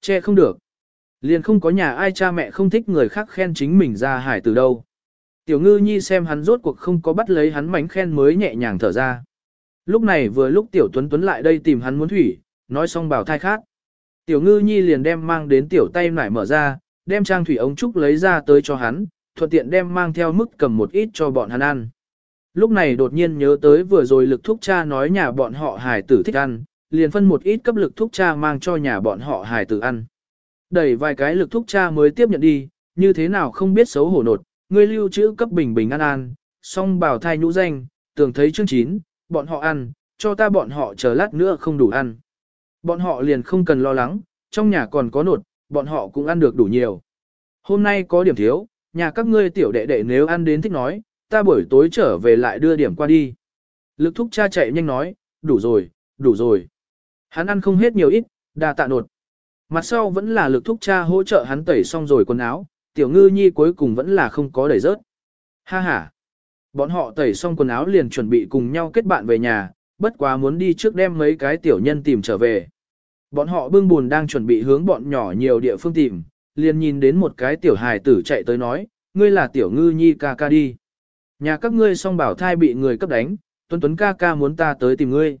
Che không được. Liền không có nhà ai cha mẹ không thích người khác khen chính mình ra hải từ đâu. Tiểu ngư nhi xem hắn rốt cuộc không có bắt lấy hắn mánh khen mới nhẹ nhàng thở ra. Lúc này vừa lúc tiểu tuấn tuấn lại đây tìm hắn muốn thủy, nói xong bảo thai khác. Tiểu ngư nhi liền đem mang đến tiểu tay nải mở ra, đem trang thủy ống trúc lấy ra tới cho hắn, thuận tiện đem mang theo mức cầm một ít cho bọn hắn ăn. Lúc này đột nhiên nhớ tới vừa rồi lực thúc cha nói nhà bọn họ hài tử thích ăn, liền phân một ít cấp lực thúc cha mang cho nhà bọn họ hài tử ăn. Đẩy vài cái lực thúc cha mới tiếp nhận đi, như thế nào không biết xấu hổ nột, người lưu trữ cấp bình bình an an, song bảo thai nhũ danh, tưởng thấy chương chín, bọn họ ăn, cho ta bọn họ chờ lát nữa không đủ ăn. Bọn họ liền không cần lo lắng, trong nhà còn có nột, bọn họ cũng ăn được đủ nhiều. Hôm nay có điểm thiếu, nhà các ngươi tiểu đệ đệ nếu ăn đến thích nói, ta buổi tối trở về lại đưa điểm qua đi. Lực thúc cha chạy nhanh nói, đủ rồi, đủ rồi. Hắn ăn không hết nhiều ít, đà tạ nột. Mặt sau vẫn là lực thúc cha hỗ trợ hắn tẩy xong rồi quần áo, tiểu ngư nhi cuối cùng vẫn là không có đẩy rớt. Ha ha. Bọn họ tẩy xong quần áo liền chuẩn bị cùng nhau kết bạn về nhà, bất quá muốn đi trước đem mấy cái tiểu nhân tìm trở về. Bọn họ bưng buồn đang chuẩn bị hướng bọn nhỏ nhiều địa phương tìm, liền nhìn đến một cái tiểu hài tử chạy tới nói, ngươi là tiểu ngư nhi ca ca đi. Nhà các ngươi song bảo thai bị người cấp đánh, tuấn tuấn ca ca muốn ta tới tìm ngươi.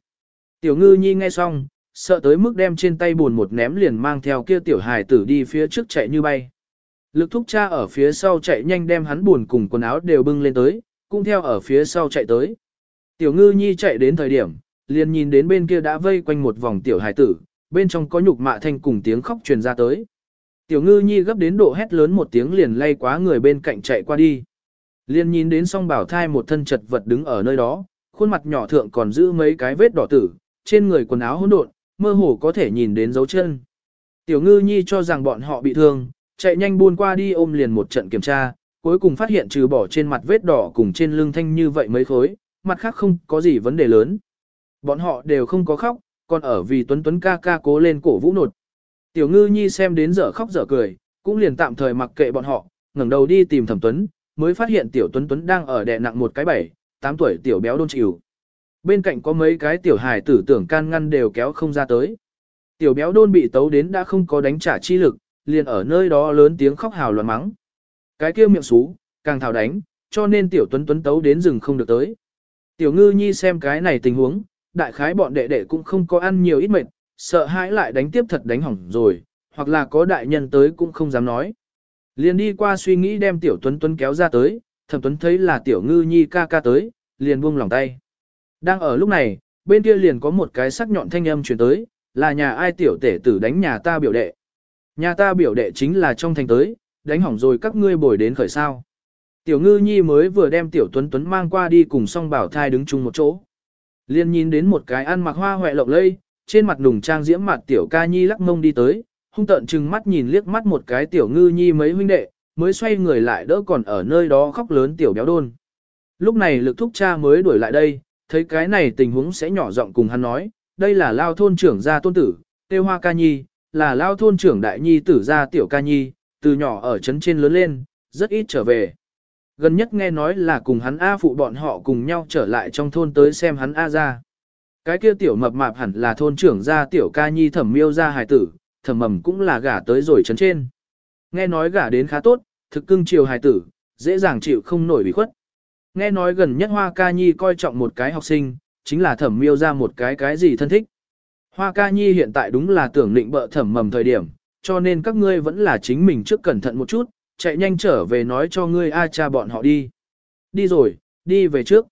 Tiểu ngư nhi nghe xong, sợ tới mức đem trên tay buồn một ném liền mang theo kia tiểu hài tử đi phía trước chạy như bay. Lực thúc cha ở phía sau chạy nhanh đem hắn buồn cùng quần áo đều bưng lên tới, cũng theo ở phía sau chạy tới. Tiểu ngư nhi chạy đến thời điểm, liền nhìn đến bên kia đã vây quanh một vòng tiểu hài tử, bên trong có nhục mạ thanh cùng tiếng khóc truyền ra tới. Tiểu ngư nhi gấp đến độ hét lớn một tiếng liền lay quá người bên cạnh chạy qua đi. Liền nhìn đến song bảo thai một thân chật vật đứng ở nơi đó, khuôn mặt nhỏ thượng còn giữ mấy cái vết đỏ tử, trên người quần áo hỗn độn, mơ hồ có thể nhìn đến dấu chân. Tiểu ngư nhi cho rằng bọn họ bị thương, chạy nhanh buôn qua đi ôm liền một trận kiểm tra, cuối cùng phát hiện trừ bỏ trên mặt vết đỏ cùng trên lưng thanh như vậy mấy khối, mặt khác không có gì vấn đề lớn. Bọn họ đều không có khóc, còn ở vì Tuấn Tuấn ca ca cố lên cổ vũ nột. Tiểu ngư nhi xem đến giờ khóc giờ cười, cũng liền tạm thời mặc kệ bọn họ, ngẩng đầu đi tìm thẩm Tuấn, mới phát hiện tiểu Tuấn Tuấn đang ở đè nặng một cái bảy, tám tuổi tiểu béo đôn chịu. Bên cạnh có mấy cái tiểu hài tử tưởng can ngăn đều kéo không ra tới. Tiểu béo đôn bị tấu đến đã không có đánh trả chi lực, liền ở nơi đó lớn tiếng khóc hào loạn mắng. Cái kia miệng xú, càng thảo đánh, cho nên tiểu Tuấn Tuấn tấu đến rừng không được tới. Tiểu ngư nhi xem cái này tình huống, đại khái bọn đệ đệ cũng không có ăn nhiều ít mệt, sợ hãi lại đánh tiếp thật đánh hỏng rồi, hoặc là có đại nhân tới cũng không dám nói. Liền đi qua suy nghĩ đem tiểu tuấn tuấn kéo ra tới, thẩm tuấn thấy là tiểu ngư nhi ca ca tới, liền buông lòng tay. Đang ở lúc này, bên kia liền có một cái sắc nhọn thanh âm chuyển tới, là nhà ai tiểu tể tử đánh nhà ta biểu đệ. Nhà ta biểu đệ chính là trong thành tới, đánh hỏng rồi các ngươi bồi đến khởi sao. Tiểu ngư nhi mới vừa đem tiểu tuấn tuấn mang qua đi cùng song bảo thai đứng chung một chỗ. Liên nhìn đến một cái ăn mặc hoa hoẹ lộng lây, trên mặt nùng trang diễm mặt tiểu ca nhi lắc mông đi tới, hung tận chừng mắt nhìn liếc mắt một cái tiểu ngư nhi mấy huynh đệ, mới xoay người lại đỡ còn ở nơi đó khóc lớn tiểu béo đôn. Lúc này lực thúc cha mới đuổi lại đây, thấy cái này tình huống sẽ nhỏ giọng cùng hắn nói, đây là lao thôn trưởng gia tôn tử, tiêu hoa ca nhi, là lao thôn trưởng đại nhi tử gia tiểu ca nhi, từ nhỏ ở trấn trên lớn lên, rất ít trở về gần nhất nghe nói là cùng hắn A phụ bọn họ cùng nhau trở lại trong thôn tới xem hắn A ra. Cái kia tiểu mập mạp hẳn là thôn trưởng gia tiểu ca nhi thẩm miêu gia hài tử, thẩm mầm cũng là gả tới rồi trấn trên. Nghe nói gả đến khá tốt, thực cưng chiều hài tử, dễ dàng chịu không nổi bị khuất. Nghe nói gần nhất hoa ca nhi coi trọng một cái học sinh, chính là thẩm miêu ra một cái cái gì thân thích. Hoa ca nhi hiện tại đúng là tưởng định bợ thẩm mầm thời điểm, cho nên các ngươi vẫn là chính mình trước cẩn thận một chút, chạy nhanh trở về nói cho ngươi A cha bọn họ đi. Đi rồi, đi về trước.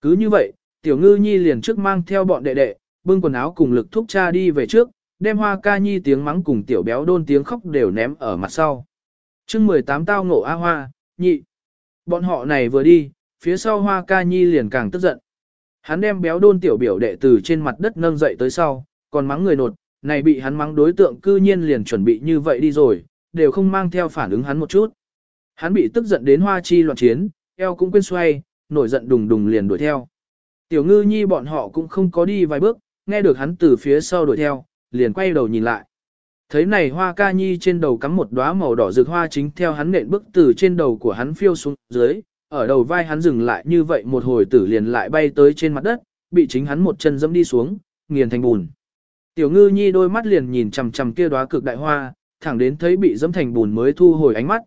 Cứ như vậy, tiểu ngư nhi liền trước mang theo bọn đệ đệ, bưng quần áo cùng lực thúc cha đi về trước, đem hoa ca nhi tiếng mắng cùng tiểu béo đôn tiếng khóc đều ném ở mặt sau. chương 18 tao ngộ A hoa, nhị. Bọn họ này vừa đi, phía sau hoa ca nhi liền càng tức giận. Hắn đem béo đôn tiểu biểu đệ từ trên mặt đất nâng dậy tới sau, còn mắng người nột, này bị hắn mắng đối tượng cư nhiên liền chuẩn bị như vậy đi rồi, đều không mang theo phản ứng hắn một chút. Hắn bị tức giận đến hoa chi loạn chiến, eo cũng quên xoay, nổi giận đùng đùng liền đuổi theo. Tiểu ngư nhi bọn họ cũng không có đi vài bước, nghe được hắn từ phía sau đuổi theo, liền quay đầu nhìn lại. Thấy này hoa ca nhi trên đầu cắm một đóa màu đỏ rực hoa chính theo hắn nện bức từ trên đầu của hắn phiêu xuống dưới, ở đầu vai hắn dừng lại như vậy một hồi tử liền lại bay tới trên mặt đất, bị chính hắn một chân dẫm đi xuống, nghiền thành bùn. Tiểu ngư nhi đôi mắt liền nhìn chằm chằm kia đóa cực đại hoa, thẳng đến thấy bị dẫm thành bùn mới thu hồi ánh mắt.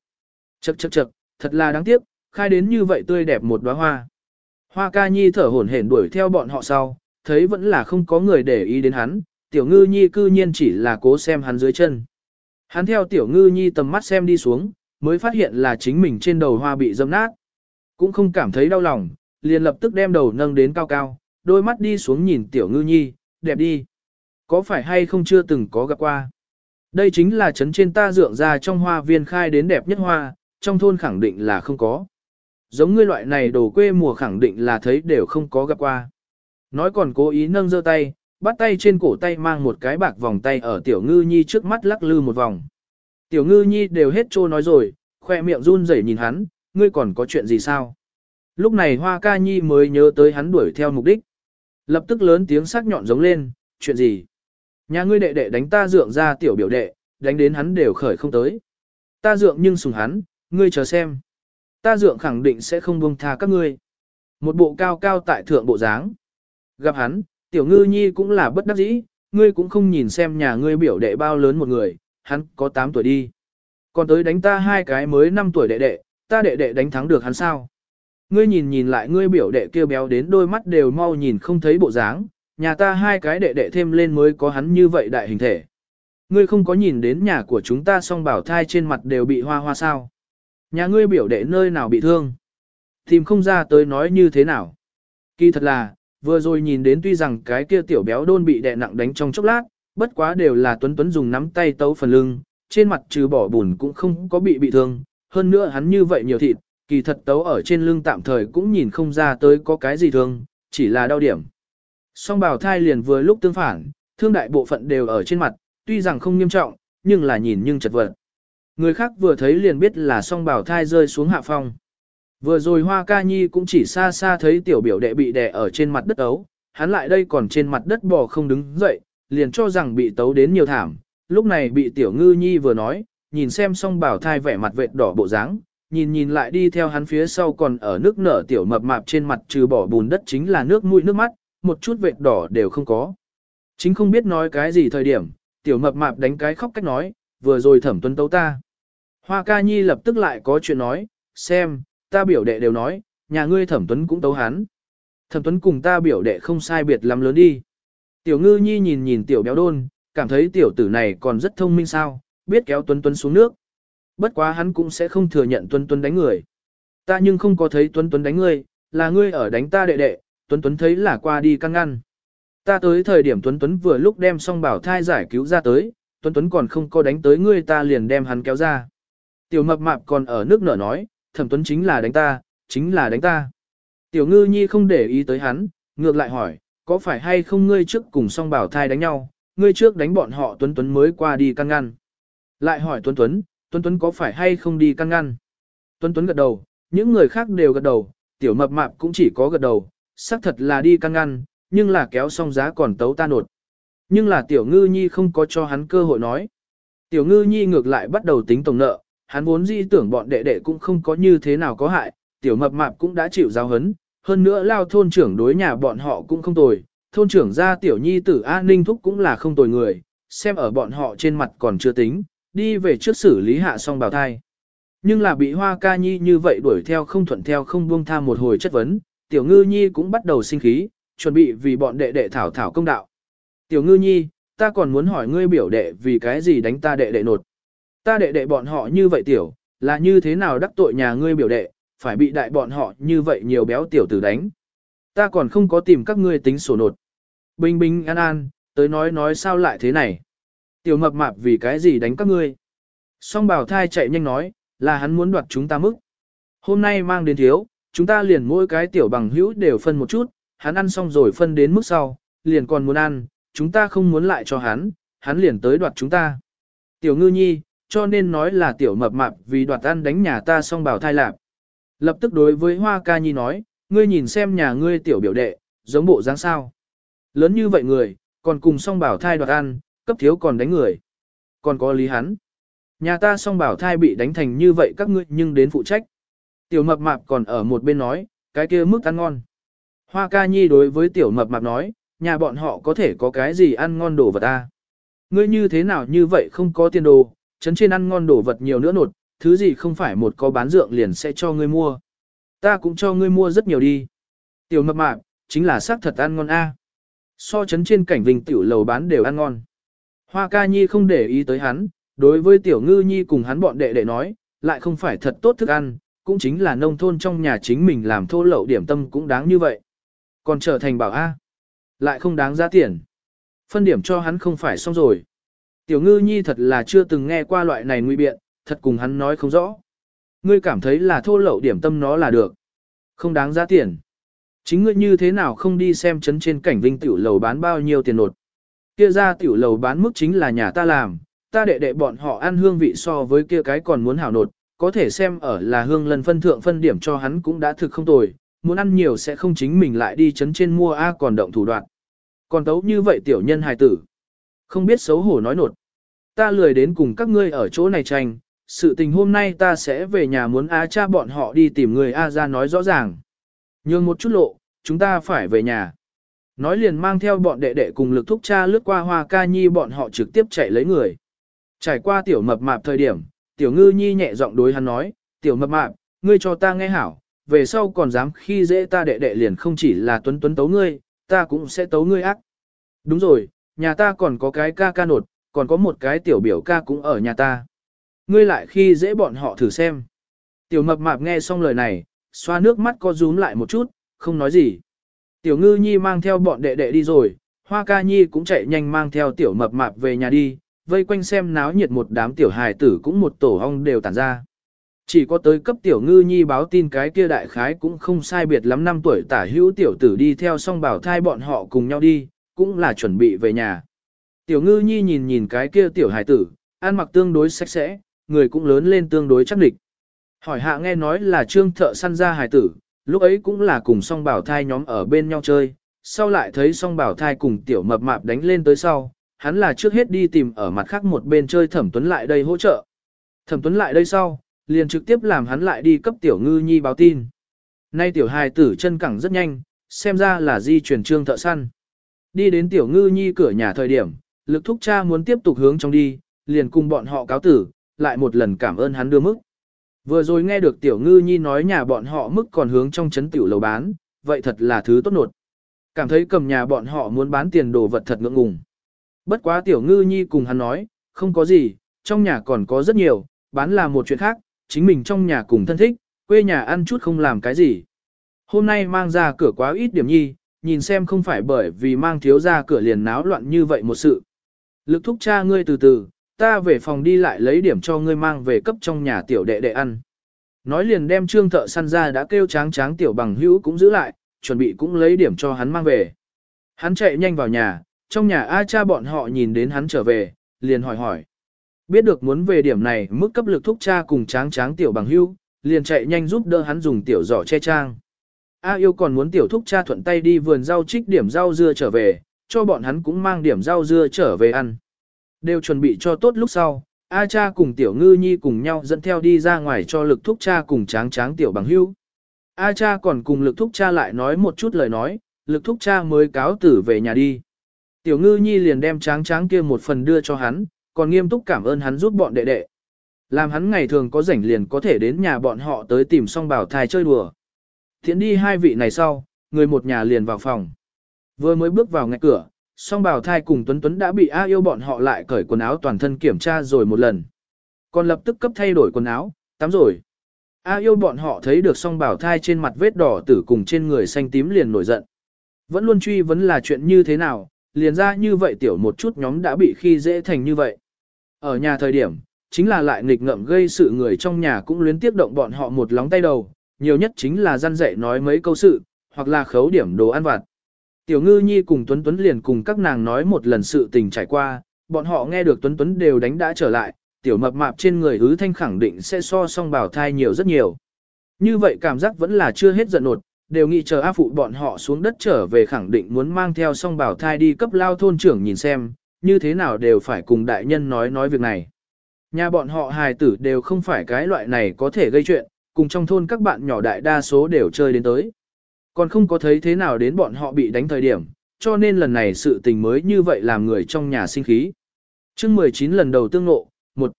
Chậc chậc chậc, thật là đáng tiếc, khai đến như vậy tươi đẹp một đóa hoa. Hoa ca nhi thở hổn hển đuổi theo bọn họ sau, thấy vẫn là không có người để ý đến hắn, tiểu ngư nhi cư nhiên chỉ là cố xem hắn dưới chân. Hắn theo tiểu ngư nhi tầm mắt xem đi xuống, mới phát hiện là chính mình trên đầu hoa bị dâm nát. Cũng không cảm thấy đau lòng, liền lập tức đem đầu nâng đến cao cao, đôi mắt đi xuống nhìn tiểu ngư nhi, đẹp đi. Có phải hay không chưa từng có gặp qua? Đây chính là trấn trên ta dượng ra trong hoa viên khai đến đẹp nhất hoa, trong thôn khẳng định là không có. Giống ngươi loại này đồ quê mùa khẳng định là thấy đều không có gặp qua. Nói còn cố ý nâng giơ tay, bắt tay trên cổ tay mang một cái bạc vòng tay ở tiểu ngư nhi trước mắt lắc lư một vòng. Tiểu ngư nhi đều hết trô nói rồi, khoe miệng run rẩy nhìn hắn, ngươi còn có chuyện gì sao? Lúc này hoa ca nhi mới nhớ tới hắn đuổi theo mục đích. Lập tức lớn tiếng sắc nhọn giống lên, chuyện gì? Nhà ngươi đệ đệ đánh ta dượng ra tiểu biểu đệ, đánh đến hắn đều khởi không tới. Ta dượng nhưng sùng hắn, ngươi chờ xem. Ta dượng khẳng định sẽ không buông tha các ngươi. Một bộ cao cao tại thượng bộ dáng. Gặp hắn, tiểu ngư nhi cũng là bất đắc dĩ, ngươi cũng không nhìn xem nhà ngươi biểu đệ bao lớn một người, hắn có 8 tuổi đi. Còn tới đánh ta hai cái mới 5 tuổi đệ đệ, ta đệ đệ đánh thắng được hắn sao? Ngươi nhìn nhìn lại ngươi biểu đệ kia béo đến đôi mắt đều mau nhìn không thấy bộ dáng, nhà ta hai cái đệ đệ thêm lên mới có hắn như vậy đại hình thể. Ngươi không có nhìn đến nhà của chúng ta song bảo thai trên mặt đều bị hoa hoa sao. Nhà ngươi biểu đệ nơi nào bị thương. Tìm không ra tới nói như thế nào. Kỳ thật là, vừa rồi nhìn đến tuy rằng cái kia tiểu béo đôn bị đè nặng đánh trong chốc lát, bất quá đều là Tuấn Tuấn dùng nắm tay tấu phần lưng, trên mặt trừ bỏ bùn cũng không có bị bị thương, hơn nữa hắn như vậy nhiều thịt, kỳ thật tấu ở trên lưng tạm thời cũng nhìn không ra tới có cái gì thương, chỉ là đau điểm. Song bào thai liền vừa lúc tương phản, thương đại bộ phận đều ở trên mặt, tuy rằng không nghiêm trọng, nhưng là nhìn nhưng chật vật. Người khác vừa thấy liền biết là song bào thai rơi xuống hạ phong. Vừa rồi Hoa Ca Nhi cũng chỉ xa xa thấy tiểu biểu đệ bị đè ở trên mặt đất ấu, hắn lại đây còn trên mặt đất bò không đứng dậy, liền cho rằng bị tấu đến nhiều thảm. Lúc này bị tiểu ngư nhi vừa nói, nhìn xem song bảo thai vẻ mặt vệt đỏ bộ dáng, nhìn nhìn lại đi theo hắn phía sau còn ở nước nở tiểu mập mạp trên mặt trừ bỏ bùn đất chính là nước mũi nước mắt, một chút vệt đỏ đều không có. Chính không biết nói cái gì thời điểm, tiểu mập mạp đánh cái khóc cách nói, vừa rồi thẩm tuấn tấu ta. Hoa ca nhi lập tức lại có chuyện nói, xem, ta biểu đệ đều nói, nhà ngươi thẩm tuấn cũng tấu hắn. Thẩm tuấn cùng ta biểu đệ không sai biệt lắm lớn đi. Tiểu ngư nhi nhìn nhìn tiểu béo đôn, cảm thấy tiểu tử này còn rất thông minh sao, biết kéo tuấn tuấn xuống nước. Bất quá hắn cũng sẽ không thừa nhận tuấn tuấn đánh người. Ta nhưng không có thấy tuấn tuấn đánh ngươi, là ngươi ở đánh ta đệ đệ, tuấn tuấn thấy là qua đi căng ngăn. Ta tới thời điểm tuấn tuấn vừa lúc đem song bảo thai giải cứu ra tới, tuấn tuấn còn không có đánh tới ngươi ta liền đem hắn kéo ra. Tiểu mập mạp còn ở nước nở nói, thẩm tuấn chính là đánh ta, chính là đánh ta. Tiểu ngư nhi không để ý tới hắn, ngược lại hỏi, có phải hay không ngươi trước cùng song bảo thai đánh nhau, ngươi trước đánh bọn họ tuấn tuấn mới qua đi căn ngăn. Lại hỏi tuấn tuấn, tuấn tuấn có phải hay không đi căn ngăn. Tuấn tuấn gật đầu, những người khác đều gật đầu, tiểu mập mạp cũng chỉ có gật đầu, xác thật là đi căn ngăn, nhưng là kéo xong giá còn tấu ta nột. Nhưng là tiểu ngư nhi không có cho hắn cơ hội nói. Tiểu ngư nhi ngược lại bắt đầu tính tổng nợ, hắn vốn dĩ tưởng bọn đệ đệ cũng không có như thế nào có hại, tiểu mập mạp cũng đã chịu giáo hấn, hơn nữa lao thôn trưởng đối nhà bọn họ cũng không tồi, thôn trưởng gia tiểu nhi tử an ninh thúc cũng là không tồi người, xem ở bọn họ trên mặt còn chưa tính, đi về trước xử lý hạ xong bào thai. Nhưng là bị hoa ca nhi như vậy đuổi theo không thuận theo không buông tha một hồi chất vấn, tiểu ngư nhi cũng bắt đầu sinh khí, chuẩn bị vì bọn đệ đệ thảo thảo công đạo. Tiểu ngư nhi, ta còn muốn hỏi ngươi biểu đệ vì cái gì đánh ta đệ đệ nột. Ta đệ đệ bọn họ như vậy tiểu, là như thế nào đắc tội nhà ngươi biểu đệ, phải bị đại bọn họ như vậy nhiều béo tiểu tử đánh. Ta còn không có tìm các ngươi tính sổ nột. Bình bình an an, tới nói nói sao lại thế này. Tiểu mập mạp vì cái gì đánh các ngươi. Song bảo thai chạy nhanh nói, là hắn muốn đoạt chúng ta mức. Hôm nay mang đến thiếu, chúng ta liền mỗi cái tiểu bằng hữu đều phân một chút, hắn ăn xong rồi phân đến mức sau, liền còn muốn ăn, chúng ta không muốn lại cho hắn, hắn liền tới đoạt chúng ta. Tiểu ngư nhi, cho nên nói là tiểu mập mạp vì đoạt ăn đánh nhà ta Song bảo thai lạp. Lập tức đối với Hoa Ca Nhi nói, ngươi nhìn xem nhà ngươi tiểu biểu đệ, giống bộ dáng sao. Lớn như vậy người, còn cùng song bảo thai đoạt ăn, cấp thiếu còn đánh người. Còn có lý hắn. Nhà ta song bảo thai bị đánh thành như vậy các ngươi nhưng đến phụ trách. Tiểu mập mạp còn ở một bên nói, cái kia mức ăn ngon. Hoa ca nhi đối với tiểu mập mạp nói, nhà bọn họ có thể có cái gì ăn ngon đồ vật ta. Ngươi như thế nào như vậy không có tiền đồ, chấn trên ăn ngon đồ vật nhiều nữa nột, thứ gì không phải một có bán dượng liền sẽ cho ngươi mua. Ta cũng cho ngươi mua rất nhiều đi. Tiểu mập mạp, chính là xác thật ăn ngon a. So chấn trên cảnh vinh tiểu lầu bán đều ăn ngon. Hoa ca nhi không để ý tới hắn, đối với tiểu ngư nhi cùng hắn bọn đệ đệ nói, lại không phải thật tốt thức ăn, cũng chính là nông thôn trong nhà chính mình làm thô lậu điểm tâm cũng đáng như vậy. Còn trở thành bảo A, lại không đáng giá tiền. Phân điểm cho hắn không phải xong rồi. Tiểu ngư nhi thật là chưa từng nghe qua loại này nguy biện, thật cùng hắn nói không rõ. Ngươi cảm thấy là thô lậu điểm tâm nó là được. Không đáng giá tiền. Chính ngươi như thế nào không đi xem chấn trên cảnh vinh tiểu lầu bán bao nhiêu tiền nột. Kia ra tiểu lầu bán mức chính là nhà ta làm, ta đệ đệ bọn họ ăn hương vị so với kia cái còn muốn hảo nột, có thể xem ở là hương lần phân thượng phân điểm cho hắn cũng đã thực không tồi, muốn ăn nhiều sẽ không chính mình lại đi chấn trên mua A còn động thủ đoạn. Còn tấu như vậy tiểu nhân hài tử. Không biết xấu hổ nói nột. Ta lười đến cùng các ngươi ở chỗ này tranh, sự tình hôm nay ta sẽ về nhà muốn A cha bọn họ đi tìm người A ra nói rõ ràng. Nhưng một chút lộ, chúng ta phải về nhà. Nói liền mang theo bọn đệ đệ cùng lực thúc cha lướt qua hoa ca nhi bọn họ trực tiếp chạy lấy người. Trải qua tiểu mập mạp thời điểm, tiểu ngư nhi nhẹ giọng đối hắn nói, tiểu mập mạp, ngươi cho ta nghe hảo, về sau còn dám khi dễ ta đệ đệ liền không chỉ là tuấn tuấn tấu ngươi, ta cũng sẽ tấu ngươi ác. Đúng rồi, nhà ta còn có cái ca ca nột, còn có một cái tiểu biểu ca cũng ở nhà ta. Ngươi lại khi dễ bọn họ thử xem. Tiểu mập mạp nghe xong lời này, xoa nước mắt co rúm lại một chút, không nói gì. Tiểu ngư nhi mang theo bọn đệ đệ đi rồi, hoa ca nhi cũng chạy nhanh mang theo tiểu mập mạp về nhà đi, vây quanh xem náo nhiệt một đám tiểu hài tử cũng một tổ ong đều tản ra. Chỉ có tới cấp tiểu ngư nhi báo tin cái kia đại khái cũng không sai biệt lắm năm tuổi tả hữu tiểu tử đi theo song bảo thai bọn họ cùng nhau đi, cũng là chuẩn bị về nhà. Tiểu ngư nhi nhìn nhìn cái kia tiểu hài tử, ăn mặc tương đối sạch sẽ, người cũng lớn lên tương đối chắc địch. Hỏi hạ nghe nói là trương thợ săn ra hài tử, lúc ấy cũng là cùng song bảo thai nhóm ở bên nhau chơi, sau lại thấy song bảo thai cùng tiểu mập mạp đánh lên tới sau, hắn là trước hết đi tìm ở mặt khác một bên chơi thẩm tuấn lại đây hỗ trợ. Thẩm tuấn lại đây sau, liền trực tiếp làm hắn lại đi cấp tiểu ngư nhi báo tin. Nay tiểu hài tử chân cẳng rất nhanh, xem ra là di chuyển trương thợ săn. Đi đến tiểu ngư nhi cửa nhà thời điểm, lực thúc cha muốn tiếp tục hướng trong đi, liền cùng bọn họ cáo tử, lại một lần cảm ơn hắn đưa mức. Vừa rồi nghe được tiểu ngư nhi nói nhà bọn họ mức còn hướng trong chấn tiểu lầu bán, vậy thật là thứ tốt nột. Cảm thấy cầm nhà bọn họ muốn bán tiền đồ vật thật ngượng ngùng. Bất quá tiểu ngư nhi cùng hắn nói, không có gì, trong nhà còn có rất nhiều, bán là một chuyện khác, chính mình trong nhà cùng thân thích, quê nhà ăn chút không làm cái gì. Hôm nay mang ra cửa quá ít điểm nhi, nhìn xem không phải bởi vì mang thiếu ra cửa liền náo loạn như vậy một sự. Lực thúc cha ngươi từ từ, ta về phòng đi lại lấy điểm cho ngươi mang về cấp trong nhà tiểu đệ đệ ăn. Nói liền đem trương thợ săn ra đã kêu tráng tráng tiểu bằng hữu cũng giữ lại, chuẩn bị cũng lấy điểm cho hắn mang về. Hắn chạy nhanh vào nhà, trong nhà A cha bọn họ nhìn đến hắn trở về, liền hỏi hỏi. Biết được muốn về điểm này mức cấp lực thúc cha cùng tráng tráng tiểu bằng hữu, liền chạy nhanh giúp đỡ hắn dùng tiểu giỏ che trang. A yêu còn muốn tiểu thúc cha thuận tay đi vườn rau trích điểm rau dưa trở về, cho bọn hắn cũng mang điểm rau dưa trở về ăn. Đều chuẩn bị cho tốt lúc sau, A cha cùng tiểu ngư nhi cùng nhau dẫn theo đi ra ngoài cho lực thúc cha cùng tráng tráng tiểu bằng hưu. A cha còn cùng lực thúc cha lại nói một chút lời nói, lực thúc cha mới cáo tử về nhà đi. Tiểu ngư nhi liền đem tráng tráng kia một phần đưa cho hắn, còn nghiêm túc cảm ơn hắn giúp bọn đệ đệ. Làm hắn ngày thường có rảnh liền có thể đến nhà bọn họ tới tìm song bảo thai chơi đùa. Thiện đi hai vị này sau, người một nhà liền vào phòng. Vừa mới bước vào ngạch cửa, song bào thai cùng Tuấn Tuấn đã bị A yêu bọn họ lại cởi quần áo toàn thân kiểm tra rồi một lần. Còn lập tức cấp thay đổi quần áo, tắm rồi. A yêu bọn họ thấy được song bào thai trên mặt vết đỏ tử cùng trên người xanh tím liền nổi giận. Vẫn luôn truy vấn là chuyện như thế nào, liền ra như vậy tiểu một chút nhóm đã bị khi dễ thành như vậy. Ở nhà thời điểm, chính là lại nghịch ngợm gây sự người trong nhà cũng luyến tiếp động bọn họ một lóng tay đầu, nhiều nhất chính là gian dạy nói mấy câu sự, hoặc là khấu điểm đồ ăn vặt. Tiểu ngư nhi cùng Tuấn Tuấn liền cùng các nàng nói một lần sự tình trải qua, bọn họ nghe được Tuấn Tuấn đều đánh đã trở lại, tiểu mập mạp trên người hứ thanh khẳng định sẽ so song bảo thai nhiều rất nhiều. Như vậy cảm giác vẫn là chưa hết giận nột, đều nghĩ chờ A phụ bọn họ xuống đất trở về khẳng định muốn mang theo song bảo thai đi cấp lao thôn trưởng nhìn xem, như thế nào đều phải cùng đại nhân nói nói việc này. Nhà bọn họ hài tử đều không phải cái loại này có thể gây chuyện, cùng trong thôn các bạn nhỏ đại đa số đều chơi đến tới. Còn không có thấy thế nào đến bọn họ bị đánh thời điểm, cho nên lần này sự tình mới như vậy làm người trong nhà sinh khí. chương 19 lần đầu tương ngộ, một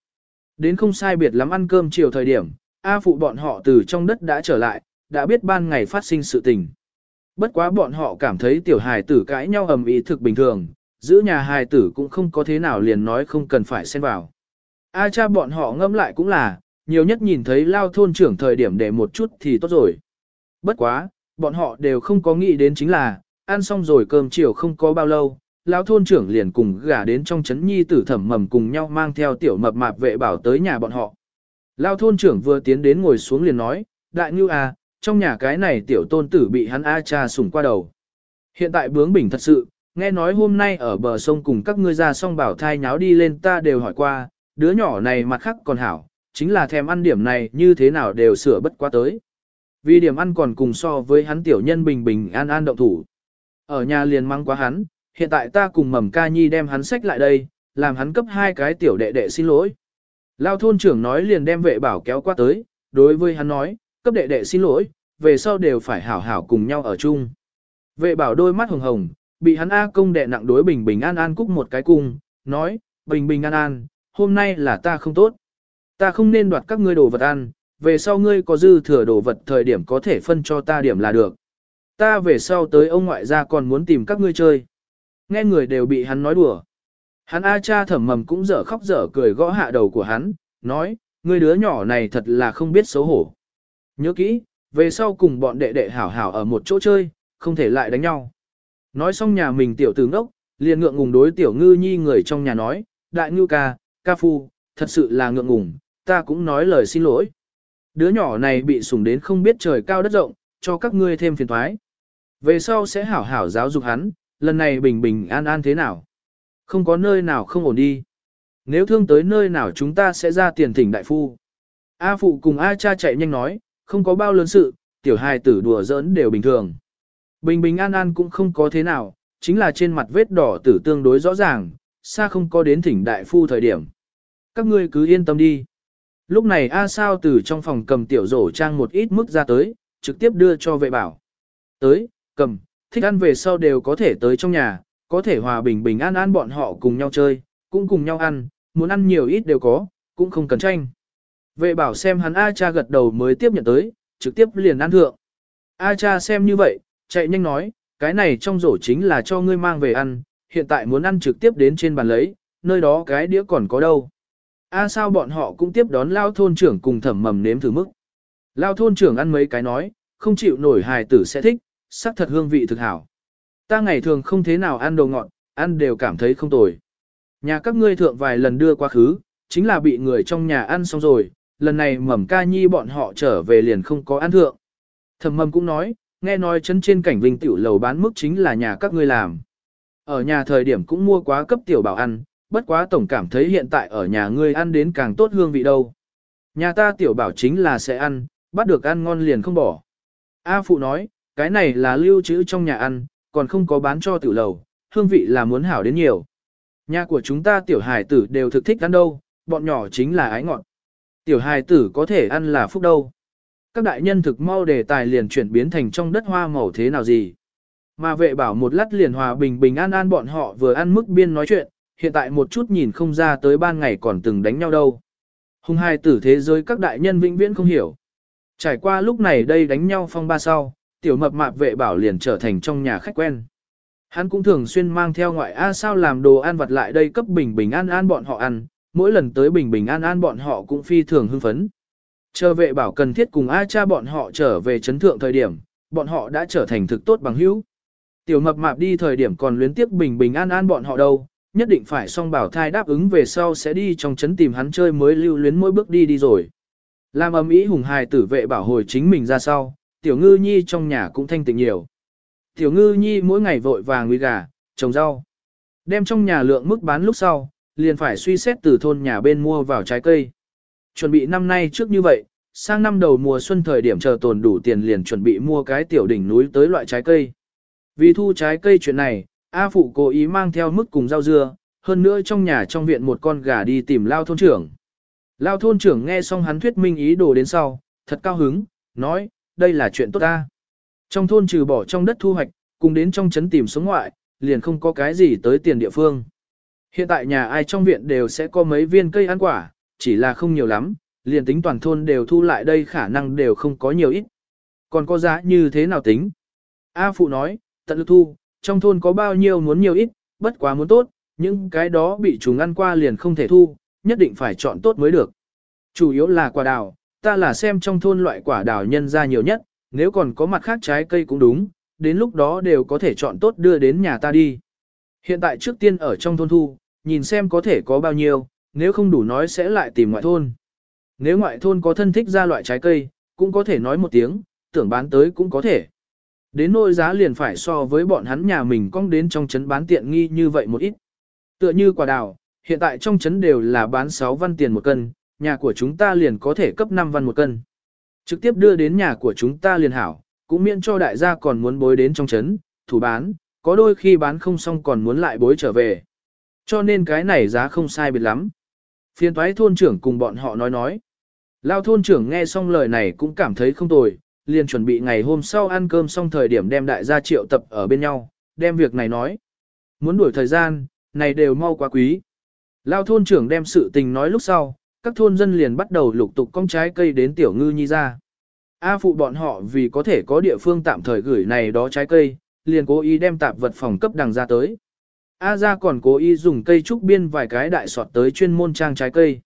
Đến không sai biệt lắm ăn cơm chiều thời điểm, A phụ bọn họ từ trong đất đã trở lại, đã biết ban ngày phát sinh sự tình. Bất quá bọn họ cảm thấy tiểu hài tử cãi nhau ầm ý thực bình thường, giữ nhà hài tử cũng không có thế nào liền nói không cần phải xen vào. A cha bọn họ ngâm lại cũng là, nhiều nhất nhìn thấy lao thôn trưởng thời điểm để một chút thì tốt rồi. Bất quá, bọn họ đều không có nghĩ đến chính là, ăn xong rồi cơm chiều không có bao lâu, lão thôn trưởng liền cùng gả đến trong trấn nhi tử thẩm mầm cùng nhau mang theo tiểu mập mạp vệ bảo tới nhà bọn họ. Lão thôn trưởng vừa tiến đến ngồi xuống liền nói, đại như à, trong nhà cái này tiểu tôn tử bị hắn A cha sủng qua đầu. Hiện tại bướng bỉnh thật sự, nghe nói hôm nay ở bờ sông cùng các ngươi ra song bảo thai nháo đi lên ta đều hỏi qua, đứa nhỏ này mặt khác còn hảo, chính là thèm ăn điểm này như thế nào đều sửa bất quá tới. Vì điểm ăn còn cùng so với hắn tiểu nhân bình bình an an động thủ. Ở nhà liền mang quá hắn, hiện tại ta cùng mầm ca nhi đem hắn sách lại đây, làm hắn cấp hai cái tiểu đệ đệ xin lỗi. Lao thôn trưởng nói liền đem vệ bảo kéo qua tới, đối với hắn nói, cấp đệ đệ xin lỗi, về sau đều phải hảo hảo cùng nhau ở chung. Vệ bảo đôi mắt hồng hồng, bị hắn A công đệ nặng đối bình bình an an cúc một cái cung, nói, bình bình an an, hôm nay là ta không tốt. Ta không nên đoạt các ngươi đồ vật ăn, về sau ngươi có dư thừa đồ vật thời điểm có thể phân cho ta điểm là được. Ta về sau tới ông ngoại gia còn muốn tìm các ngươi chơi. Nghe người đều bị hắn nói đùa. Hắn A cha thẩm mầm cũng dở khóc dở cười gõ hạ đầu của hắn, nói, ngươi đứa nhỏ này thật là không biết xấu hổ. Nhớ kỹ, về sau cùng bọn đệ đệ hảo hảo ở một chỗ chơi, không thể lại đánh nhau. Nói xong nhà mình tiểu tử ngốc, liền ngượng ngùng đối tiểu ngư nhi người trong nhà nói, đại ngư ca, ca phu, thật sự là ngượng ngùng, ta cũng nói lời xin lỗi. Đứa nhỏ này bị sủng đến không biết trời cao đất rộng, cho các ngươi thêm phiền thoái. Về sau sẽ hảo hảo giáo dục hắn, lần này bình bình an an thế nào. Không có nơi nào không ổn đi. Nếu thương tới nơi nào chúng ta sẽ ra tiền thỉnh đại phu. A phụ cùng A cha chạy nhanh nói, không có bao lớn sự, tiểu hài tử đùa giỡn đều bình thường. Bình bình an an cũng không có thế nào, chính là trên mặt vết đỏ tử tương đối rõ ràng, xa không có đến thỉnh đại phu thời điểm. Các ngươi cứ yên tâm đi. Lúc này A sao từ trong phòng cầm tiểu rổ trang một ít mức ra tới, trực tiếp đưa cho vệ bảo. Tới, cầm, thích ăn về sau đều có thể tới trong nhà, có thể hòa bình bình an an bọn họ cùng nhau chơi, cũng cùng nhau ăn, muốn ăn nhiều ít đều có, cũng không cần tranh. Vệ bảo xem hắn A cha gật đầu mới tiếp nhận tới, trực tiếp liền ăn thượng. A cha xem như vậy, chạy nhanh nói, cái này trong rổ chính là cho ngươi mang về ăn, hiện tại muốn ăn trực tiếp đến trên bàn lấy, nơi đó cái đĩa còn có đâu. A sao bọn họ cũng tiếp đón lao thôn trưởng cùng thẩm mầm nếm thử mức. Lao thôn trưởng ăn mấy cái nói, không chịu nổi hài tử sẽ thích, sắc thật hương vị thực hảo. Ta ngày thường không thế nào ăn đồ ngọt, ăn đều cảm thấy không tồi. Nhà các ngươi thượng vài lần đưa quá khứ, chính là bị người trong nhà ăn xong rồi, lần này mầm ca nhi bọn họ trở về liền không có ăn thượng. Thẩm mầm cũng nói, nghe nói chân trên cảnh vinh tiểu lầu bán mức chính là nhà các ngươi làm. Ở nhà thời điểm cũng mua quá cấp tiểu bảo ăn, bất quá tổng cảm thấy hiện tại ở nhà ngươi ăn đến càng tốt hương vị đâu. Nhà ta tiểu bảo chính là sẽ ăn, bắt được ăn ngon liền không bỏ. A phụ nói, cái này là lưu trữ trong nhà ăn, còn không có bán cho tiểu lầu, hương vị là muốn hảo đến nhiều. Nhà của chúng ta tiểu hài tử đều thực thích ăn đâu, bọn nhỏ chính là ái ngọn. Tiểu hài tử có thể ăn là phúc đâu. Các đại nhân thực mau đề tài liền chuyển biến thành trong đất hoa màu thế nào gì. Mà vệ bảo một lát liền hòa bình bình an an bọn họ vừa ăn mức biên nói chuyện, hiện tại một chút nhìn không ra tới ban ngày còn từng đánh nhau đâu. Hùng hai tử thế giới các đại nhân vĩnh viễn không hiểu. Trải qua lúc này đây đánh nhau phong ba sau, tiểu mập mạp vệ bảo liền trở thành trong nhà khách quen. Hắn cũng thường xuyên mang theo ngoại A sao làm đồ ăn vặt lại đây cấp bình bình an an bọn họ ăn, mỗi lần tới bình bình an an bọn họ cũng phi thường hưng phấn. Chờ vệ bảo cần thiết cùng A cha bọn họ trở về chấn thượng thời điểm, bọn họ đã trở thành thực tốt bằng hữu. Tiểu mập mạp đi thời điểm còn luyến tiếc bình bình an an bọn họ đâu, nhất định phải song bảo thai đáp ứng về sau sẽ đi trong chấn tìm hắn chơi mới lưu luyến mỗi bước đi đi rồi. Làm ầm ĩ hùng hài tử vệ bảo hồi chính mình ra sau, tiểu ngư nhi trong nhà cũng thanh tịnh nhiều. Tiểu ngư nhi mỗi ngày vội vàng nguy gà, trồng rau. Đem trong nhà lượng mức bán lúc sau, liền phải suy xét từ thôn nhà bên mua vào trái cây. Chuẩn bị năm nay trước như vậy, sang năm đầu mùa xuân thời điểm chờ tồn đủ tiền liền chuẩn bị mua cái tiểu đỉnh núi tới loại trái cây. Vì thu trái cây chuyện này, A Phụ cố ý mang theo mức cùng rau dưa, hơn nữa trong nhà trong viện một con gà đi tìm Lao thôn trưởng. Lao thôn trưởng nghe xong hắn thuyết minh ý đồ đến sau, thật cao hứng, nói, đây là chuyện tốt ta. Trong thôn trừ bỏ trong đất thu hoạch, cùng đến trong trấn tìm sống ngoại, liền không có cái gì tới tiền địa phương. Hiện tại nhà ai trong viện đều sẽ có mấy viên cây ăn quả, chỉ là không nhiều lắm, liền tính toàn thôn đều thu lại đây khả năng đều không có nhiều ít. Còn có giá như thế nào tính? A Phụ nói, tận lực thu, trong thôn có bao nhiêu muốn nhiều ít, bất quá muốn tốt, những cái đó bị chúng ăn qua liền không thể thu, nhất định phải chọn tốt mới được. Chủ yếu là quả đào, ta là xem trong thôn loại quả đào nhân ra nhiều nhất, nếu còn có mặt khác trái cây cũng đúng, đến lúc đó đều có thể chọn tốt đưa đến nhà ta đi. Hiện tại trước tiên ở trong thôn thu, nhìn xem có thể có bao nhiêu, nếu không đủ nói sẽ lại tìm ngoại thôn. Nếu ngoại thôn có thân thích ra loại trái cây, cũng có thể nói một tiếng, tưởng bán tới cũng có thể. Đến nỗi giá liền phải so với bọn hắn nhà mình cong đến trong trấn bán tiện nghi như vậy một ít. Tựa như quả đào, hiện tại trong trấn đều là bán 6 văn tiền một cân, nhà của chúng ta liền có thể cấp 5 văn một cân. Trực tiếp đưa đến nhà của chúng ta liền hảo, cũng miễn cho đại gia còn muốn bối đến trong trấn, thủ bán, có đôi khi bán không xong còn muốn lại bối trở về. Cho nên cái này giá không sai biệt lắm. Phiên thoái thôn trưởng cùng bọn họ nói nói. Lao thôn trưởng nghe xong lời này cũng cảm thấy không tồi, liền chuẩn bị ngày hôm sau ăn cơm xong thời điểm đem đại gia triệu tập ở bên nhau, đem việc này nói. Muốn đuổi thời gian, này đều mau quá quý. Lao thôn trưởng đem sự tình nói lúc sau, các thôn dân liền bắt đầu lục tục cong trái cây đến tiểu ngư nhi ra. A phụ bọn họ vì có thể có địa phương tạm thời gửi này đó trái cây, liền cố ý đem tạp vật phòng cấp đằng ra tới. A ra còn cố ý dùng cây trúc biên vài cái đại sọt tới chuyên môn trang trái cây.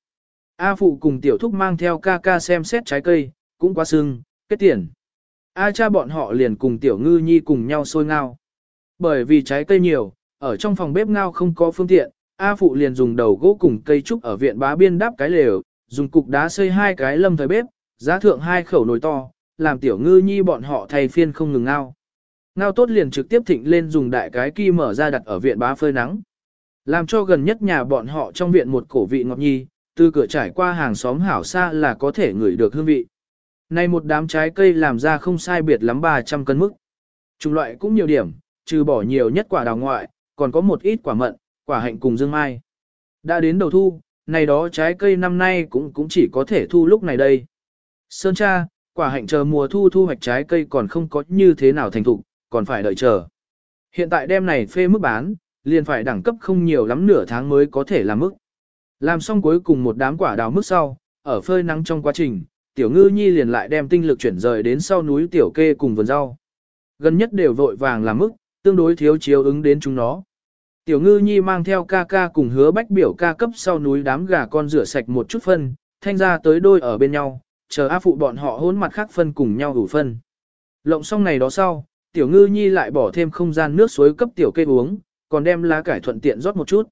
A phụ cùng tiểu thúc mang theo ca ca xem xét trái cây, cũng quá sưng, kết tiền. A cha bọn họ liền cùng tiểu ngư nhi cùng nhau sôi ngao. Bởi vì trái cây nhiều, ở trong phòng bếp ngao không có phương tiện, A phụ liền dùng đầu gỗ cùng cây trúc ở viện bá biên đáp cái lều, dùng cục đá xây hai cái lâm thời bếp, giá thượng hai khẩu nồi to, làm tiểu ngư nhi bọn họ thay phiên không ngừng ngao. Ngao tốt liền trực tiếp thịnh lên dùng đại cái kia mở ra đặt ở viện bá phơi nắng. Làm cho gần nhất nhà bọn họ trong viện một cổ vị ngọt nhi, từ cửa trải qua hàng xóm hảo xa là có thể ngửi được hương vị. Này một đám trái cây làm ra không sai biệt lắm 300 cân mức. Chủng loại cũng nhiều điểm, trừ bỏ nhiều nhất quả đào ngoại, còn có một ít quả mận, quả hạnh cùng dương mai. Đã đến đầu thu, này đó trái cây năm nay cũng cũng chỉ có thể thu lúc này đây. Sơn cha, quả hạnh chờ mùa thu thu hoạch trái cây còn không có như thế nào thành thục, còn phải đợi chờ. Hiện tại đem này phê mức bán, liền phải đẳng cấp không nhiều lắm nửa tháng mới có thể làm mức. Làm xong cuối cùng một đám quả đào mức sau, ở phơi nắng trong quá trình, tiểu ngư nhi liền lại đem tinh lực chuyển rời đến sau núi tiểu kê cùng vườn rau. Gần nhất đều vội vàng làm mức, tương đối thiếu chiếu ứng đến chúng nó. Tiểu ngư nhi mang theo ca ca cùng hứa bách biểu ca cấp sau núi đám gà con rửa sạch một chút phân, thanh ra tới đôi ở bên nhau, chờ A phụ bọn họ hôn mặt khác phân cùng nhau đủ phân. Lộng xong này đó sau, tiểu ngư nhi lại bỏ thêm không gian nước suối cấp tiểu cây uống, còn đem lá cải thuận tiện rót một chút.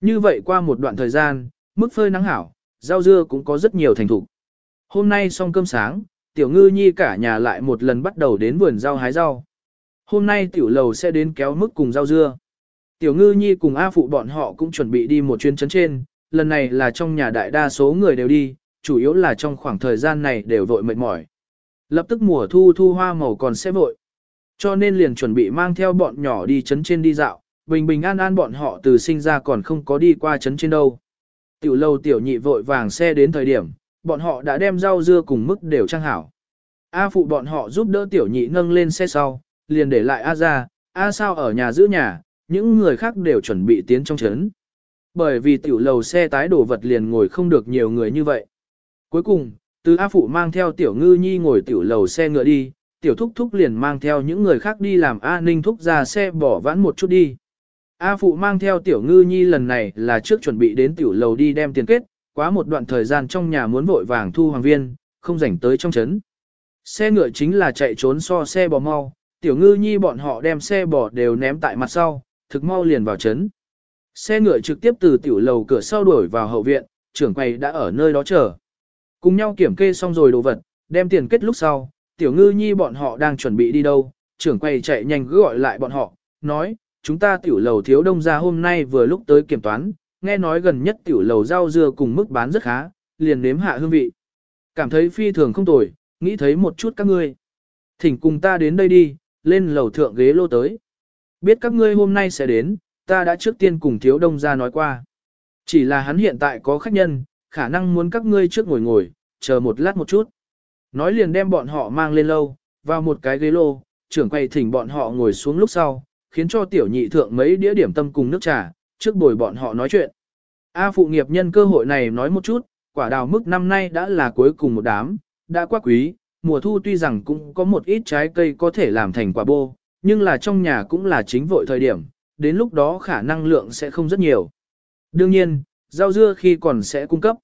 Như vậy qua một đoạn thời gian, mức phơi nắng hảo, rau dưa cũng có rất nhiều thành thục. Hôm nay xong cơm sáng, tiểu ngư nhi cả nhà lại một lần bắt đầu đến vườn rau hái rau. Hôm nay tiểu lầu sẽ đến kéo mức cùng rau dưa. Tiểu ngư nhi cùng A phụ bọn họ cũng chuẩn bị đi một chuyến chấn trên, lần này là trong nhà đại đa số người đều đi, chủ yếu là trong khoảng thời gian này đều vội mệt mỏi. Lập tức mùa thu thu hoa màu còn sẽ vội. Cho nên liền chuẩn bị mang theo bọn nhỏ đi chấn trên đi dạo, bình bình an an bọn họ từ sinh ra còn không có đi qua chấn trên đâu. Tiểu lâu tiểu nhị vội vàng xe đến thời điểm, bọn họ đã đem rau dưa cùng mức đều trang hảo. A phụ bọn họ giúp đỡ tiểu nhị nâng lên xe sau, liền để lại A ra, A sao ở nhà giữ nhà, những người khác đều chuẩn bị tiến trong chấn. Bởi vì tiểu lầu xe tái đổ vật liền ngồi không được nhiều người như vậy. Cuối cùng, từ A Phụ mang theo tiểu ngư nhi ngồi tiểu lầu xe ngựa đi, tiểu thúc thúc liền mang theo những người khác đi làm A Ninh thúc ra xe bỏ vãn một chút đi. A Phụ mang theo tiểu ngư nhi lần này là trước chuẩn bị đến tiểu lầu đi đem tiền kết, quá một đoạn thời gian trong nhà muốn vội vàng thu hoàng viên, không rảnh tới trong trấn. Xe ngựa chính là chạy trốn so xe bò mau, tiểu ngư nhi bọn họ đem xe bò đều ném tại mặt sau, thực mau liền vào trấn. Xe ngựa trực tiếp từ tiểu lầu cửa sau đuổi vào hậu viện, trưởng quầy đã ở nơi đó chờ. Cùng nhau kiểm kê xong rồi đồ vật, đem tiền kết lúc sau, tiểu ngư nhi bọn họ đang chuẩn bị đi đâu, trưởng quầy chạy nhanh gọi lại bọn họ, nói, chúng ta tiểu lầu thiếu đông ra hôm nay vừa lúc tới kiểm toán, nghe nói gần nhất tiểu lầu rau dưa cùng mức bán rất khá, liền nếm hạ hương vị. Cảm thấy phi thường không tồi, nghĩ thấy một chút các ngươi. Thỉnh cùng ta đến đây đi, lên lầu thượng ghế lô tới. Biết các ngươi hôm nay sẽ đến, ta đã trước tiên cùng thiếu đông ra nói qua. Chỉ là hắn hiện tại có khách nhân, khả năng muốn các ngươi trước ngồi ngồi, chờ một lát một chút. Nói liền đem bọn họ mang lên lâu, vào một cái ghế lô, trưởng quầy thỉnh bọn họ ngồi xuống lúc sau, khiến cho tiểu nhị thượng mấy đĩa điểm tâm cùng nước trà, trước bồi bọn họ nói chuyện. A phụ nghiệp nhân cơ hội này nói một chút, quả đào mức năm nay đã là cuối cùng một đám, đã quá quý, mùa thu tuy rằng cũng có một ít trái cây có thể làm thành quả bô, nhưng là trong nhà cũng là chính vội thời điểm, đến lúc đó khả năng lượng sẽ không rất nhiều. Đương nhiên, rau dưa khi còn sẽ cung cấp.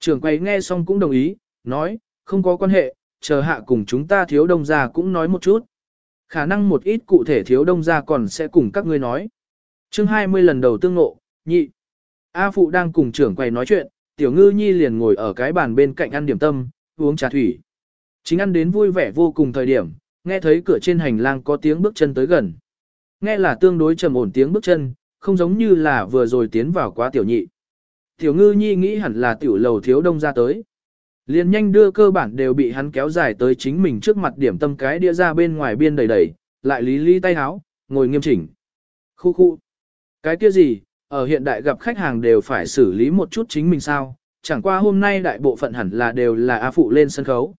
Trưởng quầy nghe xong cũng đồng ý, nói, không có quan hệ, chờ hạ cùng chúng ta thiếu đông gia cũng nói một chút. Khả năng một ít cụ thể thiếu đông gia còn sẽ cùng các ngươi nói chương 20 lần đầu tương ngộ, nhị. A Phụ đang cùng trưởng quầy nói chuyện, tiểu ngư nhi liền ngồi ở cái bàn bên cạnh ăn điểm tâm, uống trà thủy. Chính ăn đến vui vẻ vô cùng thời điểm, nghe thấy cửa trên hành lang có tiếng bước chân tới gần. Nghe là tương đối trầm ổn tiếng bước chân, không giống như là vừa rồi tiến vào quá tiểu nhị. Tiểu ngư nhi nghĩ hẳn là tiểu lầu thiếu đông ra tới. Liền nhanh đưa cơ bản đều bị hắn kéo dài tới chính mình trước mặt điểm tâm cái đĩa ra bên ngoài biên đầy đầy, lại lý lý tay háo, ngồi nghiêm chỉnh. Khu khu. Cái kia gì, ở hiện đại gặp khách hàng đều phải xử lý một chút chính mình sao, chẳng qua hôm nay đại bộ phận hẳn là đều là A Phụ lên sân khấu.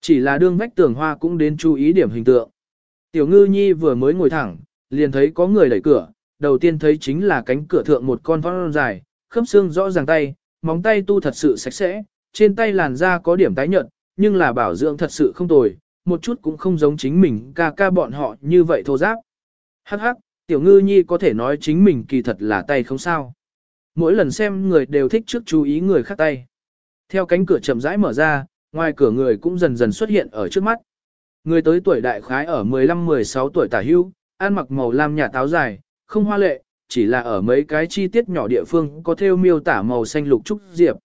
Chỉ là đương vách tường hoa cũng đến chú ý điểm hình tượng. Tiểu ngư nhi vừa mới ngồi thẳng, liền thấy có người đẩy cửa, đầu tiên thấy chính là cánh cửa thượng một con vong dài, khớp xương rõ ràng tay, móng tay tu thật sự sạch sẽ, trên tay làn da có điểm tái nhợt, nhưng là bảo dưỡng thật sự không tồi, một chút cũng không giống chính mình ca ca bọn họ như vậy thô giáp. Hắc hắc, tiểu ngư nhi có thể nói chính mình kỳ thật là tay không sao. Mỗi lần xem người đều thích trước chú ý người khác tay. Theo cánh cửa chậm rãi mở ra, ngoài cửa người cũng dần dần xuất hiện ở trước mắt. Người tới tuổi đại khái ở 15-16 tuổi tả hưu, ăn mặc màu lam nhà táo dài, không hoa lệ, chỉ là ở mấy cái chi tiết nhỏ địa phương có theo miêu tả màu xanh lục trúc diệp.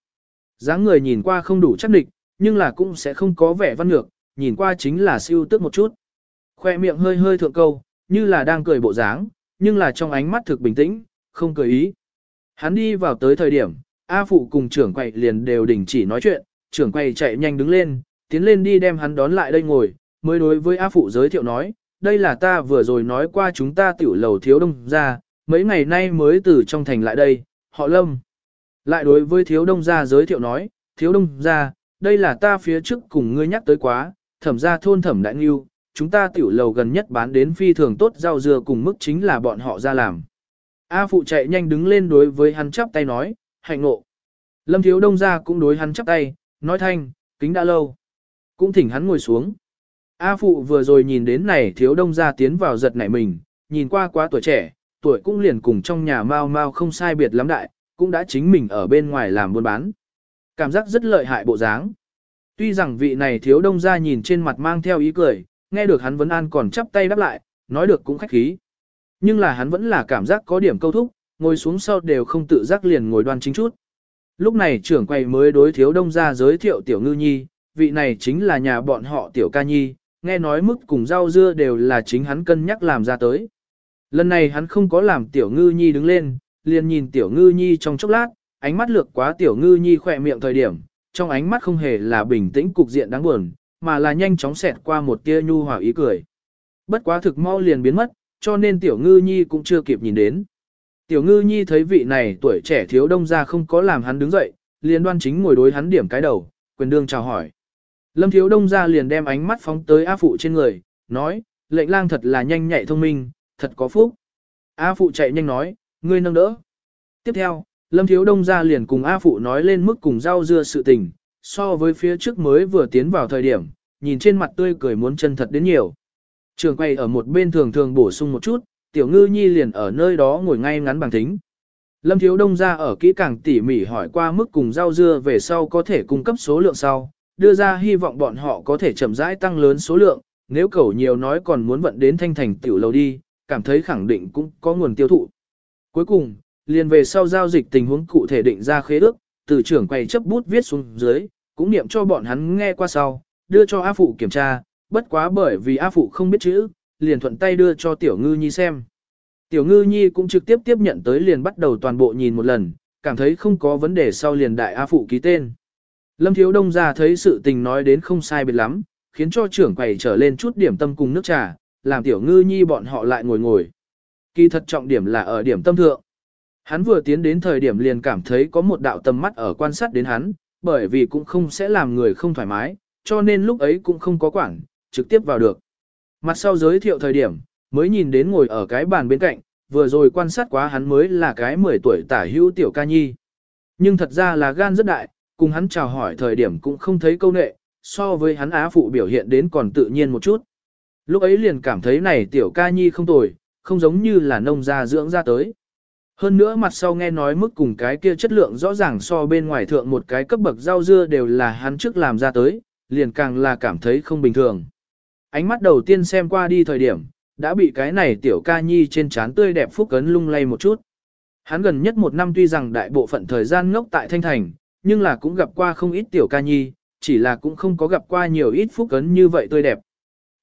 dáng người nhìn qua không đủ chắc địch, nhưng là cũng sẽ không có vẻ văn ngược, nhìn qua chính là siêu tước một chút. Khoe miệng hơi hơi thượng câu, như là đang cười bộ dáng, nhưng là trong ánh mắt thực bình tĩnh, không cười ý. Hắn đi vào tới thời điểm, A Phụ cùng trưởng quầy liền đều đình chỉ nói chuyện, trưởng quầy chạy nhanh đứng lên, tiến lên đi đem hắn đón lại đây ngồi, mới đối với A Phụ giới thiệu nói, đây là ta vừa rồi nói qua chúng ta tiểu lầu thiếu đông ra, mấy ngày nay mới từ trong thành lại đây, họ lâm. Lại đối với thiếu đông gia giới thiệu nói, thiếu đông gia, đây là ta phía trước cùng ngươi nhắc tới quá, thẩm ra thôn thẩm đại nghiêu, chúng ta tiểu lầu gần nhất bán đến phi thường tốt rau dưa cùng mức chính là bọn họ ra làm. A phụ chạy nhanh đứng lên đối với hắn chắp tay nói, hạnh ngộ. Lâm thiếu đông gia cũng đối hắn chắp tay, nói thanh, kính đã lâu. Cũng thỉnh hắn ngồi xuống. A phụ vừa rồi nhìn đến này thiếu đông gia tiến vào giật nảy mình, nhìn qua quá tuổi trẻ, tuổi cũng liền cùng trong nhà mau mau không sai biệt lắm đại, cũng đã chính mình ở bên ngoài làm buôn bán. Cảm giác rất lợi hại bộ dáng. Tuy rằng vị này thiếu đông gia nhìn trên mặt mang theo ý cười, nghe được hắn vấn an còn chắp tay đáp lại, nói được cũng khách khí. Nhưng là hắn vẫn là cảm giác có điểm câu thúc, ngồi xuống sau đều không tự giác liền ngồi đoan chính chút. Lúc này trưởng quầy mới đối thiếu đông ra giới thiệu tiểu ngư nhi, vị này chính là nhà bọn họ tiểu ca nhi, nghe nói mức cùng rau dưa đều là chính hắn cân nhắc làm ra tới. Lần này hắn không có làm tiểu ngư nhi đứng lên, liền nhìn tiểu ngư nhi trong chốc lát, ánh mắt lược quá tiểu ngư nhi khỏe miệng thời điểm, trong ánh mắt không hề là bình tĩnh cục diện đáng buồn, mà là nhanh chóng xẹt qua một tia nhu hòa ý cười. Bất quá thực mau liền biến mất, cho nên tiểu ngư nhi cũng chưa kịp nhìn đến. Tiểu ngư nhi thấy vị này tuổi trẻ thiếu đông ra không có làm hắn đứng dậy, liền đoan chính ngồi đối hắn điểm cái đầu, quyền đương chào hỏi. Lâm thiếu đông ra liền đem ánh mắt phóng tới A phụ trên người, nói, lệnh lang thật là nhanh nhạy thông minh, thật có phúc. A phụ chạy nhanh nói, ngươi nâng đỡ. Tiếp theo, Lâm thiếu đông ra liền cùng A phụ nói lên mức cùng rau dưa sự tình, so với phía trước mới vừa tiến vào thời điểm, nhìn trên mặt tươi cười muốn chân thật đến nhiều. Trường quay ở một bên thường thường bổ sung một chút, tiểu ngư nhi liền ở nơi đó ngồi ngay ngắn bằng thính. Lâm Thiếu Đông ra ở kỹ càng tỉ mỉ hỏi qua mức cùng rau dưa về sau có thể cung cấp số lượng sau, đưa ra hy vọng bọn họ có thể chậm rãi tăng lớn số lượng, nếu cầu nhiều nói còn muốn vận đến thanh thành tiểu lầu đi, cảm thấy khẳng định cũng có nguồn tiêu thụ. Cuối cùng, liền về sau giao dịch tình huống cụ thể định ra khế ước, từ trưởng quầy chấp bút viết xuống dưới, cũng niệm cho bọn hắn nghe qua sau, đưa cho A Phụ kiểm tra, bất quá bởi vì A Phụ không biết chữ, liền thuận tay đưa cho Tiểu Ngư Nhi xem. Tiểu Ngư Nhi cũng trực tiếp tiếp nhận tới liền bắt đầu toàn bộ nhìn một lần, cảm thấy không có vấn đề sau liền đại A Phụ ký tên. Lâm Thiếu Đông ra thấy sự tình nói đến không sai biệt lắm, khiến cho trưởng quầy trở lên chút điểm tâm cùng nước trà, làm Tiểu Ngư Nhi bọn họ lại ngồi ngồi. Kỳ thật trọng điểm là ở điểm tâm thượng. Hắn vừa tiến đến thời điểm liền cảm thấy có một đạo tầm mắt ở quan sát đến hắn, bởi vì cũng không sẽ làm người không thoải mái, cho nên lúc ấy cũng không có quản, trực tiếp vào được. Mặt sau giới thiệu thời điểm, mới nhìn đến ngồi ở cái bàn bên cạnh, vừa rồi quan sát quá hắn mới là cái 10 tuổi tả hữu tiểu ca nhi. Nhưng thật ra là gan rất đại, cùng hắn chào hỏi thời điểm cũng không thấy câu nệ, so với hắn á phụ biểu hiện đến còn tự nhiên một chút. Lúc ấy liền cảm thấy này tiểu ca nhi không tồi, không giống như là nông gia dưỡng ra tới. Hơn nữa mặt sau nghe nói mức cùng cái kia chất lượng rõ ràng so bên ngoài thượng một cái cấp bậc rau dưa đều là hắn trước làm ra tới, liền càng là cảm thấy không bình thường. Ánh mắt đầu tiên xem qua đi thời điểm, đã bị cái này tiểu ca nhi trên trán tươi đẹp phúc cấn lung lay một chút. Hắn gần nhất một năm tuy rằng đại bộ phận thời gian ngốc tại Thanh Thành, nhưng là cũng gặp qua không ít tiểu ca nhi, chỉ là cũng không có gặp qua nhiều ít phúc cấn như vậy tươi đẹp.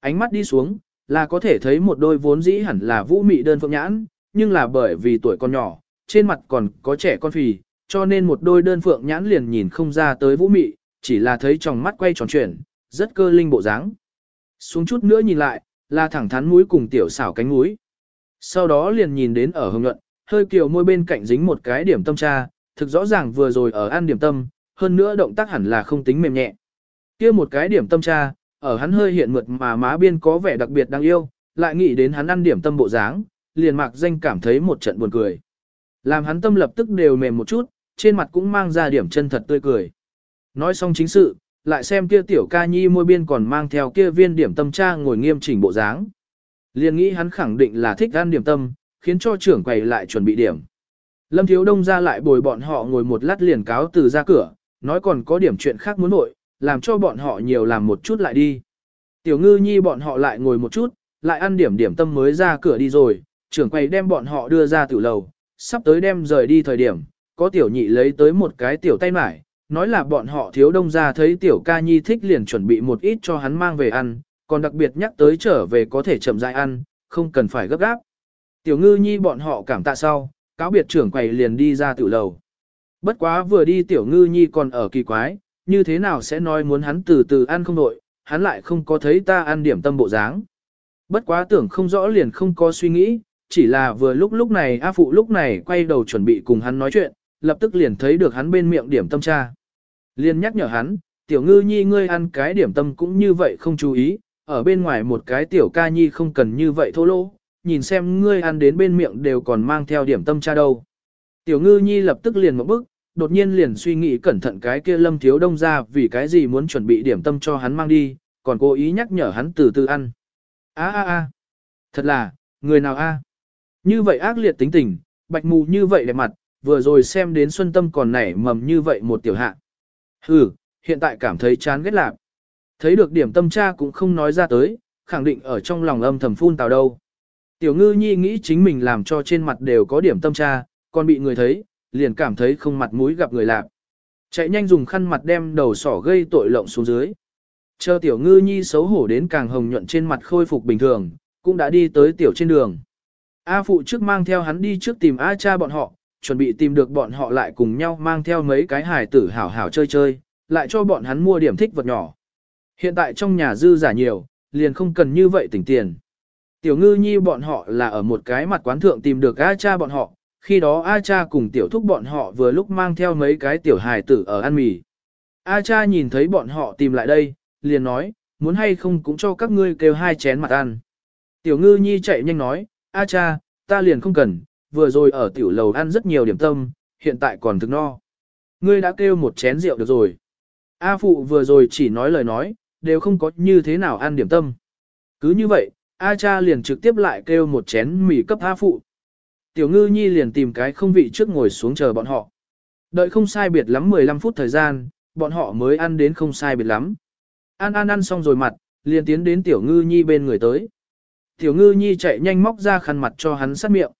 Ánh mắt đi xuống, là có thể thấy một đôi vốn dĩ hẳn là vũ mị đơn phượng nhãn, nhưng là bởi vì tuổi còn nhỏ, trên mặt còn có trẻ con phì, cho nên một đôi đơn phượng nhãn liền nhìn không ra tới vũ mị, chỉ là thấy trong mắt quay tròn chuyển, rất cơ linh bộ dáng. Xuống chút nữa nhìn lại, là thẳng thắn mũi cùng tiểu xảo cánh mũi. Sau đó liền nhìn đến ở hồng nhuận, hơi kiều môi bên cạnh dính một cái điểm tâm tra, thực rõ ràng vừa rồi ở ăn điểm tâm, hơn nữa động tác hẳn là không tính mềm nhẹ. kia một cái điểm tâm tra ở hắn hơi hiện mượt mà má biên có vẻ đặc biệt đáng yêu, lại nghĩ đến hắn ăn điểm tâm bộ dáng, liền mạc danh cảm thấy một trận buồn cười. Làm hắn tâm lập tức đều mềm một chút, trên mặt cũng mang ra điểm chân thật tươi cười. Nói xong chính sự, lại xem kia tiểu ca nhi môi biên còn mang theo kia viên điểm tâm cha ngồi nghiêm chỉnh bộ dáng. Liền nghĩ hắn khẳng định là thích ăn điểm tâm, khiến cho trưởng quầy lại chuẩn bị điểm. Lâm Thiếu Đông ra lại bồi bọn họ ngồi một lát liền cáo từ ra cửa, nói còn có điểm chuyện khác muốn nội, làm cho bọn họ nhiều làm một chút lại đi. Tiểu ngư nhi bọn họ lại ngồi một chút, lại ăn điểm điểm tâm mới ra cửa đi rồi, trưởng quầy đem bọn họ đưa ra tiểu lầu, sắp tới đem rời đi thời điểm, có tiểu nhị lấy tới một cái tiểu tay mải, nói là bọn họ thiếu đông ra thấy tiểu ca nhi thích liền chuẩn bị một ít cho hắn mang về ăn, còn đặc biệt nhắc tới trở về có thể chậm rãi ăn, không cần phải gấp gáp. Tiểu ngư nhi bọn họ cảm tạ sau, cáo biệt trưởng quầy liền đi ra tiểu lầu. Bất quá vừa đi tiểu ngư nhi còn ở kỳ quái, như thế nào sẽ nói muốn hắn từ từ ăn không nội, hắn lại không có thấy ta ăn điểm tâm bộ dáng. Bất quá tưởng không rõ liền không có suy nghĩ, chỉ là vừa lúc lúc này A Phụ lúc này quay đầu chuẩn bị cùng hắn nói chuyện, lập tức liền thấy được hắn bên miệng điểm tâm cha. Liền nhắc nhở hắn, tiểu ngư nhi ngươi ăn cái điểm tâm cũng như vậy không chú ý, ở bên ngoài một cái tiểu ca nhi không cần như vậy thô lỗ, nhìn xem ngươi ăn đến bên miệng đều còn mang theo điểm tâm cha đâu. Tiểu ngư nhi lập tức liền một bức, đột nhiên liền suy nghĩ cẩn thận cái kia lâm thiếu đông ra vì cái gì muốn chuẩn bị điểm tâm cho hắn mang đi, còn cố ý nhắc nhở hắn từ từ ăn. a a a thật là, người nào a Như vậy ác liệt tính tình, bạch mù như vậy đẹp mặt, vừa rồi xem đến xuân tâm còn nảy mầm như vậy một tiểu hạ. Hừ, hiện tại cảm thấy chán ghét lạc. Thấy được điểm tâm cha cũng không nói ra tới, khẳng định ở trong lòng âm thầm phun tào đâu. Tiểu ngư nhi nghĩ chính mình làm cho trên mặt đều có điểm tâm cha, còn bị người thấy, liền cảm thấy không mặt mũi gặp người lạc. Chạy nhanh dùng khăn mặt đem đầu sỏ gây tội lộng xuống dưới. Chờ tiểu ngư nhi xấu hổ đến càng hồng nhuận trên mặt khôi phục bình thường, cũng đã đi tới tiểu trên đường. A phụ trước mang theo hắn đi trước tìm A cha bọn họ, chuẩn bị tìm được bọn họ lại cùng nhau mang theo mấy cái hài tử hảo hảo chơi chơi, lại cho bọn hắn mua điểm thích vật nhỏ. Hiện tại trong nhà dư giả nhiều, liền không cần như vậy tỉnh tiền. Tiểu ngư nhi bọn họ là ở một cái mặt quán thượng tìm được A cha bọn họ, khi đó A cha cùng tiểu thúc bọn họ vừa lúc mang theo mấy cái tiểu hài tử ở ăn mì. A cha nhìn thấy bọn họ tìm lại đây, liền nói, muốn hay không cũng cho các ngươi kêu hai chén mặt ăn. Tiểu ngư nhi chạy nhanh nói, A cha, ta liền không cần, vừa rồi ở tiểu lầu ăn rất nhiều điểm tâm, hiện tại còn thức no. Ngươi đã kêu một chén rượu được rồi. A phụ vừa rồi chỉ nói lời nói, đều không có như thế nào ăn điểm tâm. Cứ như vậy, A cha liền trực tiếp lại kêu một chén mì cấp A phụ. Tiểu ngư nhi liền tìm cái không vị trước ngồi xuống chờ bọn họ. Đợi không sai biệt lắm 15 phút thời gian, bọn họ mới ăn đến không sai biệt lắm. Ăn ăn ăn xong rồi mặt, liền tiến đến tiểu ngư nhi bên người tới. Tiểu ngư nhi chạy nhanh móc ra khăn mặt cho hắn sát miệng.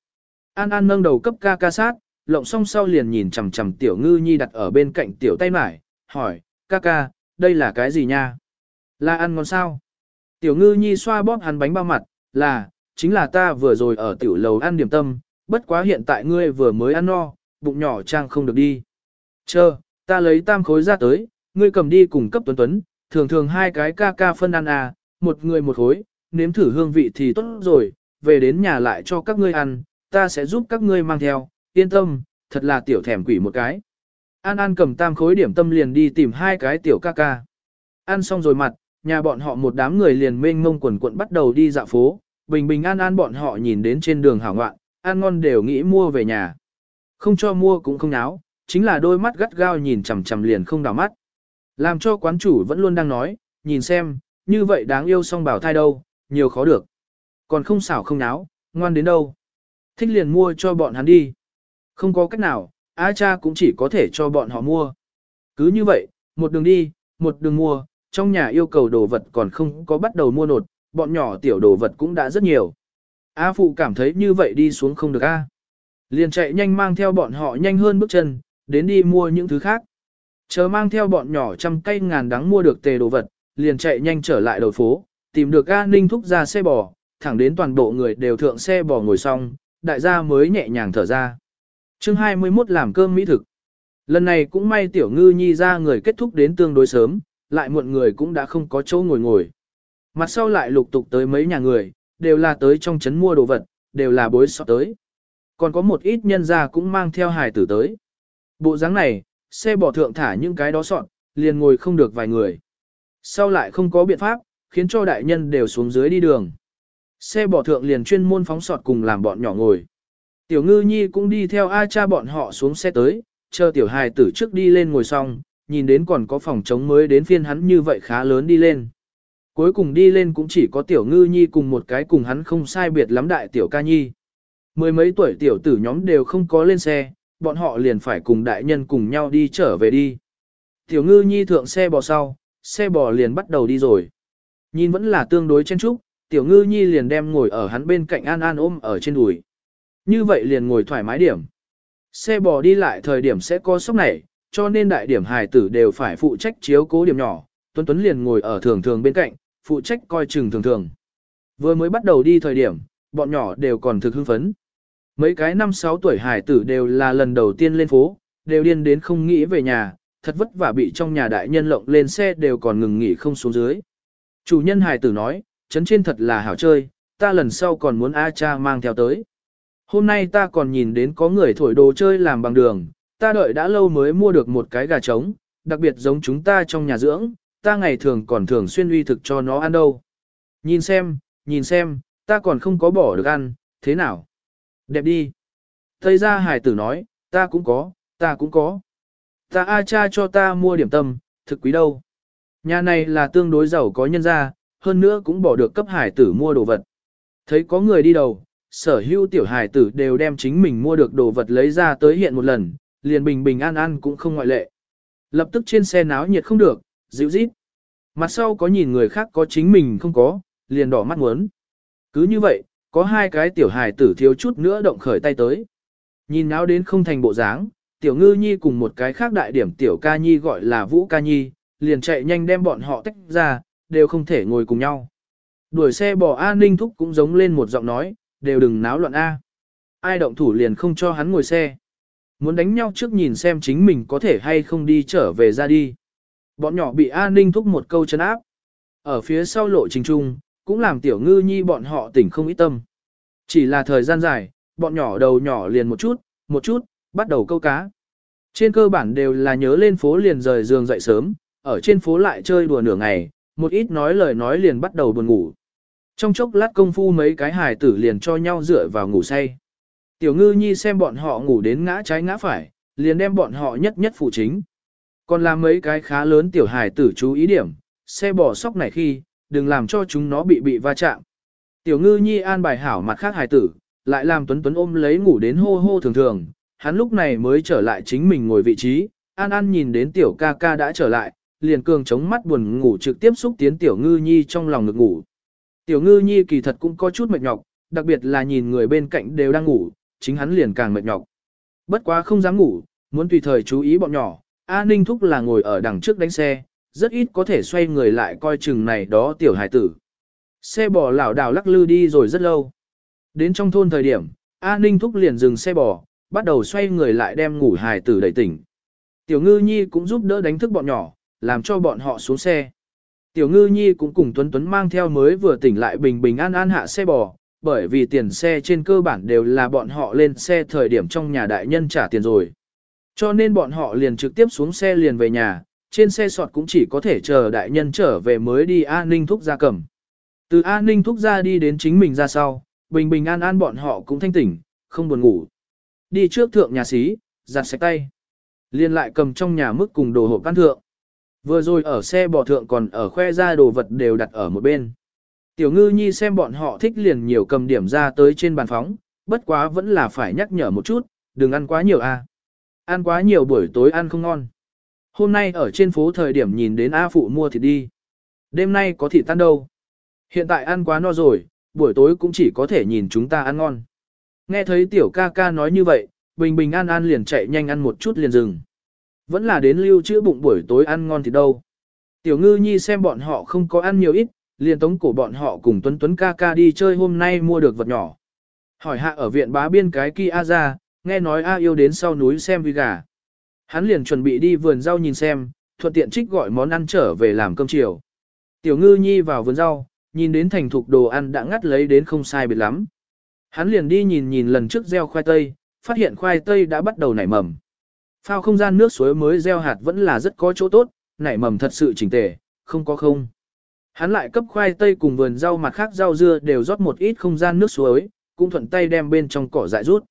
An An nâng đầu cấp ca ca sát, lộng xong sau liền nhìn chằm chằm tiểu ngư nhi đặt ở bên cạnh tiểu tay mải, hỏi, ca ca, đây là cái gì nha? Là ăn ngon sao? Tiểu ngư nhi xoa bóp hắn bánh bao mặt, là, chính là ta vừa rồi ở tiểu lầu ăn điểm tâm, bất quá hiện tại ngươi vừa mới ăn no, bụng nhỏ trang không được đi. Chờ, ta lấy tam khối ra tới, ngươi cầm đi cùng cấp tuấn tuấn, thường thường hai cái ca ca phân ăn à, một người một khối, nếm thử hương vị thì tốt rồi, về đến nhà lại cho các ngươi ăn, ta sẽ giúp các ngươi mang theo, yên tâm, thật là tiểu thèm quỷ một cái. An An cầm tam khối điểm tâm liền đi tìm hai cái tiểu ca ca. Ăn xong rồi mặt, nhà bọn họ một đám người liền mênh mông quần quận bắt đầu đi dạo phố, bình bình an an bọn họ nhìn đến trên đường hảo ngoạn, ăn ngon đều nghĩ mua về nhà. Không cho mua cũng không náo, chính là đôi mắt gắt gao nhìn chằm chằm liền không đảo mắt. Làm cho quán chủ vẫn luôn đang nói, nhìn xem, như vậy đáng yêu song bảo thai đâu, nhiều khó được. Còn không xảo không náo, ngoan đến đâu. Thích liền mua cho bọn hắn đi. Không có cách nào, A cha cũng chỉ có thể cho bọn họ mua. Cứ như vậy, một đường đi, một đường mua, trong nhà yêu cầu đồ vật còn không có bắt đầu mua nột, bọn nhỏ tiểu đồ vật cũng đã rất nhiều. A phụ cảm thấy như vậy đi xuống không được A. Liền chạy nhanh mang theo bọn họ nhanh hơn bước chân, đến đi mua những thứ khác. Chờ mang theo bọn nhỏ trăm cây ngàn đắng mua được tề đồ vật, liền chạy nhanh trở lại đầu phố, tìm được A Ninh thúc ra xe bò, thẳng đến toàn bộ người đều thượng xe bò ngồi xong, đại gia mới nhẹ nhàng thở ra. chương 21 làm cơm mỹ thực. Lần này cũng may tiểu ngư nhi ra người kết thúc đến tương đối sớm, lại muộn người cũng đã không có chỗ ngồi ngồi. Mặt sau lại lục tục tới mấy nhà người, đều là tới trong trấn mua đồ vật, đều là bối sọt tới. Còn có một ít nhân gia cũng mang theo hài tử tới. Bộ dáng này, xe bỏ thượng thả những cái đó sọt, liền ngồi không được vài người. Sau lại không có biện pháp, khiến cho đại nhân đều xuống dưới đi đường. Xe bỏ thượng liền chuyên môn phóng sọt cùng làm bọn nhỏ ngồi. Tiểu ngư nhi cũng đi theo A cha bọn họ xuống xe tới, chờ tiểu hài tử trước đi lên ngồi xong, nhìn đến còn có phòng trống mới đến phiên hắn như vậy khá lớn đi lên. Cuối cùng đi lên cũng chỉ có tiểu ngư nhi cùng một cái cùng hắn không sai biệt lắm đại tiểu ca nhi. Mười mấy tuổi tiểu tử nhóm đều không có lên xe, bọn họ liền phải cùng đại nhân cùng nhau đi trở về đi. Tiểu ngư nhi thượng xe bò sau, xe bò liền bắt đầu đi rồi. Nhìn vẫn là tương đối chen trúc, tiểu ngư nhi liền đem ngồi ở hắn bên cạnh an an ôm ở trên đùi. Như vậy liền ngồi thoải mái điểm. Xe bò đi lại thời điểm sẽ có sốc này, cho nên đại điểm hài tử đều phải phụ trách chiếu cố điểm nhỏ. Tuấn Tuấn liền ngồi ở thường thường bên cạnh, phụ trách coi chừng thường thường. Vừa mới bắt đầu đi thời điểm, bọn nhỏ đều còn thực hưng phấn. Mấy cái năm sáu tuổi hài tử đều là lần đầu tiên lên phố, đều điên đến không nghĩ về nhà, thật vất vả bị trong nhà đại nhân lộng lên xe đều còn ngừng nghỉ không xuống dưới. Chủ nhân hài tử nói, chấn trên thật là hảo chơi, ta lần sau còn muốn A cha mang theo tới. Hôm nay ta còn nhìn đến có người thổi đồ chơi làm bằng đường, ta đợi đã lâu mới mua được một cái gà trống, đặc biệt giống chúng ta trong nhà dưỡng, ta ngày thường còn thường xuyên uy thực cho nó ăn đâu. Nhìn xem, nhìn xem, ta còn không có bỏ được ăn, thế nào? Đẹp đi. Tây ra hải tử nói, ta cũng có, ta cũng có. Ta A cha cho ta mua điểm tâm, thực quý đâu. Nhà này là tương đối giàu có nhân gia, hơn nữa cũng bỏ được cấp hải tử mua đồ vật. Thấy có người đi đầu, sở hữu tiểu hải tử đều đem chính mình mua được đồ vật lấy ra tới hiện một lần, liền bình bình an an cũng không ngoại lệ. Lập tức trên xe náo nhiệt không được, dịu rít. Mặt sau có nhìn người khác có chính mình không có, liền đỏ mắt muốn. Cứ như vậy, có hai cái tiểu hài tử thiếu chút nữa động khởi tay tới. Nhìn náo đến không thành bộ dáng, tiểu ngư nhi cùng một cái khác đại điểm tiểu ca nhi gọi là vũ ca nhi, liền chạy nhanh đem bọn họ tách ra, đều không thể ngồi cùng nhau. Đuổi xe bỏ A Ninh Thúc cũng giống lên một giọng nói, đều đừng náo loạn A. Ai động thủ liền không cho hắn ngồi xe. Muốn đánh nhau trước nhìn xem chính mình có thể hay không đi trở về ra đi. Bọn nhỏ bị A Ninh Thúc một câu chân áp. Ở phía sau lộ trình trung, cũng làm tiểu ngư nhi bọn họ tỉnh không ít tâm. Chỉ là thời gian dài, bọn nhỏ đầu nhỏ liền một chút, một chút, bắt đầu câu cá. Trên cơ bản đều là nhớ lên phố liền rời giường dậy sớm, ở trên phố lại chơi đùa nửa ngày, một ít nói lời nói liền bắt đầu buồn ngủ. Trong chốc lát công phu mấy cái hài tử liền cho nhau dựa vào ngủ say. Tiểu ngư nhi xem bọn họ ngủ đến ngã trái ngã phải, liền đem bọn họ nhất nhất phụ chính. Còn làm mấy cái khá lớn tiểu hài tử chú ý điểm, xe bỏ sóc này khi, đừng làm cho chúng nó bị bị va chạm. Tiểu ngư nhi an bài hảo mặt khác hài tử, lại làm tuấn tuấn ôm lấy ngủ đến hô hô thường thường, hắn lúc này mới trở lại chính mình ngồi vị trí, an an nhìn đến tiểu ca ca đã trở lại, liền cường chống mắt buồn ngủ trực tiếp xúc tiến tiểu ngư nhi trong lòng ngực ngủ. Tiểu ngư nhi kỳ thật cũng có chút mệt nhọc, đặc biệt là nhìn người bên cạnh đều đang ngủ, chính hắn liền càng mệt nhọc. Bất quá không dám ngủ, muốn tùy thời chú ý bọn nhỏ, A Ninh Thúc là ngồi ở đằng trước đánh xe, rất ít có thể xoay người lại coi chừng này đó tiểu hải tử. Xe bò lảo đảo lắc lư đi rồi rất lâu. Đến trong thôn thời điểm, A Ninh Thúc liền dừng xe bò, bắt đầu xoay người lại đem ngủ hải tử đẩy tỉnh. Tiểu ngư nhi cũng giúp đỡ đánh thức bọn nhỏ, làm cho bọn họ xuống xe. Tiểu ngư nhi cũng cùng Tuấn Tuấn mang theo mới vừa tỉnh lại bình bình an an hạ xe bò, bởi vì tiền xe trên cơ bản đều là bọn họ lên xe thời điểm trong nhà đại nhân trả tiền rồi. Cho nên bọn họ liền trực tiếp xuống xe liền về nhà, trên xe sọt cũng chỉ có thể chờ đại nhân trở về mới đi an ninh thúc ra cầm. Từ an ninh thúc ra đi đến chính mình ra sau, bình bình an an bọn họ cũng thanh tỉnh, không buồn ngủ. Đi trước thượng nhà xí, giặt sạch tay. Liên lại cầm trong nhà mức cùng đồ hộp ăn thượng. Vừa rồi ở xe bò thượng còn ở khoe ra đồ vật đều đặt ở một bên. Tiểu ngư nhi xem bọn họ thích liền nhiều cầm điểm ra tới trên bàn phóng, bất quá vẫn là phải nhắc nhở một chút, đừng ăn quá nhiều a. Ăn quá nhiều buổi tối ăn không ngon. Hôm nay ở trên phố thời điểm nhìn đến A Phụ mua thịt đi. Đêm nay có thịt tan đâu. Hiện tại ăn quá no rồi, buổi tối cũng chỉ có thể nhìn chúng ta ăn ngon. Nghe thấy tiểu ca ca nói như vậy, bình bình an an liền chạy nhanh ăn một chút liền dừng. Vẫn là đến lưu trữ bụng buổi tối ăn ngon thì đâu. Tiểu ngư nhi xem bọn họ không có ăn nhiều ít, liền tống cổ bọn họ cùng Tuấn Tuấn ca ca đi chơi hôm nay mua được vật nhỏ. Hỏi hạ ở viện bá biên cái kia A ra, nghe nói A yêu đến sau núi xem vi gà. Hắn liền chuẩn bị đi vườn rau nhìn xem, thuận tiện trích gọi món ăn trở về làm cơm chiều. Tiểu ngư nhi vào vườn rau, nhìn đến thành thục đồ ăn đã ngắt lấy đến không sai biệt lắm. Hắn liền đi nhìn nhìn lần trước gieo khoai tây, phát hiện khoai tây đã bắt đầu nảy mầm. Phao không gian nước suối mới gieo hạt vẫn là rất có chỗ tốt, nảy mầm thật sự chỉnh tề, không có không. Hắn lại cấp khoai tây cùng vườn rau mặt khác rau dưa đều rót một ít không gian nước suối, cũng thuận tay đem bên trong cỏ dại rút.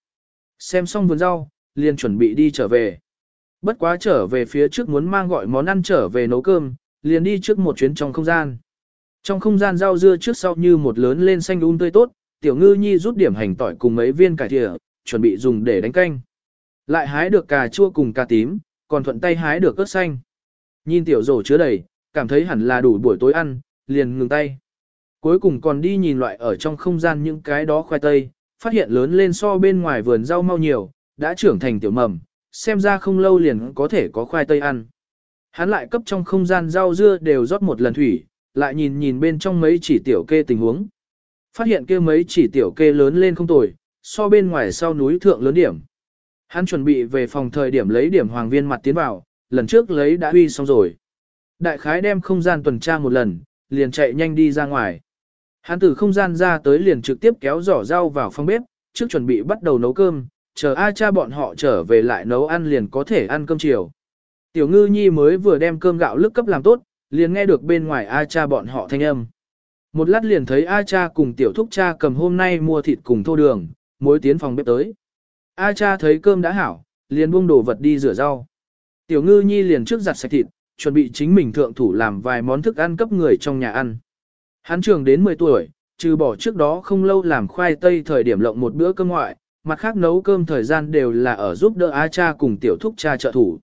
Xem xong vườn rau, liền chuẩn bị đi trở về. Bất quá trở về phía trước muốn mang gọi món ăn trở về nấu cơm, liền đi trước một chuyến trong không gian. Trong không gian rau dưa trước sau như một lớn lên xanh um tươi tốt, tiểu ngư nhi rút điểm hành tỏi cùng mấy viên cải thìa, chuẩn bị dùng để đánh canh. Lại hái được cà chua cùng cà tím, còn thuận tay hái được ớt xanh. Nhìn tiểu rổ chứa đầy, cảm thấy hẳn là đủ buổi tối ăn, liền ngừng tay. Cuối cùng còn đi nhìn loại ở trong không gian những cái đó khoai tây, phát hiện lớn lên so bên ngoài vườn rau mau nhiều, đã trưởng thành tiểu mầm, xem ra không lâu liền có thể có khoai tây ăn. Hắn lại cấp trong không gian rau dưa đều rót một lần thủy, lại nhìn nhìn bên trong mấy chỉ tiểu kê tình huống. Phát hiện kia mấy chỉ tiểu kê lớn lên không tồi, so bên ngoài sau núi thượng lớn điểm. Hắn chuẩn bị về phòng thời điểm lấy điểm hoàng viên mặt tiến vào, lần trước lấy đã huy xong rồi. Đại khái đem không gian tuần tra một lần, liền chạy nhanh đi ra ngoài. Hắn từ không gian ra tới liền trực tiếp kéo giỏ rau vào phòng bếp, trước chuẩn bị bắt đầu nấu cơm, chờ A cha bọn họ trở về lại nấu ăn liền có thể ăn cơm chiều. Tiểu ngư nhi mới vừa đem cơm gạo lức cấp làm tốt, liền nghe được bên ngoài A cha bọn họ thanh âm. Một lát liền thấy A cha cùng tiểu thúc cha cầm hôm nay mua thịt cùng thô đường, mối tiến phòng bếp tới. A cha thấy cơm đã hảo, liền buông đồ vật đi rửa rau. Tiểu ngư nhi liền trước giặt sạch thịt, chuẩn bị chính mình thượng thủ làm vài món thức ăn cấp người trong nhà ăn. Hắn trường đến 10 tuổi, trừ bỏ trước đó không lâu làm khoai tây thời điểm lộng một bữa cơm ngoại, mặt khác nấu cơm thời gian đều là ở giúp đỡ A cha cùng tiểu thúc cha trợ thủ.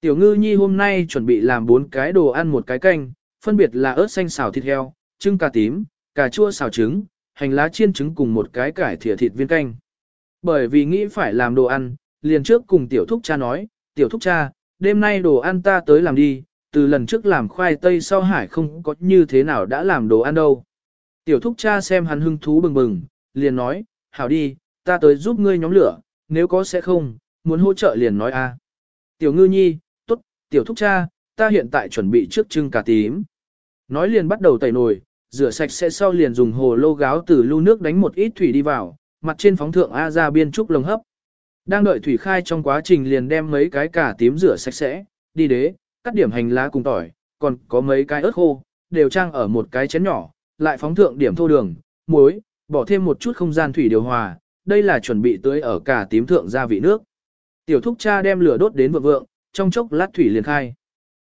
Tiểu ngư nhi hôm nay chuẩn bị làm bốn cái đồ ăn một cái canh, phân biệt là ớt xanh xào thịt heo, trứng cà tím, cà chua xào trứng, hành lá chiên trứng cùng một cái cải thìa thịt viên canh. Bởi vì nghĩ phải làm đồ ăn, liền trước cùng tiểu thúc cha nói, tiểu thúc cha, đêm nay đồ ăn ta tới làm đi, từ lần trước làm khoai tây sau hải không có như thế nào đã làm đồ ăn đâu. Tiểu thúc cha xem hắn hưng thú bừng bừng, liền nói, hảo đi, ta tới giúp ngươi nhóm lửa, nếu có sẽ không, muốn hỗ trợ liền nói a. Tiểu ngư nhi, tốt, tiểu thúc cha, ta hiện tại chuẩn bị trước trưng cà tím. Nói liền bắt đầu tẩy nồi, rửa sạch sẽ sau liền dùng hồ lô gáo từ lưu nước đánh một ít thủy đi vào, mặt trên phóng thượng A ra biên trúc lồng hấp. Đang đợi thủy khai trong quá trình liền đem mấy cái cà tím rửa sạch sẽ, đi đế, cắt điểm hành lá cùng tỏi, còn có mấy cái ớt khô, đều trang ở một cái chén nhỏ, lại phóng thượng điểm thô đường, muối, bỏ thêm một chút không gian thủy điều hòa, đây là chuẩn bị tưới ở cả tím thượng gia vị nước. Tiểu thúc cha đem lửa đốt đến vượng vượng, trong chốc lát thủy liền khai.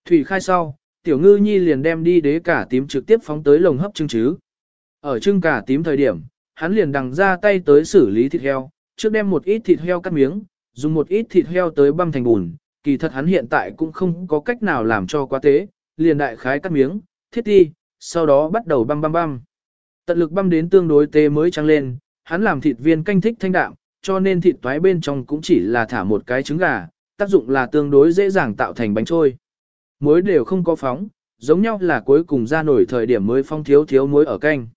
Thủy khai sau, tiểu ngư nhi liền đem đi đế cả tím trực tiếp phóng tới lồng hấp trưng chứ. Ở trưng cả tím thời điểm, hắn liền đằng ra tay tới xử lý thịt heo, trước đem một ít thịt heo cắt miếng, dùng một ít thịt heo tới băm thành bùn, kỳ thật hắn hiện tại cũng không có cách nào làm cho quá tế, liền đại khái cắt miếng, thiết ti, sau đó bắt đầu băm băm băm. Tận lực băm đến tương đối tế mới trắng lên, hắn làm thịt viên canh thích thanh đạm, cho nên thịt toái bên trong cũng chỉ là thả một cái trứng gà, tác dụng là tương đối dễ dàng tạo thành bánh trôi. Muối đều không có phóng, giống nhau là cuối cùng ra nổi thời điểm mới phong thiếu thiếu muối ở canh.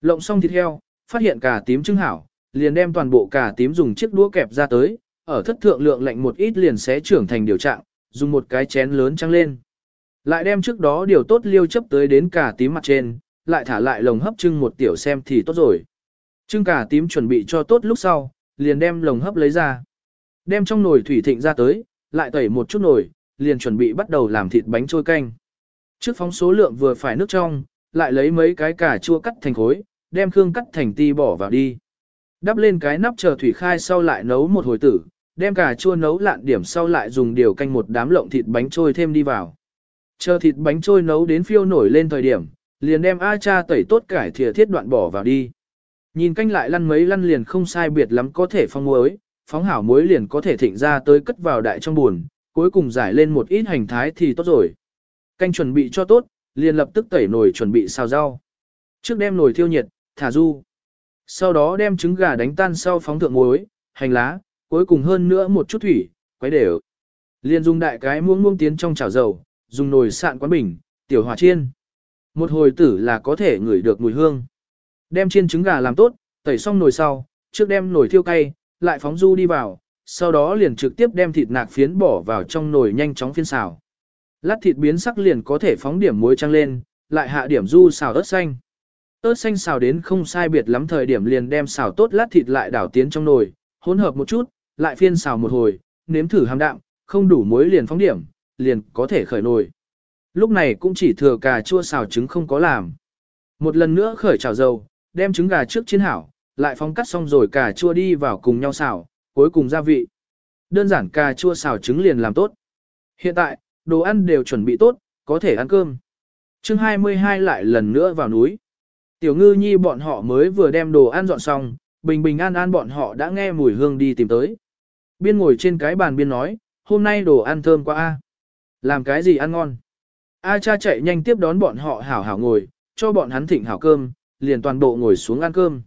Lộng xong thịt heo, phát hiện cả tím trứng hảo, liền đem toàn bộ cả tím dùng chiếc đũa kẹp ra tới, ở thất thượng lượng lạnh một ít liền sẽ trưởng thành điều trạng, dùng một cái chén lớn trăng lên. Lại đem trước đó điều tốt liêu chấp tới đến cả tím mặt trên, lại thả lại lồng hấp trưng một tiểu xem thì tốt rồi. Trưng cả tím chuẩn bị cho tốt lúc sau, liền đem lồng hấp lấy ra. Đem trong nồi thủy thịnh ra tới, lại tẩy một chút nồi, liền chuẩn bị bắt đầu làm thịt bánh trôi canh. Trước phóng số lượng vừa phải nước trong, lại lấy mấy cái cà chua cắt thành khối, đem khương cắt thành ti bỏ vào đi. Đắp lên cái nắp chờ thủy khai sau lại nấu một hồi tử, đem cà chua nấu lạn điểm sau lại dùng điều canh một đám lộng thịt bánh trôi thêm đi vào. Chờ thịt bánh trôi nấu đến phiêu nổi lên thời điểm, liền đem A cha tẩy tốt cải thìa thiết đoạn bỏ vào đi. Nhìn canh lại lăn mấy lăn liền không sai biệt lắm có thể phong muối, phóng hảo muối liền có thể thịnh ra tới cất vào đại trong buồn, cuối cùng giải lên một ít hành thái thì tốt rồi. Canh chuẩn bị cho tốt, liền lập tức tẩy nồi chuẩn bị xào rau. Trước đem nồi thiêu nhiệt, thả du. Sau đó đem trứng gà đánh tan sau phóng thượng muối, hành lá, cuối cùng hơn nữa một chút thủy, quấy đều. Liền dùng đại cái muỗng muỗng tiến trong chảo dầu, dùng nồi sạn quán bình, tiểu hỏa chiên. Một hồi tử là có thể ngửi được mùi hương. Đem chiên trứng gà làm tốt, tẩy xong nồi sau, trước đem nồi thiêu cay, lại phóng du đi vào, sau đó liền trực tiếp đem thịt nạc phiến bỏ vào trong nồi nhanh chóng phiên xào. Lát thịt biến sắc liền có thể phóng điểm muối trăng lên, lại hạ điểm du xào ớt xanh. Ớt xanh xào đến không sai biệt lắm thời điểm liền đem xào tốt lát thịt lại đảo tiến trong nồi, hỗn hợp một chút, lại phiên xào một hồi, nếm thử hàm đạm, không đủ muối liền phóng điểm, liền có thể khởi nồi. Lúc này cũng chỉ thừa cà chua xào trứng không có làm. Một lần nữa khởi chảo dầu, đem trứng gà trước chiên hảo, lại phóng cắt xong rồi cà chua đi vào cùng nhau xào, cuối cùng gia vị. Đơn giản cà chua xào trứng liền làm tốt. Hiện tại, đồ ăn đều chuẩn bị tốt, có thể ăn cơm. chương 22 lại lần nữa vào núi. Tiểu ngư nhi bọn họ mới vừa đem đồ ăn dọn xong, bình bình an an bọn họ đã nghe mùi hương đi tìm tới. Biên ngồi trên cái bàn biên nói, hôm nay đồ ăn thơm quá a Làm cái gì ăn ngon? A cha chạy nhanh tiếp đón bọn họ hảo hảo ngồi, cho bọn hắn thịnh hảo cơm, liền toàn bộ ngồi xuống ăn cơm.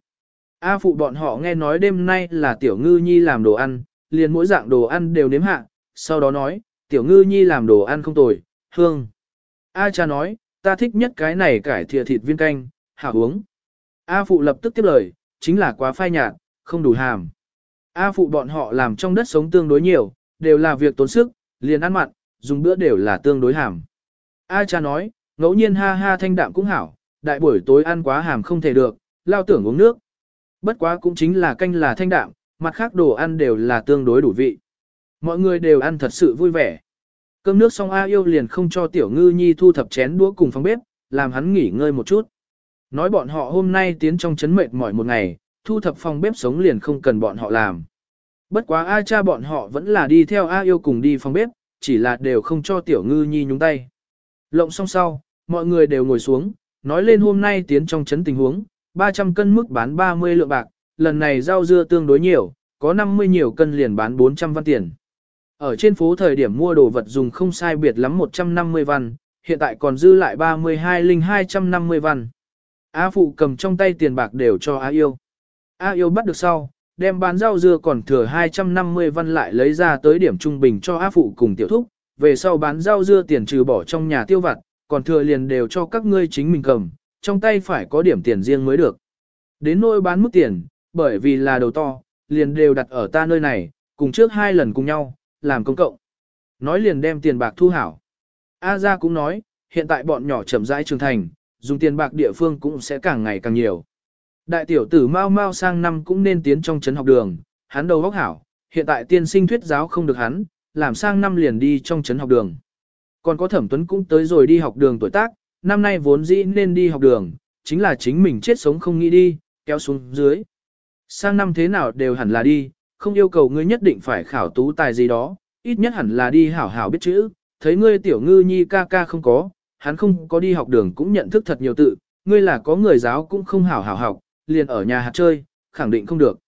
A phụ bọn họ nghe nói đêm nay là tiểu ngư nhi làm đồ ăn, liền mỗi dạng đồ ăn đều nếm hạ, sau đó nói, tiểu ngư nhi làm đồ ăn không tồi, hương. A cha nói, ta thích nhất cái này cải thịa thịt viên canh, hảo uống. A phụ lập tức tiếp lời, chính là quá phai nhạt, không đủ hàm. A phụ bọn họ làm trong đất sống tương đối nhiều, đều là việc tốn sức, liền ăn mặn, dùng bữa đều là tương đối hàm. A cha nói, ngẫu nhiên ha ha thanh đạm cũng hảo, đại buổi tối ăn quá hàm không thể được, lao tưởng uống nước. Bất quá cũng chính là canh là thanh đạm, mặt khác đồ ăn đều là tương đối đủ vị. Mọi người đều ăn thật sự vui vẻ. Cơm nước xong A yêu liền không cho tiểu ngư nhi thu thập chén đũa cùng phòng bếp, làm hắn nghỉ ngơi một chút. Nói bọn họ hôm nay tiến trong chấn mệt mỏi một ngày, thu thập phòng bếp sống liền không cần bọn họ làm. Bất quá A cha bọn họ vẫn là đi theo A yêu cùng đi phòng bếp, chỉ là đều không cho tiểu ngư nhi nhúng tay. Lộng xong sau, mọi người đều ngồi xuống, nói lên hôm nay tiến trong chấn tình huống, 300 cân mức bán 30 lượng bạc, lần này rau dưa tương đối nhiều, có 50 nhiều cân liền bán 400 văn tiền. Ở trên phố thời điểm mua đồ vật dùng không sai biệt lắm 150 văn, hiện tại còn dư lại 32 linh 250 văn. A phụ cầm trong tay tiền bạc đều cho A yêu. A yêu bắt được sau, đem bán rau dưa còn thừa 250 văn lại lấy ra tới điểm trung bình cho A phụ cùng tiểu thúc, về sau bán rau dưa tiền trừ bỏ trong nhà tiêu vặt, còn thừa liền đều cho các ngươi chính mình cầm, trong tay phải có điểm tiền riêng mới được. Đến nỗi bán mức tiền, bởi vì là đầu to, liền đều đặt ở ta nơi này, cùng trước hai lần cùng nhau, làm công cộng. Nói liền đem tiền bạc thu hảo. A gia cũng nói, hiện tại bọn nhỏ chậm rãi trưởng thành, dùng tiền bạc địa phương cũng sẽ càng ngày càng nhiều. Đại tiểu tử mau mau sang năm cũng nên tiến trong trấn học đường, hắn đầu góc hảo, hiện tại tiên sinh thuyết giáo không được hắn, làm sang năm liền đi trong trấn học đường. Còn có thẩm tuấn cũng tới rồi đi học đường tuổi tác, năm nay vốn dĩ nên đi học đường, chính là chính mình chết sống không nghĩ đi, kéo xuống dưới. Sang năm thế nào đều hẳn là đi, không yêu cầu ngươi nhất định phải khảo tú tài gì đó, ít nhất hẳn là đi hảo hảo biết chữ, thấy ngươi tiểu ngư nhi ca ca không có, hắn không có đi học đường cũng nhận thức thật nhiều tự, ngươi là có người giáo cũng không hảo hảo học, liền ở nhà hạt chơi, khẳng định không được.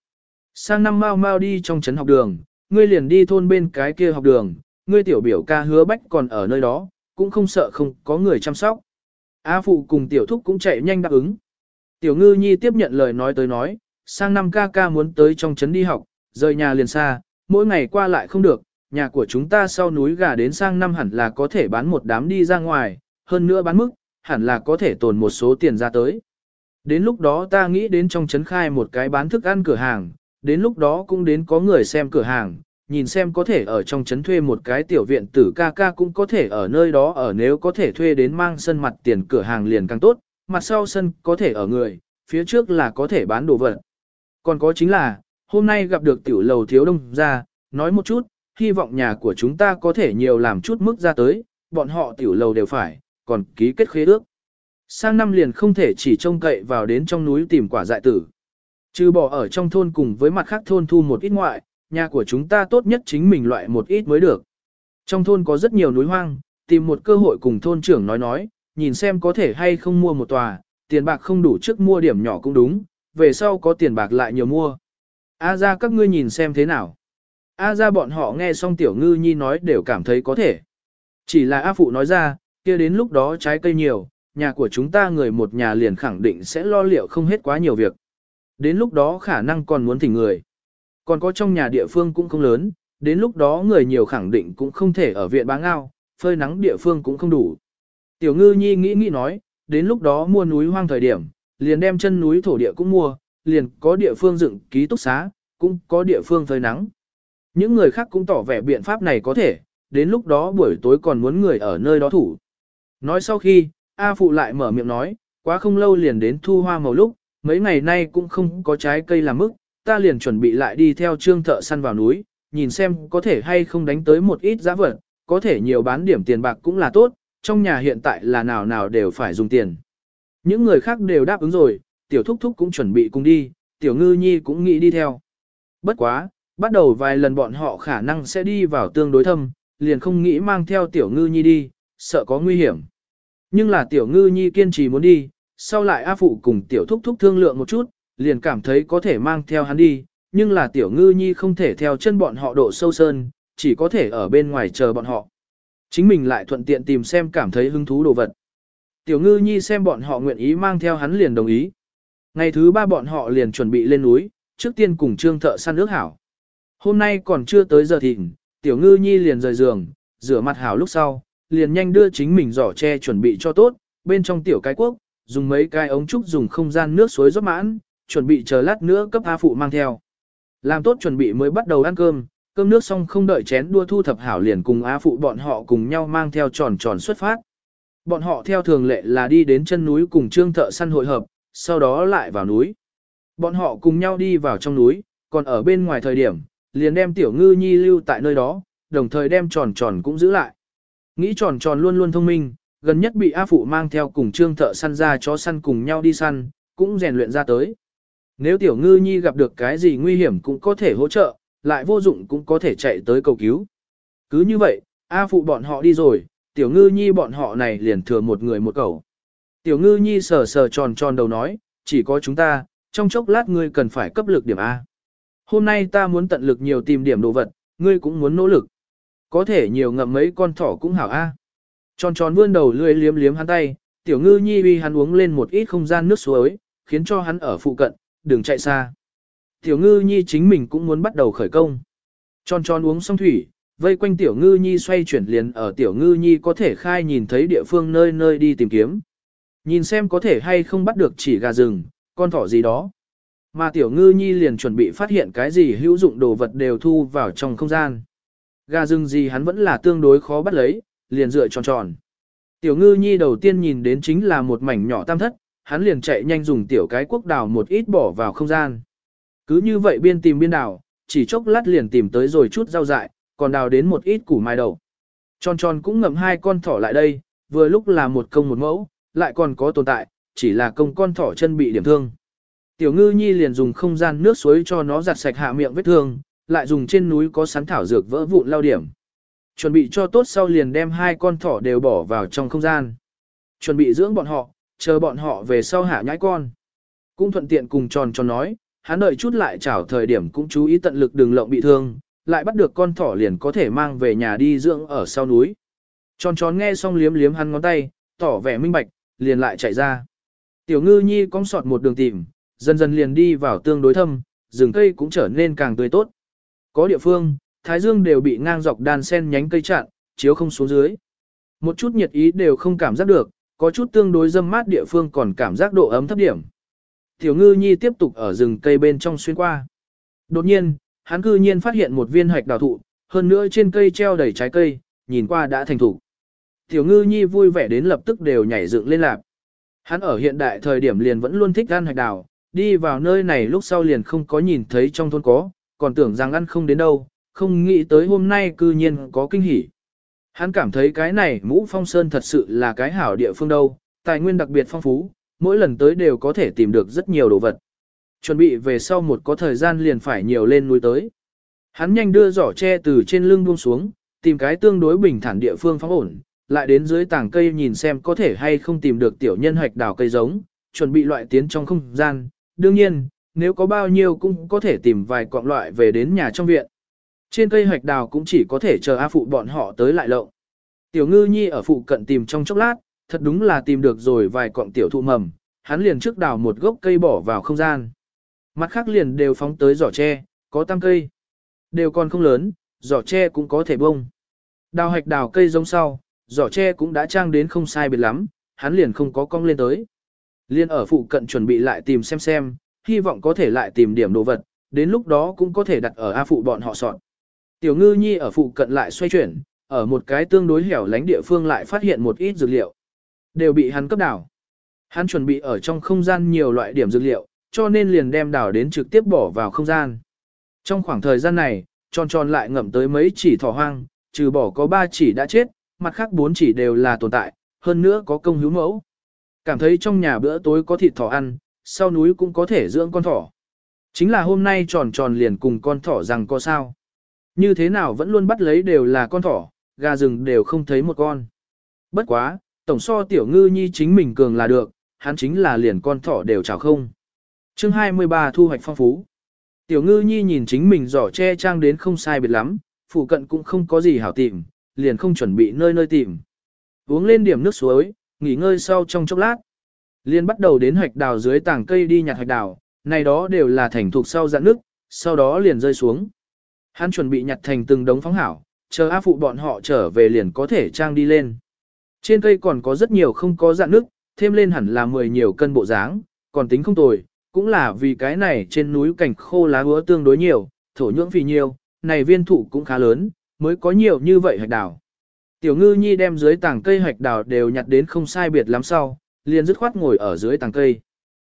Sang năm mau mau đi trong trấn học đường, ngươi liền đi thôn bên cái kia học đường, ngươi tiểu biểu ca hứa bách còn ở nơi đó, cũng không sợ không có người chăm sóc. A phụ cùng tiểu thúc cũng chạy nhanh đáp ứng. Tiểu ngư nhi tiếp nhận lời nói tới nói, sang năm ca ca muốn tới trong trấn đi học, rời nhà liền xa, mỗi ngày qua lại không được, nhà của chúng ta sau núi gà đến sang năm hẳn là có thể bán một đám đi ra ngoài, hơn nữa bán mức, hẳn là có thể tồn một số tiền ra tới. Đến lúc đó ta nghĩ đến trong trấn khai một cái bán thức ăn cửa hàng, đến lúc đó cũng đến có người xem cửa hàng, nhìn xem có thể ở trong trấn thuê một cái tiểu viện tử ca ca cũng có thể ở nơi đó ở nếu có thể thuê đến mang sân mặt tiền cửa hàng liền càng tốt, mặt sau sân có thể ở người, phía trước là có thể bán đồ vật. Còn có chính là, hôm nay gặp được tiểu lầu thiếu đông ra, nói một chút, hy vọng nhà của chúng ta có thể nhiều làm chút mức ra tới, bọn họ tiểu lầu đều phải, còn ký kết khế ước. Sang năm liền không thể chỉ trông cậy vào đến trong núi tìm quả dại tử. Trừ bỏ ở trong thôn cùng với mặt khác thôn thu một ít ngoại, nhà của chúng ta tốt nhất chính mình loại một ít mới được. Trong thôn có rất nhiều núi hoang, tìm một cơ hội cùng thôn trưởng nói nói, nhìn xem có thể hay không mua một tòa, tiền bạc không đủ trước mua điểm nhỏ cũng đúng, về sau có tiền bạc lại nhiều mua. A ra các ngươi nhìn xem thế nào. A ra bọn họ nghe xong tiểu ngư nhi nói đều cảm thấy có thể. Chỉ là A phụ nói ra, kia đến lúc đó trái cây nhiều, nhà của chúng ta người một nhà liền khẳng định sẽ lo liệu không hết quá nhiều việc. Đến lúc đó khả năng còn muốn thỉnh người. Còn có trong nhà địa phương cũng không lớn, đến lúc đó người nhiều khẳng định cũng không thể ở viện bá ngao, phơi nắng địa phương cũng không đủ. Tiểu ngư nhi nghĩ nghĩ nói, đến lúc đó mua núi hoang thời điểm, liền đem chân núi thổ địa cũng mua, liền có địa phương dựng ký túc xá, cũng có địa phương phơi nắng. Những người khác cũng tỏ vẻ biện pháp này có thể, đến lúc đó buổi tối còn muốn người ở nơi đó thủ. Nói sau khi, A Phụ lại mở miệng nói, quá không lâu liền đến thu hoa màu lúc, mấy ngày nay cũng không có trái cây làm mức, ta liền chuẩn bị lại đi theo trương thợ săn vào núi, nhìn xem có thể hay không đánh tới một ít giá vật, có thể nhiều bán điểm tiền bạc cũng là tốt, trong nhà hiện tại là nào nào đều phải dùng tiền. Những người khác đều đáp ứng rồi, tiểu thúc thúc cũng chuẩn bị cùng đi, tiểu ngư nhi cũng nghĩ đi theo. Bất quá, bắt đầu vài lần bọn họ khả năng sẽ đi vào tương đối thâm, liền không nghĩ mang theo tiểu ngư nhi đi, sợ có nguy hiểm. Nhưng là tiểu ngư nhi kiên trì muốn đi, sau lại A Phụ cùng tiểu thúc thúc thương lượng một chút, liền cảm thấy có thể mang theo hắn đi, nhưng là tiểu ngư nhi không thể theo chân bọn họ độ sâu sơn, chỉ có thể ở bên ngoài chờ bọn họ. Chính mình lại thuận tiện tìm xem cảm thấy hứng thú đồ vật. Tiểu ngư nhi xem bọn họ nguyện ý mang theo hắn liền đồng ý. Ngày thứ ba bọn họ liền chuẩn bị lên núi, trước tiên cùng trương thợ săn nước hảo. Hôm nay còn chưa tới giờ thịnh, tiểu ngư nhi liền rời giường, rửa mặt hảo lúc sau, liền nhanh đưa chính mình giỏ tre chuẩn bị cho tốt, bên trong tiểu cái quốc, dùng mấy cái ống trúc dùng không gian nước suối rót mãn, chuẩn bị chờ lát nữa cấp A phụ mang theo. Làm tốt chuẩn bị mới bắt đầu ăn cơm, cơm nước xong không đợi chén đua thu thập hảo liền cùng A phụ bọn họ cùng nhau mang theo tròn tròn xuất phát. Bọn họ theo thường lệ là đi đến chân núi cùng trương thợ săn hội hợp, sau đó lại vào núi. Bọn họ cùng nhau đi vào trong núi, còn ở bên ngoài thời điểm, liền đem tiểu ngư nhi lưu tại nơi đó, đồng thời đem tròn tròn cũng giữ lại. Nghĩ tròn tròn luôn luôn thông minh, gần nhất bị A Phụ mang theo cùng trương thợ săn ra chó săn cùng nhau đi săn, cũng rèn luyện ra tới. Nếu tiểu ngư nhi gặp được cái gì nguy hiểm cũng có thể hỗ trợ, lại vô dụng cũng có thể chạy tới cầu cứu. Cứ như vậy, A Phụ bọn họ đi rồi, tiểu ngư nhi bọn họ này liền thừa một người một cầu. Tiểu ngư nhi sờ sờ tròn tròn đầu nói, chỉ có chúng ta, trong chốc lát ngươi cần phải cấp lực điểm A. Hôm nay ta muốn tận lực nhiều tìm điểm đồ vật, ngươi cũng muốn nỗ lực. Có thể nhiều ngậm mấy con thỏ cũng hảo A. Tròn tròn vươn đầu lươi liếm liếm hắn tay, tiểu ngư nhi uy hắn uống lên một ít không gian nước suối, khiến cho hắn ở phụ cận, đừng chạy xa. Tiểu ngư nhi chính mình cũng muốn bắt đầu khởi công. Tròn tròn uống xong thủy, vây quanh tiểu ngư nhi xoay chuyển liền ở tiểu ngư nhi có thể khai nhìn thấy địa phương nơi nơi đi tìm kiếm. Nhìn xem có thể hay không bắt được chỉ gà rừng, con thỏ gì đó. Mà tiểu ngư nhi liền chuẩn bị phát hiện cái gì hữu dụng đồ vật đều thu vào trong không gian. Gà rừng gì hắn vẫn là tương đối khó bắt lấy, liền dựa tròn tròn. Tiểu ngư nhi đầu tiên nhìn đến chính là một mảnh nhỏ tam thất, hắn liền chạy nhanh dùng tiểu cái quốc đào một ít bỏ vào không gian. Cứ như vậy biên tìm biên đào, chỉ chốc lát liền tìm tới rồi chút rau dại, còn đào đến một ít củ mai đầu. Tròn tròn cũng ngậm hai con thỏ lại đây, vừa lúc là một công một mẫu, lại còn có tồn tại, chỉ là công con thỏ chân bị điểm thương. Tiểu ngư nhi liền dùng không gian nước suối cho nó giặt sạch hạ miệng vết thương, lại dùng trên núi có sắn thảo dược vỡ vụn lao điểm. Chuẩn bị cho tốt sau liền đem hai con thỏ đều bỏ vào trong không gian. Chuẩn bị dưỡng bọn họ, chờ bọn họ về sau hạ nhãi con. Cũng thuận tiện cùng tròn tròn nói, hắn đợi chút lại chảo thời điểm cũng chú ý tận lực đừng lộng bị thương, lại bắt được con thỏ liền có thể mang về nhà đi dưỡng ở sau núi. Tròn tròn nghe xong liếm liếm hắn ngón tay, tỏ vẻ minh bạch, liền lại chạy ra. Tiểu ngư nhi cong sọt một đường tìm, dần dần liền đi vào tương đối thâm, rừng cây cũng trở nên càng tươi tốt. Có địa phương, thái dương đều bị ngang dọc đàn sen nhánh cây chặn, chiếu không xuống dưới. Một chút nhiệt ý đều không cảm giác được, có chút tương đối dâm mát địa phương còn cảm giác độ ấm thấp điểm. Tiểu ngư nhi tiếp tục ở rừng cây bên trong xuyên qua. Đột nhiên, hắn cư nhiên phát hiện một viên hạch đào thụ, hơn nữa trên cây treo đầy trái cây, nhìn qua đã thành thủ. Tiểu ngư nhi vui vẻ đến lập tức đều nhảy dựng lên lạp. Hắn ở hiện đại thời điểm liền vẫn luôn thích ăn hạch đào, đi vào nơi này lúc sau liền không có nhìn thấy trong thôn có, còn tưởng rằng ăn không đến đâu, không nghĩ tới hôm nay cư nhiên có kinh hỉ. Hắn cảm thấy cái này mũ phong sơn thật sự là cái hảo địa phương đâu, tài nguyên đặc biệt phong phú, mỗi lần tới đều có thể tìm được rất nhiều đồ vật. Chuẩn bị về sau một có thời gian liền phải nhiều lên núi tới. Hắn nhanh đưa giỏ tre từ trên lưng buông xuống, tìm cái tương đối bình thản địa phương phóng ổn, lại đến dưới tảng cây nhìn xem có thể hay không tìm được tiểu nhân hoạch đào cây giống, chuẩn bị loại tiến trong không gian. Đương nhiên, nếu có bao nhiêu cũng có thể tìm vài quạng loại về đến nhà trong viện. Trên cây hoạch đào cũng chỉ có thể chờ A phụ bọn họ tới lại lộng. Tiểu ngư nhi ở phụ cận tìm trong chốc lát, thật đúng là tìm được rồi vài quạng tiểu thụ mầm, hắn liền trước đào một gốc cây bỏ vào không gian. Mặt khác liền đều phóng tới giỏ tre, có tam cây. Đều còn không lớn, giỏ tre cũng có thể bông. Đào hạch đào cây giống sau, giỏ tre cũng đã trang đến không sai biệt lắm, hắn liền không có cong lên tới. Liên ở phụ cận chuẩn bị lại tìm xem xem, hy vọng có thể lại tìm điểm đồ vật, đến lúc đó cũng có thể đặt ở A phụ bọn họ soạn. Tiểu ngư nhi ở phụ cận lại xoay chuyển, ở một cái tương đối hẻo lánh địa phương lại phát hiện một ít dược liệu. Đều bị hắn cấp đảo. Hắn chuẩn bị ở trong không gian nhiều loại điểm dược liệu, cho nên liền đem đảo đến trực tiếp bỏ vào không gian. Trong khoảng thời gian này, tròn tròn lại ngậm tới mấy chỉ thỏ hoang, trừ bỏ có ba chỉ đã chết, mặt khác bốn chỉ đều là tồn tại, hơn nữa có công hữu mẫu. Cảm thấy trong nhà bữa tối có thịt thỏ ăn, sau núi cũng có thể dưỡng con thỏ. Chính là hôm nay tròn tròn liền cùng con thỏ rằng có sao. Như thế nào vẫn luôn bắt lấy đều là con thỏ, gà rừng đều không thấy một con. Bất quá, tổng so tiểu ngư nhi chính mình cường là được, hắn chính là liền con thỏ đều chào không. chương 23 thu hoạch phong phú. Tiểu ngư nhi nhìn chính mình giỏ che trang đến không sai biệt lắm, phụ cận cũng không có gì hảo tìm, liền không chuẩn bị nơi nơi tìm. Uống lên điểm nước suối, nghỉ ngơi sau trong chốc lát. Liền bắt đầu đến hoạch đào dưới tảng cây đi nhặt hoạch đào, này đó đều là thành thuộc sau dạn nước, sau đó liền rơi xuống. Hắn chuẩn bị nhặt thành từng đống phóng hảo, chờ A phụ bọn họ trở về liền có thể trang đi lên. Trên cây còn có rất nhiều không có dạn nước, thêm lên hẳn là 10 nhiều cân bộ dáng, còn tính không tồi, cũng là vì cái này trên núi cảnh khô lá úa tương đối nhiều, thổ nhưỡng vì nhiều, này viên thụ cũng khá lớn, mới có nhiều như vậy hạch đào. Tiểu ngư nhi đem dưới tảng cây hạch đào đều nhặt đến không sai biệt lắm sau, liền dứt khoát ngồi ở dưới tàng cây.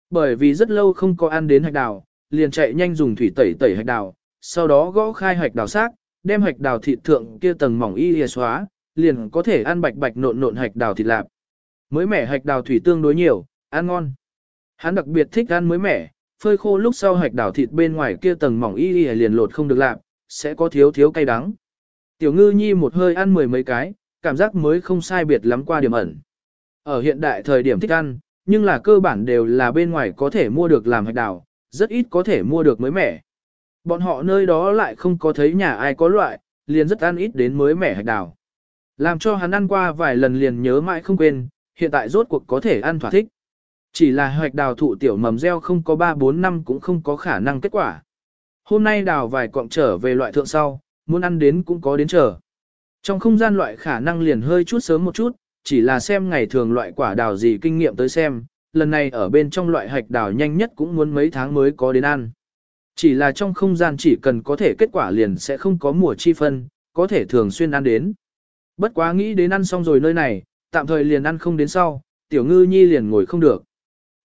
Bởi vì rất lâu không có ăn đến hạch đào, liền chạy nhanh dùng thủy tẩy tẩy hạch đào, sau đó gõ khai hạch đào xác, đem hạch đào thịt thượng kia tầng mỏng y lìa xóa, liền có thể ăn bạch bạch nộn nộn hạch đào thịt lạp. Mới mẻ hạch đào thủy tương đối nhiều, ăn ngon. Hắn đặc biệt thích ăn mới mẻ, phơi khô lúc sau hạch đào thịt bên ngoài kia tầng mỏng y lìa liền lột không được lạp, sẽ có thiếu thiếu cay đắng. Tiểu ngư nhi một hơi ăn mười mấy cái, cảm giác mới không sai biệt lắm qua điểm ẩn. Ở hiện đại thời điểm thích ăn, nhưng là cơ bản đều là bên ngoài có thể mua được làm hạch đào, rất ít có thể mua được mới mẻ. Bọn họ nơi đó lại không có thấy nhà ai có loại, liền rất ăn ít đến mới mẻ hạch đào. Làm cho hắn ăn qua vài lần liền nhớ mãi không quên, hiện tại rốt cuộc có thể ăn thỏa thích. Chỉ là hoạch đào thụ tiểu mầm gieo không có 3-4 năm cũng không có khả năng kết quả. Hôm nay đào vài cọng trở về loại thượng sau, muốn ăn đến cũng có đến chờ. Trong không gian loại khả năng liền hơi chút sớm một chút, chỉ là xem ngày thường loại quả đào gì kinh nghiệm tới xem, lần này ở bên trong loại hạch đào nhanh nhất cũng muốn mấy tháng mới có đến ăn. Chỉ là trong không gian chỉ cần có thể kết quả liền sẽ không có mùa chi phân, có thể thường xuyên ăn đến. Bất quá nghĩ đến ăn xong rồi nơi này, tạm thời liền ăn không đến sau, tiểu ngư nhi liền ngồi không được.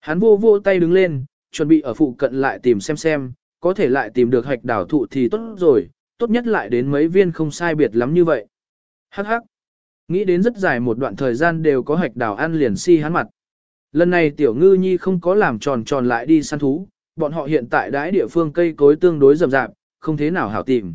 Hắn vô vô tay đứng lên, chuẩn bị ở phụ cận lại tìm xem xem, có thể lại tìm được hạch đảo thụ thì tốt rồi, tốt nhất lại đến mấy viên không sai biệt lắm như vậy. Hắc hắc. Nghĩ đến rất dài một đoạn thời gian đều có hạch đào ăn liền si hắn mặt. Lần này tiểu ngư nhi không có làm tròn tròn lại đi săn thú, bọn họ hiện tại đãi địa phương cây cối tương đối rậm rạp, không thế nào hảo tìm.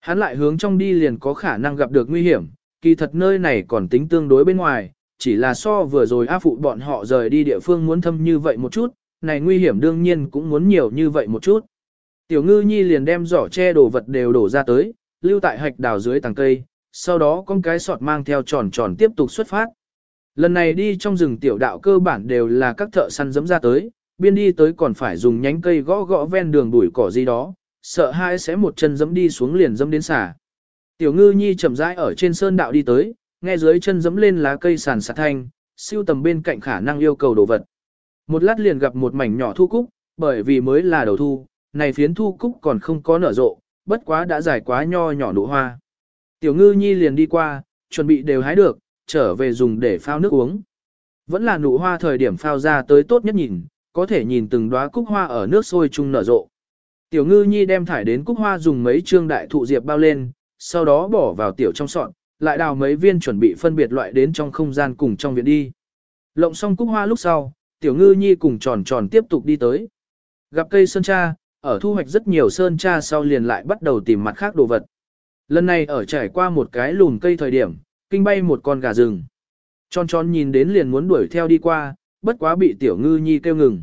Hắn lại hướng trong đi liền có khả năng gặp được nguy hiểm, kỳ thật nơi này còn tính tương đối bên ngoài, chỉ là so vừa rồi A phụ bọn họ rời đi địa phương muốn thâm như vậy một chút, này nguy hiểm đương nhiên cũng muốn nhiều như vậy một chút. Tiểu ngư nhi liền đem giỏ che đồ vật đều đổ ra tới, lưu tại hạch đào dưới tàng cây, sau đó con cái sọt mang theo tròn tròn tiếp tục xuất phát. Lần này đi trong rừng tiểu đạo cơ bản đều là các thợ săn dẫm ra tới, biên đi tới còn phải dùng nhánh cây gõ gõ ven đường đuổi cỏ gì đó, sợ hai sẽ một chân dẫm đi xuống liền dẫm đến xả. Tiểu ngư nhi chậm rãi ở trên sơn đạo đi tới, nghe dưới chân dẫm lên lá cây sàn sạt thanh, siêu tầm bên cạnh khả năng yêu cầu đồ vật. Một lát liền gặp một mảnh nhỏ thu cúc, bởi vì mới là đầu thu, này phiến thu cúc còn không có nở rộ, bất quá đã dài quá nho nhỏ nụ hoa. Tiểu ngư nhi liền đi qua, chuẩn bị đều hái được, trở về dùng để phao nước uống. Vẫn là nụ hoa thời điểm phao ra tới tốt nhất nhìn, có thể nhìn từng đóa cúc hoa ở nước sôi chung nở rộ. Tiểu ngư nhi đem thải đến cúc hoa dùng mấy trương đại thụ diệp bao lên, sau đó bỏ vào tiểu trong sọn, lại đào mấy viên chuẩn bị phân biệt loại đến trong không gian cùng trong viện đi. Lộng xong cúc hoa lúc sau, tiểu ngư nhi cùng tròn tròn tiếp tục đi tới. Gặp cây sơn cha, ở thu hoạch rất nhiều sơn cha sau liền lại bắt đầu tìm mặt khác đồ vật. Lần này ở trải qua một cái lùn cây thời điểm, kinh bay một con gà rừng. Tròn tròn nhìn đến liền muốn đuổi theo đi qua, bất quá bị tiểu ngư nhi kêu ngừng.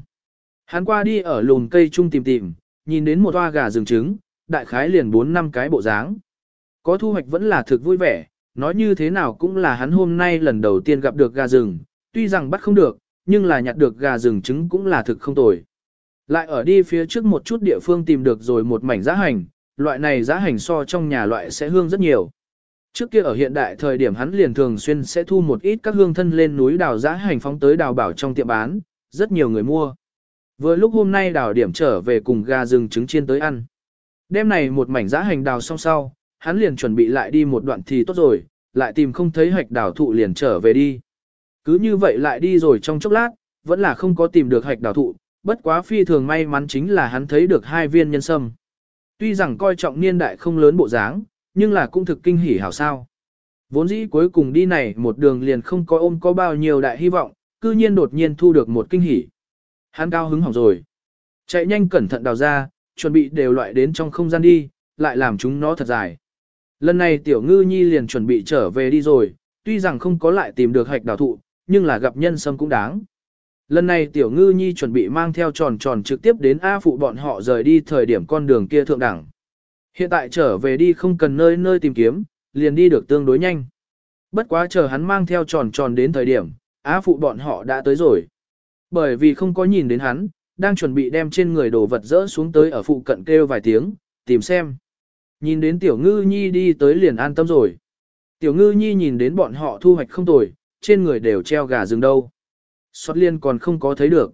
Hắn qua đi ở lùn cây chung tìm tìm, nhìn đến một hoa gà rừng trứng, đại khái liền 4 năm cái bộ dáng. Có thu hoạch vẫn là thực vui vẻ, nói như thế nào cũng là hắn hôm nay lần đầu tiên gặp được gà rừng, tuy rằng bắt không được, nhưng là nhặt được gà rừng trứng cũng là thực không tồi. Lại ở đi phía trước một chút địa phương tìm được rồi một mảnh giá hành, loại này giá hành so trong nhà loại sẽ hương rất nhiều. Trước kia ở hiện đại thời điểm hắn liền thường xuyên sẽ thu một ít các hương thân lên núi đào giá hành phóng tới đào bảo trong tiệm bán, rất nhiều người mua. Vừa lúc hôm nay đào điểm trở về cùng gà rừng trứng chiên tới ăn. Đêm này một mảnh giá hành đào xong sau, hắn liền chuẩn bị lại đi một đoạn thì tốt rồi, lại tìm không thấy hạch đào thụ liền trở về đi. Cứ như vậy lại đi rồi trong chốc lát, vẫn là không có tìm được hạch đào thụ, bất quá phi thường may mắn chính là hắn thấy được hai viên nhân sâm. Tuy rằng coi trọng niên đại không lớn bộ dáng, nhưng là cũng thực kinh hỉ hảo sao. Vốn dĩ cuối cùng đi này một đường liền không có ôm có bao nhiêu đại hy vọng, cư nhiên đột nhiên thu được một kinh hỉ. Hắn cao hứng hỏng rồi. Chạy nhanh cẩn thận đào ra, chuẩn bị đều loại đến trong không gian đi, lại làm chúng nó thật dài. Lần này tiểu ngư nhi liền chuẩn bị trở về đi rồi, tuy rằng không có lại tìm được hạch đào thụ, nhưng là gặp nhân sâm cũng đáng. Lần này tiểu ngư nhi chuẩn bị mang theo tròn tròn trực tiếp đến A phụ bọn họ rời đi thời điểm con đường kia thượng đẳng. Hiện tại trở về đi không cần nơi nơi tìm kiếm, liền đi được tương đối nhanh. Bất quá chờ hắn mang theo tròn tròn đến thời điểm, A phụ bọn họ đã tới rồi. Bởi vì không có nhìn đến hắn, đang chuẩn bị đem trên người đồ vật rỡ xuống tới ở phụ cận kêu vài tiếng, tìm xem. Nhìn đến tiểu ngư nhi đi tới liền an tâm rồi. Tiểu ngư nhi nhìn đến bọn họ thu hoạch không tồi, trên người đều treo gà rừng đâu. Xót liên còn không có thấy được.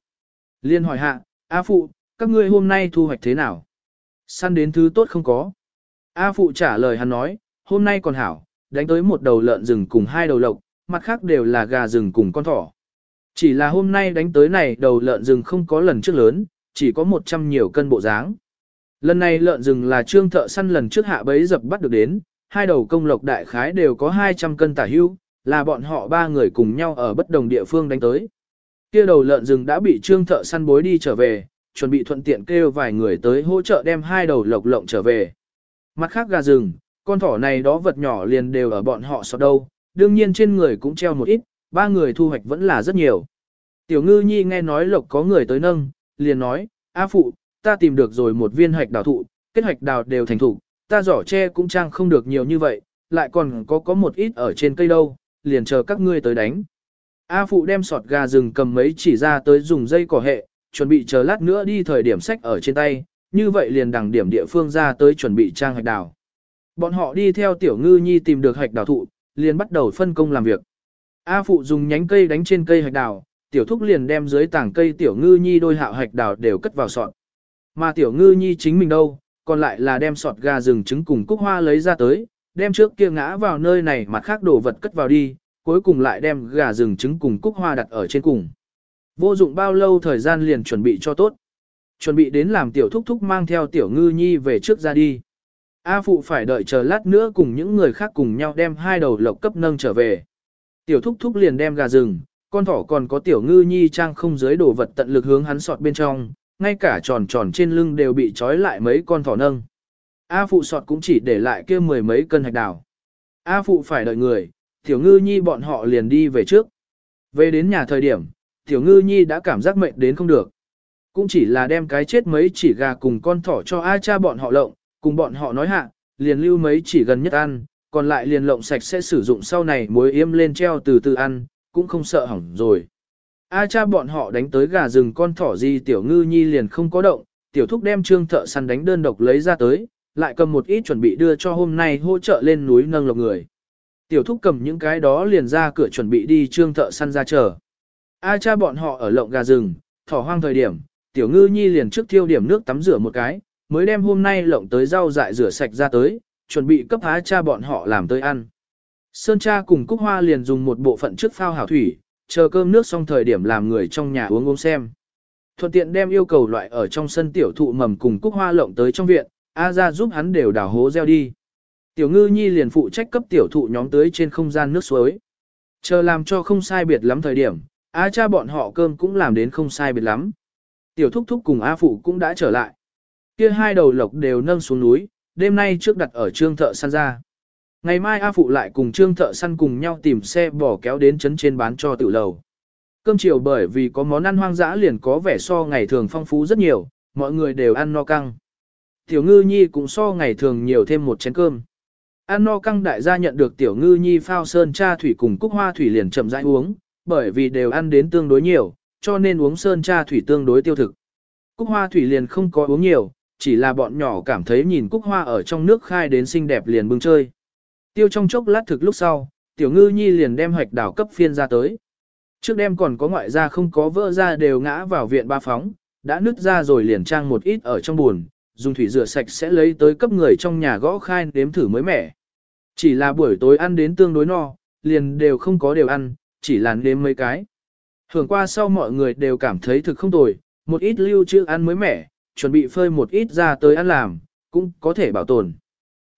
Liên hỏi hạ, A phụ, các ngươi hôm nay thu hoạch thế nào? Săn đến thứ tốt không có. A phụ trả lời hắn nói, hôm nay còn hảo, đánh tới một đầu lợn rừng cùng hai đầu lộc, mặt khác đều là gà rừng cùng con thỏ. Chỉ là hôm nay đánh tới này đầu lợn rừng không có lần trước lớn, chỉ có 100 nhiều cân bộ dáng. Lần này lợn rừng là trương thợ săn lần trước hạ bấy dập bắt được đến, hai đầu công lộc đại khái đều có 200 cân tả hưu, là bọn họ ba người cùng nhau ở bất đồng địa phương đánh tới. Kia đầu lợn rừng đã bị trương thợ săn bối đi trở về, chuẩn bị thuận tiện kêu vài người tới hỗ trợ đem hai đầu lộc lộng trở về. Mặt khác gà rừng, con thỏ này đó vật nhỏ liền đều ở bọn họ sọt đâu, đương nhiên trên người cũng treo một ít, ba người thu hoạch vẫn là rất nhiều. Tiểu ngư nhi nghe nói lộc có người tới nâng, liền nói, A phụ, ta tìm được rồi một viên hạch đào thụ, kết hạch đào đều thành thủ, ta giỏ tre cũng trang không được nhiều như vậy, lại còn có có một ít ở trên cây đâu, liền chờ các ngươi tới đánh. A phụ đem sọt gà rừng cầm mấy chỉ ra tới dùng dây cỏ hệ, chuẩn bị chờ lát nữa đi thời điểm sách ở trên tay, như vậy liền đằng điểm địa phương ra tới chuẩn bị trang hạch đào. Bọn họ đi theo tiểu ngư nhi tìm được hạch đào thụ, liền bắt đầu phân công làm việc. A phụ dùng nhánh cây đánh trên cây hạch đào, tiểu thúc liền đem dưới tảng cây tiểu ngư nhi đôi hạo hạch đào đều cất vào sọt. Mà tiểu ngư nhi chính mình đâu, còn lại là đem sọt gà rừng trứng cùng cúc hoa lấy ra tới, đem trước kia ngã vào nơi này mặt khác đồ vật cất vào đi, cuối cùng lại đem gà rừng trứng cùng cúc hoa đặt ở trên cùng. Vô dụng bao lâu thời gian liền chuẩn bị cho tốt. Chuẩn bị đến làm tiểu thúc thúc mang theo tiểu ngư nhi về trước ra đi. A phụ phải đợi chờ lát nữa cùng những người khác cùng nhau đem hai đầu lộc cấp nâng trở về. Tiểu thúc thúc liền đem gà rừng, con thỏ còn có tiểu ngư nhi trang không dưới đồ vật tận lực hướng hắn sọt bên trong, ngay cả tròn tròn trên lưng đều bị trói lại mấy con thỏ nâng. A phụ sọt cũng chỉ để lại kia mười mấy cân hạch đào. A phụ phải đợi người, tiểu ngư nhi bọn họ liền đi về trước. Về đến nhà thời điểm, tiểu ngư nhi đã cảm giác mệnh đến không được. Cũng chỉ là đem cái chết mấy chỉ gà cùng con thỏ cho A cha bọn họ lộng, cùng bọn họ nói hạ, liền lưu mấy chỉ gần nhất ăn, còn lại liền lộng sạch sẽ sử dụng sau này muối yêm lên treo từ từ ăn, cũng không sợ hỏng rồi. A cha bọn họ đánh tới gà rừng con thỏ gì tiểu ngư nhi liền không có động, tiểu thúc đem trương thợ săn đánh đơn độc lấy ra tới, lại cầm một ít chuẩn bị đưa cho hôm nay hỗ trợ lên núi nâng lộc người. Tiểu thúc cầm những cái đó liền ra cửa chuẩn bị đi trương thợ săn ra chờ. A cha bọn họ ở lộng gà rừng, thỏ hoang thời điểm, tiểu ngư nhi liền trước thiêu điểm nước tắm rửa một cái, mới đem hôm nay lộng tới rau dại rửa sạch ra tới, chuẩn bị cấp A cha bọn họ làm tới ăn. Sơn cha cùng Cúc Hoa liền dùng một bộ phận trước phao hảo thủy, chờ cơm nước xong thời điểm làm người trong nhà uống uống xem. Thuận tiện đem yêu cầu loại ở trong sân tiểu thụ mầm cùng Cúc Hoa lộng tới trong viện, A ra giúp hắn đều đào hố gieo đi. Tiểu ngư nhi liền phụ trách cấp tiểu thụ nhóm tới trên không gian nước suối. Chờ làm cho không sai biệt lắm thời điểm, A cha bọn họ cơm cũng làm đến không sai biệt lắm. Tiểu thúc thúc cùng A phụ cũng đã trở lại. Kia hai đầu lộc đều nâng xuống núi, đêm nay trước đặt ở trương thợ săn ra. Ngày mai A phụ lại cùng trương thợ săn cùng nhau tìm xe bỏ kéo đến trấn trên bán cho tự lầu. Cơm chiều bởi vì có món ăn hoang dã liền có vẻ so ngày thường phong phú rất nhiều, mọi người đều ăn no căng. Tiểu ngư nhi cũng so ngày thường nhiều thêm một chén cơm. An no căng đại gia nhận được tiểu ngư nhi phao sơn cha thủy cùng cúc hoa thủy liền chậm rãi uống, bởi vì đều ăn đến tương đối nhiều, cho nên uống sơn cha thủy tương đối tiêu thực. Cúc hoa thủy liền không có uống nhiều, chỉ là bọn nhỏ cảm thấy nhìn cúc hoa ở trong nước khai đến xinh đẹp liền bưng chơi. Tiêu trong chốc lát thực lúc sau, tiểu ngư nhi liền đem hoạch đảo cấp phiên ra tới. Trước đêm còn có ngoại gia không có vỡ ra đều ngã vào viện ba phóng, đã nứt ra rồi liền trang một ít ở trong buồn, dùng thủy rửa sạch sẽ lấy tới cấp người trong nhà gõ khai đếm thử mới mẻ. Chỉ là buổi tối ăn đến tương đối no, liền đều không có đều ăn, chỉ là nếm mấy cái. Hưởng qua sau mọi người đều cảm thấy thực không tồi, một ít lưu trữ ăn mới mẻ, chuẩn bị phơi một ít ra tới ăn làm, cũng có thể bảo tồn.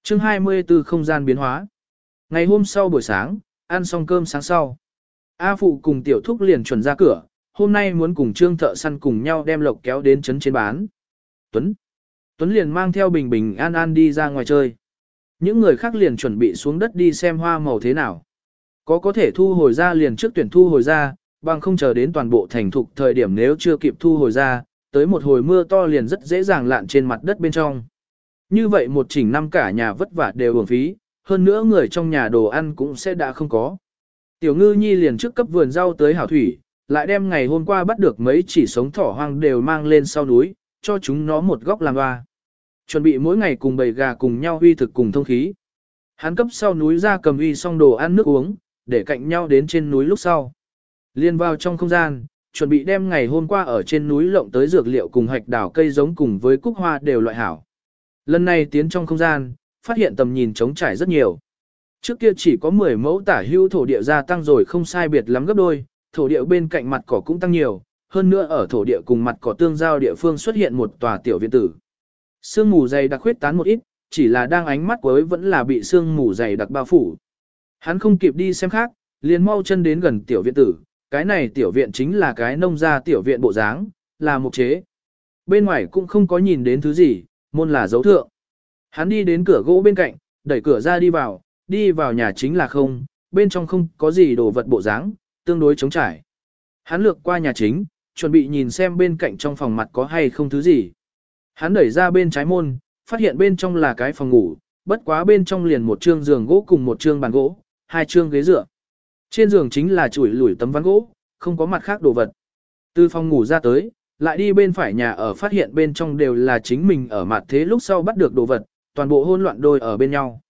chương 24 không gian biến hóa. Ngày hôm sau buổi sáng, ăn xong cơm sáng sau. A Phụ cùng Tiểu Thúc liền chuẩn ra cửa, hôm nay muốn cùng Trương Thợ Săn cùng nhau đem lộc kéo đến trấn trên bán. Tuấn. Tuấn liền mang theo Bình Bình An An đi ra ngoài chơi. Những người khác liền chuẩn bị xuống đất đi xem hoa màu thế nào. Có có thể thu hồi ra liền trước tuyển thu hồi ra, bằng không chờ đến toàn bộ thành thục thời điểm nếu chưa kịp thu hồi ra, tới một hồi mưa to liền rất dễ dàng lạn trên mặt đất bên trong. Như vậy một chỉnh năm cả nhà vất vả đều uổng phí, hơn nữa người trong nhà đồ ăn cũng sẽ đã không có. Tiểu ngư nhi liền trước cấp vườn rau tới hảo thủy, lại đem ngày hôm qua bắt được mấy chỉ sống thỏ hoang đều mang lên sau núi, cho chúng nó một góc làm hoa. Chuẩn bị mỗi ngày cùng bầy gà cùng nhau huy thực cùng thông khí. Hắn cấp sau núi ra cầm uy xong đồ ăn nước uống, để cạnh nhau đến trên núi lúc sau. Liên vào trong không gian, chuẩn bị đem ngày hôm qua ở trên núi lộng tới dược liệu cùng hạch đảo cây giống cùng với cúc hoa đều loại hảo. Lần này tiến trong không gian, phát hiện tầm nhìn trống trải rất nhiều. Trước kia chỉ có 10 mẫu tả hưu thổ địa gia tăng rồi không sai biệt lắm gấp đôi, thổ địa bên cạnh mặt cỏ cũng tăng nhiều, hơn nữa ở thổ địa cùng mặt cỏ tương giao địa phương xuất hiện một tòa tiểu viện tử. Sương mù dày đặc khuyết tán một ít, chỉ là đang ánh mắt của ấy vẫn là bị sương mù dày đặc bao phủ. Hắn không kịp đi xem khác, liền mau chân đến gần tiểu viện tử, cái này tiểu viện chính là cái nông gia tiểu viện bộ dáng, là một chế. Bên ngoài cũng không có nhìn đến thứ gì, môn là dấu thượng. Hắn đi đến cửa gỗ bên cạnh, đẩy cửa ra đi vào, đi vào nhà chính là không, bên trong không có gì đồ vật bộ dáng, tương đối trống trải. Hắn lược qua nhà chính, chuẩn bị nhìn xem bên cạnh trong phòng mặt có hay không thứ gì. Hắn đẩy ra bên trái môn, phát hiện bên trong là cái phòng ngủ, bất quá bên trong liền một trương giường gỗ cùng một trương bàn gỗ, hai trương ghế dựa. Trên giường chính là chuỗi lủi tấm ván gỗ, không có mặt khác đồ vật. Từ phòng ngủ ra tới, lại đi bên phải nhà ở phát hiện bên trong đều là chính mình ở mặt thế lúc sau bắt được đồ vật, toàn bộ hôn loạn đôi ở bên nhau.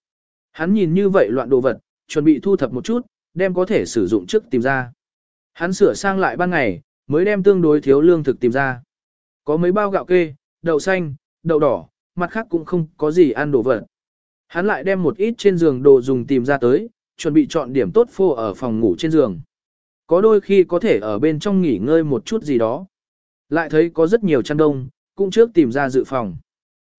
Hắn nhìn như vậy loạn đồ vật, chuẩn bị thu thập một chút, đem có thể sử dụng trước tìm ra. Hắn sửa sang lại ban ngày, mới đem tương đối thiếu lương thực tìm ra. Có mấy bao gạo kê, đậu xanh, đậu đỏ, mặt khác cũng không có gì ăn đồ vật. Hắn lại đem một ít trên giường đồ dùng tìm ra tới, chuẩn bị chọn điểm tốt phô ở phòng ngủ trên giường. Có đôi khi có thể ở bên trong nghỉ ngơi một chút gì đó. Lại thấy có rất nhiều chăn đông, cũng trước tìm ra dự phòng.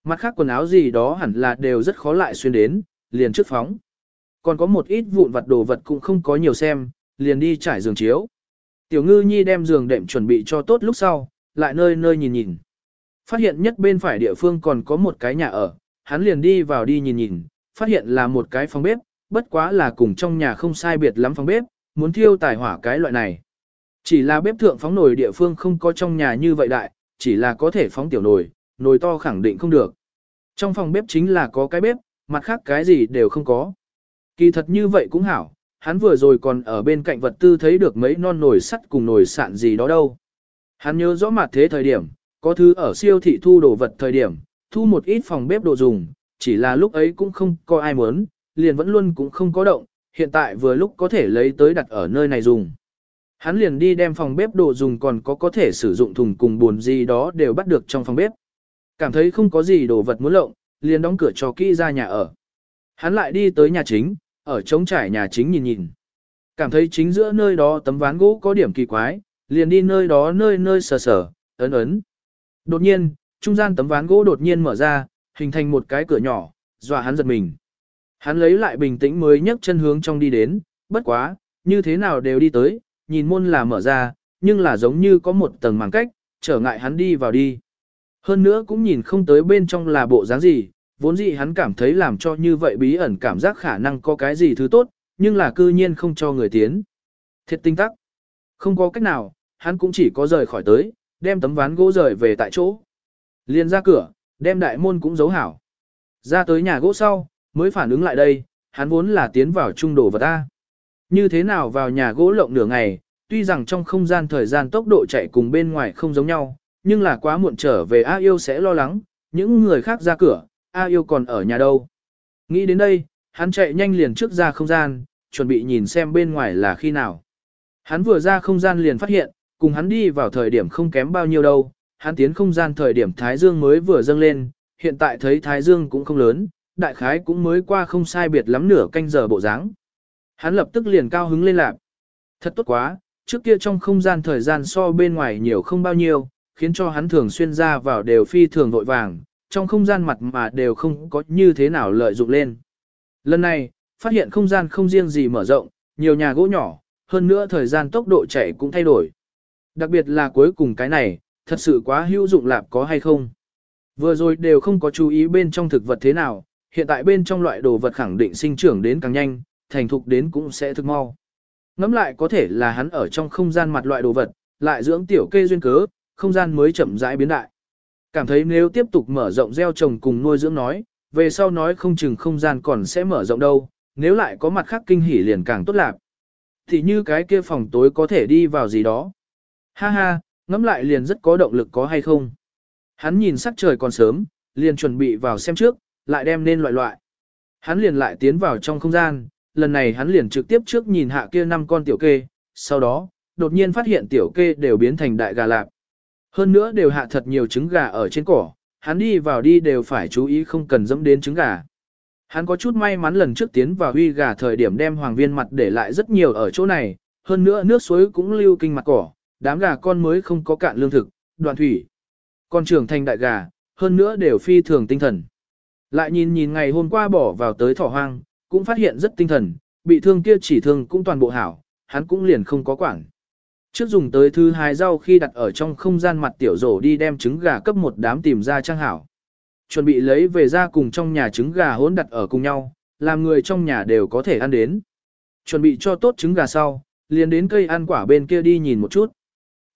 Mặt khác quần áo gì đó hẳn là đều rất khó lại xuyên đến, liền trước phóng. Còn có một ít vụn vặt đồ vật cũng không có nhiều xem, liền đi trải giường chiếu. Tiểu ngư nhi đem giường đệm chuẩn bị cho tốt lúc sau, lại nơi nơi nhìn nhìn. Phát hiện nhất bên phải địa phương còn có một cái nhà ở, hắn liền đi vào đi nhìn nhìn, phát hiện là một cái phòng bếp, bất quá là cùng trong nhà không sai biệt lắm phòng bếp, muốn thiêu tài hỏa cái loại này. Chỉ là bếp thượng phóng nồi địa phương không có trong nhà như vậy đại, chỉ là có thể phóng tiểu nồi, nồi to khẳng định không được. Trong phòng bếp chính là có cái bếp, mặt khác cái gì đều không có. Kỳ thật như vậy cũng hảo, hắn vừa rồi còn ở bên cạnh vật tư thấy được mấy non nồi sắt cùng nồi sạn gì đó đâu. Hắn nhớ rõ mặt thế thời điểm, có thứ ở siêu thị thu đồ vật thời điểm, thu một ít phòng bếp đồ dùng, chỉ là lúc ấy cũng không có ai muốn, liền vẫn luôn cũng không có động, hiện tại vừa lúc có thể lấy tới đặt ở nơi này dùng. Hắn liền đi đem phòng bếp đồ dùng còn có có thể sử dụng thùng cùng buồn gì đó đều bắt được trong phòng bếp. Cảm thấy không có gì đồ vật muốn lộng, liền đóng cửa cho kỹ ra nhà ở. Hắn lại đi tới nhà chính, ở trống trải nhà chính nhìn nhìn. Cảm thấy chính giữa nơi đó tấm ván gỗ có điểm kỳ quái, liền đi nơi đó nơi nơi sờ sờ, ấn ấn. Đột nhiên, trung gian tấm ván gỗ đột nhiên mở ra, hình thành một cái cửa nhỏ, dọa hắn giật mình. Hắn lấy lại bình tĩnh mới nhấc chân hướng trong đi đến, bất quá, như thế nào đều đi tới, nhìn môn là mở ra, nhưng là giống như có một tầng màng cách, trở ngại hắn đi vào đi. Hơn nữa cũng nhìn không tới bên trong là bộ dáng gì, vốn dĩ hắn cảm thấy làm cho như vậy bí ẩn cảm giác khả năng có cái gì thứ tốt, nhưng là cư nhiên không cho người tiến. Thiệt tinh tắc. Không có cách nào, hắn cũng chỉ có rời khỏi tới, đem tấm ván gỗ rời về tại chỗ. Liền ra cửa, đem đại môn cũng giấu hảo. Ra tới nhà gỗ sau, mới phản ứng lại đây, hắn vốn là tiến vào trung đồ vật ta. Như thế nào vào nhà gỗ lộng nửa ngày, tuy rằng trong không gian thời gian tốc độ chạy cùng bên ngoài không giống nhau, nhưng là quá muộn trở về A yêu sẽ lo lắng, những người khác ra cửa, A yêu còn ở nhà đâu. Nghĩ đến đây, hắn chạy nhanh liền trước ra không gian, chuẩn bị nhìn xem bên ngoài là khi nào. Hắn vừa ra không gian liền phát hiện, cùng hắn đi vào thời điểm không kém bao nhiêu đâu, hắn tiến không gian thời điểm Thái Dương mới vừa dâng lên, hiện tại thấy Thái Dương cũng không lớn, đại khái cũng mới qua không sai biệt lắm nửa canh giờ bộ dáng. Hắn lập tức liền cao hứng lên lạc. Thật tốt quá, trước kia trong không gian thời gian so bên ngoài nhiều không bao nhiêu, khiến cho hắn thường xuyên ra vào đều phi thường vội vàng, trong không gian mặt mà đều không có như thế nào lợi dụng lên. Lần này, phát hiện không gian không riêng gì mở rộng, nhiều nhà gỗ nhỏ, hơn nữa thời gian tốc độ chạy cũng thay đổi. Đặc biệt là cuối cùng cái này, thật sự quá hữu dụng lạp có hay không. Vừa rồi đều không có chú ý bên trong thực vật thế nào, hiện tại bên trong loại đồ vật khẳng định sinh trưởng đến càng nhanh, thành thục đến cũng sẽ thực mau. Ngắm lại có thể là hắn ở trong không gian mặt loại đồ vật, lại dưỡng tiểu kê duyên cớ, không gian mới chậm rãi biến đại. Cảm thấy nếu tiếp tục mở rộng gieo trồng cùng nuôi dưỡng nói, về sau nói không chừng không gian còn sẽ mở rộng đâu, nếu lại có mặt khác kinh hỉ liền càng tốt lạc. Thì như cái kia phòng tối có thể đi vào gì đó. Ha ha, ngắm lại liền rất có động lực có hay không. Hắn nhìn sắc trời còn sớm, liền chuẩn bị vào xem trước, lại đem nên loại loại. Hắn liền lại tiến vào trong không gian, lần này hắn liền trực tiếp trước nhìn hạ kia năm con tiểu kê, sau đó, đột nhiên phát hiện tiểu kê đều biến thành đại gà lạp. Hơn nữa đều hạ thật nhiều trứng gà ở trên cỏ, hắn đi vào đi đều phải chú ý không cần dẫm đến trứng gà. Hắn có chút may mắn lần trước tiến vào huy gà thời điểm đem hoàng viên mặt để lại rất nhiều ở chỗ này, hơn nữa nước suối cũng lưu kinh mặt cỏ, đám gà con mới không có cạn lương thực, đoạn thủy. con trưởng thành đại gà, hơn nữa đều phi thường tinh thần. Lại nhìn nhìn ngày hôm qua bỏ vào tới thỏ hoang, cũng phát hiện rất tinh thần, bị thương kia chỉ thương cũng toàn bộ hảo, hắn cũng liền không có quản. Trước dùng tới thứ hai rau khi đặt ở trong không gian mặt tiểu rổ đi đem trứng gà cấp một đám tìm ra trang hảo. Chuẩn bị lấy về ra cùng trong nhà trứng gà hỗn đặt ở cùng nhau, làm người trong nhà đều có thể ăn đến. Chuẩn bị cho tốt trứng gà sau, liền đến cây ăn quả bên kia đi nhìn một chút.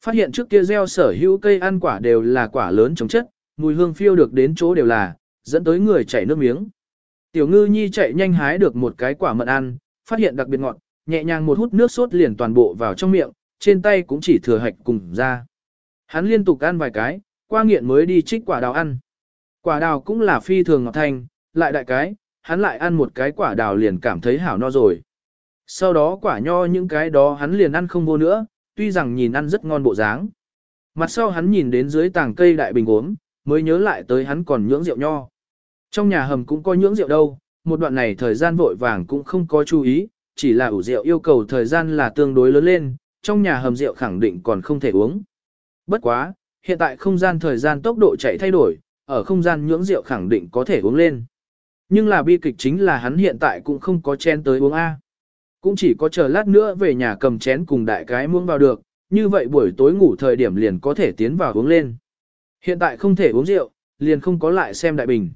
Phát hiện trước kia gieo sở hữu cây ăn quả đều là quả lớn chống chất, mùi hương phiêu được đến chỗ đều là, dẫn tới người chảy nước miếng. Tiểu ngư nhi chạy nhanh hái được một cái quả mận ăn, phát hiện đặc biệt ngọt, nhẹ nhàng một hút nước sốt liền toàn bộ vào trong miệng, trên tay cũng chỉ thừa hạch cùng ra. Hắn liên tục ăn vài cái, qua nghiện mới đi trích quả đào ăn. Quả đào cũng là phi thường ngọt thanh, lại đại cái, hắn lại ăn một cái quả đào liền cảm thấy hảo no rồi. Sau đó quả nho những cái đó hắn liền ăn không vô nữa, tuy rằng nhìn ăn rất ngon bộ dáng. Mặt sau hắn nhìn đến dưới tàng cây đại bình uống, mới nhớ lại tới hắn còn nhưỡng rượu nho. Trong nhà hầm cũng có nhưỡng rượu đâu, một đoạn này thời gian vội vàng cũng không có chú ý, chỉ là ủ rượu yêu cầu thời gian là tương đối lớn lên, trong nhà hầm rượu khẳng định còn không thể uống. Bất quá, hiện tại không gian thời gian tốc độ chạy thay đổi, ở không gian nhưỡng rượu khẳng định có thể uống lên. Nhưng là bi kịch chính là hắn hiện tại cũng không có chen tới uống A. Cũng chỉ có chờ lát nữa về nhà cầm chén cùng đại cái muông vào được, như vậy buổi tối ngủ thời điểm liền có thể tiến vào uống lên. Hiện tại không thể uống rượu, liền không có lại xem đại bình.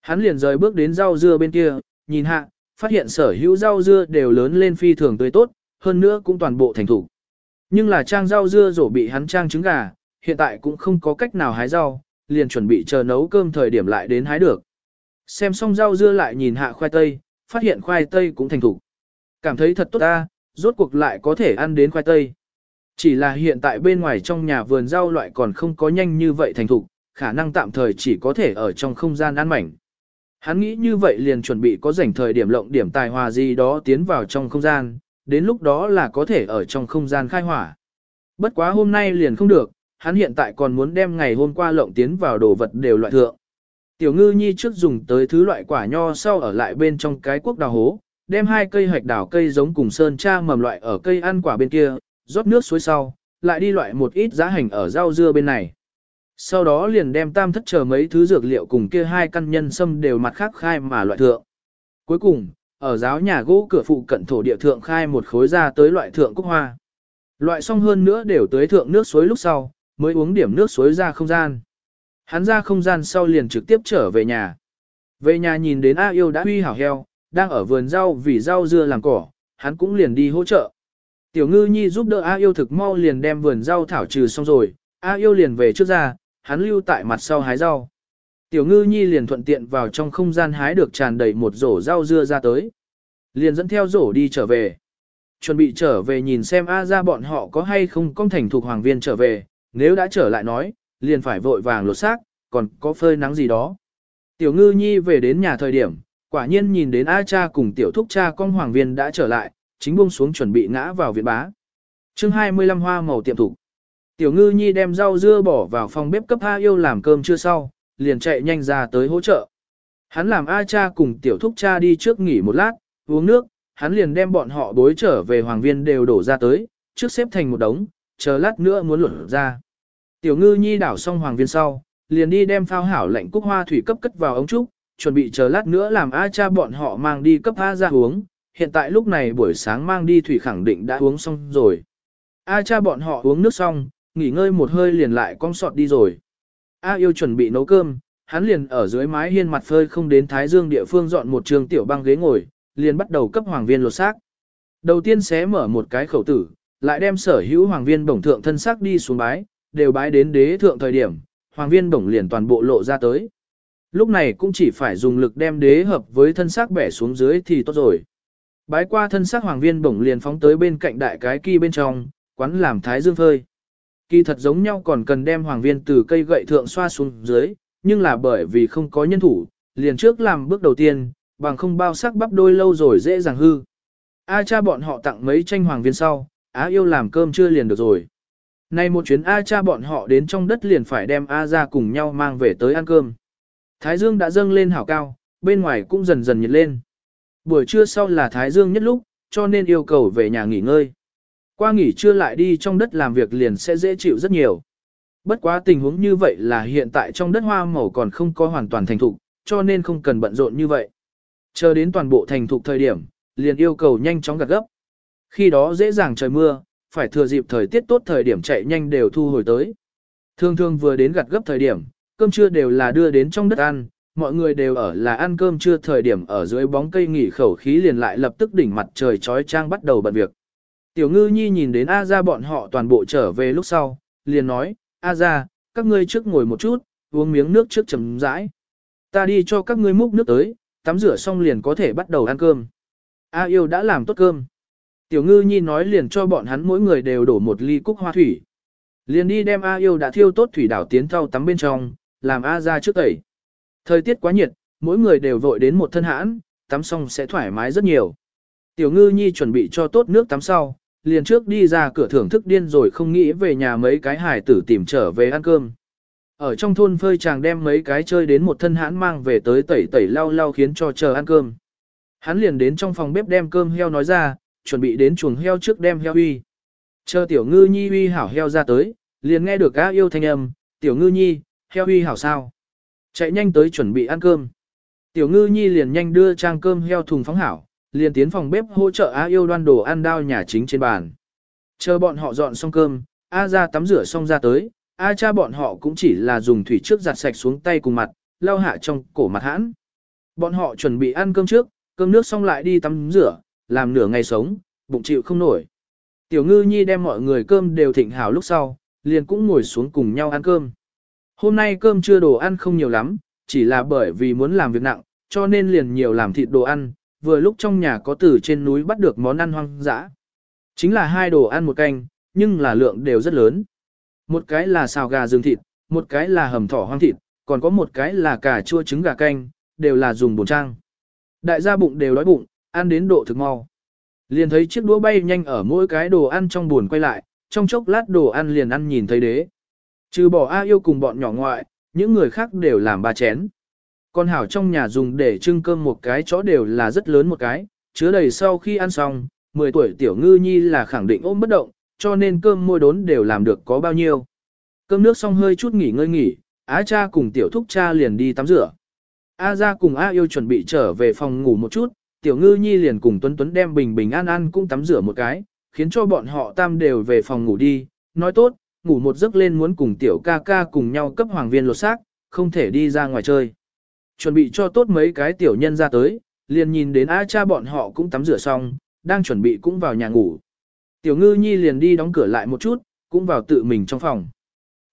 Hắn liền rời bước đến rau dưa bên kia, nhìn hạ, phát hiện sở hữu rau dưa đều lớn lên phi thường tươi tốt, hơn nữa cũng toàn bộ thành thủ. Nhưng là trang rau dưa rổ bị hắn trang trứng gà, hiện tại cũng không có cách nào hái rau, liền chuẩn bị chờ nấu cơm thời điểm lại đến hái được. Xem xong rau dưa lại nhìn hạ khoai tây, phát hiện khoai tây cũng thành thủ. Cảm thấy thật tốt ta, rốt cuộc lại có thể ăn đến khoai tây. Chỉ là hiện tại bên ngoài trong nhà vườn rau loại còn không có nhanh như vậy thành thục, khả năng tạm thời chỉ có thể ở trong không gian ăn mảnh. Hắn nghĩ như vậy liền chuẩn bị có rảnh thời điểm lộng điểm tài hòa gì đó tiến vào trong không gian, đến lúc đó là có thể ở trong không gian khai hỏa. Bất quá hôm nay liền không được, hắn hiện tại còn muốn đem ngày hôm qua lộng tiến vào đồ vật đều loại thượng. Tiểu ngư nhi trước dùng tới thứ loại quả nho sau ở lại bên trong cái quốc đào hố, đem hai cây hạch đào cây giống cùng sơn cha mầm loại ở cây ăn quả bên kia, rót nước suối sau, lại đi loại một ít giá hành ở rau dưa bên này. Sau đó liền đem tam thất chờ mấy thứ dược liệu cùng kia hai căn nhân sâm đều mặt khác khai mà loại thượng. Cuối cùng, ở giáo nhà gỗ cửa phụ cận thổ địa thượng khai một khối ra tới loại thượng cúc hoa. Loại xong hơn nữa đều tới thượng nước suối lúc sau, mới uống điểm nước suối ra không gian. Hắn ra không gian sau liền trực tiếp trở về nhà. Về nhà nhìn đến A yêu đã huy hảo heo, đang ở vườn rau vì rau dưa làm cỏ, hắn cũng liền đi hỗ trợ. Tiểu ngư nhi giúp đỡ A yêu thực mau liền đem vườn rau thảo trừ xong rồi, A yêu liền về trước ra, hắn lưu tại mặt sau hái rau. Tiểu ngư nhi liền thuận tiện vào trong không gian hái được tràn đầy một rổ rau dưa ra tới. Liền dẫn theo rổ đi trở về. Chuẩn bị trở về nhìn xem A ra bọn họ có hay không công thành thuộc hoàng viên trở về, nếu đã trở lại nói, liền phải vội vàng lột xác, còn có phơi nắng gì đó. Tiểu ngư nhi về đến nhà thời điểm, quả nhiên nhìn đến A cha cùng tiểu thúc cha con hoàng viên đã trở lại, chính buông xuống chuẩn bị ngã vào viện bá. chương 25 hoa màu tiệm thủ. Tiểu ngư nhi đem rau dưa bỏ vào phòng bếp cấp A yêu làm cơm chưa sau, liền chạy nhanh ra tới hỗ trợ. Hắn làm A cha cùng tiểu thúc cha đi trước nghỉ một lát, uống nước, hắn liền đem bọn họ bối trở về hoàng viên đều đổ ra tới, trước xếp thành một đống, chờ lát nữa muốn luận ra. Tiểu ngư nhi đảo xong hoàng viên sau, liền đi đem phao hảo lạnh cúc hoa thủy cấp cất vào ống trúc, chuẩn bị chờ lát nữa làm A cha bọn họ mang đi cấp A ra uống, hiện tại lúc này buổi sáng mang đi thủy khẳng định đã uống xong rồi. A cha bọn họ uống nước xong, nghỉ ngơi một hơi liền lại cong sọt đi rồi. A yêu chuẩn bị nấu cơm, hắn liền ở dưới mái hiên mặt phơi không đến Thái Dương địa phương dọn một trường tiểu băng ghế ngồi, liền bắt đầu cấp hoàng viên lột xác. Đầu tiên xé mở một cái khẩu tử, lại đem sở hữu hoàng viên bổng thượng thân xác đi xuống bái, đều bái đến đế thượng thời điểm, hoàng viên bổng liền toàn bộ lộ ra tới. Lúc này cũng chỉ phải dùng lực đem đế hợp với thân xác bẻ xuống dưới thì tốt rồi. Bái qua thân xác hoàng viên bổng liền phóng tới bên cạnh đại cái kỳ bên trong, quắn làm thái dương phơi. Kỳ thật giống nhau còn cần đem hoàng viên từ cây gậy thượng xoa xuống dưới, nhưng là bởi vì không có nhân thủ, liền trước làm bước đầu tiên, bằng không bao sắc bắp đôi lâu rồi dễ dàng hư. A cha bọn họ tặng mấy tranh hoàng viên sau, Á yêu làm cơm chưa liền được rồi. Nay một chuyến A cha bọn họ đến trong đất liền phải đem A ra cùng nhau mang về tới ăn cơm. Thái dương đã dâng lên hảo cao, bên ngoài cũng dần dần nhiệt lên. Buổi trưa sau là Thái dương nhất lúc, cho nên yêu cầu về nhà nghỉ ngơi. Qua nghỉ trưa lại đi trong đất làm việc liền sẽ dễ chịu rất nhiều. Bất quá tình huống như vậy là hiện tại trong đất hoa màu còn không có hoàn toàn thành thục, cho nên không cần bận rộn như vậy. Chờ đến toàn bộ thành thục thời điểm, liền yêu cầu nhanh chóng gặt gấp. Khi đó dễ dàng trời mưa, phải thừa dịp thời tiết tốt thời điểm chạy nhanh đều thu hồi tới. Thường thường vừa đến gặt gấp thời điểm, cơm trưa đều là đưa đến trong đất ăn, mọi người đều ở là ăn cơm trưa thời điểm ở dưới bóng cây nghỉ khẩu khí liền lại lập tức đỉnh mặt trời trói trang bắt đầu bận việc. Tiểu ngư nhi nhìn đến A ra bọn họ toàn bộ trở về lúc sau, liền nói, A ra, các ngươi trước ngồi một chút, uống miếng nước trước chấm rãi. Ta đi cho các ngươi múc nước tới, tắm rửa xong liền có thể bắt đầu ăn cơm. A yêu đã làm tốt cơm. Tiểu ngư nhi nói liền cho bọn hắn mỗi người đều đổ một ly cúc hoa thủy. Liền đi đem A yêu đã thiêu tốt thủy đảo tiến thau tắm bên trong, làm A ra trước tẩy. Thời tiết quá nhiệt, mỗi người đều vội đến một thân hãn, tắm xong sẽ thoải mái rất nhiều. Tiểu ngư nhi chuẩn bị cho tốt nước tắm sau, liền trước đi ra cửa thưởng thức điên rồi không nghĩ về nhà mấy cái hải tử tìm trở về ăn cơm. Ở trong thôn phơi chàng đem mấy cái chơi đến một thân hãn mang về tới tẩy tẩy lau lau khiến cho chờ ăn cơm. Hắn liền đến trong phòng bếp đem cơm heo nói ra, chuẩn bị đến chuồng heo trước đem heo uy. Chờ tiểu ngư nhi uy hảo heo ra tới, liền nghe được á yêu thanh âm, tiểu ngư nhi, heo huy hảo sao. Chạy nhanh tới chuẩn bị ăn cơm. Tiểu ngư nhi liền nhanh đưa trang cơm heo thùng phóng hảo, liền tiến phòng bếp hỗ trợ á yêu đoan đồ ăn đao nhà chính trên bàn. Chờ bọn họ dọn xong cơm, A ra tắm rửa xong ra tới, A cha bọn họ cũng chỉ là dùng thủy trước giặt sạch xuống tay cùng mặt, lau hạ trong cổ mặt hãn. Bọn họ chuẩn bị ăn cơm trước, cơm nước xong lại đi tắm rửa, làm nửa ngày sống, bụng chịu không nổi. Tiểu ngư nhi đem mọi người cơm đều thịnh hảo lúc sau, liền cũng ngồi xuống cùng nhau ăn cơm. Hôm nay cơm chưa đồ ăn không nhiều lắm, chỉ là bởi vì muốn làm việc nặng, cho nên liền nhiều làm thịt đồ ăn, vừa lúc trong nhà có từ trên núi bắt được món ăn hoang dã. Chính là hai đồ ăn một canh, nhưng là lượng đều rất lớn. Một cái là xào gà rừng thịt, một cái là hầm thỏ hoang thịt, còn có một cái là cà chua trứng gà canh, đều là dùng bồn trang. Đại gia bụng đều đói bụng, ăn đến độ thực mau. Liền thấy chiếc đũa bay nhanh ở mỗi cái đồ ăn trong buồn quay lại, trong chốc lát đồ ăn liền ăn nhìn thấy đế. Trừ bỏ A yêu cùng bọn nhỏ ngoại, những người khác đều làm ba chén. Con hảo trong nhà dùng để trưng cơm một cái chó đều là rất lớn một cái, chứa đầy sau khi ăn xong, 10 tuổi tiểu ngư nhi là khẳng định ôm bất động, cho nên cơm môi đốn đều làm được có bao nhiêu. Cơm nước xong hơi chút nghỉ ngơi nghỉ, Á cha cùng tiểu thúc cha liền đi tắm rửa. A ra cùng A yêu chuẩn bị trở về phòng ngủ một chút, tiểu ngư nhi liền cùng Tuấn Tuấn đem bình bình an an cũng tắm rửa một cái, khiến cho bọn họ tam đều về phòng ngủ đi, nói tốt, ngủ một giấc lên muốn cùng tiểu ca ca cùng nhau cấp hoàng viên lột xác, không thể đi ra ngoài chơi. Chuẩn bị cho tốt mấy cái tiểu nhân ra tới, liền nhìn đến A cha bọn họ cũng tắm rửa xong, đang chuẩn bị cũng vào nhà ngủ. Tiểu ngư nhi liền đi đóng cửa lại một chút, cũng vào tự mình trong phòng.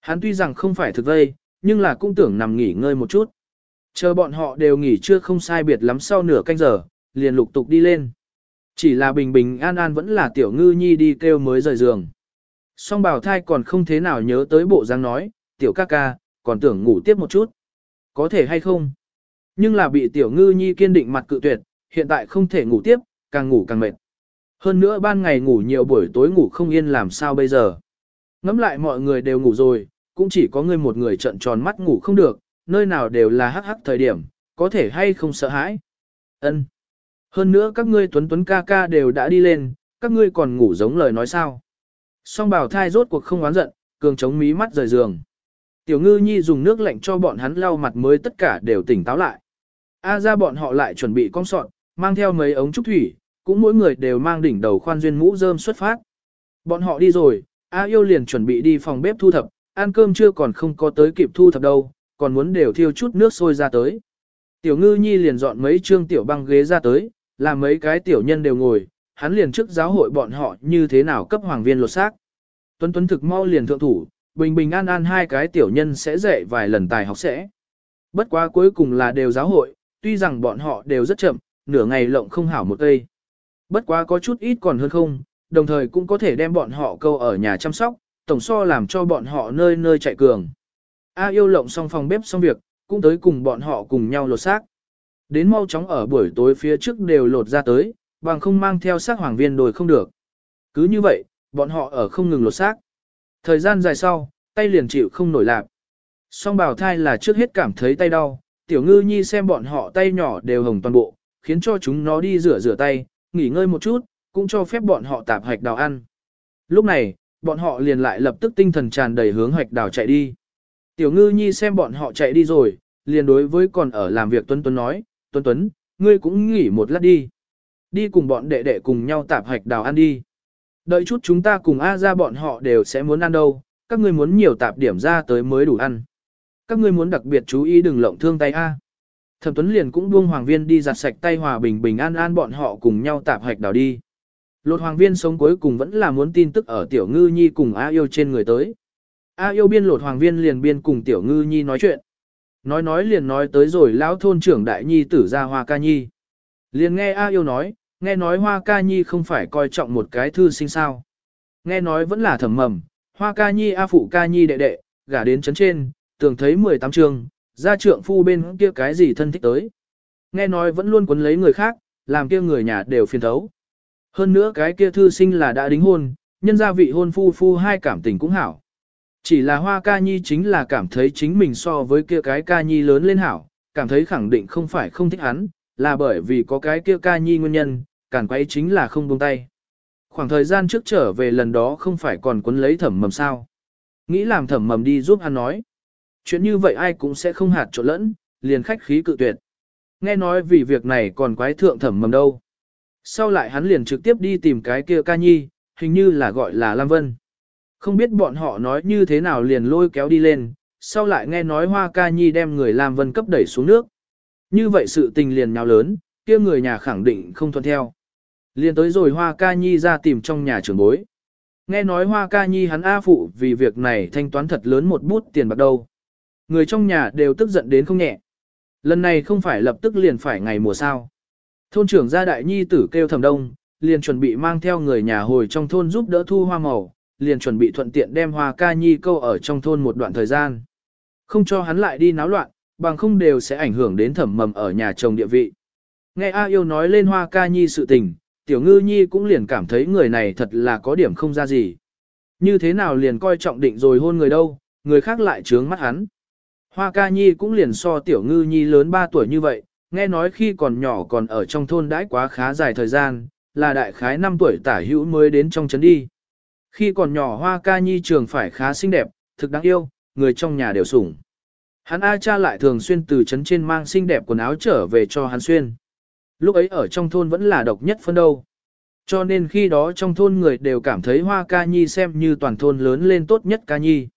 Hắn tuy rằng không phải thực vây, nhưng là cũng tưởng nằm nghỉ ngơi một chút. Chờ bọn họ đều nghỉ chưa không sai biệt lắm sau nửa canh giờ, liền lục tục đi lên. Chỉ là bình bình an an vẫn là tiểu ngư nhi đi kêu mới rời giường. Song bảo thai còn không thế nào nhớ tới bộ dáng nói, tiểu ca ca, còn tưởng ngủ tiếp một chút. Có thể hay không? Nhưng là bị tiểu ngư nhi kiên định mặt cự tuyệt, hiện tại không thể ngủ tiếp, càng ngủ càng mệt. Hơn nữa ban ngày ngủ nhiều buổi tối ngủ không yên làm sao bây giờ. Ngắm lại mọi người đều ngủ rồi, cũng chỉ có ngươi một người trận tròn mắt ngủ không được, nơi nào đều là hắc hắc thời điểm, có thể hay không sợ hãi. Ân. Hơn nữa các ngươi tuấn tuấn ca ca đều đã đi lên, các ngươi còn ngủ giống lời nói sao. Song bảo thai rốt cuộc không oán giận, cường chống mí mắt rời giường. Tiểu ngư nhi dùng nước lạnh cho bọn hắn lau mặt mới tất cả đều tỉnh táo lại. A ra bọn họ lại chuẩn bị con sọn, mang theo mấy ống trúc thủy, cũng mỗi người đều mang đỉnh đầu khoan duyên mũ rơm xuất phát. Bọn họ đi rồi, A yêu liền chuẩn bị đi phòng bếp thu thập, ăn cơm chưa còn không có tới kịp thu thập đâu, còn muốn đều thiêu chút nước sôi ra tới. Tiểu ngư nhi liền dọn mấy trương tiểu băng ghế ra tới, làm mấy cái tiểu nhân đều ngồi, hắn liền trước giáo hội bọn họ như thế nào cấp hoàng viên lột xác. Tuấn Tuấn thực mau liền thượng thủ, bình bình an an hai cái tiểu nhân sẽ dạy vài lần tài học sẽ. Bất quá cuối cùng là đều giáo hội, tuy rằng bọn họ đều rất chậm, nửa ngày lộng không hảo một cây. Bất quá có chút ít còn hơn không, đồng thời cũng có thể đem bọn họ câu ở nhà chăm sóc, tổng so làm cho bọn họ nơi nơi chạy cường. A yêu lộng xong phòng bếp xong việc, cũng tới cùng bọn họ cùng nhau lột xác. Đến mau chóng ở buổi tối phía trước đều lột ra tới, bằng không mang theo xác hoàng viên đồi không được. Cứ như vậy, bọn họ ở không ngừng lột xác. Thời gian dài sau, tay liền chịu không nổi lạc. Song bào thai là trước hết cảm thấy tay đau, tiểu ngư nhi xem bọn họ tay nhỏ đều hồng toàn bộ, khiến cho chúng nó đi rửa rửa tay, nghỉ ngơi một chút, cũng cho phép bọn họ tạp hạch đào ăn. Lúc này, bọn họ liền lại lập tức tinh thần tràn đầy hướng hạch đào chạy đi. Tiểu ngư nhi xem bọn họ chạy đi rồi, liền đối với còn ở làm việc Tuấn Tuấn nói, Tuấn Tuấn, ngươi cũng nghỉ một lát đi. Đi cùng bọn đệ đệ cùng nhau tạp hạch đào ăn đi. Đợi chút chúng ta cùng A ra bọn họ đều sẽ muốn ăn đâu, các ngươi muốn nhiều tạp điểm ra tới mới đủ ăn. Các ngươi muốn đặc biệt chú ý đừng lộng thương tay A. Thẩm Tuấn liền cũng buông hoàng viên đi giặt sạch tay hòa bình bình an an bọn họ cùng nhau tạp hạch đào đi. Lột hoàng viên sống cuối cùng vẫn là muốn tin tức ở tiểu ngư nhi cùng A yêu trên người tới. A yêu biên lột hoàng viên liền biên cùng tiểu ngư nhi nói chuyện. Nói nói liền nói tới rồi lão thôn trưởng đại nhi tử ra hoa ca nhi. Liền nghe A yêu nói, nghe nói hoa ca nhi không phải coi trọng một cái thư sinh sao. Nghe nói vẫn là thẩm mầm, hoa ca nhi A phụ ca nhi đệ đệ, gả đến chấn trên, tưởng thấy 18 trường, ra trượng phu bên kia cái gì thân thích tới. Nghe nói vẫn luôn quấn lấy người khác, làm kia người nhà đều phiền thấu. Hơn nữa cái kia thư sinh là đã đính hôn, nhân gia vị hôn phu phu hai cảm tình cũng hảo. Chỉ là hoa ca nhi chính là cảm thấy chính mình so với kia cái ca nhi lớn lên hảo, cảm thấy khẳng định không phải không thích hắn, là bởi vì có cái kia ca nhi nguyên nhân, cản quấy chính là không buông tay. Khoảng thời gian trước trở về lần đó không phải còn quấn lấy thẩm mầm sao. Nghĩ làm thẩm mầm đi giúp hắn nói. Chuyện như vậy ai cũng sẽ không hạt trộn lẫn, liền khách khí cự tuyệt. Nghe nói vì việc này còn quái thượng thẩm mầm đâu. Sau lại hắn liền trực tiếp đi tìm cái kia ca nhi, hình như là gọi là Lam Vân. Không biết bọn họ nói như thế nào liền lôi kéo đi lên, sau lại nghe nói Hoa Ca Nhi đem người Lam Vân cấp đẩy xuống nước. Như vậy sự tình liền nhào lớn, kia người nhà khẳng định không thuận theo liên tới rồi Hoa Ca Nhi ra tìm trong nhà trưởng bối. Nghe nói Hoa Ca Nhi hắn A phụ vì việc này thanh toán thật lớn một bút tiền bạc đâu. Người trong nhà đều tức giận đến không nhẹ. Lần này không phải lập tức liền phải ngày mùa sao. Thôn trưởng gia đại nhi tử kêu thầm đông, liền chuẩn bị mang theo người nhà hồi trong thôn giúp đỡ thu hoa màu, liền chuẩn bị thuận tiện đem hoa ca nhi câu ở trong thôn một đoạn thời gian. Không cho hắn lại đi náo loạn, bằng không đều sẽ ảnh hưởng đến thẩm mầm ở nhà chồng địa vị. Nghe A yêu nói lên hoa ca nhi sự tình, tiểu ngư nhi cũng liền cảm thấy người này thật là có điểm không ra gì. Như thế nào liền coi trọng định rồi hôn người đâu, người khác lại trướng mắt hắn. Hoa ca nhi cũng liền so tiểu ngư nhi lớn 3 tuổi như vậy, nghe nói khi còn nhỏ còn ở trong thôn đãi quá khá dài thời gian, là đại khái 5 tuổi tả hữu mới đến trong trấn đi. Khi còn nhỏ hoa ca nhi trường phải khá xinh đẹp, thực đáng yêu, người trong nhà đều sủng. Hắn A cha lại thường xuyên từ trấn trên mang xinh đẹp quần áo trở về cho hắn xuyên. Lúc ấy ở trong thôn vẫn là độc nhất phân đâu. Cho nên khi đó trong thôn người đều cảm thấy hoa ca nhi xem như toàn thôn lớn lên tốt nhất ca nhi.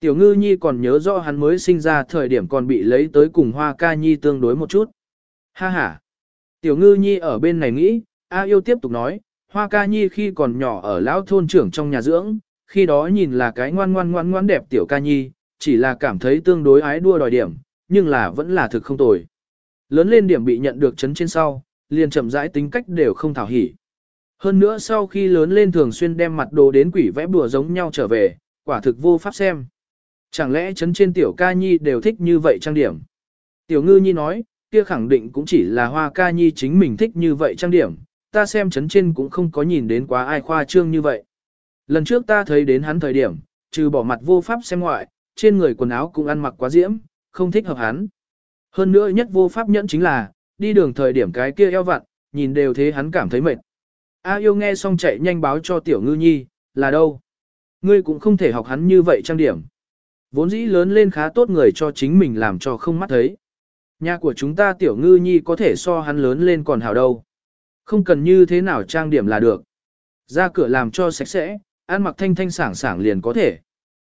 Tiểu ngư nhi còn nhớ rõ hắn mới sinh ra thời điểm còn bị lấy tới cùng hoa ca nhi tương đối một chút. Ha ha. Tiểu ngư nhi ở bên này nghĩ, A yêu tiếp tục nói, hoa ca nhi khi còn nhỏ ở lão thôn trưởng trong nhà dưỡng, khi đó nhìn là cái ngoan ngoan ngoan ngoan đẹp tiểu ca nhi, chỉ là cảm thấy tương đối ái đua đòi điểm, nhưng là vẫn là thực không tồi. Lớn lên điểm bị nhận được chấn trên sau, liền chậm rãi tính cách đều không thảo hỉ. Hơn nữa sau khi lớn lên thường xuyên đem mặt đồ đến quỷ vẽ bùa giống nhau trở về, quả thực vô pháp xem. Chẳng lẽ chấn trên tiểu ca nhi đều thích như vậy trang điểm? Tiểu ngư nhi nói, kia khẳng định cũng chỉ là hoa ca nhi chính mình thích như vậy trang điểm, ta xem chấn trên cũng không có nhìn đến quá ai khoa trương như vậy. Lần trước ta thấy đến hắn thời điểm, trừ bỏ mặt vô pháp xem ngoại, trên người quần áo cũng ăn mặc quá diễm, không thích hợp hắn. Hơn nữa nhất vô pháp nhẫn chính là, đi đường thời điểm cái kia eo vặn, nhìn đều thế hắn cảm thấy mệt. A yêu nghe xong chạy nhanh báo cho tiểu ngư nhi, là đâu? Ngươi cũng không thể học hắn như vậy trang điểm. Vốn dĩ lớn lên khá tốt người cho chính mình làm cho không mắt thấy. Nhà của chúng ta tiểu ngư nhi có thể so hắn lớn lên còn hào đâu. Không cần như thế nào trang điểm là được. Ra cửa làm cho sạch sẽ, ăn mặc thanh thanh sảng sảng liền có thể.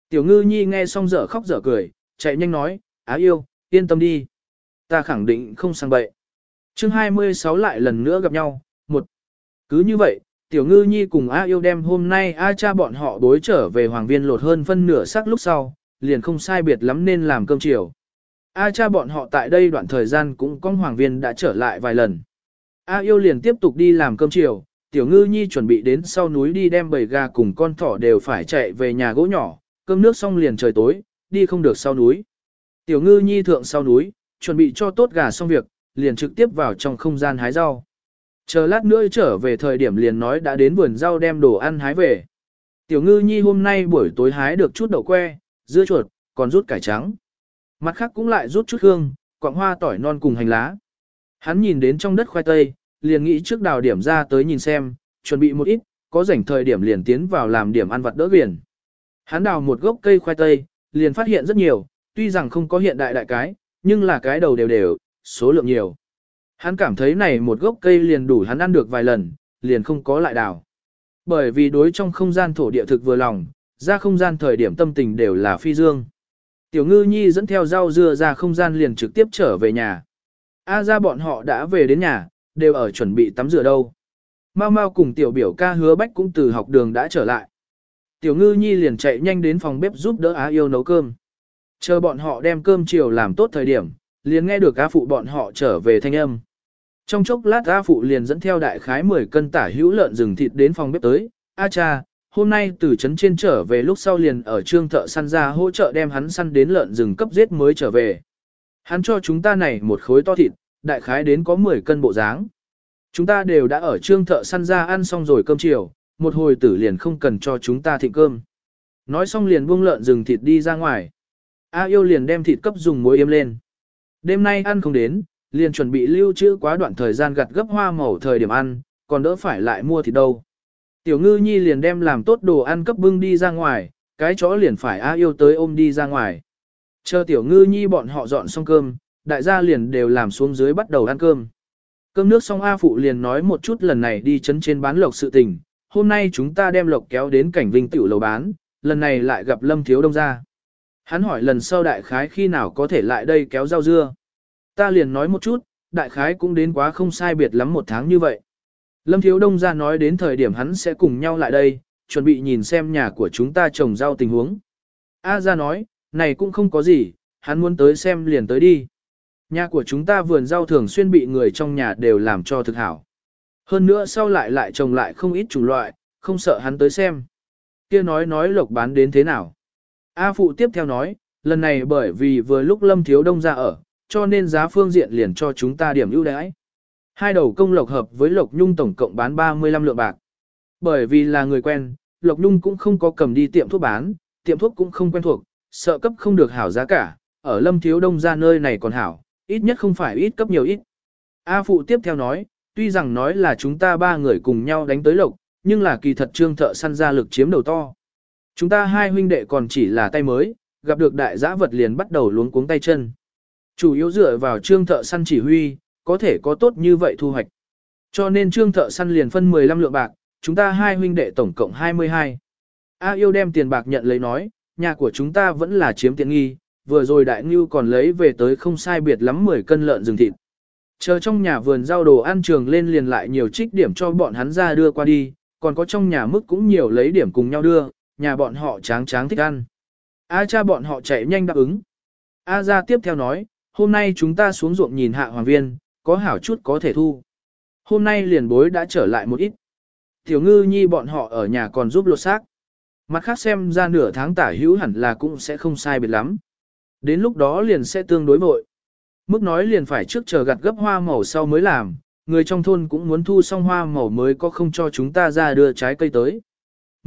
Tiểu ngư nhi nghe xong dở khóc dở cười, chạy nhanh nói, á yêu, yên tâm đi. Ta khẳng định không sang bậy. chương 26 lại lần nữa gặp nhau, một. Cứ như vậy, tiểu ngư nhi cùng A yêu đem hôm nay A cha bọn họ đối trở về hoàng viên lột hơn phân nửa sắc lúc sau, liền không sai biệt lắm nên làm cơm chiều. A cha bọn họ tại đây đoạn thời gian cũng con hoàng viên đã trở lại vài lần. A yêu liền tiếp tục đi làm cơm chiều, tiểu ngư nhi chuẩn bị đến sau núi đi đem bầy gà cùng con thỏ đều phải chạy về nhà gỗ nhỏ, cơm nước xong liền trời tối, đi không được sau núi. Tiểu ngư nhi thượng sau núi, chuẩn bị cho tốt gà xong việc, liền trực tiếp vào trong không gian hái rau. Chờ lát nữa trở về thời điểm liền nói đã đến vườn rau đem đồ ăn hái về. Tiểu ngư nhi hôm nay buổi tối hái được chút đậu que, dưa chuột, còn rút cải trắng. Mặt khác cũng lại rút chút hương, quạng hoa tỏi non cùng hành lá. Hắn nhìn đến trong đất khoai tây, liền nghĩ trước đào điểm ra tới nhìn xem, chuẩn bị một ít, có rảnh thời điểm liền tiến vào làm điểm ăn vặt đỡ biển. Hắn đào một gốc cây khoai tây, liền phát hiện rất nhiều, tuy rằng không có hiện đại đại cái, nhưng là cái đầu đều đều, số lượng nhiều. Hắn cảm thấy này một gốc cây liền đủ hắn ăn được vài lần, liền không có lại đào. Bởi vì đối trong không gian thổ địa thực vừa lòng, ra không gian thời điểm tâm tình đều là phi dương. Tiểu ngư nhi dẫn theo rau dưa ra không gian liền trực tiếp trở về nhà. A ra bọn họ đã về đến nhà, đều ở chuẩn bị tắm rửa đâu. Mau mau cùng tiểu biểu ca hứa bách cũng từ học đường đã trở lại. Tiểu ngư nhi liền chạy nhanh đến phòng bếp giúp đỡ Á yêu nấu cơm. Chờ bọn họ đem cơm chiều làm tốt thời điểm, liền nghe được A phụ bọn họ trở về thanh âm. Trong chốc lát A phụ liền dẫn theo đại khái 10 cân tả hữu lợn rừng thịt đến phòng bếp tới. A cha, hôm nay từ trấn trên trở về lúc sau liền ở trương thợ săn ra hỗ trợ đem hắn săn đến lợn rừng cấp giết mới trở về. Hắn cho chúng ta này một khối to thịt, đại khái đến có 10 cân bộ dáng. Chúng ta đều đã ở trương thợ săn ra ăn xong rồi cơm chiều, một hồi tử liền không cần cho chúng ta thịnh cơm. Nói xong liền buông lợn rừng thịt đi ra ngoài. A yêu liền đem thịt cấp dùng muối yếm lên. Đêm nay ăn không đến, liền chuẩn bị lưu trữ quá đoạn thời gian gặt gấp hoa màu thời điểm ăn, còn đỡ phải lại mua thịt đâu. Tiểu ngư nhi liền đem làm tốt đồ ăn cấp bưng đi ra ngoài, cái chó liền phải A yêu tới ôm đi ra ngoài. Chờ tiểu ngư nhi bọn họ dọn xong cơm, đại gia liền đều làm xuống dưới bắt đầu ăn cơm. Cơm nước xong A Phụ liền nói một chút lần này đi chấn trên bán lộc sự tình, hôm nay chúng ta đem lộc kéo đến cảnh vinh tiểu lầu bán, lần này lại gặp Lâm Thiếu Đông ra. Hắn hỏi lần sau đại khái khi nào có thể lại đây kéo rau dưa. Ta liền nói một chút, đại khái cũng đến quá không sai biệt lắm một tháng như vậy. Lâm Thiếu Đông ra nói đến thời điểm hắn sẽ cùng nhau lại đây, chuẩn bị nhìn xem nhà của chúng ta trồng rau tình huống. A ra nói, này cũng không có gì, hắn muốn tới xem liền tới đi. Nhà của chúng ta vườn rau thường xuyên bị người trong nhà đều làm cho thực hảo. Hơn nữa sau lại lại trồng lại không ít chủng loại, không sợ hắn tới xem. Kia nói nói lộc bán đến thế nào. A phụ tiếp theo nói, lần này bởi vì vừa lúc lâm thiếu đông ra ở, cho nên giá phương diện liền cho chúng ta điểm ưu đãi. Hai đầu công lộc hợp với lộc nhung tổng cộng bán 35 lượng bạc. Bởi vì là người quen, lộc nhung cũng không có cầm đi tiệm thuốc bán, tiệm thuốc cũng không quen thuộc, sợ cấp không được hảo giá cả, ở lâm thiếu đông ra nơi này còn hảo, ít nhất không phải ít cấp nhiều ít. A phụ tiếp theo nói, tuy rằng nói là chúng ta ba người cùng nhau đánh tới lộc, nhưng là kỳ thật trương thợ săn ra lực chiếm đầu to. Chúng ta hai huynh đệ còn chỉ là tay mới, gặp được đại giã vật liền bắt đầu luống cuống tay chân. Chủ yếu dựa vào trương thợ săn chỉ huy, có thể có tốt như vậy thu hoạch. Cho nên trương thợ săn liền phân 15 lượng bạc, chúng ta hai huynh đệ tổng cộng 22. A yêu đem tiền bạc nhận lấy nói, nhà của chúng ta vẫn là chiếm tiện nghi, vừa rồi đại ngưu còn lấy về tới không sai biệt lắm 10 cân lợn rừng thịt. Chờ trong nhà vườn rau đồ ăn trường lên liền lại nhiều trích điểm cho bọn hắn ra đưa qua đi, còn có trong nhà mức cũng nhiều lấy điểm cùng nhau đưa, nhà bọn họ tráng tráng thích ăn. A cha bọn họ chạy nhanh đáp ứng. A ra tiếp theo nói, hôm nay chúng ta xuống ruộng nhìn hạ hoàng viên, có hảo chút có thể thu. Hôm nay liền bối đã trở lại một ít. Tiểu ngư nhi bọn họ ở nhà còn giúp lột xác. Mặt khác xem ra nửa tháng tả hữu hẳn là cũng sẽ không sai biệt lắm. Đến lúc đó liền sẽ tương đối vội. Mức nói liền phải trước chờ gặt gấp hoa màu sau mới làm, người trong thôn cũng muốn thu xong hoa màu mới có không cho chúng ta ra đưa trái cây tới.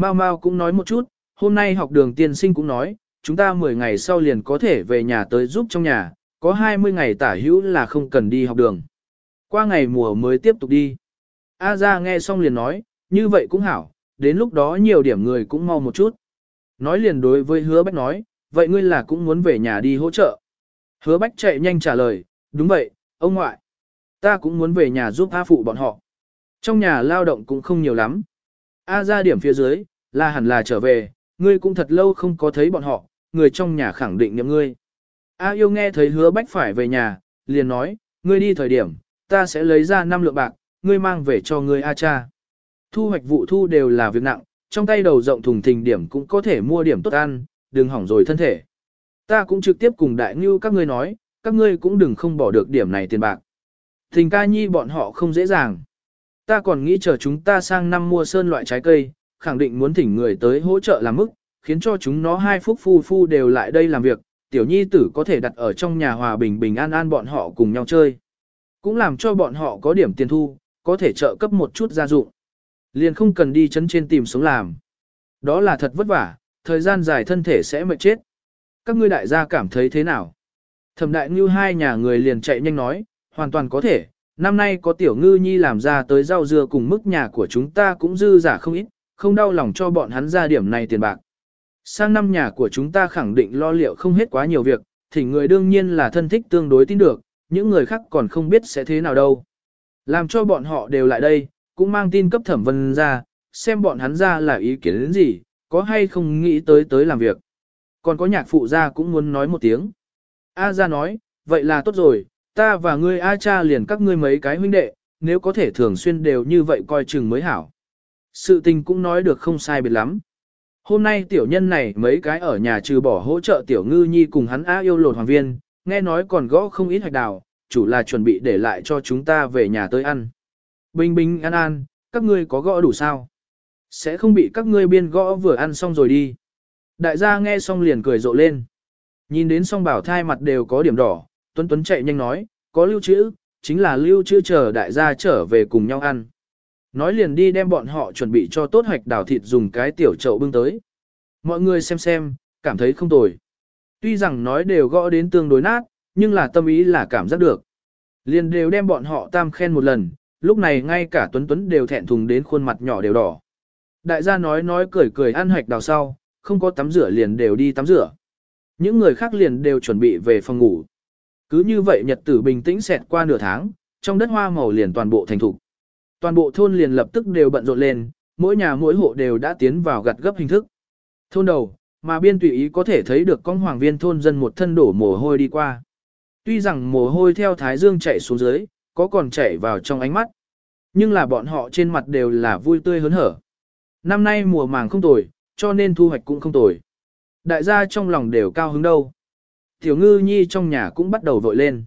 Mao Mao cũng nói một chút, hôm nay học đường tiên sinh cũng nói, chúng ta 10 ngày sau liền có thể về nhà tới giúp trong nhà, có 20 ngày tả hữu là không cần đi học đường. Qua ngày mùa mới tiếp tục đi. A ra nghe xong liền nói, như vậy cũng hảo, đến lúc đó nhiều điểm người cũng mau một chút. Nói liền đối với hứa bách nói, vậy ngươi là cũng muốn về nhà đi hỗ trợ. Hứa bách chạy nhanh trả lời, đúng vậy, ông ngoại. Ta cũng muốn về nhà giúp A phụ bọn họ. Trong nhà lao động cũng không nhiều lắm. A ra điểm phía dưới, là hẳn là trở về, ngươi cũng thật lâu không có thấy bọn họ, người trong nhà khẳng định nhậm ngươi. A yêu nghe thấy hứa bách phải về nhà, liền nói, ngươi đi thời điểm, ta sẽ lấy ra 5 lượng bạc, ngươi mang về cho ngươi A cha. Thu hoạch vụ thu đều là việc nặng, trong tay đầu rộng thùng thình điểm cũng có thể mua điểm tốt ăn, đừng hỏng rồi thân thể. Ta cũng trực tiếp cùng đại ngưu các ngươi nói, các ngươi cũng đừng không bỏ được điểm này tiền bạc. Thình ca nhi bọn họ không dễ dàng. Ta còn nghĩ chờ chúng ta sang năm mua sơn loại trái cây, khẳng định muốn thỉnh người tới hỗ trợ làm mức, khiến cho chúng nó hai phúc phu phu đều lại đây làm việc, tiểu nhi tử có thể đặt ở trong nhà hòa bình bình an an bọn họ cùng nhau chơi. Cũng làm cho bọn họ có điểm tiền thu, có thể trợ cấp một chút gia dụng. Liền không cần đi chấn trên tìm sống làm. Đó là thật vất vả, thời gian dài thân thể sẽ mệt chết. Các ngươi đại gia cảm thấy thế nào? Thẩm đại ngư hai nhà người liền chạy nhanh nói, hoàn toàn có thể, năm nay có tiểu ngư nhi làm ra tới rau dưa cùng mức nhà của chúng ta cũng dư giả không ít, không đau lòng cho bọn hắn ra điểm này tiền bạc. Sang năm nhà của chúng ta khẳng định lo liệu không hết quá nhiều việc, thì người đương nhiên là thân thích tương đối tin được, những người khác còn không biết sẽ thế nào đâu. Làm cho bọn họ đều lại đây, cũng mang tin cấp thẩm vân ra, xem bọn hắn ra là ý kiến đến gì, có hay không nghĩ tới tới làm việc. Còn có nhạc phụ ra cũng muốn nói một tiếng. A ra nói, vậy là tốt rồi, ta và ngươi A cha liền các ngươi mấy cái huynh đệ, nếu có thể thường xuyên đều như vậy coi chừng mới hảo. Sự tình cũng nói được không sai biệt lắm. Hôm nay tiểu nhân này mấy cái ở nhà trừ bỏ hỗ trợ tiểu ngư nhi cùng hắn á yêu lột hoàng viên, nghe nói còn gõ không ít hạch đào, chủ là chuẩn bị để lại cho chúng ta về nhà tới ăn. Bình bình an an, các ngươi có gõ đủ sao? Sẽ không bị các ngươi biên gõ vừa ăn xong rồi đi. Đại gia nghe xong liền cười rộ lên. Nhìn đến song bảo thai mặt đều có điểm đỏ, Tuấn Tuấn chạy nhanh nói, có lưu trữ, chính là lưu trữ chờ đại gia trở về cùng nhau ăn. Nói liền đi đem bọn họ chuẩn bị cho tốt hoạch đào thịt dùng cái tiểu chậu bưng tới. Mọi người xem xem, cảm thấy không tồi. Tuy rằng nói đều gõ đến tương đối nát, nhưng là tâm ý là cảm giác được. Liền đều đem bọn họ tam khen một lần, lúc này ngay cả Tuấn Tuấn đều thẹn thùng đến khuôn mặt nhỏ đều đỏ. Đại gia nói nói cười cười ăn hoạch đào sau, không có tắm rửa liền đều đi tắm rửa. Những người khác liền đều chuẩn bị về phòng ngủ. Cứ như vậy nhật tử bình tĩnh xẹt qua nửa tháng, trong đất hoa màu liền toàn bộ thành thục. Toàn bộ thôn liền lập tức đều bận rộn lên, mỗi nhà mỗi hộ đều đã tiến vào gặt gấp hình thức. Thôn đầu, mà biên tùy ý có thể thấy được con hoàng viên thôn dân một thân đổ mồ hôi đi qua. Tuy rằng mồ hôi theo thái dương chảy xuống dưới, có còn chảy vào trong ánh mắt. Nhưng là bọn họ trên mặt đều là vui tươi hớn hở. Năm nay mùa màng không tồi, cho nên thu hoạch cũng không tồi. Đại gia trong lòng đều cao hứng đâu. Tiểu ngư nhi trong nhà cũng bắt đầu vội lên.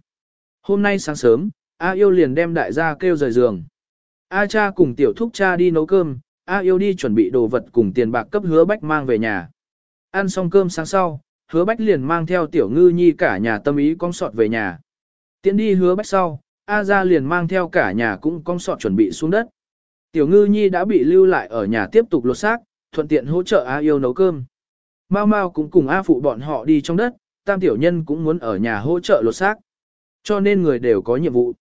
Hôm nay sáng sớm, A yêu liền đem đại gia kêu rời giường. A cha cùng tiểu thúc cha đi nấu cơm, A yêu đi chuẩn bị đồ vật cùng tiền bạc cấp hứa bách mang về nhà. Ăn xong cơm sáng sau, hứa bách liền mang theo tiểu ngư nhi cả nhà tâm ý con sọt về nhà. Tiến đi hứa bách sau, A ra liền mang theo cả nhà cũng con sọt chuẩn bị xuống đất. Tiểu ngư nhi đã bị lưu lại ở nhà tiếp tục lột xác, thuận tiện hỗ trợ A yêu nấu cơm. mau mau cũng cùng A phụ bọn họ đi trong đất, tam tiểu nhân cũng muốn ở nhà hỗ trợ lột xác. Cho nên người đều có nhiệm vụ.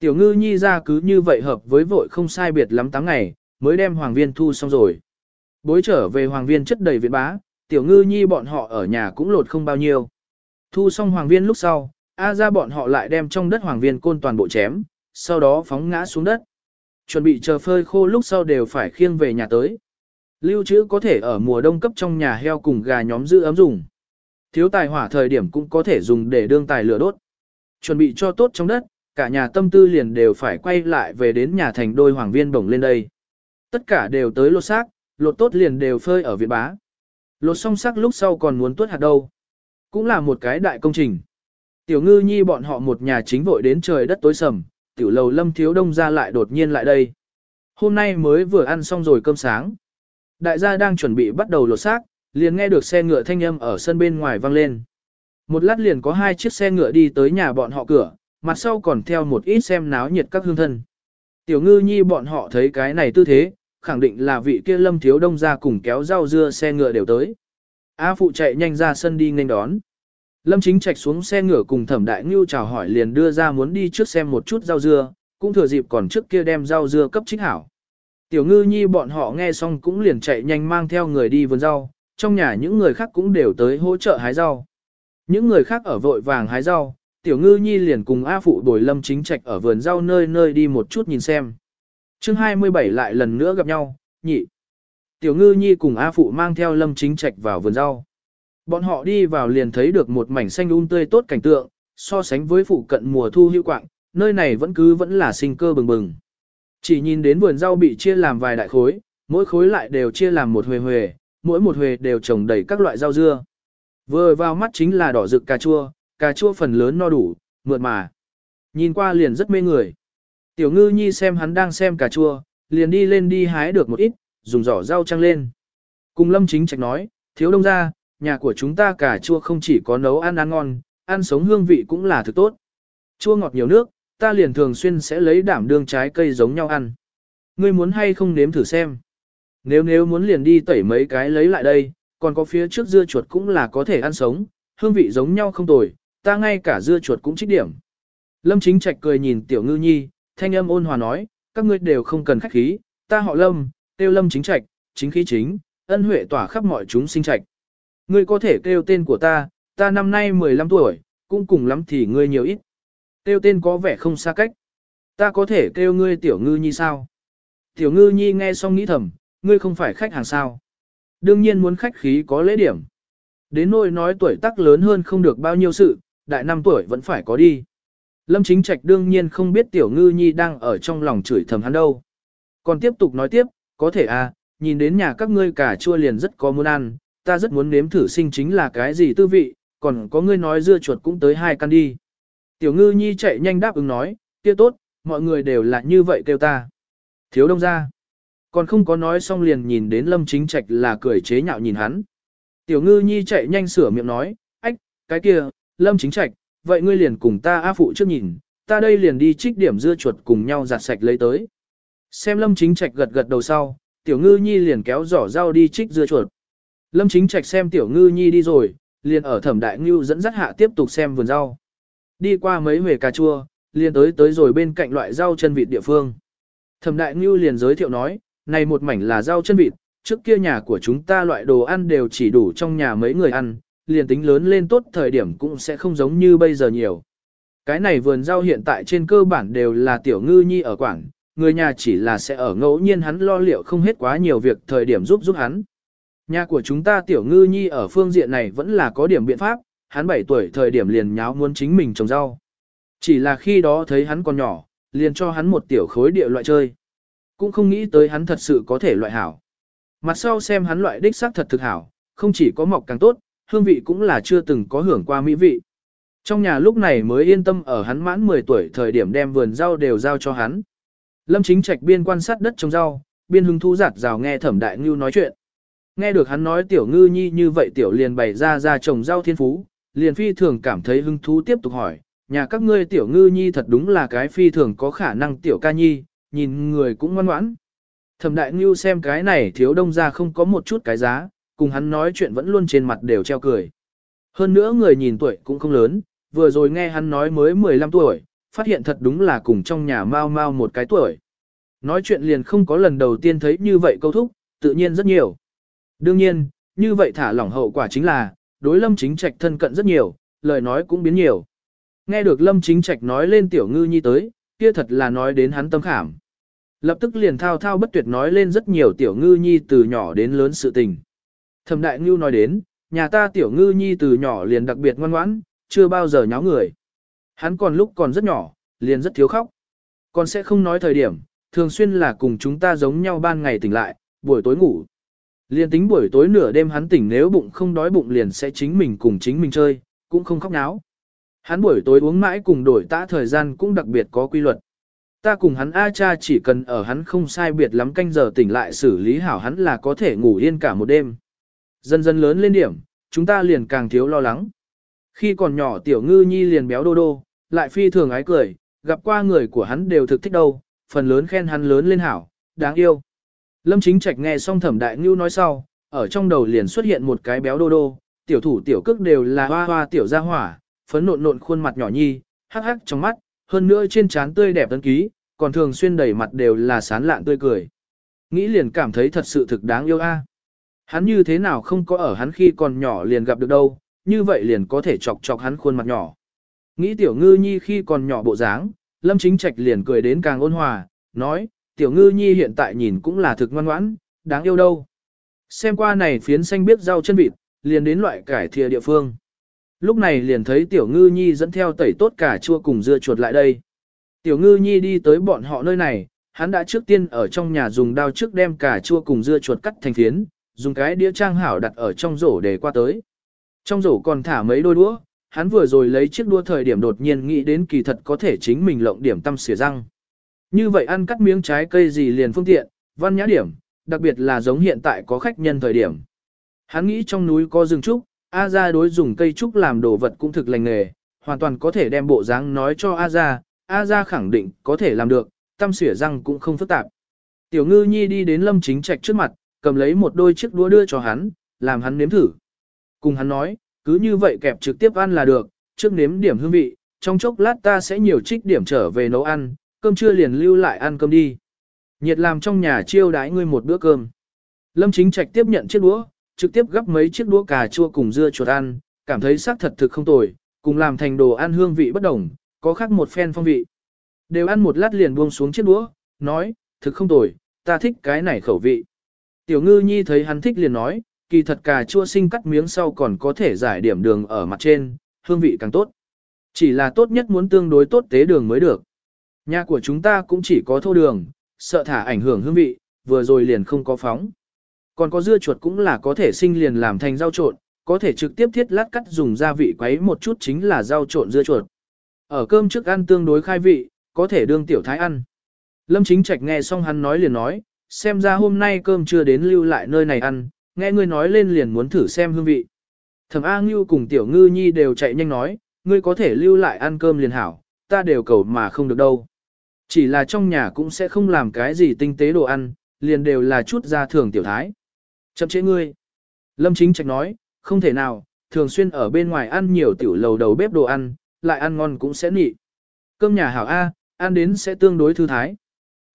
Tiểu ngư nhi ra cứ như vậy hợp với vội không sai biệt lắm 8 ngày, mới đem hoàng viên thu xong rồi. Bối trở về hoàng viên chất đầy viện bá, tiểu ngư nhi bọn họ ở nhà cũng lột không bao nhiêu. Thu xong hoàng viên lúc sau, A ra bọn họ lại đem trong đất hoàng viên côn toàn bộ chém, sau đó phóng ngã xuống đất. Chuẩn bị chờ phơi khô lúc sau đều phải khiêng về nhà tới. Lưu trữ có thể ở mùa đông cấp trong nhà heo cùng gà nhóm giữ ấm dùng. Thiếu tài hỏa thời điểm cũng có thể dùng để đương tài lửa đốt. Chuẩn bị cho tốt trong đất, cả nhà tâm tư liền đều phải quay lại về đến nhà thành đôi hoàng viên bổng lên đây. Tất cả đều tới lột xác, lột tốt liền đều phơi ở viện bá. Lột xong xác lúc sau còn muốn tuốt hạt đâu. Cũng là một cái đại công trình. Tiểu ngư nhi bọn họ một nhà chính vội đến trời đất tối sầm, tiểu lầu lâm thiếu đông ra lại đột nhiên lại đây. Hôm nay mới vừa ăn xong rồi cơm sáng. Đại gia đang chuẩn bị bắt đầu lột xác, liền nghe được xe ngựa thanh âm ở sân bên ngoài vang lên. Một lát liền có hai chiếc xe ngựa đi tới nhà bọn họ cửa, mặt sau còn theo một ít xem náo nhiệt các hương thân. Tiểu ngư nhi bọn họ thấy cái này tư thế, khẳng định là vị kia lâm thiếu đông ra cùng kéo rau dưa xe ngựa đều tới. A phụ chạy nhanh ra sân đi nghênh đón. Lâm chính trạch xuống xe ngựa cùng thẩm đại ngưu chào hỏi liền đưa ra muốn đi trước xem một chút rau dưa, cũng thừa dịp còn trước kia đem rau dưa cấp chính hảo. Tiểu ngư nhi bọn họ nghe xong cũng liền chạy nhanh mang theo người đi vườn rau, trong nhà những người khác cũng đều tới hỗ trợ hái rau. Những người khác ở vội vàng hái rau, tiểu ngư nhi liền cùng A phụ đổi lâm chính trạch ở vườn rau nơi nơi đi một chút nhìn xem. chương 27 lại lần nữa gặp nhau, nhị. Tiểu ngư nhi cùng A phụ mang theo lâm chính trạch vào vườn rau. Bọn họ đi vào liền thấy được một mảnh xanh um tươi tốt cảnh tượng, so sánh với phụ cận mùa thu hữu quạng, nơi này vẫn cứ vẫn là sinh cơ bừng bừng. Chỉ nhìn đến vườn rau bị chia làm vài đại khối, mỗi khối lại đều chia làm một huề huề, mỗi một huề đều trồng đầy các loại rau dưa. Vừa vào mắt chính là đỏ rực cà chua, cà chua phần lớn no đủ, mượt mà. Nhìn qua liền rất mê người. Tiểu ngư nhi xem hắn đang xem cà chua, liền đi lên đi hái được một ít, dùng giỏ rau trăng lên. Cùng lâm chính trạch nói, thiếu đông ra, nhà của chúng ta cà chua không chỉ có nấu ăn ăn ngon, ăn sống hương vị cũng là thực tốt. Chua ngọt nhiều nước, ta liền thường xuyên sẽ lấy đảm đương trái cây giống nhau ăn. Ngươi muốn hay không nếm thử xem. Nếu nếu muốn liền đi tẩy mấy cái lấy lại đây, còn có phía trước dưa chuột cũng là có thể ăn sống, hương vị giống nhau không tồi, ta ngay cả dưa chuột cũng trích điểm. Lâm chính trạch cười nhìn tiểu ngư nhi, thanh âm ôn hòa nói, các ngươi đều không cần khách khí, ta họ lâm, tiêu lâm chính trạch, chính khí chính, ân huệ tỏa khắp mọi chúng sinh trạch. Ngươi có thể kêu tên của ta, ta năm nay 15 tuổi, cũng cùng lắm thì ngươi nhiều ít. Kêu tên có vẻ không xa cách. Ta có thể kêu ngươi tiểu ngư nhi sao? Tiểu ngư nhi nghe xong nghĩ thầm, ngươi không phải khách hàng sao. Đương nhiên muốn khách khí có lễ điểm. Đến nỗi nói tuổi tác lớn hơn không được bao nhiêu sự, đại năm tuổi vẫn phải có đi. Lâm Chính Trạch đương nhiên không biết Tiểu Ngư Nhi đang ở trong lòng chửi thầm hắn đâu. Còn tiếp tục nói tiếp, có thể à, nhìn đến nhà các ngươi cả chua liền rất có muốn ăn, ta rất muốn nếm thử sinh chính là cái gì tư vị, còn có ngươi nói dưa chuột cũng tới hai căn đi. Tiểu Ngư Nhi chạy nhanh đáp ứng nói, kia tốt, mọi người đều là như vậy kêu ta. Thiếu đông ra. Còn không có nói xong liền nhìn đến Lâm Chính Trạch là cười chế nhạo nhìn hắn. Tiểu Ngư Nhi chạy nhanh sửa miệng nói, ách, cái kia, Lâm Chính Trạch, vậy ngươi liền cùng ta A Phụ trước nhìn, ta đây liền đi trích điểm dưa chuột cùng nhau giặt sạch lấy tới. Xem Lâm Chính Trạch gật gật đầu sau, Tiểu Ngư Nhi liền kéo giỏ rau đi trích dưa chuột. Lâm Chính Trạch xem Tiểu Ngư Nhi đi rồi, liền ở Thẩm Đại Ngưu dẫn dắt hạ tiếp tục xem vườn rau. Đi qua mấy huề cà chua, liền tới tới rồi bên cạnh loại rau chân vịt địa phương. Thẩm Đại Ngưu liền giới thiệu nói, này một mảnh là rau chân vịt, trước kia nhà của chúng ta loại đồ ăn đều chỉ đủ trong nhà mấy người ăn, liền tính lớn lên tốt thời điểm cũng sẽ không giống như bây giờ nhiều. Cái này vườn rau hiện tại trên cơ bản đều là tiểu ngư nhi ở quảng, người nhà chỉ là sẽ ở ngẫu nhiên hắn lo liệu không hết quá nhiều việc thời điểm giúp giúp hắn. Nhà của chúng ta tiểu ngư nhi ở phương diện này vẫn là có điểm biện pháp, hắn 7 tuổi thời điểm liền nháo muốn chính mình trồng rau. Chỉ là khi đó thấy hắn còn nhỏ, liền cho hắn một tiểu khối địa loại chơi. Cũng không nghĩ tới hắn thật sự có thể loại hảo. Mặt sau xem hắn loại đích xác thật thực hảo, không chỉ có mọc càng tốt, hương vị cũng là chưa từng có hưởng qua mỹ vị. Trong nhà lúc này mới yên tâm ở hắn mãn 10 tuổi thời điểm đem vườn rau đều giao cho hắn. Lâm chính trạch biên quan sát đất trồng rau, biên hứng thú giặt rào nghe thẩm đại ngưu nói chuyện. Nghe được hắn nói tiểu ngư nhi như vậy tiểu liền bày ra ra trồng rau thiên phú, liền phi thường cảm thấy hứng thú tiếp tục hỏi, nhà các ngươi tiểu ngư nhi thật đúng là cái phi thường có khả năng tiểu ca nhi, nhìn người cũng ngoan ngoãn. Thẩm đại ngưu xem cái này thiếu đông ra không có một chút cái giá, cùng hắn nói chuyện vẫn luôn trên mặt đều treo cười. Hơn nữa người nhìn tuổi cũng không lớn, vừa rồi nghe hắn nói mới 15 tuổi, phát hiện thật đúng là cùng trong nhà mau mau một cái tuổi. Nói chuyện liền không có lần đầu tiên thấy như vậy câu thúc, tự nhiên rất nhiều. Đương nhiên, như vậy thả lỏng hậu quả chính là, đối lâm chính trạch thân cận rất nhiều, lời nói cũng biến nhiều. Nghe được lâm chính trạch nói lên tiểu ngư nhi tới, kia thật là nói đến hắn tâm khảm. Lập tức liền thao thao bất tuyệt nói lên rất nhiều tiểu ngư nhi từ nhỏ đến lớn sự tình. Thẩm đại ngưu nói đến, nhà ta tiểu ngư nhi từ nhỏ liền đặc biệt ngoan ngoãn, chưa bao giờ nháo người. Hắn còn lúc còn rất nhỏ, liền rất thiếu khóc. Còn sẽ không nói thời điểm, thường xuyên là cùng chúng ta giống nhau ban ngày tỉnh lại, buổi tối ngủ. Liền tính buổi tối nửa đêm hắn tỉnh nếu bụng không đói bụng liền sẽ chính mình cùng chính mình chơi, cũng không khóc náo. Hắn buổi tối uống mãi cùng đổi tã thời gian cũng đặc biệt có quy luật. Ta cùng hắn A cha chỉ cần ở hắn không sai biệt lắm canh giờ tỉnh lại xử lý hảo hắn là có thể ngủ yên cả một đêm. Dần dần lớn lên điểm, chúng ta liền càng thiếu lo lắng. Khi còn nhỏ tiểu ngư nhi liền béo đô đô, lại phi thường ái cười, gặp qua người của hắn đều thực thích đâu, phần lớn khen hắn lớn lên hảo, đáng yêu. Lâm chính trạch nghe xong thẩm đại ngưu nói sau, ở trong đầu liền xuất hiện một cái béo đô đô, tiểu thủ tiểu cước đều là hoa hoa tiểu gia hỏa, phấn nộn nộn khuôn mặt nhỏ nhi, hắc hắc trong mắt, hơn nữa trên trán tươi đẹp tấn ký, còn thường xuyên đầy mặt đều là sán lạn tươi cười. Nghĩ liền cảm thấy thật sự thực đáng yêu a. Hắn như thế nào không có ở hắn khi còn nhỏ liền gặp được đâu, như vậy liền có thể chọc chọc hắn khuôn mặt nhỏ. Nghĩ tiểu ngư nhi khi còn nhỏ bộ dáng, lâm chính trạch liền cười đến càng ôn hòa, nói, tiểu ngư nhi hiện tại nhìn cũng là thực ngoan ngoãn, đáng yêu đâu. Xem qua này phiến xanh biết rau chân vịt, liền đến loại cải thìa địa phương. Lúc này liền thấy tiểu ngư nhi dẫn theo tẩy tốt cả chua cùng dưa chuột lại đây. Tiểu ngư nhi đi tới bọn họ nơi này, hắn đã trước tiên ở trong nhà dùng đao trước đem cả chua cùng dưa chuột cắt thành phiến, dùng cái đĩa trang hảo đặt ở trong rổ để qua tới. Trong rổ còn thả mấy đôi đũa, hắn vừa rồi lấy chiếc đũa thời điểm đột nhiên nghĩ đến kỳ thật có thể chính mình lộng điểm tâm xỉa răng. Như vậy ăn cắt miếng trái cây gì liền phương tiện, văn nhã điểm, đặc biệt là giống hiện tại có khách nhân thời điểm. Hắn nghĩ trong núi có rừng trúc, A ra đối dùng cây trúc làm đồ vật cũng thực lành nghề, hoàn toàn có thể đem bộ dáng nói cho A ra A ra khẳng định có thể làm được, tâm xỉa răng cũng không phức tạp. Tiểu ngư nhi đi đến lâm chính trạch trước mặt, cầm lấy một đôi chiếc đũa đưa cho hắn, làm hắn nếm thử. Cùng hắn nói, cứ như vậy kẹp trực tiếp ăn là được, trước nếm điểm hương vị, trong chốc lát ta sẽ nhiều trích điểm trở về nấu ăn, cơm trưa liền lưu lại ăn cơm đi. Nhiệt làm trong nhà chiêu đãi ngươi một bữa cơm. Lâm Chính Trạch tiếp nhận chiếc đũa, trực tiếp gắp mấy chiếc đũa cà chua cùng dưa chuột ăn, cảm thấy sắc thật thực không tồi, cùng làm thành đồ ăn hương vị bất đồng, có khác một phen phong vị. Đều ăn một lát liền buông xuống chiếc đũa, nói, thực không tồi, ta thích cái này khẩu vị. Tiểu ngư nhi thấy hắn thích liền nói, kỳ thật cà chua sinh cắt miếng sau còn có thể giải điểm đường ở mặt trên, hương vị càng tốt. Chỉ là tốt nhất muốn tương đối tốt tế đường mới được. Nhà của chúng ta cũng chỉ có thô đường, sợ thả ảnh hưởng hương vị, vừa rồi liền không có phóng. Còn có dưa chuột cũng là có thể sinh liền làm thành rau trộn, có thể trực tiếp thiết lát cắt dùng gia vị quấy một chút chính là rau trộn dưa chuột. Ở cơm trước ăn tương đối khai vị, có thể đương tiểu thái ăn. Lâm Chính Trạch nghe xong hắn nói liền nói, xem ra hôm nay cơm chưa đến lưu lại nơi này ăn, nghe ngươi nói lên liền muốn thử xem hương vị. Thẩm A Ngưu cùng Tiểu Ngư Nhi đều chạy nhanh nói, ngươi có thể lưu lại ăn cơm liền hảo, ta đều cầu mà không được đâu. Chỉ là trong nhà cũng sẽ không làm cái gì tinh tế đồ ăn, liền đều là chút ra thường tiểu thái. Chậm chế ngươi. Lâm Chính Trạch nói, không thể nào, thường xuyên ở bên ngoài ăn nhiều tiểu lầu đầu bếp đồ ăn, lại ăn ngon cũng sẽ nị. Cơm nhà hảo A, ăn đến sẽ tương đối thư thái.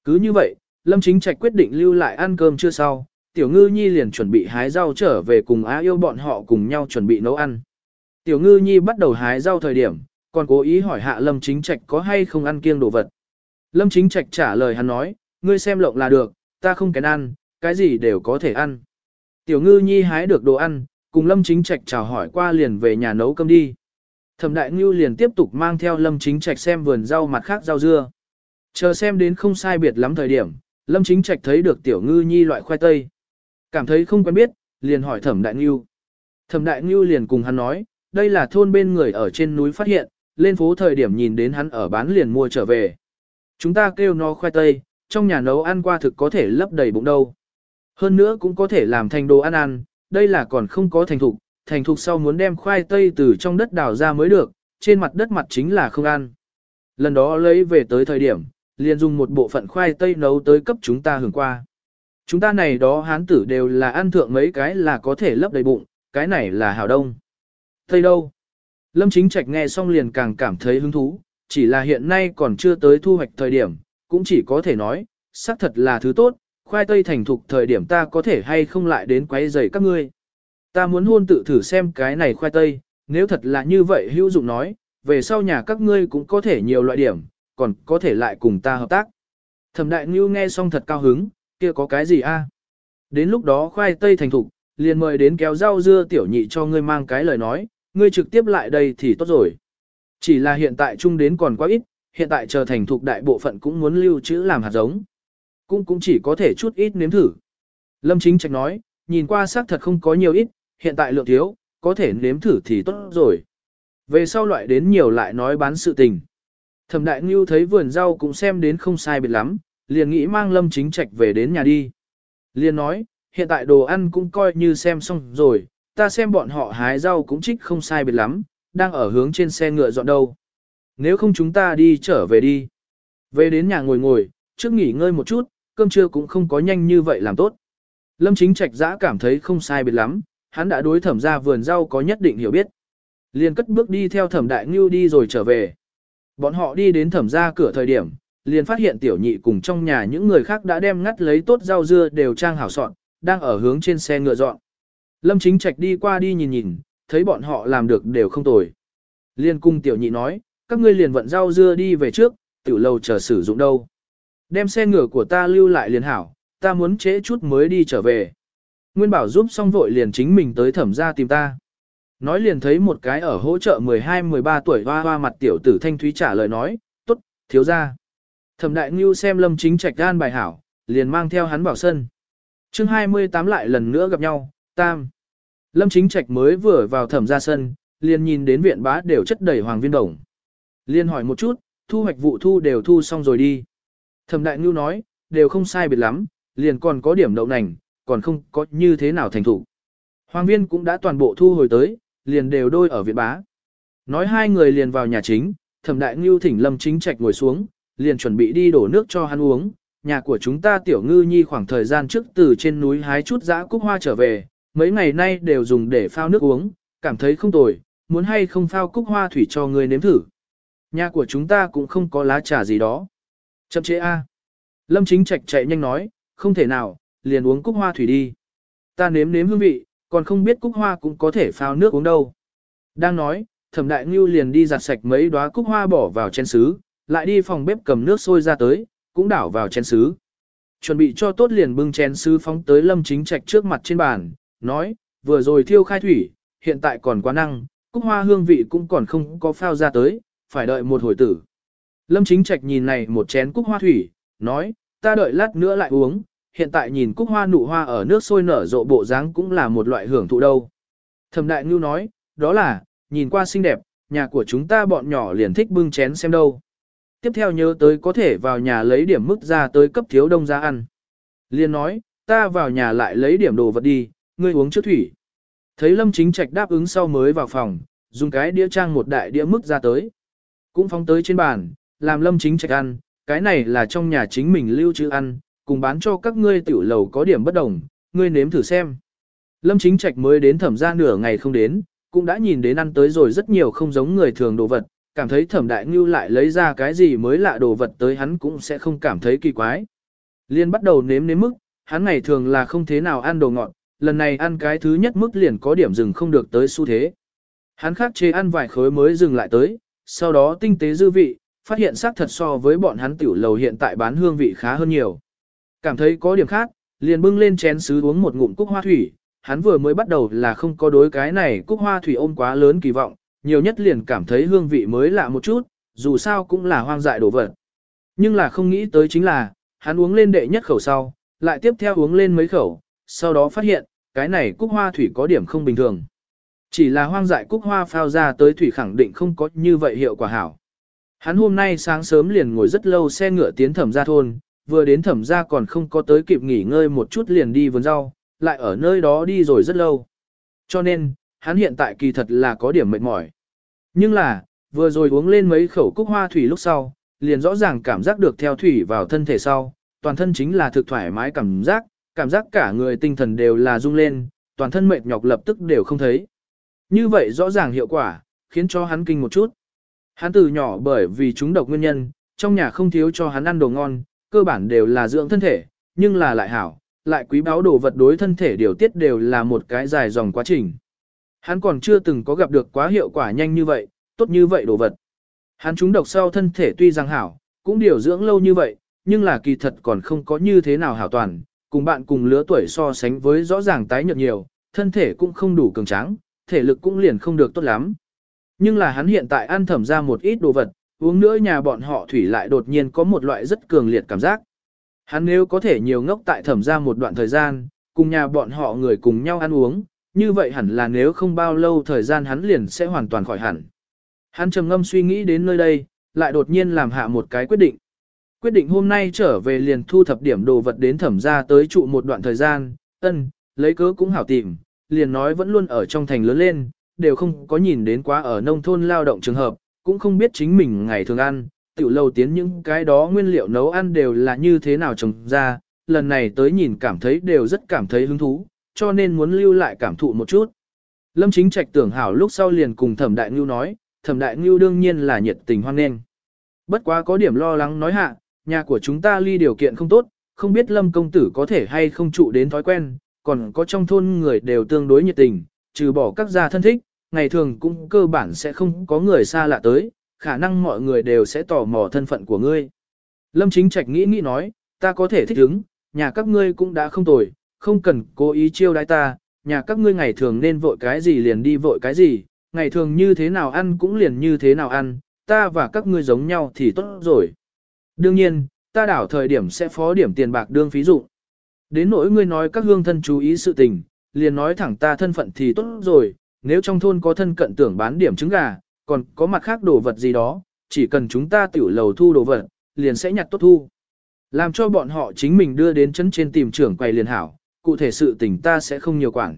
Cứ như vậy, Lâm Chính Trạch quyết định lưu lại ăn cơm chưa sau, Tiểu Ngư Nhi liền chuẩn bị hái rau trở về cùng Á yêu bọn họ cùng nhau chuẩn bị nấu ăn. Tiểu Ngư Nhi bắt đầu hái rau thời điểm, còn cố ý hỏi hạ Lâm Chính Trạch có hay không ăn kiêng đồ vật. Lâm Chính Trạch trả lời hắn nói, ngươi xem lộng là được, ta không kén ăn, cái gì đều có thể ăn. Tiểu Ngư Nhi hái được đồ ăn, cùng Lâm Chính Trạch chào hỏi qua liền về nhà nấu cơm đi. Thẩm Đại Ngưu liền tiếp tục mang theo Lâm Chính Trạch xem vườn rau mặt khác rau dưa. Chờ xem đến không sai biệt lắm thời điểm, Lâm Chính Trạch thấy được Tiểu Ngư Nhi loại khoai tây. Cảm thấy không quen biết, liền hỏi Thẩm Đại Ngưu. Thẩm Đại Ngưu liền cùng hắn nói, đây là thôn bên người ở trên núi phát hiện, lên phố thời điểm nhìn đến hắn ở bán liền mua trở về. Chúng ta kêu nó khoai tây, trong nhà nấu ăn qua thực có thể lấp đầy bụng đâu. Hơn nữa cũng có thể làm thành đồ ăn ăn, đây là còn không có thành thục, thành thục sau muốn đem khoai tây từ trong đất đào ra mới được, trên mặt đất mặt chính là không ăn. Lần đó lấy về tới thời điểm, liền dùng một bộ phận khoai tây nấu tới cấp chúng ta hưởng qua. Chúng ta này đó hán tử đều là ăn thượng mấy cái là có thể lấp đầy bụng, cái này là hào đông. Tây đâu? Lâm Chính Trạch nghe xong liền càng cảm thấy hứng thú, chỉ là hiện nay còn chưa tới thu hoạch thời điểm, cũng chỉ có thể nói, xác thật là thứ tốt, khoai tây thành thục thời điểm ta có thể hay không lại đến quấy rầy các ngươi. Ta muốn hôn tự thử xem cái này khoai tây, nếu thật là như vậy hữu dụng nói, về sau nhà các ngươi cũng có thể nhiều loại điểm, còn có thể lại cùng ta hợp tác. Thẩm đại ngưu nghe xong thật cao hứng, kia có cái gì a? Đến lúc đó khoai tây thành thục, liền mời đến kéo rau dưa tiểu nhị cho ngươi mang cái lời nói, ngươi trực tiếp lại đây thì tốt rồi. Chỉ là hiện tại chung đến còn quá ít, hiện tại chờ thành thục đại bộ phận cũng muốn lưu trữ làm hạt giống. Cũng cũng chỉ có thể chút ít nếm thử. Lâm Chính Trạch nói, nhìn qua xác thật không có nhiều ít, hiện tại lượng thiếu, có thể nếm thử thì tốt rồi. Về sau loại đến nhiều lại nói bán sự tình. Thẩm Đại Ngưu thấy vườn rau cũng xem đến không sai biệt lắm, liền nghĩ mang Lâm Chính Trạch về đến nhà đi. Liền nói, hiện tại đồ ăn cũng coi như xem xong rồi, ta xem bọn họ hái rau cũng trích không sai biệt lắm, đang ở hướng trên xe ngựa dọn đâu. Nếu không chúng ta đi trở về đi. Về đến nhà ngồi ngồi, trước nghỉ ngơi một chút, cơm trưa cũng không có nhanh như vậy làm tốt. Lâm chính trạch dã cảm thấy không sai biệt lắm, hắn đã đối thẩm ra vườn rau có nhất định hiểu biết. Liền cất bước đi theo thẩm đại ngưu đi rồi trở về. Bọn họ đi đến thẩm ra cửa thời điểm, liền phát hiện tiểu nhị cùng trong nhà những người khác đã đem ngắt lấy tốt rau dưa đều trang hảo soạn, đang ở hướng trên xe ngựa dọn. Lâm chính trạch đi qua đi nhìn nhìn, thấy bọn họ làm được đều không tồi. Liên cung tiểu nhị nói, các ngươi liền vận rau dưa đi về trước, tiểu lâu chờ sử dụng đâu. Đem xe ngựa của ta lưu lại liền hảo, ta muốn trễ chút mới đi trở về. Nguyên bảo giúp xong vội liền chính mình tới thẩm ra tìm ta. Nói liền thấy một cái ở hỗ trợ 12-13 tuổi hoa hoa mặt tiểu tử thanh thúy trả lời nói, tốt, thiếu ra. Thẩm đại ngưu xem lâm chính trạch gan bài hảo, liền mang theo hắn vào sân. chương 28 lại lần nữa gặp nhau, tam. Lâm chính trạch mới vừa vào thẩm ra sân, liền nhìn đến viện bá đều chất đầy hoàng viên đồng. Liên hỏi một chút, thu hoạch vụ thu đều thu xong rồi đi. Thẩm đại ngưu nói, đều không sai biệt lắm, liền còn có điểm đậu nành, còn không có như thế nào thành thủ. Hoàng viên cũng đã toàn bộ thu hồi tới, liền đều đôi ở viện bá. Nói hai người liền vào nhà chính, thẩm đại ngưu thỉnh lâm chính trạch ngồi xuống, liền chuẩn bị đi đổ nước cho hắn uống. Nhà của chúng ta tiểu ngư nhi khoảng thời gian trước từ trên núi hái chút dã cúc hoa trở về, mấy ngày nay đều dùng để phao nước uống, cảm thấy không tồi, muốn hay không phao cúc hoa thủy cho người nếm thử. Nhà của chúng ta cũng không có lá trà gì đó. Chậm chế A. Lâm chính trạch chạy nhanh nói, không thể nào, liền uống cúc hoa thủy đi. Ta nếm nếm hương vị, còn không biết cúc hoa cũng có thể phao nước uống đâu. Đang nói, thẩm đại ngưu liền đi giặt sạch mấy đóa cúc hoa bỏ vào chén sứ, lại đi phòng bếp cầm nước sôi ra tới, cũng đảo vào chén sứ. Chuẩn bị cho tốt liền bưng chén sứ phóng tới lâm chính trạch trước mặt trên bàn, nói, vừa rồi thiêu khai thủy, hiện tại còn quá năng, cúc hoa hương vị cũng còn không có phao ra tới, phải đợi một hồi tử. Lâm chính trạch nhìn này một chén cúc hoa thủy, nói, ta đợi lát nữa lại uống, hiện tại nhìn cúc hoa nụ hoa ở nước sôi nở rộ bộ dáng cũng là một loại hưởng thụ đâu. Thẩm đại ngưu nói, đó là, nhìn qua xinh đẹp, nhà của chúng ta bọn nhỏ liền thích bưng chén xem đâu. Tiếp theo nhớ tới có thể vào nhà lấy điểm mức ra tới cấp thiếu đông ra ăn. Liên nói, ta vào nhà lại lấy điểm đồ vật đi, ngươi uống trước thủy. Thấy lâm chính trạch đáp ứng sau mới vào phòng, dùng cái đĩa trang một đại đĩa mức ra tới. Cũng phóng tới trên bàn, làm lâm chính trạch ăn, cái này là trong nhà chính mình lưu trữ ăn, cùng bán cho các ngươi tiểu lầu có điểm bất đồng, ngươi nếm thử xem. Lâm chính trạch mới đến thẩm ra nửa ngày không đến, cũng đã nhìn đến ăn tới rồi rất nhiều không giống người thường đồ vật, cảm thấy thẩm đại ngưu lại lấy ra cái gì mới lạ đồ vật tới hắn cũng sẽ không cảm thấy kỳ quái. Liên bắt đầu nếm nếm mức, hắn ngày thường là không thế nào ăn đồ ngọt, lần này ăn cái thứ nhất mức liền có điểm dừng không được tới xu thế. Hắn khắc chế ăn vài khối mới dừng lại tới, sau đó tinh tế dư vị, phát hiện xác thật so với bọn hắn tiểu lầu hiện tại bán hương vị khá hơn nhiều. Cảm thấy có điểm khác, liền bưng lên chén sứ uống một ngụm cúc hoa thủy, hắn vừa mới bắt đầu là không có đối cái này cúc hoa thủy ôm quá lớn kỳ vọng, nhiều nhất liền cảm thấy hương vị mới lạ một chút, dù sao cũng là hoang dại đồ vật. Nhưng là không nghĩ tới chính là, hắn uống lên đệ nhất khẩu sau, lại tiếp theo uống lên mấy khẩu, sau đó phát hiện, cái này cúc hoa thủy có điểm không bình thường. Chỉ là hoang dại cúc hoa phao ra tới thủy khẳng định không có như vậy hiệu quả hảo. Hắn hôm nay sáng sớm liền ngồi rất lâu xe ngựa tiến thẩm ra thôn, vừa đến thẩm ra còn không có tới kịp nghỉ ngơi một chút liền đi vườn rau, lại ở nơi đó đi rồi rất lâu. Cho nên, hắn hiện tại kỳ thật là có điểm mệt mỏi. Nhưng là, vừa rồi uống lên mấy khẩu cúc hoa thủy lúc sau, liền rõ ràng cảm giác được theo thủy vào thân thể sau, toàn thân chính là thực thoải mái cảm giác, cảm giác cả người tinh thần đều là rung lên, toàn thân mệt nhọc lập tức đều không thấy. Như vậy rõ ràng hiệu quả, khiến cho hắn kinh một chút. Hắn từ nhỏ bởi vì chúng độc nguyên nhân, trong nhà không thiếu cho hắn ăn đồ ngon, cơ bản đều là dưỡng thân thể, nhưng là lại hảo, lại quý báo đồ vật đối thân thể điều tiết đều là một cái dài dòng quá trình. Hắn còn chưa từng có gặp được quá hiệu quả nhanh như vậy, tốt như vậy đồ vật. Hắn chúng độc sau thân thể tuy rằng hảo, cũng điều dưỡng lâu như vậy, nhưng là kỳ thật còn không có như thế nào hảo toàn, cùng bạn cùng lứa tuổi so sánh với rõ ràng tái nhợt nhiều, thân thể cũng không đủ cường tráng, thể lực cũng liền không được tốt lắm. Nhưng là hắn hiện tại ăn thẩm ra một ít đồ vật, uống nữa nhà bọn họ thủy lại đột nhiên có một loại rất cường liệt cảm giác. Hắn nếu có thể nhiều ngốc tại thẩm ra một đoạn thời gian, cùng nhà bọn họ người cùng nhau ăn uống, như vậy hẳn là nếu không bao lâu thời gian hắn liền sẽ hoàn toàn khỏi hẳn. Hắn trầm ngâm suy nghĩ đến nơi đây, lại đột nhiên làm hạ một cái quyết định. Quyết định hôm nay trở về liền thu thập điểm đồ vật đến thẩm ra tới trụ một đoạn thời gian, ân, lấy cớ cũng hảo tìm, liền nói vẫn luôn ở trong thành lớn lên, đều không có nhìn đến quá ở nông thôn lao động trường hợp, cũng không biết chính mình ngày thường ăn, tiểu lâu tiến những cái đó nguyên liệu nấu ăn đều là như thế nào trồng ra, lần này tới nhìn cảm thấy đều rất cảm thấy hứng thú, cho nên muốn lưu lại cảm thụ một chút. Lâm Chính Trạch tưởng hảo lúc sau liền cùng Thẩm Đại Ngưu nói, Thẩm Đại Ngưu đương nhiên là nhiệt tình hoan nghênh. Bất quá có điểm lo lắng nói hạ, nhà của chúng ta ly điều kiện không tốt, không biết Lâm công tử có thể hay không trụ đến thói quen, còn có trong thôn người đều tương đối nhiệt tình, trừ bỏ các gia thân thích, ngày thường cũng cơ bản sẽ không có người xa lạ tới, khả năng mọi người đều sẽ tò mò thân phận của ngươi. Lâm Chính Trạch nghĩ nghĩ nói, ta có thể thích ứng, nhà các ngươi cũng đã không tồi, không cần cố ý chiêu đãi ta, nhà các ngươi ngày thường nên vội cái gì liền đi vội cái gì, ngày thường như thế nào ăn cũng liền như thế nào ăn, ta và các ngươi giống nhau thì tốt rồi. Đương nhiên, ta đảo thời điểm sẽ phó điểm tiền bạc đương phí dụ. Đến nỗi ngươi nói các hương thân chú ý sự tình, liền nói thẳng ta thân phận thì tốt rồi, nếu trong thôn có thân cận tưởng bán điểm trứng gà, còn có mặt khác đồ vật gì đó, chỉ cần chúng ta tiểu lầu thu đồ vật, liền sẽ nhặt tốt thu. Làm cho bọn họ chính mình đưa đến chân trên tìm trưởng quầy liền hảo, cụ thể sự tình ta sẽ không nhiều quản.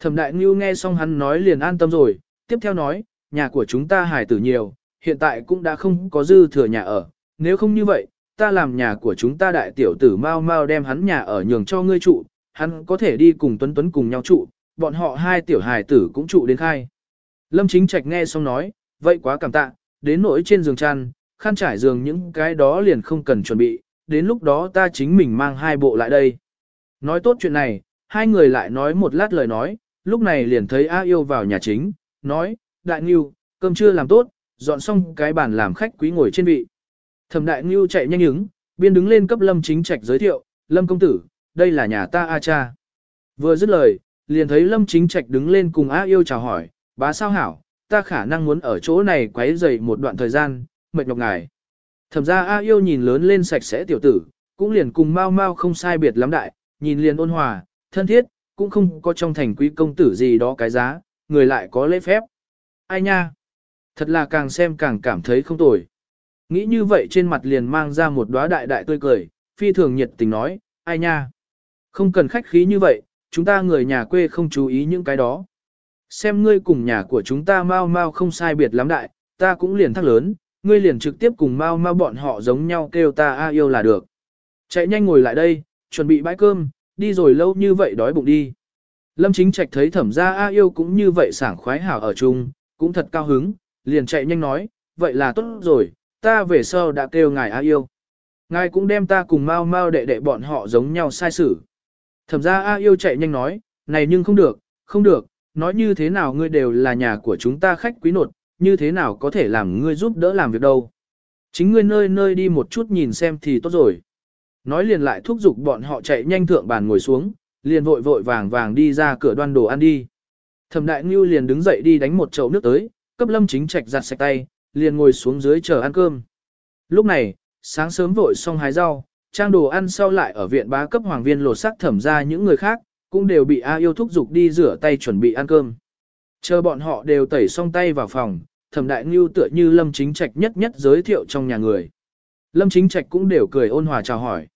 Thẩm đại ngưu nghe xong hắn nói liền an tâm rồi, tiếp theo nói, nhà của chúng ta hài tử nhiều, hiện tại cũng đã không có dư thừa nhà ở, nếu không như vậy, ta làm nhà của chúng ta đại tiểu tử mau mau đem hắn nhà ở nhường cho ngươi trụ, hắn có thể đi cùng Tuấn Tuấn cùng nhau trụ, bọn họ hai tiểu hài tử cũng trụ đến khai. Lâm Chính Trạch nghe xong nói, vậy quá cảm tạ, đến nỗi trên giường chăn, khăn trải giường những cái đó liền không cần chuẩn bị, đến lúc đó ta chính mình mang hai bộ lại đây. Nói tốt chuyện này, hai người lại nói một lát lời nói, lúc này liền thấy A yêu vào nhà chính, nói, đại nghiêu, cơm chưa làm tốt, dọn xong cái bàn làm khách quý ngồi trên vị. Thẩm đại nghiêu chạy nhanh ứng, biên đứng lên cấp lâm chính trạch giới thiệu, lâm công tử, đây là nhà ta A cha. Vừa dứt lời, liền thấy lâm chính trạch đứng lên cùng A yêu chào hỏi, bá sao hảo, ta khả năng muốn ở chỗ này quấy rầy một đoạn thời gian, mệt nhọc ngài. Thẩm ra A yêu nhìn lớn lên sạch sẽ tiểu tử, cũng liền cùng mau mau không sai biệt lắm đại, nhìn liền ôn hòa, thân thiết, cũng không có trong thành quý công tử gì đó cái giá, người lại có lễ phép. Ai nha? Thật là càng xem càng cảm thấy không tồi. Nghĩ như vậy trên mặt liền mang ra một đóa đại đại tươi cười, phi thường nhiệt tình nói, ai nha? Không cần khách khí như vậy, chúng ta người nhà quê không chú ý những cái đó. Xem ngươi cùng nhà của chúng ta mau mau không sai biệt lắm đại, ta cũng liền thắc lớn, ngươi liền trực tiếp cùng mau mau bọn họ giống nhau kêu ta a yêu là được. Chạy nhanh ngồi lại đây, chuẩn bị bãi cơm, đi rồi lâu như vậy đói bụng đi. Lâm Chính Trạch thấy thẩm gia A yêu cũng như vậy sảng khoái hảo ở chung, cũng thật cao hứng, liền chạy nhanh nói, vậy là tốt rồi, ta về sau đã kêu ngài A yêu. Ngài cũng đem ta cùng mau mau đệ đệ bọn họ giống nhau sai xử. Thẩm gia A yêu chạy nhanh nói, này nhưng không được, không được, nói như thế nào ngươi đều là nhà của chúng ta khách quý nột, như thế nào có thể làm ngươi giúp đỡ làm việc đâu. Chính ngươi nơi nơi đi một chút nhìn xem thì tốt rồi. Nói liền lại thúc giục bọn họ chạy nhanh thượng bàn ngồi xuống, liền vội vội vàng vàng đi ra cửa đoan đồ ăn đi. Thẩm đại ngưu liền đứng dậy đi đánh một chậu nước tới, cấp lâm chính trạch giặt sạch tay, liền ngồi xuống dưới chờ ăn cơm. Lúc này, sáng sớm vội xong hái rau, trang đồ ăn sau lại ở viện bá cấp hoàng viên lột sắc thẩm ra những người khác, cũng đều bị A yêu thúc giục đi rửa tay chuẩn bị ăn cơm. Chờ bọn họ đều tẩy xong tay vào phòng, thẩm đại ngưu tựa như lâm chính trạch nhất nhất giới thiệu trong nhà người. Lâm chính trạch cũng đều cười ôn hòa chào hỏi.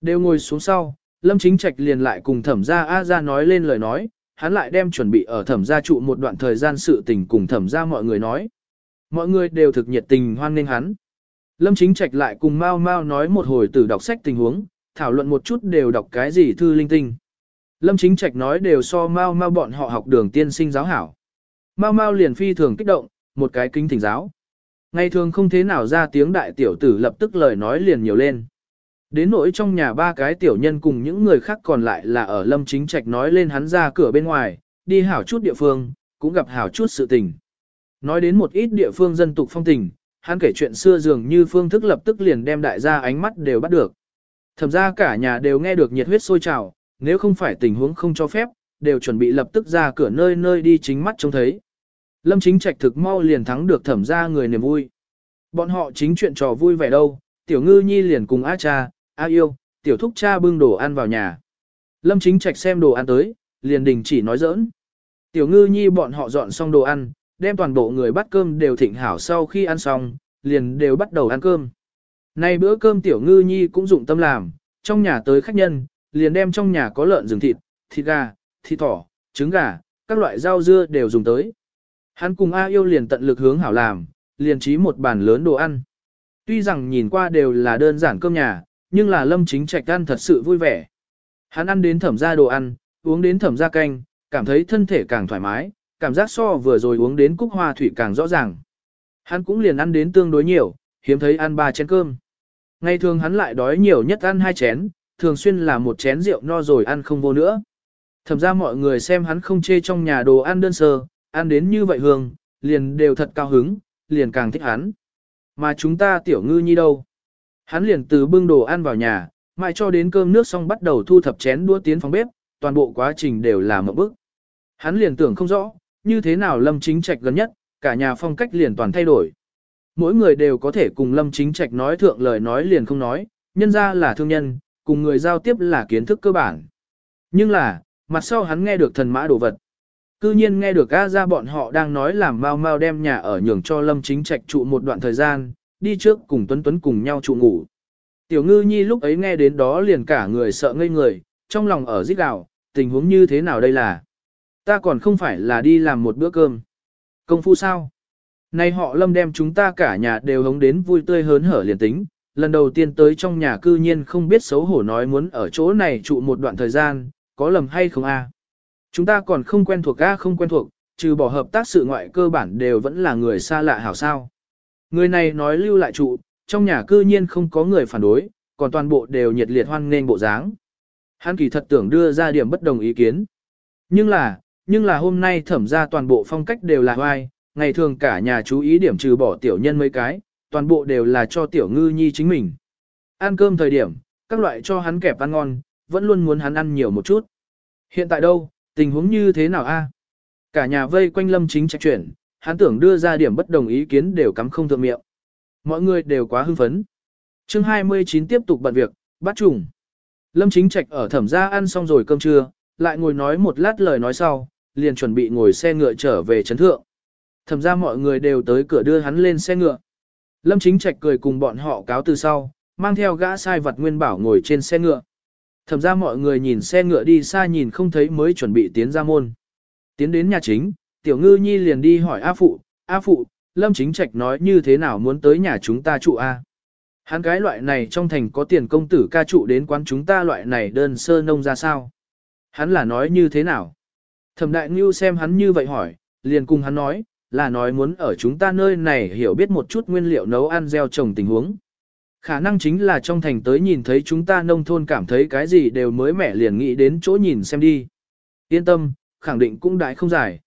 Đều ngồi xuống sau, Lâm Chính Trạch liền lại cùng thẩm gia A ra nói lên lời nói, hắn lại đem chuẩn bị ở thẩm gia trụ một đoạn thời gian sự tình cùng thẩm gia mọi người nói. Mọi người đều thực nhiệt tình hoan nghênh hắn. Lâm Chính Trạch lại cùng Mao Mao nói một hồi từ đọc sách tình huống, thảo luận một chút đều đọc cái gì thư linh tinh. Lâm Chính Trạch nói đều so Mao Mao bọn họ học đường tiên sinh giáo hảo. Mao Mao liền phi thường kích động, một cái kinh thỉnh giáo. Ngày thường không thế nào ra tiếng đại tiểu tử lập tức lời nói liền nhiều lên. Đến nỗi trong nhà ba cái tiểu nhân cùng những người khác còn lại là ở lâm chính trạch nói lên hắn ra cửa bên ngoài, đi hảo chút địa phương, cũng gặp hảo chút sự tình. Nói đến một ít địa phương dân tục phong tình, hắn kể chuyện xưa dường như phương thức lập tức liền đem đại gia ánh mắt đều bắt được. Thẩm ra cả nhà đều nghe được nhiệt huyết sôi trào, nếu không phải tình huống không cho phép, đều chuẩn bị lập tức ra cửa nơi nơi đi chính mắt trông thấy. Lâm chính trạch thực mau liền thắng được thẩm ra người niềm vui. Bọn họ chính chuyện trò vui vẻ đâu, tiểu ngư nhi liền cùng A cha, A yêu, tiểu thúc cha bưng đồ ăn vào nhà. Lâm chính trạch xem đồ ăn tới, liền đình chỉ nói giỡn. Tiểu ngư nhi bọn họ dọn xong đồ ăn, đem toàn bộ người bắt cơm đều thịnh hảo sau khi ăn xong, liền đều bắt đầu ăn cơm. Nay bữa cơm tiểu ngư nhi cũng dụng tâm làm, trong nhà tới khách nhân, liền đem trong nhà có lợn rừng thịt, thịt gà, thịt thỏ, trứng gà, các loại rau dưa đều dùng tới. Hắn cùng A yêu liền tận lực hướng hảo làm, liền trí một bàn lớn đồ ăn. Tuy rằng nhìn qua đều là đơn giản cơm nhà, nhưng là lâm chính trạch ăn thật sự vui vẻ. Hắn ăn đến thẩm ra đồ ăn, uống đến thẩm ra canh, cảm thấy thân thể càng thoải mái, cảm giác so vừa rồi uống đến cúc hoa thủy càng rõ ràng. Hắn cũng liền ăn đến tương đối nhiều, hiếm thấy ăn ba chén cơm. Ngày thường hắn lại đói nhiều nhất ăn hai chén, thường xuyên là một chén rượu no rồi ăn không vô nữa. Thẩm ra mọi người xem hắn không chê trong nhà đồ ăn đơn sơ, ăn đến như vậy hương, liền đều thật cao hứng, liền càng thích hắn. Mà chúng ta tiểu ngư nhi đâu? Hắn liền từ bưng đồ ăn vào nhà, mãi cho đến cơm nước xong bắt đầu thu thập chén đũa tiến phòng bếp, toàn bộ quá trình đều là một bước Hắn liền tưởng không rõ, như thế nào Lâm Chính Trạch gần nhất, cả nhà phong cách liền toàn thay đổi. Mỗi người đều có thể cùng Lâm Chính Trạch nói thượng lời nói liền không nói, nhân ra là thương nhân, cùng người giao tiếp là kiến thức cơ bản. Nhưng là, mặt sau hắn nghe được thần mã đồ vật. Cư nhiên nghe được A ra bọn họ đang nói làm mau mau đem nhà ở nhường cho Lâm Chính Trạch trụ một đoạn thời gian, đi trước cùng Tuấn Tuấn cùng nhau trụ ngủ. Tiểu ngư nhi lúc ấy nghe đến đó liền cả người sợ ngây người, trong lòng ở giết gạo, tình huống như thế nào đây là? Ta còn không phải là đi làm một bữa cơm. Công phu sao? Nay họ lâm đem chúng ta cả nhà đều hống đến vui tươi hớn hở liền tính, lần đầu tiên tới trong nhà cư nhiên không biết xấu hổ nói muốn ở chỗ này trụ một đoạn thời gian, có lầm hay không a? Chúng ta còn không quen thuộc a không quen thuộc, trừ bỏ hợp tác sự ngoại cơ bản đều vẫn là người xa lạ hảo sao. Người này nói lưu lại trụ, trong nhà cư nhiên không có người phản đối, còn toàn bộ đều nhiệt liệt hoan nghênh bộ dáng. Hắn kỳ thật tưởng đưa ra điểm bất đồng ý kiến. Nhưng là, nhưng là hôm nay thẩm ra toàn bộ phong cách đều là hoai, ngày thường cả nhà chú ý điểm trừ bỏ tiểu nhân mấy cái, toàn bộ đều là cho tiểu ngư nhi chính mình. Ăn cơm thời điểm, các loại cho hắn kẹp ăn ngon, vẫn luôn muốn hắn ăn nhiều một chút. Hiện tại đâu, tình huống như thế nào a? Cả nhà vây quanh lâm chính trạch chuyển, hắn tưởng đưa ra điểm bất đồng ý kiến đều cắm không thượng miệng. Mọi người đều quá hưng phấn. chương 29 tiếp tục bận việc, bắt trùng. Lâm chính trạch ở thẩm gia ăn xong rồi cơm trưa, lại ngồi nói một lát lời nói sau, liền chuẩn bị ngồi xe ngựa trở về trấn thượng. Thẩm ra mọi người đều tới cửa đưa hắn lên xe ngựa. Lâm chính trạch cười cùng bọn họ cáo từ sau, mang theo gã sai vật nguyên bảo ngồi trên xe ngựa. Thẩm ra mọi người nhìn xe ngựa đi xa nhìn không thấy mới chuẩn bị tiến ra môn. Tiến đến nhà chính, tiểu ngư nhi liền đi hỏi A Phụ, A Phụ, Lâm chính trạch nói như thế nào muốn tới nhà chúng ta trụ A. Hắn cái loại này trong thành có tiền công tử ca trụ đến quán chúng ta loại này đơn sơ nông ra sao. Hắn là nói như thế nào? Thẩm đại ngưu xem hắn như vậy hỏi, liền cùng hắn nói, là nói muốn ở chúng ta nơi này hiểu biết một chút nguyên liệu nấu ăn gieo trồng tình huống. Khả năng chính là trong thành tới nhìn thấy chúng ta nông thôn cảm thấy cái gì đều mới mẻ liền nghĩ đến chỗ nhìn xem đi. Yên tâm, khẳng định cũng đại không giải.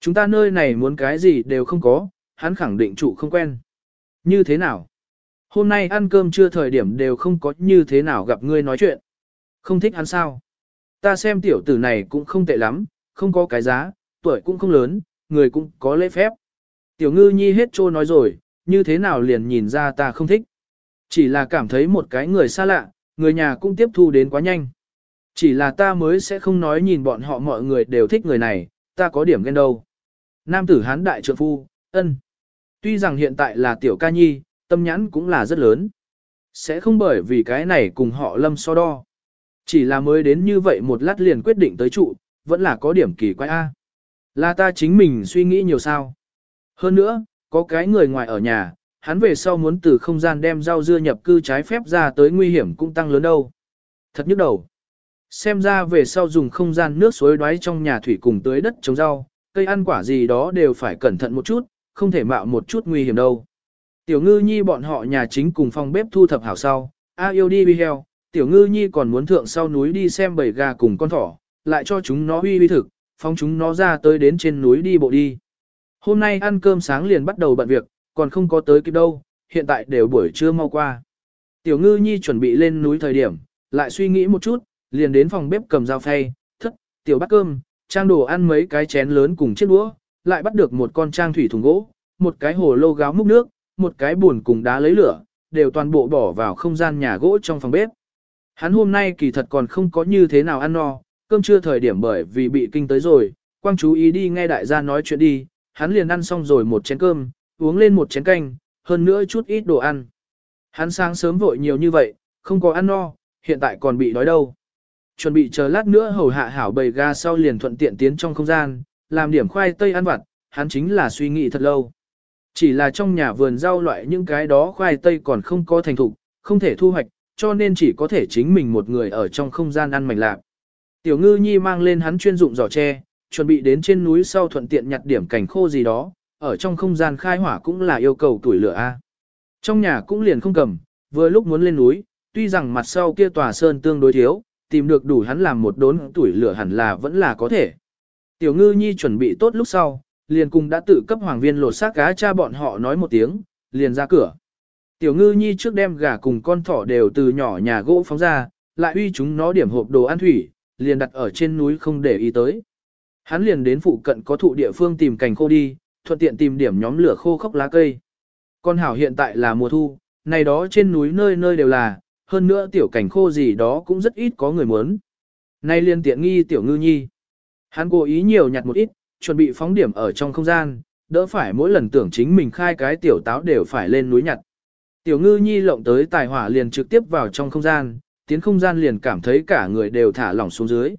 Chúng ta nơi này muốn cái gì đều không có, hắn khẳng định trụ không quen. Như thế nào? Hôm nay ăn cơm chưa thời điểm đều không có như thế nào gặp ngươi nói chuyện. Không thích hắn sao? Ta xem tiểu tử này cũng không tệ lắm, không có cái giá, tuổi cũng không lớn, người cũng có lễ phép. Tiểu ngư nhi hết trô nói rồi, như thế nào liền nhìn ra ta không thích. Chỉ là cảm thấy một cái người xa lạ, người nhà cũng tiếp thu đến quá nhanh. Chỉ là ta mới sẽ không nói nhìn bọn họ mọi người đều thích người này, ta có điểm ghen đâu. Nam tử hán đại trượng phu, ân. Tuy rằng hiện tại là tiểu ca nhi, tâm nhãn cũng là rất lớn. Sẽ không bởi vì cái này cùng họ lâm so đo. Chỉ là mới đến như vậy một lát liền quyết định tới trụ, vẫn là có điểm kỳ quái A. Là ta chính mình suy nghĩ nhiều sao. Hơn nữa, có cái người ngoài ở nhà, hắn về sau muốn từ không gian đem rau dưa nhập cư trái phép ra tới nguy hiểm cũng tăng lớn đâu. Thật nhức đầu. Xem ra về sau dùng không gian nước suối đoái trong nhà thủy cùng tưới đất trồng rau, cây ăn quả gì đó đều phải cẩn thận một chút, không thể mạo một chút nguy hiểm đâu. Tiểu ngư nhi bọn họ nhà chính cùng phòng bếp thu thập hảo sau, A yêu đi bi heo, tiểu ngư nhi còn muốn thượng sau núi đi xem bầy gà cùng con thỏ, lại cho chúng nó huy huy thực, phóng chúng nó ra tới đến trên núi đi bộ đi. Hôm nay ăn cơm sáng liền bắt đầu bận việc, còn không có tới kịp đâu, hiện tại đều buổi trưa mau qua. Tiểu ngư nhi chuẩn bị lên núi thời điểm, lại suy nghĩ một chút, liền đến phòng bếp cầm dao phay, thất, tiểu bát cơm, trang đồ ăn mấy cái chén lớn cùng chiếc đũa, lại bắt được một con trang thủy thùng gỗ, một cái hồ lô gáo múc nước, một cái buồn cùng đá lấy lửa, đều toàn bộ bỏ vào không gian nhà gỗ trong phòng bếp. Hắn hôm nay kỳ thật còn không có như thế nào ăn no, cơm trưa thời điểm bởi vì bị kinh tới rồi, quang chú ý đi nghe đại gia nói chuyện đi, hắn liền ăn xong rồi một chén cơm, uống lên một chén canh, hơn nữa chút ít đồ ăn. Hắn sáng sớm vội nhiều như vậy, không có ăn no, hiện tại còn bị đói đâu. Chuẩn bị chờ lát nữa hầu hạ hảo bầy ga sau liền thuận tiện tiến trong không gian, làm điểm khoai tây ăn vặt, hắn chính là suy nghĩ thật lâu. Chỉ là trong nhà vườn rau loại những cái đó khoai tây còn không có thành thục, không thể thu hoạch, cho nên chỉ có thể chính mình một người ở trong không gian ăn mảnh lạc. Tiểu ngư nhi mang lên hắn chuyên dụng giỏ tre, chuẩn bị đến trên núi sau thuận tiện nhặt điểm cảnh khô gì đó, ở trong không gian khai hỏa cũng là yêu cầu tuổi lửa A. Trong nhà cũng liền không cầm, vừa lúc muốn lên núi, tuy rằng mặt sau kia tòa sơn tương đối thiếu, tìm được đủ hắn làm một đốn tuổi lửa hẳn là vẫn là có thể. Tiểu ngư nhi chuẩn bị tốt lúc sau, liền cùng đã tự cấp hoàng viên lột xác cá cha bọn họ nói một tiếng, liền ra cửa. Tiểu ngư nhi trước đem gà cùng con thỏ đều từ nhỏ nhà gỗ phóng ra, lại uy chúng nó điểm hộp đồ ăn thủy, liền đặt ở trên núi không để ý tới. Hắn liền đến phụ cận có thụ địa phương tìm cành khô đi, thuận tiện tìm điểm nhóm lửa khô khốc lá cây. Con hảo hiện tại là mùa thu, này đó trên núi nơi nơi đều là, hơn nữa tiểu cảnh khô gì đó cũng rất ít có người muốn. Nay liên tiện nghi tiểu ngư nhi. Hắn cố ý nhiều nhặt một ít, chuẩn bị phóng điểm ở trong không gian, đỡ phải mỗi lần tưởng chính mình khai cái tiểu táo đều phải lên núi nhặt. Tiểu ngư nhi lộng tới tài hỏa liền trực tiếp vào trong không gian, tiến không gian liền cảm thấy cả người đều thả lỏng xuống dưới.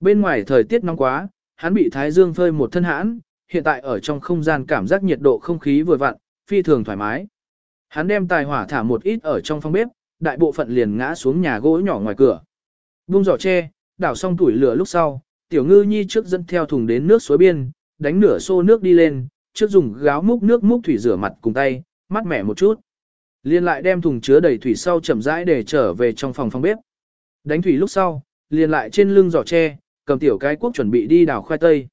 Bên ngoài thời tiết nóng quá, hắn bị thái dương phơi một thân hãn, hiện tại ở trong không gian cảm giác nhiệt độ không khí vừa vặn, phi thường thoải mái. Hắn đem tài hỏa thả một ít ở trong phòng bếp, đại bộ phận liền ngã xuống nhà gỗ nhỏ ngoài cửa. Bung giỏ tre, đảo xong tuổi lửa lúc sau, tiểu ngư nhi trước dẫn theo thùng đến nước suối biên, đánh nửa xô nước đi lên, trước dùng gáo múc nước múc thủy rửa mặt cùng tay, mát mẻ một chút. Liên lại đem thùng chứa đầy thủy sau chậm rãi để trở về trong phòng phòng bếp. Đánh thủy lúc sau, liền lại trên lưng giỏ tre, cầm tiểu cái quốc chuẩn bị đi đào khoai tây.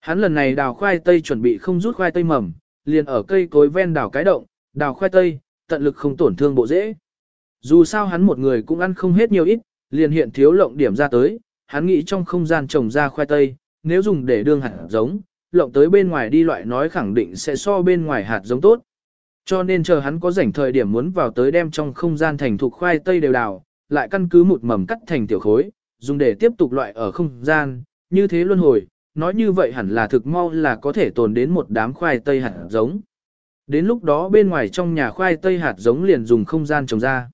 Hắn lần này đào khoai tây chuẩn bị không rút khoai tây mầm, liền ở cây cối ven đào cái động, đào khoai tây, tận lực không tổn thương bộ rễ. Dù sao hắn một người cũng ăn không hết nhiều ít, liền hiện thiếu lộng điểm ra tới, hắn nghĩ trong không gian trồng ra khoai tây, nếu dùng để đương hạt giống, lộng tới bên ngoài đi loại nói khẳng định sẽ so bên ngoài hạt giống tốt. Cho nên chờ hắn có rảnh thời điểm muốn vào tới đem trong không gian thành thục khoai tây đều đào, lại căn cứ một mầm cắt thành tiểu khối, dùng để tiếp tục loại ở không gian, như thế luân hồi, nói như vậy hẳn là thực mau là có thể tồn đến một đám khoai tây hạt giống. Đến lúc đó bên ngoài trong nhà khoai tây hạt giống liền dùng không gian trồng ra.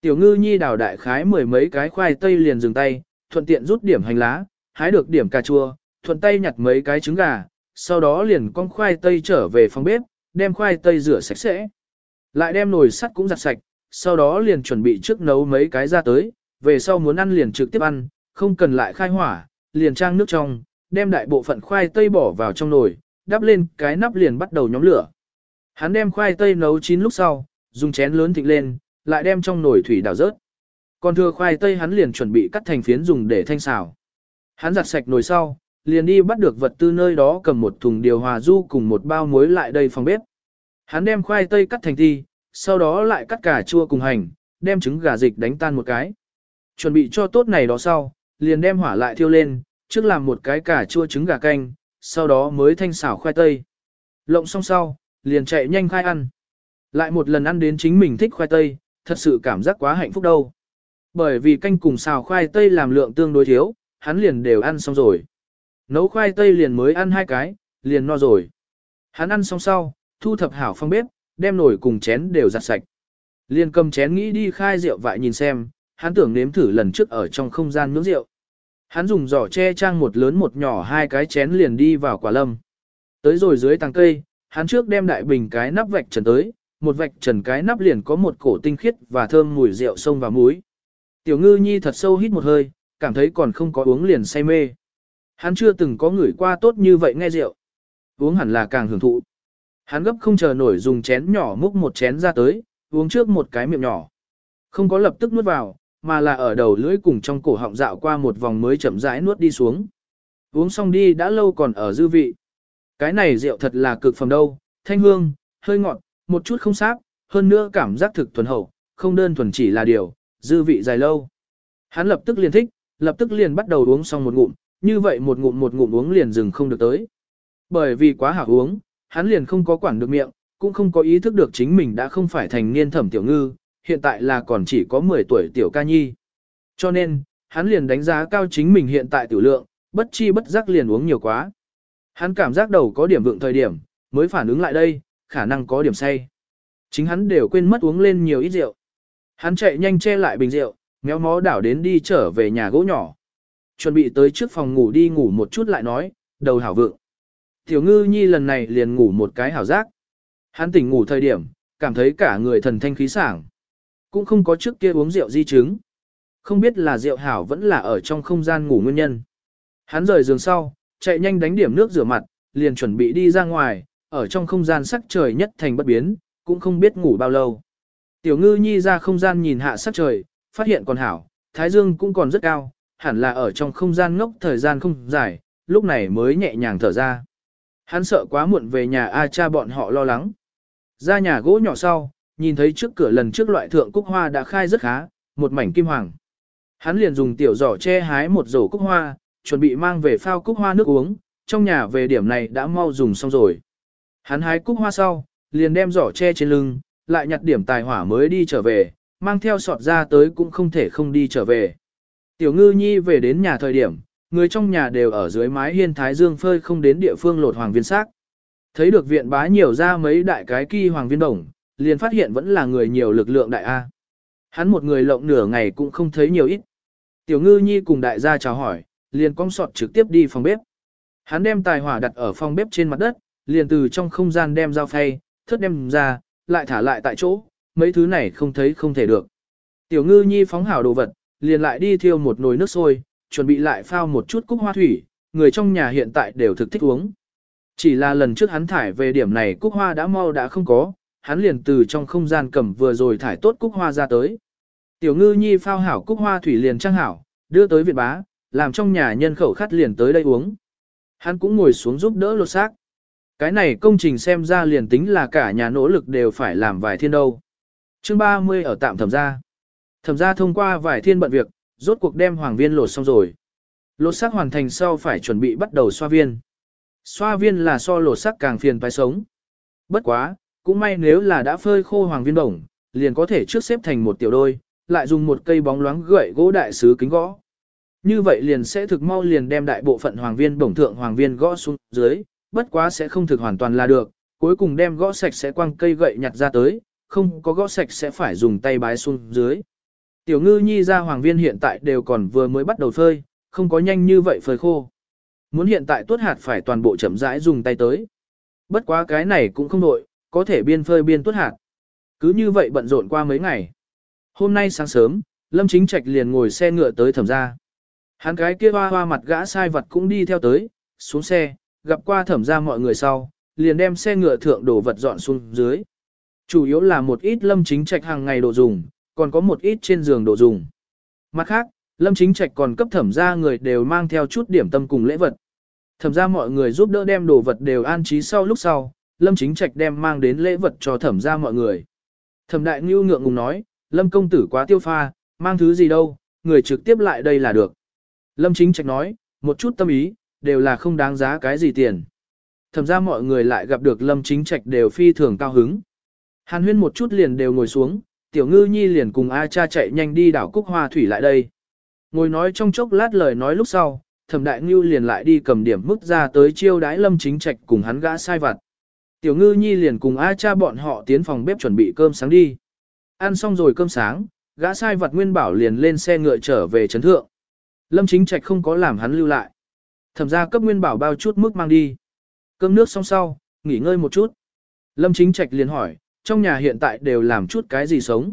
Tiểu ngư nhi đào đại khái mười mấy cái khoai tây liền dừng tay, thuận tiện rút điểm hành lá, hái được điểm cà chua, thuận tay nhặt mấy cái trứng gà, sau đó liền con khoai tây trở về phòng bếp, đem khoai tây rửa sạch sẽ. Lại đem nồi sắt cũng giặt sạch, sau đó liền chuẩn bị trước nấu mấy cái ra tới, về sau muốn ăn liền trực tiếp ăn, không cần lại khai hỏa, liền trang nước trong, đem đại bộ phận khoai tây bỏ vào trong nồi, đắp lên cái nắp liền bắt đầu nhóm lửa. Hắn đem khoai tây nấu chín lúc sau, dùng chén lớn thịnh lên, lại đem trong nồi thủy đảo rớt. Còn thừa khoai tây hắn liền chuẩn bị cắt thành phiến dùng để thanh xào. Hắn giặt sạch nồi sau, liền đi bắt được vật tư nơi đó cầm một thùng điều hòa du cùng một bao muối lại đây phòng bếp. Hắn đem khoai tây cắt thành thi, sau đó lại cắt cà chua cùng hành, đem trứng gà dịch đánh tan một cái. Chuẩn bị cho tốt này đó sau, liền đem hỏa lại thiêu lên, trước làm một cái cà chua trứng gà canh, sau đó mới thanh xảo khoai tây. Lộng xong sau, liền chạy nhanh khai ăn. Lại một lần ăn đến chính mình thích khoai tây, thật sự cảm giác quá hạnh phúc đâu. Bởi vì canh cùng xào khoai tây làm lượng tương đối thiếu, hắn liền đều ăn xong rồi. Nấu khoai tây liền mới ăn hai cái, liền no rồi. Hắn ăn xong sau, thu thập hảo phong bếp, đem nồi cùng chén đều giặt sạch. Liền cầm chén nghĩ đi khai rượu vại nhìn xem, hắn tưởng nếm thử lần trước ở trong không gian nướng rượu. Hắn dùng giỏ che trang một lớn một nhỏ hai cái chén liền đi vào quả lâm. Tới rồi dưới tàng cây, hắn trước đem đại bình cái nắp vạch trần tới, một vạch trần cái nắp liền có một cổ tinh khiết và thơm mùi rượu sông và muối. Tiểu ngư nhi thật sâu hít một hơi, cảm thấy còn không có uống liền say mê. Hắn chưa từng có người qua tốt như vậy nghe rượu. Uống hẳn là càng hưởng thụ. Hắn gấp không chờ nổi dùng chén nhỏ múc một chén ra tới, uống trước một cái miệng nhỏ. Không có lập tức nuốt vào, mà là ở đầu lưỡi cùng trong cổ họng dạo qua một vòng mới chậm rãi nuốt đi xuống. Uống xong đi đã lâu còn ở dư vị. Cái này rượu thật là cực phẩm đâu, thanh hương, hơi ngọt, một chút không sáp, hơn nữa cảm giác thực thuần hậu, không đơn thuần chỉ là điều, dư vị dài lâu. Hắn lập tức liền thích, lập tức liền bắt đầu uống xong một ngụm, như vậy một ngụm một ngụm uống liền dừng không được tới. Bởi vì quá hảo uống, hắn liền không có quản được miệng, cũng không có ý thức được chính mình đã không phải thành niên thẩm tiểu ngư, hiện tại là còn chỉ có 10 tuổi tiểu ca nhi. Cho nên, hắn liền đánh giá cao chính mình hiện tại tiểu lượng, bất chi bất giác liền uống nhiều quá. Hắn cảm giác đầu có điểm vượng thời điểm, mới phản ứng lại đây, khả năng có điểm say. Chính hắn đều quên mất uống lên nhiều ít rượu. Hắn chạy nhanh che lại bình rượu, méo mó đảo đến đi trở về nhà gỗ nhỏ. Chuẩn bị tới trước phòng ngủ đi ngủ một chút lại nói, đầu hảo vượng. Tiểu ngư nhi lần này liền ngủ một cái hảo giác. Hắn tỉnh ngủ thời điểm, cảm thấy cả người thần thanh khí sảng. Cũng không có trước kia uống rượu di chứng. Không biết là rượu hảo vẫn là ở trong không gian ngủ nguyên nhân. Hắn rời giường sau, chạy nhanh đánh điểm nước rửa mặt, liền chuẩn bị đi ra ngoài, ở trong không gian sắc trời nhất thành bất biến, cũng không biết ngủ bao lâu. Tiểu ngư nhi ra không gian nhìn hạ sắc trời, phát hiện còn hảo, thái dương cũng còn rất cao, hẳn là ở trong không gian ngốc thời gian không dài, lúc này mới nhẹ nhàng thở ra. Hắn sợ quá muộn về nhà A cha bọn họ lo lắng. Ra nhà gỗ nhỏ sau, nhìn thấy trước cửa lần trước loại thượng cúc hoa đã khai rất khá, một mảnh kim hoàng. Hắn liền dùng tiểu giỏ che hái một rổ cúc hoa, chuẩn bị mang về phao cúc hoa nước uống, trong nhà về điểm này đã mau dùng xong rồi. Hắn hái cúc hoa sau, liền đem giỏ che trên lưng, lại nhặt điểm tài hỏa mới đi trở về, mang theo sọt ra tới cũng không thể không đi trở về. Tiểu ngư nhi về đến nhà thời điểm, người trong nhà đều ở dưới mái hiên thái dương phơi không đến địa phương lột hoàng viên xác. Thấy được viện bá nhiều ra mấy đại cái kỳ hoàng viên đồng, liền phát hiện vẫn là người nhiều lực lượng đại A. Hắn một người lộng nửa ngày cũng không thấy nhiều ít. Tiểu ngư nhi cùng đại gia chào hỏi, liền cong sọt trực tiếp đi phòng bếp. Hắn đem tài hỏa đặt ở phòng bếp trên mặt đất, liền từ trong không gian đem dao phay, thớt đem ra, lại thả lại tại chỗ, mấy thứ này không thấy không thể được. Tiểu ngư nhi phóng hảo đồ vật, liền lại đi thiêu một nồi nước sôi, chuẩn bị lại phao một chút cúc hoa thủy, người trong nhà hiện tại đều thực thích uống. Chỉ là lần trước hắn thải về điểm này cúc hoa đã mau đã không có, hắn liền từ trong không gian cầm vừa rồi thải tốt cúc hoa ra tới. Tiểu ngư nhi phao hảo cúc hoa thủy liền trang hảo, đưa tới viện bá, làm trong nhà nhân khẩu khát liền tới đây uống. Hắn cũng ngồi xuống giúp đỡ lột xác. Cái này công trình xem ra liền tính là cả nhà nỗ lực đều phải làm vài thiên đâu. Chương 30 ở tạm thẩm gia. Thẩm gia thông qua vài thiên bận việc, rốt cuộc đem hoàng viên lột xong rồi. Lột xác hoàn thành sau phải chuẩn bị bắt đầu xoa viên. Xoa viên là so lột xác càng phiền phải sống. Bất quá, cũng may nếu là đã phơi khô hoàng viên bổng, liền có thể trước xếp thành một tiểu đôi, lại dùng một cây bóng loáng gậy gỗ đại sứ kính gõ. Như vậy liền sẽ thực mau liền đem đại bộ phận hoàng viên bổng thượng hoàng viên gõ xuống dưới, bất quá sẽ không thực hoàn toàn là được, cuối cùng đem gõ sạch sẽ quăng cây gậy nhặt ra tới, không có gõ sạch sẽ phải dùng tay bái xuống dưới. Tiểu ngư nhi ra hoàng viên hiện tại đều còn vừa mới bắt đầu phơi, không có nhanh như vậy phơi khô. Muốn hiện tại tuốt hạt phải toàn bộ chậm rãi dùng tay tới. Bất quá cái này cũng không nội, có thể biên phơi biên tuốt hạt. Cứ như vậy bận rộn qua mấy ngày. Hôm nay sáng sớm, Lâm Chính Trạch liền ngồi xe ngựa tới thẩm gia. Hắn cái kia hoa hoa mặt gã sai vật cũng đi theo tới, xuống xe, gặp qua thẩm gia mọi người sau, liền đem xe ngựa thượng đổ vật dọn xuống dưới. Chủ yếu là một ít Lâm Chính Trạch hàng ngày đồ dùng, còn có một ít trên giường đồ dùng. Mặt khác, Lâm Chính Trạch còn cấp thẩm gia người đều mang theo chút điểm tâm cùng lễ vật. Thẩm gia mọi người giúp đỡ đem đồ vật đều an trí sau lúc sau, Lâm Chính Trạch đem mang đến lễ vật cho thẩm gia mọi người. Thẩm đại ngưu ngượng ngùng nói, Lâm công tử quá tiêu pha, mang thứ gì đâu, người trực tiếp lại đây là được. Lâm Chính Trạch nói, một chút tâm ý, đều là không đáng giá cái gì tiền. Thẩm ra mọi người lại gặp được Lâm Chính Trạch đều phi thường cao hứng. Hàn huyên một chút liền đều ngồi xuống, tiểu ngư nhi liền cùng A cha chạy nhanh đi đảo cúc hoa thủy lại đây. Ngồi nói trong chốc lát lời nói lúc sau, thẩm đại ngưu liền lại đi cầm điểm mức ra tới chiêu đái Lâm Chính Trạch cùng hắn gã sai vặt. Tiểu ngư nhi liền cùng A cha bọn họ tiến phòng bếp chuẩn bị cơm sáng đi. Ăn xong rồi cơm sáng, gã sai vặt nguyên bảo liền lên xe ngựa trở về trấn thượng. Lâm chính trạch không có làm hắn lưu lại. Thẩm ra cấp nguyên bảo bao chút mức mang đi. Cơm nước xong sau, nghỉ ngơi một chút. Lâm chính trạch liền hỏi, trong nhà hiện tại đều làm chút cái gì sống.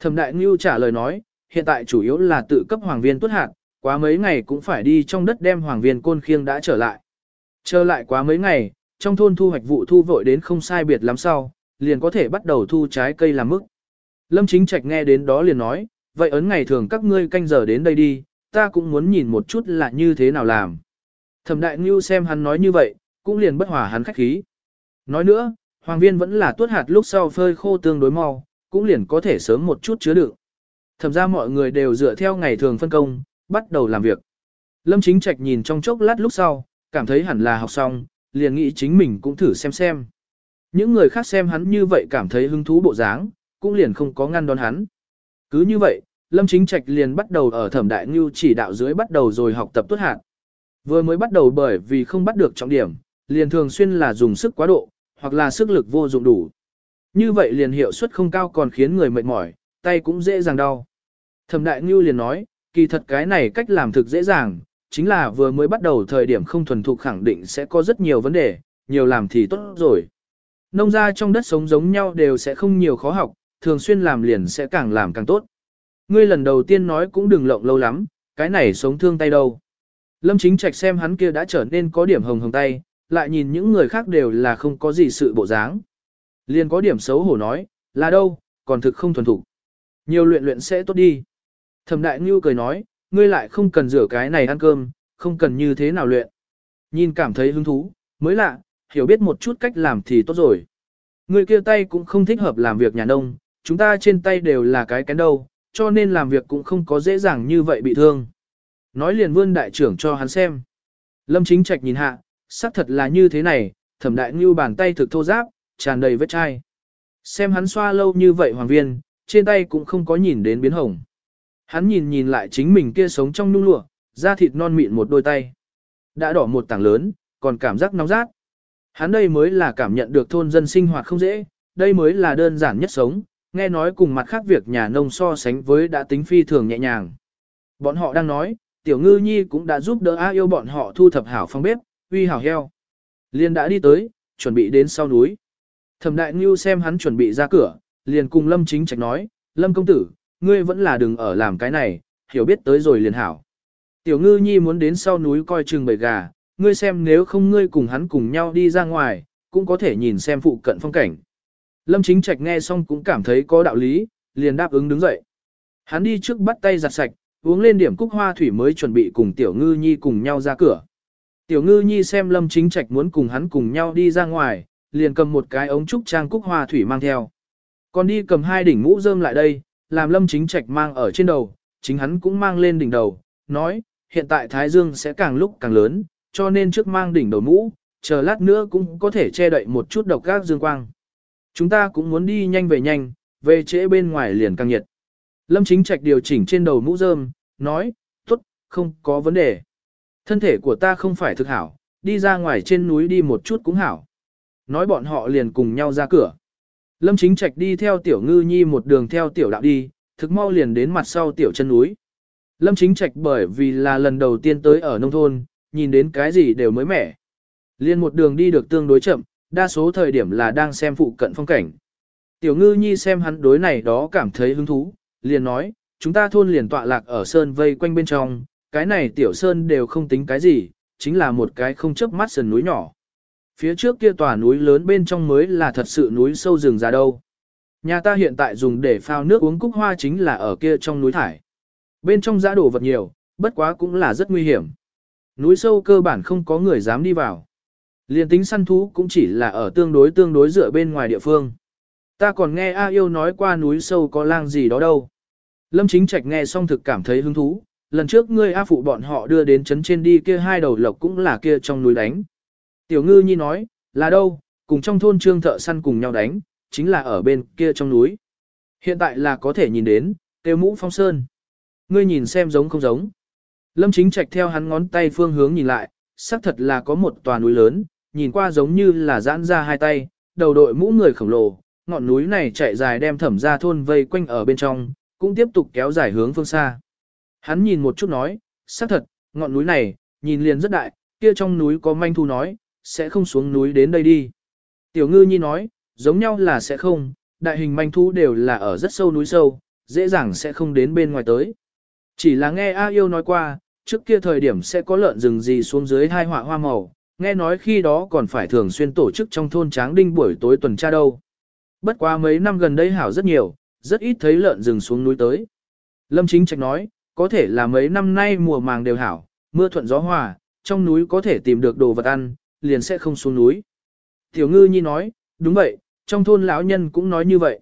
Thẩm đại ngưu trả lời nói, hiện tại chủ yếu là tự cấp hoàng viên tuất hạt, quá mấy ngày cũng phải đi trong đất đem hoàng viên côn khiêng đã trở lại. Trở lại quá mấy ngày, trong thôn thu hoạch vụ thu vội đến không sai biệt lắm sau, liền có thể bắt đầu thu trái cây làm mức. Lâm Chính Trạch nghe đến đó liền nói, vậy ấn ngày thường các ngươi canh giờ đến đây đi, ta cũng muốn nhìn một chút là như thế nào làm. Thẩm Đại Ngưu xem hắn nói như vậy, cũng liền bất hòa hắn khách khí. Nói nữa, hoàng viên vẫn là tuốt hạt lúc sau phơi khô tương đối mau, cũng liền có thể sớm một chút chứa đựng. Thẩm ra mọi người đều dựa theo ngày thường phân công, bắt đầu làm việc. Lâm Chính Trạch nhìn trong chốc lát lúc sau, cảm thấy hẳn là học xong, liền nghĩ chính mình cũng thử xem xem. Những người khác xem hắn như vậy cảm thấy hứng thú bộ dáng, cũng liền không có ngăn đón hắn. Cứ như vậy, Lâm Chính Trạch liền bắt đầu ở thẩm đại ngưu chỉ đạo dưới bắt đầu rồi học tập tuốt hạt. Vừa mới bắt đầu bởi vì không bắt được trọng điểm, liền thường xuyên là dùng sức quá độ, hoặc là sức lực vô dụng đủ. Như vậy liền hiệu suất không cao còn khiến người mệt mỏi, tay cũng dễ dàng đau. Thẩm đại ngưu liền nói, kỳ thật cái này cách làm thực dễ dàng, chính là vừa mới bắt đầu thời điểm không thuần thục khẳng định sẽ có rất nhiều vấn đề, nhiều làm thì tốt rồi. Nông gia trong đất sống giống nhau đều sẽ không nhiều khó học, thường xuyên làm liền sẽ càng làm càng tốt. Ngươi lần đầu tiên nói cũng đừng lộng lâu lắm, cái này sống thương tay đâu. Lâm chính trạch xem hắn kia đã trở nên có điểm hồng hồng tay, lại nhìn những người khác đều là không có gì sự bộ dáng. Liền có điểm xấu hổ nói, là đâu, còn thực không thuần thục. Nhiều luyện luyện sẽ tốt đi. Thẩm đại ngưu cười nói, ngươi lại không cần rửa cái này ăn cơm, không cần như thế nào luyện. Nhìn cảm thấy hứng thú, mới lạ, hiểu biết một chút cách làm thì tốt rồi. Ngươi kia tay cũng không thích hợp làm việc nhà nông, chúng ta trên tay đều là cái kén đâu, cho nên làm việc cũng không có dễ dàng như vậy bị thương. Nói liền vươn đại trưởng cho hắn xem. Lâm chính trạch nhìn hạ, xác thật là như thế này, thẩm đại ngưu bàn tay thực thô giáp, tràn đầy vết chai. Xem hắn xoa lâu như vậy hoàng viên, trên tay cũng không có nhìn đến biến hồng. Hắn nhìn nhìn lại chính mình kia sống trong nhung lụa, da thịt non mịn một đôi tay. Đã đỏ một tảng lớn, còn cảm giác nóng rát. Hắn đây mới là cảm nhận được thôn dân sinh hoạt không dễ, đây mới là đơn giản nhất sống, nghe nói cùng mặt khác việc nhà nông so sánh với đã tính phi thường nhẹ nhàng. Bọn họ đang nói, tiểu ngư nhi cũng đã giúp đỡ A yêu bọn họ thu thập hảo phong bếp, uy hảo heo. Liên đã đi tới, chuẩn bị đến sau núi. Thẩm đại ngưu xem hắn chuẩn bị ra cửa, liền cùng Lâm chính trạch nói, Lâm công tử, ngươi vẫn là đừng ở làm cái này, hiểu biết tới rồi liền hảo. Tiểu ngư nhi muốn đến sau núi coi chừng bầy gà, ngươi xem nếu không ngươi cùng hắn cùng nhau đi ra ngoài, cũng có thể nhìn xem phụ cận phong cảnh. Lâm chính trạch nghe xong cũng cảm thấy có đạo lý, liền đáp ứng đứng dậy. Hắn đi trước bắt tay giặt sạch, uống lên điểm cúc hoa thủy mới chuẩn bị cùng tiểu ngư nhi cùng nhau ra cửa. Tiểu ngư nhi xem lâm chính trạch muốn cùng hắn cùng nhau đi ra ngoài, liền cầm một cái ống trúc trang cúc hoa thủy mang theo. Còn đi cầm hai đỉnh mũ rơm lại đây, làm lâm chính trạch mang ở trên đầu, chính hắn cũng mang lên đỉnh đầu, nói, hiện tại Thái Dương sẽ càng lúc càng lớn, cho nên trước mang đỉnh đầu mũ, chờ lát nữa cũng có thể che đậy một chút độc gác dương quang. Chúng ta cũng muốn đi nhanh về nhanh, về trễ bên ngoài liền càng nhiệt. Lâm chính trạch điều chỉnh trên đầu mũ rơm, nói, tốt, không có vấn đề. Thân thể của ta không phải thực hảo, đi ra ngoài trên núi đi một chút cũng hảo. Nói bọn họ liền cùng nhau ra cửa. Lâm Chính Trạch đi theo tiểu ngư nhi một đường theo tiểu đạo đi, thực mau liền đến mặt sau tiểu chân núi. Lâm Chính Trạch bởi vì là lần đầu tiên tới ở nông thôn, nhìn đến cái gì đều mới mẻ. Liên một đường đi được tương đối chậm, đa số thời điểm là đang xem phụ cận phong cảnh. Tiểu ngư nhi xem hắn đối này đó cảm thấy hứng thú, liền nói, chúng ta thôn liền tọa lạc ở sơn vây quanh bên trong, cái này tiểu sơn đều không tính cái gì, chính là một cái không chớp mắt sườn núi nhỏ. Phía trước kia tòa núi lớn bên trong mới là thật sự núi sâu rừng ra đâu. Nhà ta hiện tại dùng để phao nước uống cúc hoa chính là ở kia trong núi thải. Bên trong giã đổ vật nhiều, bất quá cũng là rất nguy hiểm. Núi sâu cơ bản không có người dám đi vào. Liên tính săn thú cũng chỉ là ở tương đối tương đối dựa bên ngoài địa phương. Ta còn nghe A yêu nói qua núi sâu có lang gì đó đâu. Lâm chính trạch nghe xong thực cảm thấy hứng thú. Lần trước ngươi A phụ bọn họ đưa đến chấn trên đi kia hai đầu lộc cũng là kia trong núi đánh. Tiểu ngư nhi nói, là đâu, cùng trong thôn trương thợ săn cùng nhau đánh, chính là ở bên kia trong núi. Hiện tại là có thể nhìn đến, tiêu mũ phong sơn. Ngươi nhìn xem giống không giống. Lâm chính trạch theo hắn ngón tay phương hướng nhìn lại, xác thật là có một tòa núi lớn, nhìn qua giống như là giãn ra hai tay, đầu đội mũ người khổng lồ, ngọn núi này chạy dài đem thẩm ra thôn vây quanh ở bên trong, cũng tiếp tục kéo dài hướng phương xa. Hắn nhìn một chút nói, xác thật, ngọn núi này, nhìn liền rất đại, kia trong núi có manh thu nói, sẽ không xuống núi đến đây đi. Tiểu ngư nhi nói, giống nhau là sẽ không, đại hình manh thu đều là ở rất sâu núi sâu, dễ dàng sẽ không đến bên ngoài tới. Chỉ là nghe A yêu nói qua, trước kia thời điểm sẽ có lợn rừng gì xuống dưới hai họa hoa màu, nghe nói khi đó còn phải thường xuyên tổ chức trong thôn tráng đinh buổi tối tuần tra đâu. Bất quá mấy năm gần đây hảo rất nhiều, rất ít thấy lợn rừng xuống núi tới. Lâm Chính Trạch nói, có thể là mấy năm nay mùa màng đều hảo, mưa thuận gió hòa, trong núi có thể tìm được đồ vật ăn, liền sẽ không xuống núi. Tiểu ngư nhi nói, đúng vậy, trong thôn lão nhân cũng nói như vậy.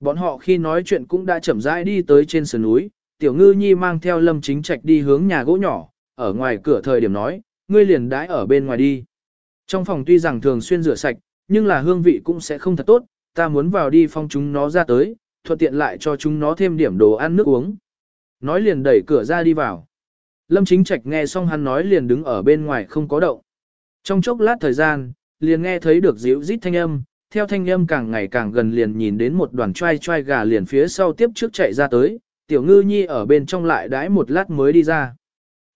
Bọn họ khi nói chuyện cũng đã chậm rãi đi tới trên sườn núi, tiểu ngư nhi mang theo lâm chính trạch đi hướng nhà gỗ nhỏ, ở ngoài cửa thời điểm nói, ngươi liền đãi ở bên ngoài đi. Trong phòng tuy rằng thường xuyên rửa sạch, nhưng là hương vị cũng sẽ không thật tốt, ta muốn vào đi phong chúng nó ra tới, thuận tiện lại cho chúng nó thêm điểm đồ ăn nước uống. Nói liền đẩy cửa ra đi vào. Lâm chính trạch nghe xong hắn nói liền đứng ở bên ngoài không có động. Trong chốc lát thời gian, liền nghe thấy được dịu rít thanh âm, theo thanh âm càng ngày càng gần liền nhìn đến một đoàn trai trai gà liền phía sau tiếp trước chạy ra tới, tiểu ngư nhi ở bên trong lại đãi một lát mới đi ra.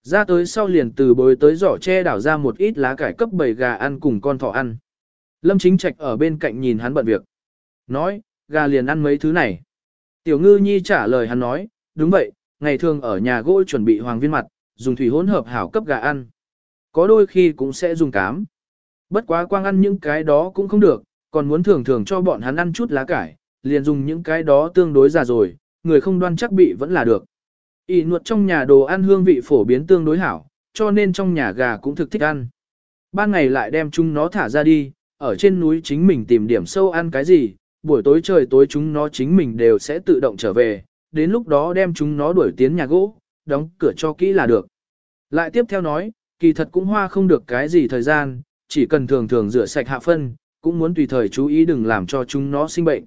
Ra tới sau liền từ bối tới giỏ che đảo ra một ít lá cải cấp bầy gà ăn cùng con thỏ ăn. Lâm chính trạch ở bên cạnh nhìn hắn bận việc. Nói, gà liền ăn mấy thứ này. Tiểu ngư nhi trả lời hắn nói, đúng vậy, ngày thường ở nhà gỗ chuẩn bị hoàng viên mặt, dùng thủy hỗn hợp hảo cấp gà ăn. Có đôi khi cũng sẽ dùng cám. Bất quá quang ăn những cái đó cũng không được, còn muốn thường thường cho bọn hắn ăn chút lá cải, liền dùng những cái đó tương đối già rồi, người không đoan chắc bị vẫn là được. Y nuột trong nhà đồ ăn hương vị phổ biến tương đối hảo, cho nên trong nhà gà cũng thực thích ăn. Ban ngày lại đem chúng nó thả ra đi, ở trên núi chính mình tìm điểm sâu ăn cái gì, buổi tối trời tối chúng nó chính mình đều sẽ tự động trở về, đến lúc đó đem chúng nó đuổi tiến nhà gỗ, đóng cửa cho kỹ là được. Lại tiếp theo nói, kỳ thật cũng hoa không được cái gì thời gian, chỉ cần thường thường rửa sạch hạ phân, cũng muốn tùy thời chú ý đừng làm cho chúng nó sinh bệnh.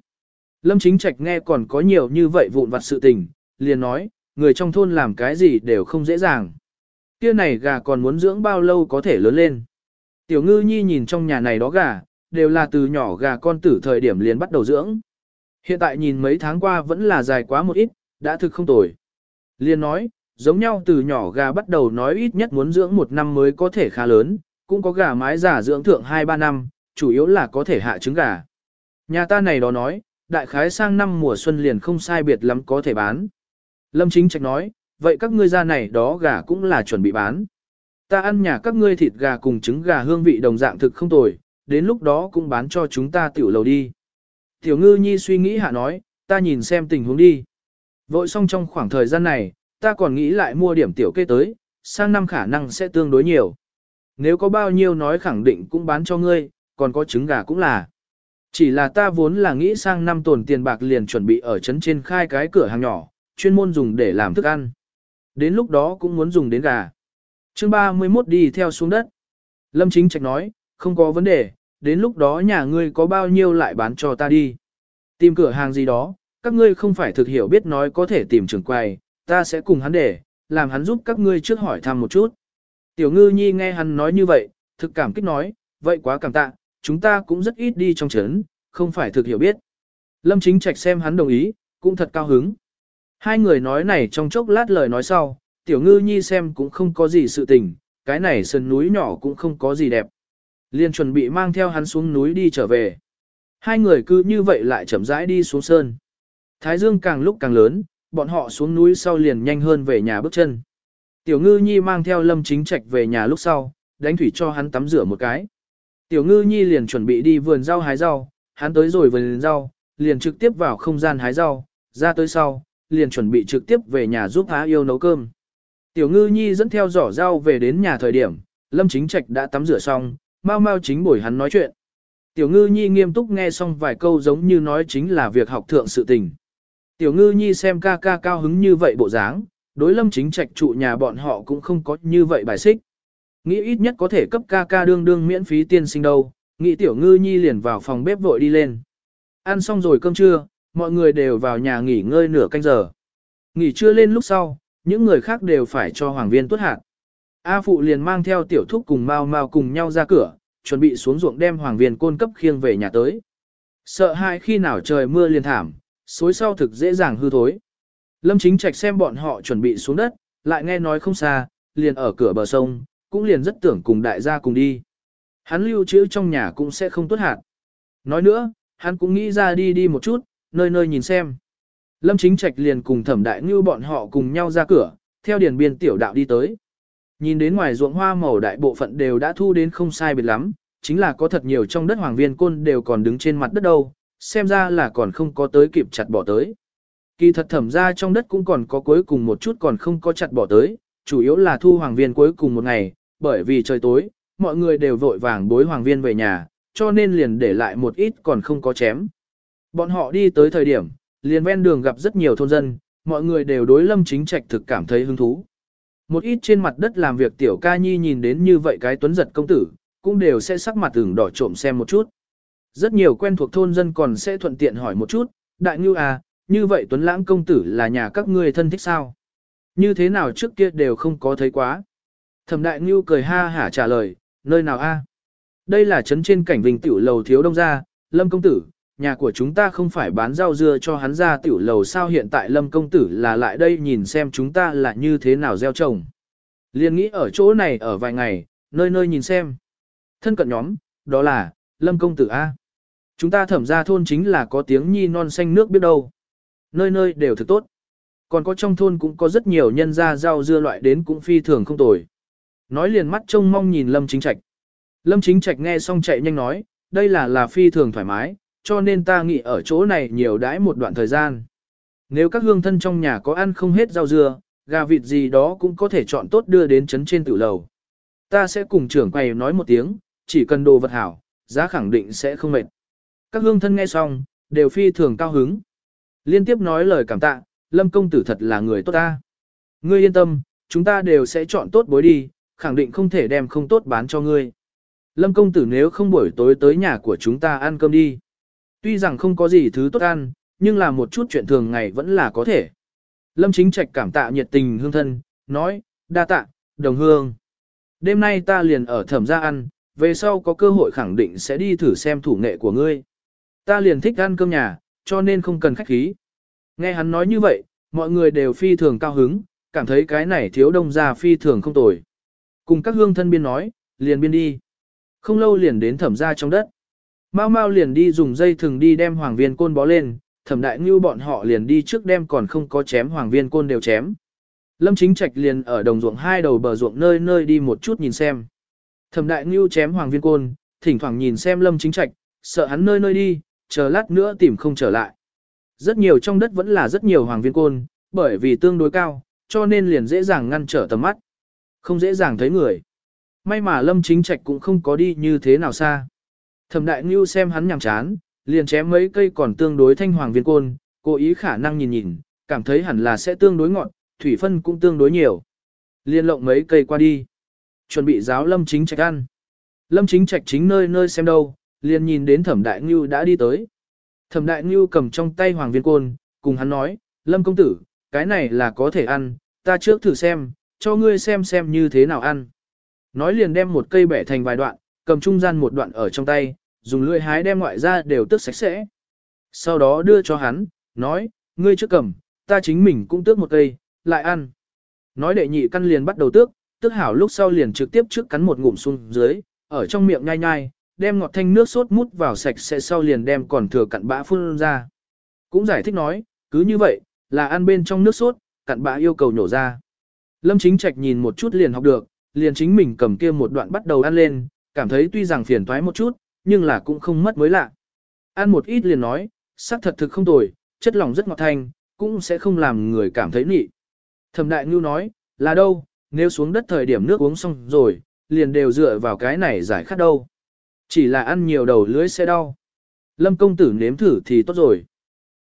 Lâm Chính Trạch nghe còn có nhiều như vậy vụn vặt sự tình, liền nói, người trong thôn làm cái gì đều không dễ dàng. Kia này gà còn muốn dưỡng bao lâu có thể lớn lên. Tiểu ngư nhi nhìn trong nhà này đó gà, đều là từ nhỏ gà con tử thời điểm liền bắt đầu dưỡng. Hiện tại nhìn mấy tháng qua vẫn là dài quá một ít, đã thực không tồi. Liên nói, giống nhau từ nhỏ gà bắt đầu nói ít nhất muốn dưỡng một năm mới có thể khá lớn, cũng có gà mái giả dưỡng thượng 2-3 năm, chủ yếu là có thể hạ trứng gà. Nhà ta này đó nói, đại khái sang năm mùa xuân liền không sai biệt lắm có thể bán. Lâm Chính Trạch nói, vậy các ngươi ra này đó gà cũng là chuẩn bị bán. Ta ăn nhà các ngươi thịt gà cùng trứng gà hương vị đồng dạng thực không tồi, đến lúc đó cũng bán cho chúng ta tiểu lầu đi. Tiểu ngư nhi suy nghĩ hạ nói, ta nhìn xem tình huống đi. Vội xong trong khoảng thời gian này, ta còn nghĩ lại mua điểm tiểu kê tới, sang năm khả năng sẽ tương đối nhiều. Nếu có bao nhiêu nói khẳng định cũng bán cho ngươi, còn có trứng gà cũng là. Chỉ là ta vốn là nghĩ sang năm tồn tiền bạc liền chuẩn bị ở trấn trên khai cái cửa hàng nhỏ, chuyên môn dùng để làm thức ăn. Đến lúc đó cũng muốn dùng đến gà. chương 31 đi theo xuống đất. Lâm Chính Trạch nói, không có vấn đề, đến lúc đó nhà ngươi có bao nhiêu lại bán cho ta đi. Tìm cửa hàng gì đó, các ngươi không phải thực hiểu biết nói có thể tìm trưởng quầy, ta sẽ cùng hắn để, làm hắn giúp các ngươi trước hỏi thăm một chút. Tiểu ngư nhi nghe hắn nói như vậy, thực cảm kích nói, vậy quá cảm tạ, chúng ta cũng rất ít đi trong trấn, không phải thực hiểu biết. Lâm chính trạch xem hắn đồng ý, cũng thật cao hứng. Hai người nói này trong chốc lát lời nói sau, tiểu ngư nhi xem cũng không có gì sự tình, cái này sân núi nhỏ cũng không có gì đẹp liền chuẩn bị mang theo hắn xuống núi đi trở về. Hai người cứ như vậy lại chậm rãi đi xuống sơn. Thái dương càng lúc càng lớn, bọn họ xuống núi sau liền nhanh hơn về nhà bước chân. Tiểu ngư nhi mang theo lâm chính trạch về nhà lúc sau, đánh thủy cho hắn tắm rửa một cái. Tiểu ngư nhi liền chuẩn bị đi vườn rau hái rau, hắn tới rồi vườn rau, liền trực tiếp vào không gian hái rau, ra tới sau, liền chuẩn bị trực tiếp về nhà giúp Á yêu nấu cơm. Tiểu ngư nhi dẫn theo giỏ rau về đến nhà thời điểm, lâm chính trạch đã tắm rửa xong, mau mau chính buổi hắn nói chuyện. Tiểu ngư nhi nghiêm túc nghe xong vài câu giống như nói chính là việc học thượng sự tình. Tiểu ngư nhi xem ca ca cao hứng như vậy bộ dáng, đối lâm chính trạch trụ nhà bọn họ cũng không có như vậy bài xích. Nghĩ ít nhất có thể cấp ca ca đương đương miễn phí tiên sinh đâu, nghĩ tiểu ngư nhi liền vào phòng bếp vội đi lên. Ăn xong rồi cơm trưa, mọi người đều vào nhà nghỉ ngơi nửa canh giờ. Nghỉ trưa lên lúc sau, những người khác đều phải cho hoàng viên tuất hạt. A phụ liền mang theo tiểu thúc cùng mau mau cùng nhau ra cửa, chuẩn bị xuống ruộng đem hoàng viên côn cấp khiêng về nhà tới. Sợ hai khi nào trời mưa liền thảm, xối sau thực dễ dàng hư thối. Lâm chính trạch xem bọn họ chuẩn bị xuống đất, lại nghe nói không xa, liền ở cửa bờ sông, cũng liền rất tưởng cùng đại gia cùng đi. Hắn lưu trữ trong nhà cũng sẽ không tốt hạt. Nói nữa, hắn cũng nghĩ ra đi đi một chút, nơi nơi nhìn xem. Lâm chính trạch liền cùng thẩm đại ngưu bọn họ cùng nhau ra cửa, theo điển biên tiểu đạo đi tới. Nhìn đến ngoài ruộng hoa màu đại bộ phận đều đã thu đến không sai biệt lắm, chính là có thật nhiều trong đất hoàng viên côn đều còn đứng trên mặt đất đâu, xem ra là còn không có tới kịp chặt bỏ tới. Kỳ thật thẩm ra trong đất cũng còn có cuối cùng một chút còn không có chặt bỏ tới, chủ yếu là thu hoàng viên cuối cùng một ngày, bởi vì trời tối, mọi người đều vội vàng bối hoàng viên về nhà, cho nên liền để lại một ít còn không có chém. Bọn họ đi tới thời điểm, liền ven đường gặp rất nhiều thôn dân, mọi người đều đối lâm chính trạch thực cảm thấy hứng thú. Một ít trên mặt đất làm việc tiểu ca nhi nhìn đến như vậy cái tuấn giật công tử, cũng đều sẽ sắc mặt tưởng đỏ trộm xem một chút. Rất nhiều quen thuộc thôn dân còn sẽ thuận tiện hỏi một chút, đại ngư à, như vậy tuấn lãng công tử là nhà các ngươi thân thích sao? Như thế nào trước kia đều không có thấy quá. Thẩm đại ngư cười ha hả trả lời, nơi nào a? Đây là trấn trên cảnh vinh tiểu lầu thiếu đông gia, lâm công tử, nhà của chúng ta không phải bán rau dưa cho hắn ra tiểu lầu sao hiện tại lâm công tử là lại đây nhìn xem chúng ta là như thế nào gieo trồng. Liên nghĩ ở chỗ này ở vài ngày, nơi nơi nhìn xem. Thân cận nhóm, đó là, lâm công tử A. Chúng ta thẩm ra thôn chính là có tiếng nhi non xanh nước biết đâu. Nơi nơi đều thực tốt. Còn có trong thôn cũng có rất nhiều nhân gia rau dưa loại đến cũng phi thường không tồi. Nói liền mắt trông mong nhìn Lâm Chính Trạch. Lâm Chính Trạch nghe xong chạy nhanh nói, đây là là phi thường thoải mái, cho nên ta nghĩ ở chỗ này nhiều đãi một đoạn thời gian. Nếu các hương thân trong nhà có ăn không hết rau dưa, gà vịt gì đó cũng có thể chọn tốt đưa đến trấn trên tử lầu. Ta sẽ cùng trưởng quầy nói một tiếng, chỉ cần đồ vật hảo, giá khẳng định sẽ không mệt. Các hương thân nghe xong, đều phi thường cao hứng. Liên tiếp nói lời cảm tạ, Lâm công tử thật là người tốt ta. Ngươi yên tâm, chúng ta đều sẽ chọn tốt bối đi, khẳng định không thể đem không tốt bán cho ngươi. Lâm công tử nếu không buổi tối tới nhà của chúng ta ăn cơm đi. Tuy rằng không có gì thứ tốt ăn, nhưng là một chút chuyện thường ngày vẫn là có thể. Lâm chính trạch cảm tạ nhiệt tình hương thân, nói, đa tạ, đồng hương. Đêm nay ta liền ở thẩm gia ăn, về sau có cơ hội khẳng định sẽ đi thử xem thủ nghệ của ngươi. Ta liền thích ăn cơm nhà, cho nên không cần khách khí. Nghe hắn nói như vậy, mọi người đều phi thường cao hứng, cảm thấy cái này thiếu đông gia phi thường không tồi. Cùng các hương thân biên nói, liền biên đi. Không lâu liền đến thẩm gia trong đất. Mao Mao liền đi dùng dây thừng đi đem hoàng viên côn bó lên, thẩm đại ngưu bọn họ liền đi trước đem còn không có chém hoàng viên côn đều chém. Lâm chính trạch liền ở đồng ruộng hai đầu bờ ruộng nơi nơi đi một chút nhìn xem. Thẩm đại ngưu chém hoàng viên côn, thỉnh thoảng nhìn xem lâm chính trạch, sợ hắn nơi nơi đi, chờ lát nữa tìm không trở lại. Rất nhiều trong đất vẫn là rất nhiều hoàng viên côn, bởi vì tương đối cao, cho nên liền dễ dàng ngăn trở tầm mắt. Không dễ dàng thấy người. May mà lâm chính trạch cũng không có đi như thế nào xa. Thẩm đại ngưu xem hắn nhằm chán, liền chém mấy cây còn tương đối thanh hoàng viên côn, cố ý khả năng nhìn nhìn, cảm thấy hẳn là sẽ tương đối ngọn, thủy phân cũng tương đối nhiều. Liên lộng mấy cây qua đi. Chuẩn bị giáo lâm chính trạch ăn. Lâm chính trạch chính nơi nơi xem đâu, liền nhìn đến thẩm đại ngưu đã đi tới. Thẩm đại ngưu cầm trong tay hoàng viên côn, cùng hắn nói, lâm công tử, cái này là có thể ăn, ta trước thử xem, cho ngươi xem xem như thế nào ăn. Nói liền đem một cây bẻ thành vài đoạn, cầm trung gian một đoạn ở trong tay, dùng lưỡi hái đem ngoại ra đều tước sạch sẽ. Sau đó đưa cho hắn, nói, ngươi trước cầm, ta chính mình cũng tước một cây, lại ăn. Nói đệ nhị căn liền bắt đầu tước, tước hảo lúc sau liền trực tiếp trước cắn một ngụm xuống dưới, ở trong miệng nhai nhai, đem ngọt thanh nước sốt mút vào sạch sẽ sau liền đem còn thừa cặn bã phun ra. Cũng giải thích nói, cứ như vậy, là ăn bên trong nước sốt, cặn bã yêu cầu nhổ ra. Lâm Chính Trạch nhìn một chút liền học được, liền chính mình cầm kia một đoạn bắt đầu ăn lên, cảm thấy tuy rằng phiền toái một chút, nhưng là cũng không mất mới lạ. Ăn một ít liền nói, sắc thật thực không tồi, chất lỏng rất ngọt thanh, cũng sẽ không làm người cảm thấy nị. Thẩm đại ngưu nói, là đâu, nếu xuống đất thời điểm nước uống xong rồi, liền đều dựa vào cái này giải khát đâu. Chỉ là ăn nhiều đầu lưới sẽ đau. Lâm công tử nếm thử thì tốt rồi.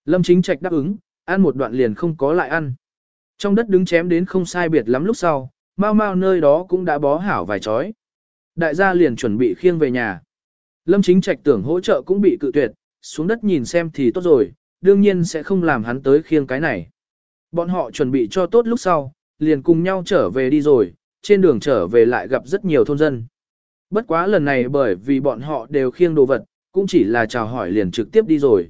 Lâm chính trạch đáp ứng, ăn một đoạn liền không có lại ăn. Trong đất đứng chém đến không sai biệt lắm lúc sau, mau mau nơi đó cũng đã bó hảo vài chói. Đại gia liền chuẩn bị khiêng về nhà. Lâm chính trạch tưởng hỗ trợ cũng bị cự tuyệt, xuống đất nhìn xem thì tốt rồi, đương nhiên sẽ không làm hắn tới khiêng cái này. Bọn họ chuẩn bị cho tốt lúc sau, liền cùng nhau trở về đi rồi, trên đường trở về lại gặp rất nhiều thôn dân. Bất quá lần này bởi vì bọn họ đều khiêng đồ vật, cũng chỉ là chào hỏi liền trực tiếp đi rồi.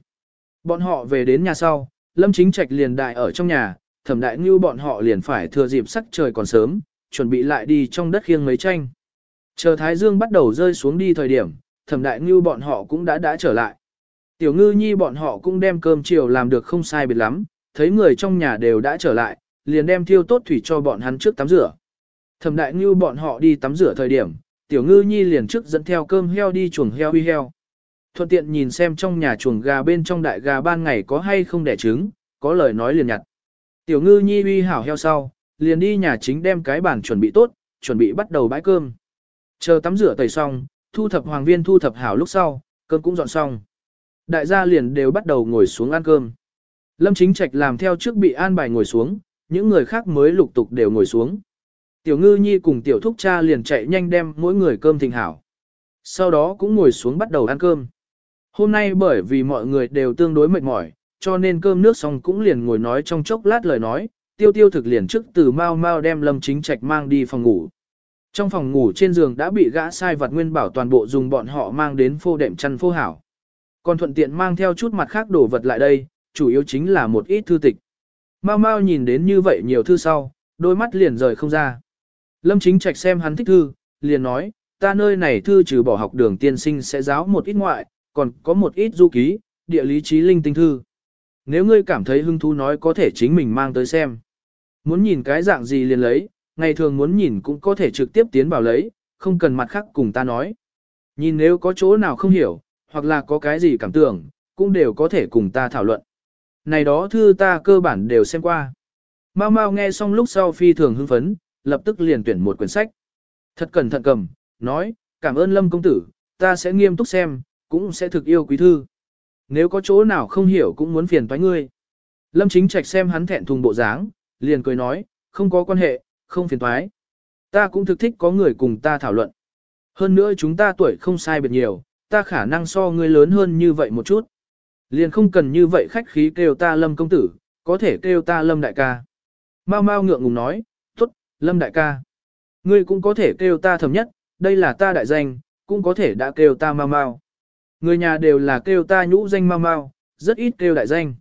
Bọn họ về đến nhà sau, Lâm Chính Trạch liền đại ở trong nhà, thẩm đại như bọn họ liền phải thừa dịp sắc trời còn sớm, chuẩn bị lại đi trong đất khiêng mấy tranh. Chờ Thái Dương bắt đầu rơi xuống đi thời điểm, thẩm đại ngưu bọn họ cũng đã đã trở lại. Tiểu ngư nhi bọn họ cũng đem cơm chiều làm được không sai biệt lắm, thấy người trong nhà đều đã trở lại, liền đem thiêu tốt thủy cho bọn hắn trước tắm rửa. Thẩm đại ngưu bọn họ đi tắm rửa thời điểm, tiểu ngư nhi liền trước dẫn theo cơm heo đi chuồng heo huy heo. Thuận tiện nhìn xem trong nhà chuồng gà bên trong đại gà ban ngày có hay không đẻ trứng, có lời nói liền nhặt. Tiểu ngư nhi huy hảo heo sau, liền đi nhà chính đem cái bàn chuẩn bị tốt, chuẩn bị bắt đầu bãi cơm. Chờ tắm rửa tẩy xong, thu thập hoàng viên thu thập hảo lúc sau, cơm cũng dọn xong. Đại gia liền đều bắt đầu ngồi xuống ăn cơm. Lâm Chính Trạch làm theo trước bị an bài ngồi xuống, những người khác mới lục tục đều ngồi xuống. Tiểu ngư nhi cùng tiểu thúc cha liền chạy nhanh đem mỗi người cơm thịnh hảo. Sau đó cũng ngồi xuống bắt đầu ăn cơm. Hôm nay bởi vì mọi người đều tương đối mệt mỏi, cho nên cơm nước xong cũng liền ngồi nói trong chốc lát lời nói, tiêu tiêu thực liền trước từ mau mau đem lâm chính trạch mang đi phòng ngủ. Trong phòng ngủ trên giường đã bị gã sai vặt nguyên bảo toàn bộ dùng bọn họ mang đến phô đệm chăn phô hảo. Còn thuận tiện mang theo chút mặt khác đồ vật lại đây, chủ yếu chính là một ít thư tịch. Mau mau nhìn đến như vậy nhiều thư sau, đôi mắt liền rời không ra. Lâm chính trạch xem hắn thích thư, liền nói, ta nơi này thư trừ bỏ học đường tiên sinh sẽ giáo một ít ngoại, còn có một ít du ký, địa lý trí linh tinh thư. Nếu ngươi cảm thấy hứng thú nói có thể chính mình mang tới xem. Muốn nhìn cái dạng gì liền lấy, ngày thường muốn nhìn cũng có thể trực tiếp tiến vào lấy, không cần mặt khác cùng ta nói. Nhìn nếu có chỗ nào không hiểu, hoặc là có cái gì cảm tưởng, cũng đều có thể cùng ta thảo luận. Này đó thư ta cơ bản đều xem qua. Mau mau nghe xong lúc sau phi thường hưng phấn, lập tức liền tuyển một quyển sách. Thật cẩn thận cầm, nói, cảm ơn Lâm công tử, ta sẽ nghiêm túc xem, cũng sẽ thực yêu quý thư. Nếu có chỗ nào không hiểu cũng muốn phiền toái ngươi. Lâm chính trạch xem hắn thẹn thùng bộ dáng, liền cười nói, không có quan hệ, không phiền toái. Ta cũng thực thích có người cùng ta thảo luận. Hơn nữa chúng ta tuổi không sai biệt nhiều, ta khả năng so ngươi lớn hơn như vậy một chút. Liền không cần như vậy khách khí kêu ta lâm công tử, có thể kêu ta lâm đại ca. Mau mau ngượng ngùng nói, tốt, lâm đại ca. Ngươi cũng có thể kêu ta thầm nhất, đây là ta đại danh, cũng có thể đã kêu ta mau mau. Người nhà đều là kêu ta nhũ danh mau mau, rất ít kêu đại danh.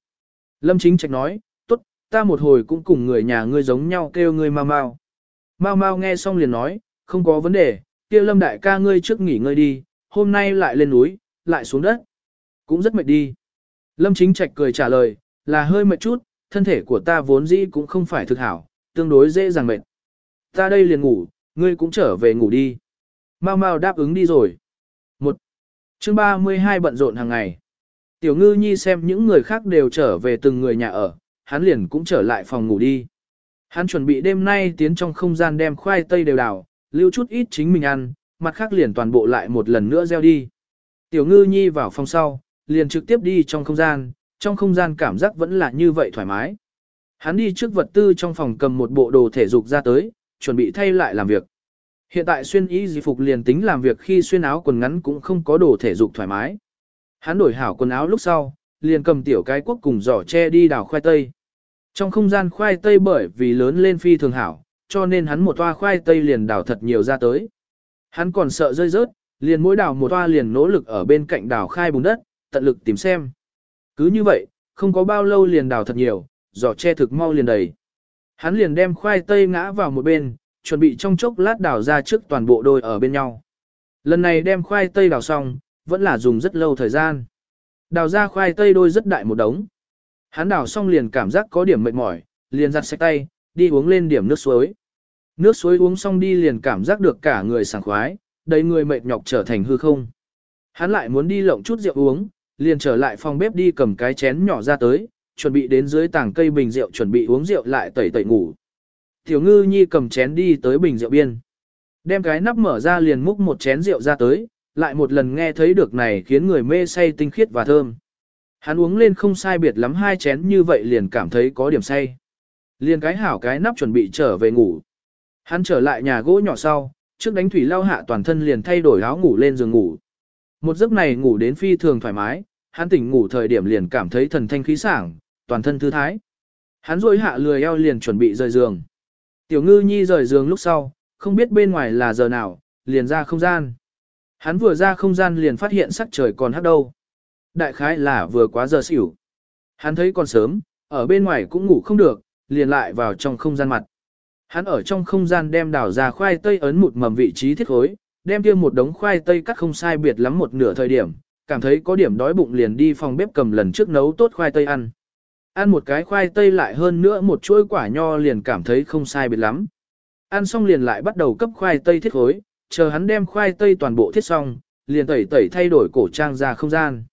Lâm chính trạch nói, tốt, ta một hồi cũng cùng người nhà ngươi giống nhau kêu ngươi mau mau. Mau mau nghe xong liền nói, không có vấn đề, kia lâm đại ca ngươi trước nghỉ ngơi đi, hôm nay lại lên núi, lại xuống đất. Cũng rất mệt đi. Lâm chính trạch cười trả lời, là hơi mệt chút, thân thể của ta vốn dĩ cũng không phải thực hảo, tương đối dễ dàng mệt. Ta đây liền ngủ, ngươi cũng trở về ngủ đi. Mau mau đáp ứng đi rồi. Một. Chương 32 bận rộn hàng ngày. Tiểu ngư nhi xem những người khác đều trở về từng người nhà ở, hắn liền cũng trở lại phòng ngủ đi. Hắn chuẩn bị đêm nay tiến trong không gian đem khoai tây đều đào, lưu chút ít chính mình ăn, mặt khác liền toàn bộ lại một lần nữa gieo đi. Tiểu ngư nhi vào phòng sau, liền trực tiếp đi trong không gian, trong không gian cảm giác vẫn là như vậy thoải mái. Hắn đi trước vật tư trong phòng cầm một bộ đồ thể dục ra tới, chuẩn bị thay lại làm việc. Hiện tại xuyên y di phục liền tính làm việc khi xuyên áo quần ngắn cũng không có đồ thể dục thoải mái. Hắn đổi hảo quần áo lúc sau, liền cầm tiểu cái quốc cùng giỏ che đi đào khoai tây. Trong không gian khoai tây bởi vì lớn lên phi thường hảo, cho nên hắn một toa khoai tây liền đào thật nhiều ra tới. Hắn còn sợ rơi rớt, liền mỗi đào một toa liền nỗ lực ở bên cạnh đào khai bùn đất, tận lực tìm xem. Cứ như vậy, không có bao lâu liền đào thật nhiều, giỏ che thực mau liền đầy. Hắn liền đem khoai tây ngã vào một bên, chuẩn bị trong chốc lát đào ra trước toàn bộ đôi ở bên nhau. Lần này đem khoai tây đào xong, vẫn là dùng rất lâu thời gian. Đào ra khoai tây đôi rất đại một đống. Hắn đào xong liền cảm giác có điểm mệt mỏi, liền giặt sạch tay, đi uống lên điểm nước suối. Nước suối uống xong đi liền cảm giác được cả người sảng khoái, đầy người mệt nhọc trở thành hư không. Hắn lại muốn đi lộng chút rượu uống, liền trở lại phòng bếp đi cầm cái chén nhỏ ra tới, chuẩn bị đến dưới tảng cây bình rượu chuẩn bị uống rượu lại tẩy tẩy ngủ. Tiểu ngư nhi cầm chén đi tới bình rượu biên. Đem cái nắp mở ra liền múc một chén rượu ra tới, lại một lần nghe thấy được này khiến người mê say tinh khiết và thơm. Hắn uống lên không sai biệt lắm hai chén như vậy liền cảm thấy có điểm say. Liền cái hảo cái nắp chuẩn bị trở về ngủ. Hắn trở lại nhà gỗ nhỏ sau, trước đánh thủy lao hạ toàn thân liền thay đổi áo ngủ lên giường ngủ. Một giấc này ngủ đến phi thường thoải mái, hắn tỉnh ngủ thời điểm liền cảm thấy thần thanh khí sảng, toàn thân thư thái. Hắn rôi hạ lười eo liền chuẩn bị rời giường. Tiểu ngư nhi rời giường lúc sau, không biết bên ngoài là giờ nào, liền ra không gian. Hắn vừa ra không gian liền phát hiện sắc trời còn hắt đâu. Đại khái là vừa quá giờ xỉu. Hắn thấy còn sớm, ở bên ngoài cũng ngủ không được, liền lại vào trong không gian mặt. Hắn ở trong không gian đem đào ra khoai tây ấn một mầm vị trí thiết khối, đem kia một đống khoai tây cắt không sai biệt lắm một nửa thời điểm, cảm thấy có điểm đói bụng liền đi phòng bếp cầm lần trước nấu tốt khoai tây ăn. Ăn một cái khoai tây lại hơn nữa một chuỗi quả nho liền cảm thấy không sai biệt lắm. Ăn xong liền lại bắt đầu cấp khoai tây thiết khối, chờ hắn đem khoai tây toàn bộ thiết xong, liền tẩy tẩy thay đổi cổ trang ra không gian.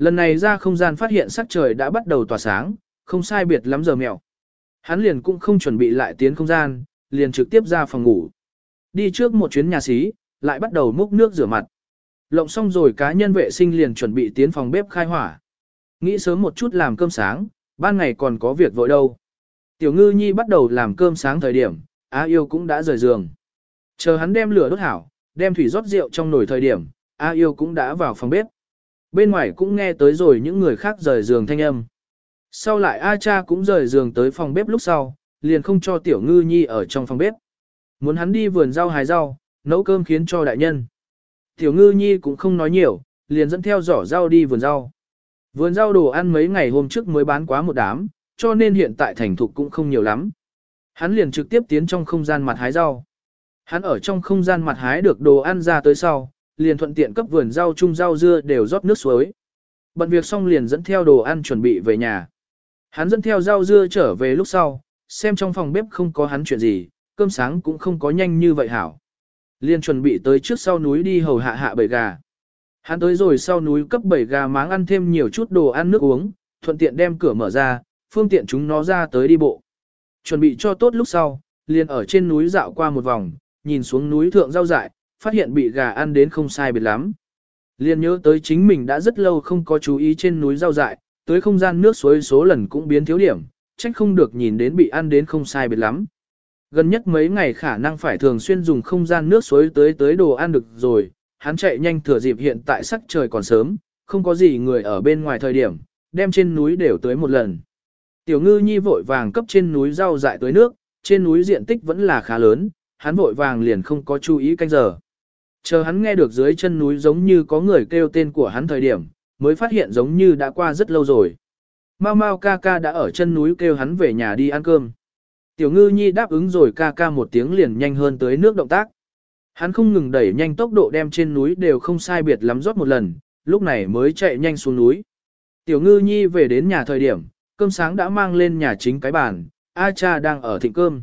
Lần này ra không gian phát hiện sắc trời đã bắt đầu tỏa sáng, không sai biệt lắm giờ mèo. Hắn liền cũng không chuẩn bị lại tiến không gian, liền trực tiếp ra phòng ngủ. Đi trước một chuyến nhà xí, lại bắt đầu múc nước rửa mặt. Lộng xong rồi cá nhân vệ sinh liền chuẩn bị tiến phòng bếp khai hỏa. Nghĩ sớm một chút làm cơm sáng, ban ngày còn có việc vội đâu. Tiểu ngư nhi bắt đầu làm cơm sáng thời điểm, Á yêu cũng đã rời giường. Chờ hắn đem lửa đốt hảo, đem thủy rót rượu trong nồi thời điểm, A yêu cũng đã vào phòng bếp. Bên ngoài cũng nghe tới rồi những người khác rời giường thanh âm. Sau lại A cha cũng rời giường tới phòng bếp lúc sau, liền không cho tiểu ngư nhi ở trong phòng bếp. Muốn hắn đi vườn rau hái rau, nấu cơm khiến cho đại nhân. Tiểu ngư nhi cũng không nói nhiều, liền dẫn theo giỏ rau đi vườn rau. Vườn rau đồ ăn mấy ngày hôm trước mới bán quá một đám, cho nên hiện tại thành thục cũng không nhiều lắm. Hắn liền trực tiếp tiến trong không gian mặt hái rau. Hắn ở trong không gian mặt hái được đồ ăn ra tới sau, liền thuận tiện cấp vườn rau chung rau dưa đều rót nước suối. Bận việc xong liền dẫn theo đồ ăn chuẩn bị về nhà. Hắn dẫn theo rau dưa trở về lúc sau, xem trong phòng bếp không có hắn chuyện gì, cơm sáng cũng không có nhanh như vậy hảo. Liền chuẩn bị tới trước sau núi đi hầu hạ hạ bầy gà. Hắn tới rồi sau núi cấp bầy gà máng ăn thêm nhiều chút đồ ăn nước uống, thuận tiện đem cửa mở ra, phương tiện chúng nó ra tới đi bộ. Chuẩn bị cho tốt lúc sau, liền ở trên núi dạo qua một vòng, nhìn xuống núi thượng rau dại, phát hiện bị gà ăn đến không sai biệt lắm. Liền nhớ tới chính mình đã rất lâu không có chú ý trên núi rau dại, tới không gian nước suối số lần cũng biến thiếu điểm, trách không được nhìn đến bị ăn đến không sai biệt lắm. Gần nhất mấy ngày khả năng phải thường xuyên dùng không gian nước suối tới tới đồ ăn được rồi, hắn chạy nhanh thừa dịp hiện tại sắc trời còn sớm, không có gì người ở bên ngoài thời điểm, đem trên núi đều tới một lần. Tiểu ngư nhi vội vàng cấp trên núi rau dại tới nước, trên núi diện tích vẫn là khá lớn, hắn vội vàng liền không có chú ý canh giờ. Chờ hắn nghe được dưới chân núi giống như có người kêu tên của hắn thời điểm, mới phát hiện giống như đã qua rất lâu rồi. Mau mau ca ca đã ở chân núi kêu hắn về nhà đi ăn cơm. Tiểu ngư nhi đáp ứng rồi ca ca một tiếng liền nhanh hơn tới nước động tác. Hắn không ngừng đẩy nhanh tốc độ đem trên núi đều không sai biệt lắm rót một lần, lúc này mới chạy nhanh xuống núi. Tiểu ngư nhi về đến nhà thời điểm, cơm sáng đã mang lên nhà chính cái bàn, A cha đang ở thịnh cơm.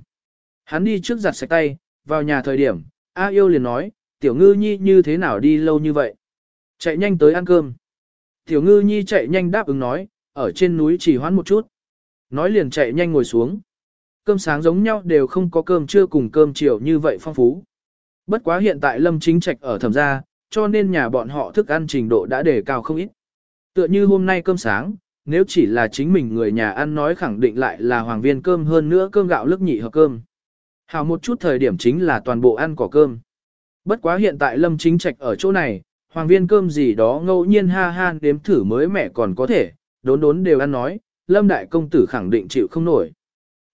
Hắn đi trước giặt sạch tay, vào nhà thời điểm, A yêu liền nói, tiểu ngư nhi như thế nào đi lâu như vậy? Chạy nhanh tới ăn cơm. Tiểu ngư nhi chạy nhanh đáp ứng nói, ở trên núi chỉ hoãn một chút. Nói liền chạy nhanh ngồi xuống. Cơm sáng giống nhau đều không có cơm trưa cùng cơm chiều như vậy phong phú. Bất quá hiện tại lâm chính trạch ở thẩm gia, cho nên nhà bọn họ thức ăn trình độ đã đề cao không ít. Tựa như hôm nay cơm sáng, nếu chỉ là chính mình người nhà ăn nói khẳng định lại là hoàng viên cơm hơn nữa cơm gạo lức nhị hợp cơm. Hào một chút thời điểm chính là toàn bộ ăn cỏ cơm. Bất quá hiện tại lâm chính trạch ở chỗ này, hoàng viên cơm gì đó ngẫu nhiên ha ha đếm thử mới mẹ còn có thể, đốn đốn đều ăn nói, lâm đại công tử khẳng định chịu không nổi.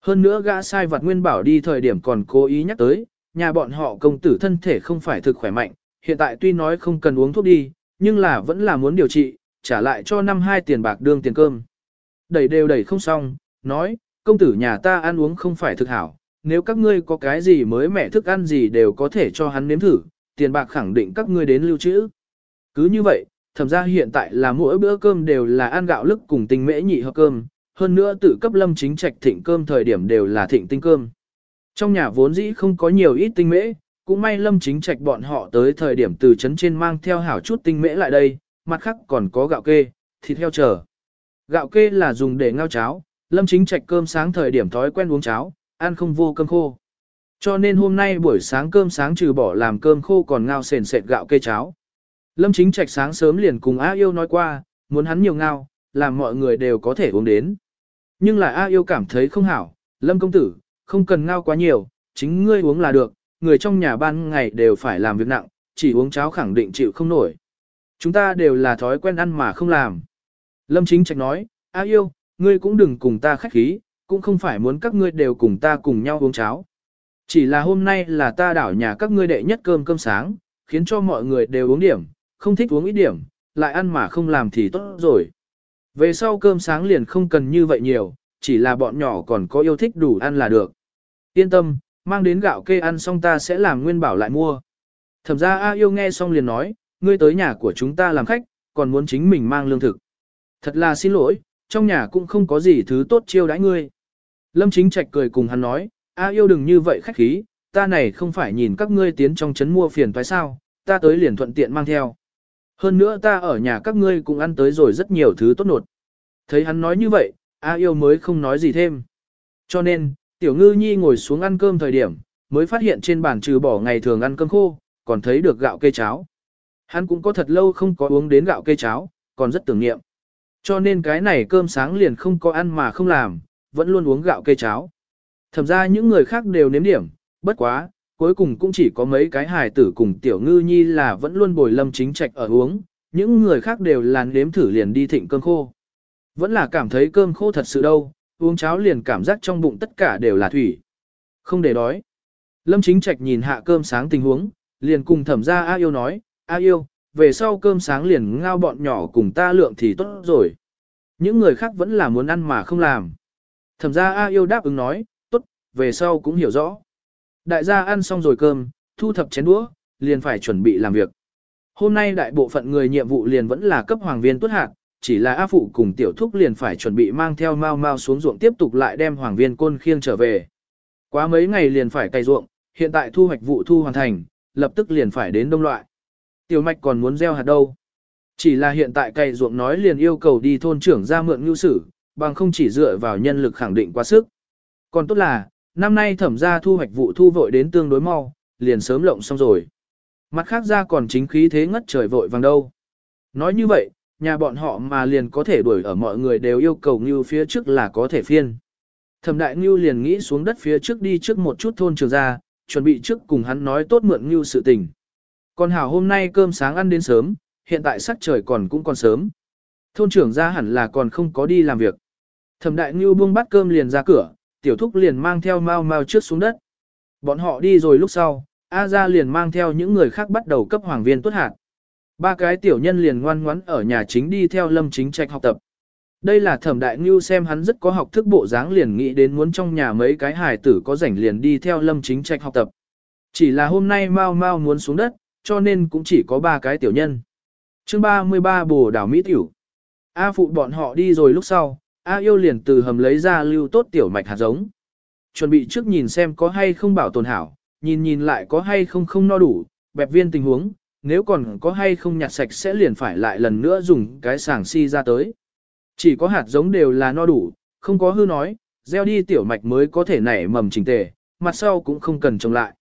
Hơn nữa gã sai vặt nguyên bảo đi thời điểm còn cố ý nhắc tới, nhà bọn họ công tử thân thể không phải thực khỏe mạnh, hiện tại tuy nói không cần uống thuốc đi, nhưng là vẫn là muốn điều trị, trả lại cho năm hai tiền bạc đương tiền cơm. Đẩy đều đẩy không xong, nói, công tử nhà ta ăn uống không phải thực hảo, nếu các ngươi có cái gì mới mẻ thức ăn gì đều có thể cho hắn nếm thử, tiền bạc khẳng định các ngươi đến lưu trữ. Cứ như vậy, thẩm ra hiện tại là mỗi bữa cơm đều là ăn gạo lức cùng tinh mễ nhị hợp cơm, hơn nữa tự cấp lâm chính trạch thịnh cơm thời điểm đều là thịnh tinh cơm. Trong nhà vốn dĩ không có nhiều ít tinh mễ, cũng may lâm chính trạch bọn họ tới thời điểm từ trấn trên mang theo hảo chút tinh mễ lại đây, mặt khác còn có gạo kê, thịt heo chờ. Gạo kê là dùng để ngao cháo, lâm chính trạch cơm sáng thời điểm thói quen uống cháo, ăn không vô cơm khô. Cho nên hôm nay buổi sáng cơm sáng trừ bỏ làm cơm khô còn ngao sền sệt gạo kê cháo. Lâm chính trạch sáng sớm liền cùng A yêu nói qua, muốn hắn nhiều ngao, làm mọi người đều có thể uống đến. Nhưng là A yêu cảm thấy không hảo, Lâm công tử, không cần ngao quá nhiều, chính ngươi uống là được, người trong nhà ban ngày đều phải làm việc nặng, chỉ uống cháo khẳng định chịu không nổi. Chúng ta đều là thói quen ăn mà không làm. Lâm chính trạch nói, A yêu, ngươi cũng đừng cùng ta khách khí, cũng không phải muốn các ngươi đều cùng ta cùng nhau uống cháo. Chỉ là hôm nay là ta đảo nhà các ngươi đệ nhất cơm cơm sáng, khiến cho mọi người đều uống điểm, không thích uống ít điểm, lại ăn mà không làm thì tốt rồi. Về sau cơm sáng liền không cần như vậy nhiều, chỉ là bọn nhỏ còn có yêu thích đủ ăn là được. Yên tâm, mang đến gạo kê ăn xong ta sẽ làm nguyên bảo lại mua. Thẩm ra A yêu nghe xong liền nói, ngươi tới nhà của chúng ta làm khách, còn muốn chính mình mang lương thực. Thật là xin lỗi, trong nhà cũng không có gì thứ tốt chiêu đãi ngươi. Lâm Chính Trạch cười cùng hắn nói, A yêu đừng như vậy khách khí, ta này không phải nhìn các ngươi tiến trong trấn mua phiền toái sao, ta tới liền thuận tiện mang theo. Hơn nữa ta ở nhà các ngươi cũng ăn tới rồi rất nhiều thứ tốt nột. Thấy hắn nói như vậy, A yêu mới không nói gì thêm. Cho nên, tiểu ngư nhi ngồi xuống ăn cơm thời điểm, mới phát hiện trên bàn trừ bỏ ngày thường ăn cơm khô, còn thấy được gạo cây cháo. Hắn cũng có thật lâu không có uống đến gạo cây cháo, còn rất tưởng niệm. Cho nên cái này cơm sáng liền không có ăn mà không làm, vẫn luôn uống gạo cây cháo. thầm ra những người khác đều nếm điểm, bất quá, cuối cùng cũng chỉ có mấy cái hài tử cùng tiểu ngư nhi là vẫn luôn bồi lâm chính trạch ở uống, những người khác đều là nếm thử liền đi thịnh cơm khô. Vẫn là cảm thấy cơm khô thật sự đâu, uống cháo liền cảm giác trong bụng tất cả đều là thủy. Không để đói. Lâm chính trạch nhìn hạ cơm sáng tình huống, liền cùng thẩm ra A yêu nói, A yêu, về sau cơm sáng liền ngao bọn nhỏ cùng ta lượng thì tốt rồi. Những người khác vẫn là muốn ăn mà không làm. Thẩm gia A yêu đáp ứng nói, tốt, về sau cũng hiểu rõ. Đại gia ăn xong rồi cơm, thu thập chén đũa, liền phải chuẩn bị làm việc. Hôm nay đại bộ phận người nhiệm vụ liền vẫn là cấp hoàng viên tuất hạt, chỉ là A Phụ cùng tiểu thúc liền phải chuẩn bị mang theo mau mau xuống ruộng tiếp tục lại đem hoàng viên côn khiêng trở về. Quá mấy ngày liền phải cày ruộng, hiện tại thu hoạch vụ thu hoàn thành, lập tức liền phải đến đông loại. Tiểu mạch còn muốn gieo hạt đâu. Chỉ là hiện tại cày ruộng nói liền yêu cầu đi thôn trưởng ra mượn ngưu sử, bằng không chỉ dựa vào nhân lực khẳng định quá sức. Còn tốt là, năm nay thẩm ra thu hoạch vụ thu vội đến tương đối mau, liền sớm lộng xong rồi. Mặt khác ra còn chính khí thế ngất trời vội vàng đâu. Nói như vậy, nhà bọn họ mà liền có thể đuổi ở mọi người đều yêu cầu như phía trước là có thể phiên. Thẩm đại ngưu liền nghĩ xuống đất phía trước đi trước một chút thôn trường ra, chuẩn bị trước cùng hắn nói tốt mượn ngưu sự tình. Còn hảo hôm nay cơm sáng ăn đến sớm, hiện tại sắc trời còn cũng còn sớm. Thôn trưởng ra hẳn là còn không có đi làm việc. Thẩm đại ngưu buông bát cơm liền ra cửa, tiểu thúc liền mang theo mau mau trước xuống đất. Bọn họ đi rồi lúc sau, A ra liền mang theo những người khác bắt đầu cấp hoàng viên tuất hạt. Ba cái tiểu nhân liền ngoan ngoãn ở nhà chính đi theo lâm chính trạch học tập. Đây là thẩm đại ngưu xem hắn rất có học thức bộ dáng liền nghĩ đến muốn trong nhà mấy cái hài tử có rảnh liền đi theo lâm chính trạch học tập. Chỉ là hôm nay mau mau muốn xuống đất, cho nên cũng chỉ có ba cái tiểu nhân. chương 33 bồ đảo Mỹ tiểu. A phụ bọn họ đi rồi lúc sau, A yêu liền từ hầm lấy ra lưu tốt tiểu mạch hạt giống. Chuẩn bị trước nhìn xem có hay không bảo tồn hảo, nhìn nhìn lại có hay không không no đủ, bẹp viên tình huống, nếu còn có hay không nhặt sạch sẽ liền phải lại lần nữa dùng cái sàng si ra tới. Chỉ có hạt giống đều là no đủ, không có hư nói, gieo đi tiểu mạch mới có thể nảy mầm chỉnh tề, mặt sau cũng không cần trồng lại.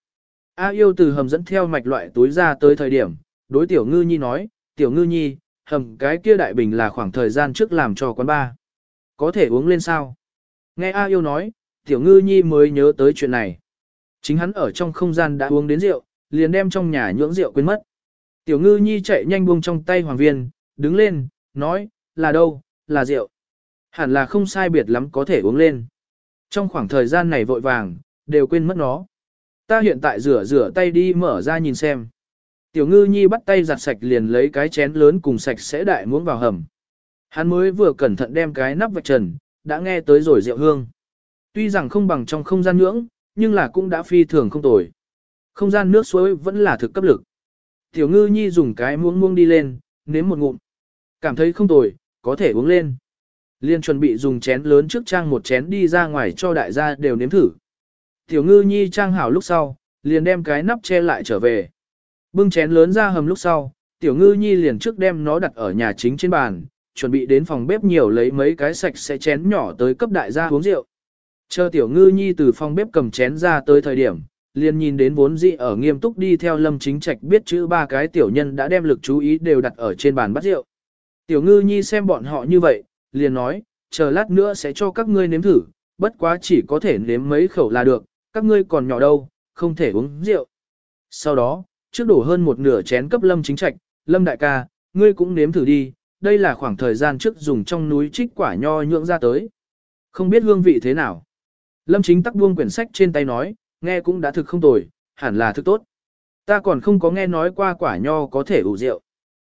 A yêu từ hầm dẫn theo mạch loại túi ra tới thời điểm, đối tiểu ngư nhi nói, tiểu ngư nhi, hầm cái kia đại bình là khoảng thời gian trước làm cho quán ba. Có thể uống lên sao? Nghe A yêu nói, tiểu ngư nhi mới nhớ tới chuyện này. Chính hắn ở trong không gian đã uống đến rượu, liền đem trong nhà nhưỡng rượu quên mất. Tiểu ngư nhi chạy nhanh buông trong tay hoàng viên, đứng lên, nói, là đâu, là rượu. Hẳn là không sai biệt lắm có thể uống lên. Trong khoảng thời gian này vội vàng, đều quên mất nó. Ta hiện tại rửa rửa tay đi mở ra nhìn xem. Tiểu ngư nhi bắt tay giặt sạch liền lấy cái chén lớn cùng sạch sẽ đại muỗng vào hầm. Hắn mới vừa cẩn thận đem cái nắp vạch trần, đã nghe tới rồi rượu hương. Tuy rằng không bằng trong không gian nhưỡng, nhưng là cũng đã phi thường không tồi. Không gian nước suối vẫn là thực cấp lực. Tiểu ngư nhi dùng cái muỗng muông đi lên, nếm một ngụm. Cảm thấy không tồi, có thể uống lên. Liên chuẩn bị dùng chén lớn trước trang một chén đi ra ngoài cho đại gia đều nếm thử. Tiểu ngư nhi trang hảo lúc sau, liền đem cái nắp che lại trở về. Bưng chén lớn ra hầm lúc sau, tiểu ngư nhi liền trước đem nó đặt ở nhà chính trên bàn, chuẩn bị đến phòng bếp nhiều lấy mấy cái sạch sẽ chén nhỏ tới cấp đại gia uống rượu. Chờ tiểu ngư nhi từ phòng bếp cầm chén ra tới thời điểm, liền nhìn đến vốn dị ở nghiêm túc đi theo lâm chính trạch biết chữ ba cái tiểu nhân đã đem lực chú ý đều đặt ở trên bàn bắt rượu. Tiểu ngư nhi xem bọn họ như vậy, liền nói, chờ lát nữa sẽ cho các ngươi nếm thử, bất quá chỉ có thể nếm mấy khẩu là được, các ngươi còn nhỏ đâu, không thể uống rượu. Sau đó, trước đổ hơn một nửa chén cấp lâm chính trạch, lâm đại ca, ngươi cũng nếm thử đi, đây là khoảng thời gian trước dùng trong núi trích quả nho nhượng ra tới. Không biết hương vị thế nào. Lâm chính tắc buông quyển sách trên tay nói, nghe cũng đã thực không tồi, hẳn là thực tốt. Ta còn không có nghe nói qua quả nho có thể ủ rượu.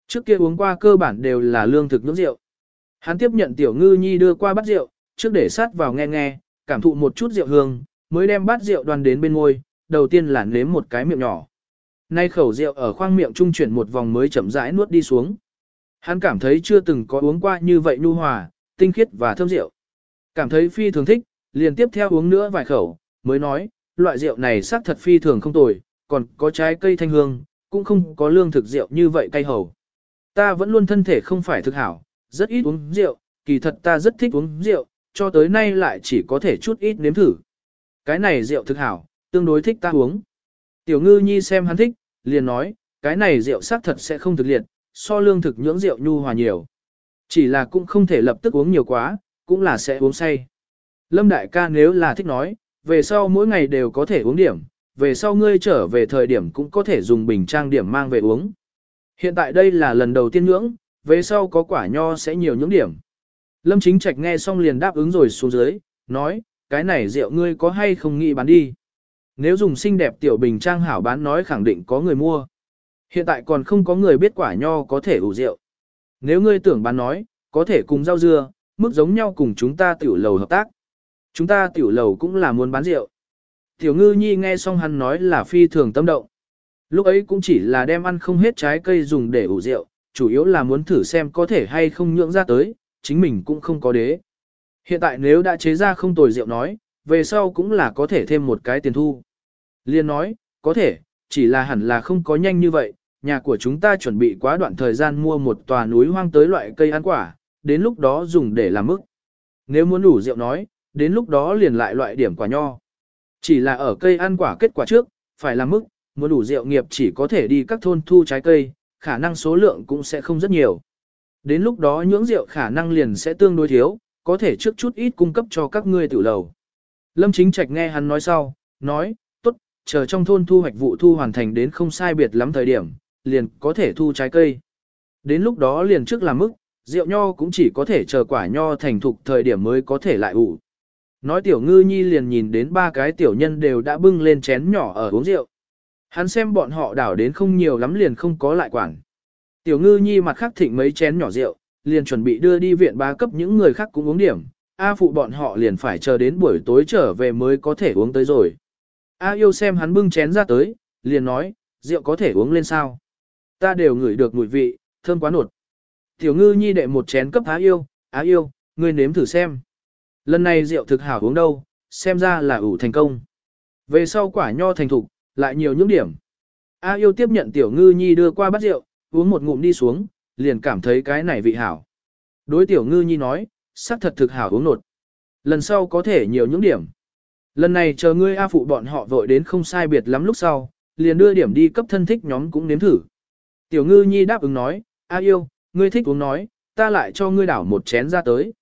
Trước kia uống qua cơ bản đều là lương thực nước rượu. Hắn tiếp nhận tiểu ngư nhi đưa qua bát rượu, trước để sát vào nghe nghe, cảm thụ một chút rượu hương, mới đem bát rượu đoàn đến bên ngôi, đầu tiên là nếm một cái miệng nhỏ. Nay khẩu rượu ở khoang miệng trung chuyển một vòng mới chậm rãi nuốt đi xuống. Hắn cảm thấy chưa từng có uống qua như vậy nhu hòa, tinh khiết và thơm rượu. Cảm thấy phi thường thích, liền tiếp theo uống nữa vài khẩu, mới nói, loại rượu này xác thật phi thường không tồi, còn có trái cây thanh hương, cũng không có lương thực rượu như vậy cay hầu. Ta vẫn luôn thân thể không phải thực hảo, rất ít uống rượu, kỳ thật ta rất thích uống rượu, cho tới nay lại chỉ có thể chút ít nếm thử. Cái này rượu thực hảo, tương đối thích ta uống. Tiểu ngư nhi xem hắn thích, liền nói, cái này rượu xác thật sẽ không thực liệt, so lương thực nhưỡng rượu nhu hòa nhiều. Chỉ là cũng không thể lập tức uống nhiều quá, cũng là sẽ uống say. Lâm đại ca nếu là thích nói, về sau mỗi ngày đều có thể uống điểm, về sau ngươi trở về thời điểm cũng có thể dùng bình trang điểm mang về uống. Hiện tại đây là lần đầu tiên nhưỡng, về sau có quả nho sẽ nhiều nhưỡng điểm. Lâm chính trạch nghe xong liền đáp ứng rồi xuống dưới, nói, cái này rượu ngươi có hay không nghĩ bán đi. Nếu dùng xinh đẹp tiểu bình trang hảo bán nói khẳng định có người mua. Hiện tại còn không có người biết quả nho có thể ủ rượu. Nếu ngươi tưởng bán nói, có thể cùng rau dưa, mức giống nhau cùng chúng ta tiểu lầu hợp tác. Chúng ta tiểu lầu cũng là muốn bán rượu. Tiểu ngư nhi nghe xong hắn nói là phi thường tâm động. Lúc ấy cũng chỉ là đem ăn không hết trái cây dùng để ủ rượu, chủ yếu là muốn thử xem có thể hay không nhượng ra tới, chính mình cũng không có đế. Hiện tại nếu đã chế ra không tồi rượu nói, về sau cũng là có thể thêm một cái tiền thu. Liên nói, có thể, chỉ là hẳn là không có nhanh như vậy, nhà của chúng ta chuẩn bị quá đoạn thời gian mua một tòa núi hoang tới loại cây ăn quả, đến lúc đó dùng để làm mức. Nếu muốn đủ rượu nói, đến lúc đó liền lại loại điểm quả nho. Chỉ là ở cây ăn quả kết quả trước, phải làm mức, muốn đủ rượu nghiệp chỉ có thể đi các thôn thu trái cây, khả năng số lượng cũng sẽ không rất nhiều. Đến lúc đó nhưỡng rượu khả năng liền sẽ tương đối thiếu, có thể trước chút ít cung cấp cho các ngươi tiểu lầu. Lâm Chính Trạch nghe hắn nói sau, nói, chờ trong thôn thu hoạch vụ thu hoàn thành đến không sai biệt lắm thời điểm, liền có thể thu trái cây. Đến lúc đó liền trước làm mức, rượu nho cũng chỉ có thể chờ quả nho thành thục thời điểm mới có thể lại ủ. Nói tiểu ngư nhi liền nhìn đến ba cái tiểu nhân đều đã bưng lên chén nhỏ ở uống rượu. Hắn xem bọn họ đảo đến không nhiều lắm liền không có lại quản. Tiểu ngư nhi mặt khắc thịnh mấy chén nhỏ rượu, liền chuẩn bị đưa đi viện ba cấp những người khác cũng uống điểm. A phụ bọn họ liền phải chờ đến buổi tối trở về mới có thể uống tới rồi. A yêu xem hắn bưng chén ra tới, liền nói, rượu có thể uống lên sao. Ta đều ngửi được mùi vị, thơm quá nột. Tiểu ngư nhi đệ một chén cấp Á yêu, Á yêu, ngươi nếm thử xem. Lần này rượu thực hảo uống đâu, xem ra là ủ thành công. Về sau quả nho thành thục, lại nhiều những điểm. A yêu tiếp nhận tiểu ngư nhi đưa qua bát rượu, uống một ngụm đi xuống, liền cảm thấy cái này vị hảo. Đối tiểu ngư nhi nói, sắc thật thực hảo uống nột. Lần sau có thể nhiều những điểm. Lần này chờ ngươi A phụ bọn họ vội đến không sai biệt lắm lúc sau, liền đưa điểm đi cấp thân thích nhóm cũng nếm thử. Tiểu ngư nhi đáp ứng nói, A yêu, ngươi thích uống nói, ta lại cho ngươi đảo một chén ra tới.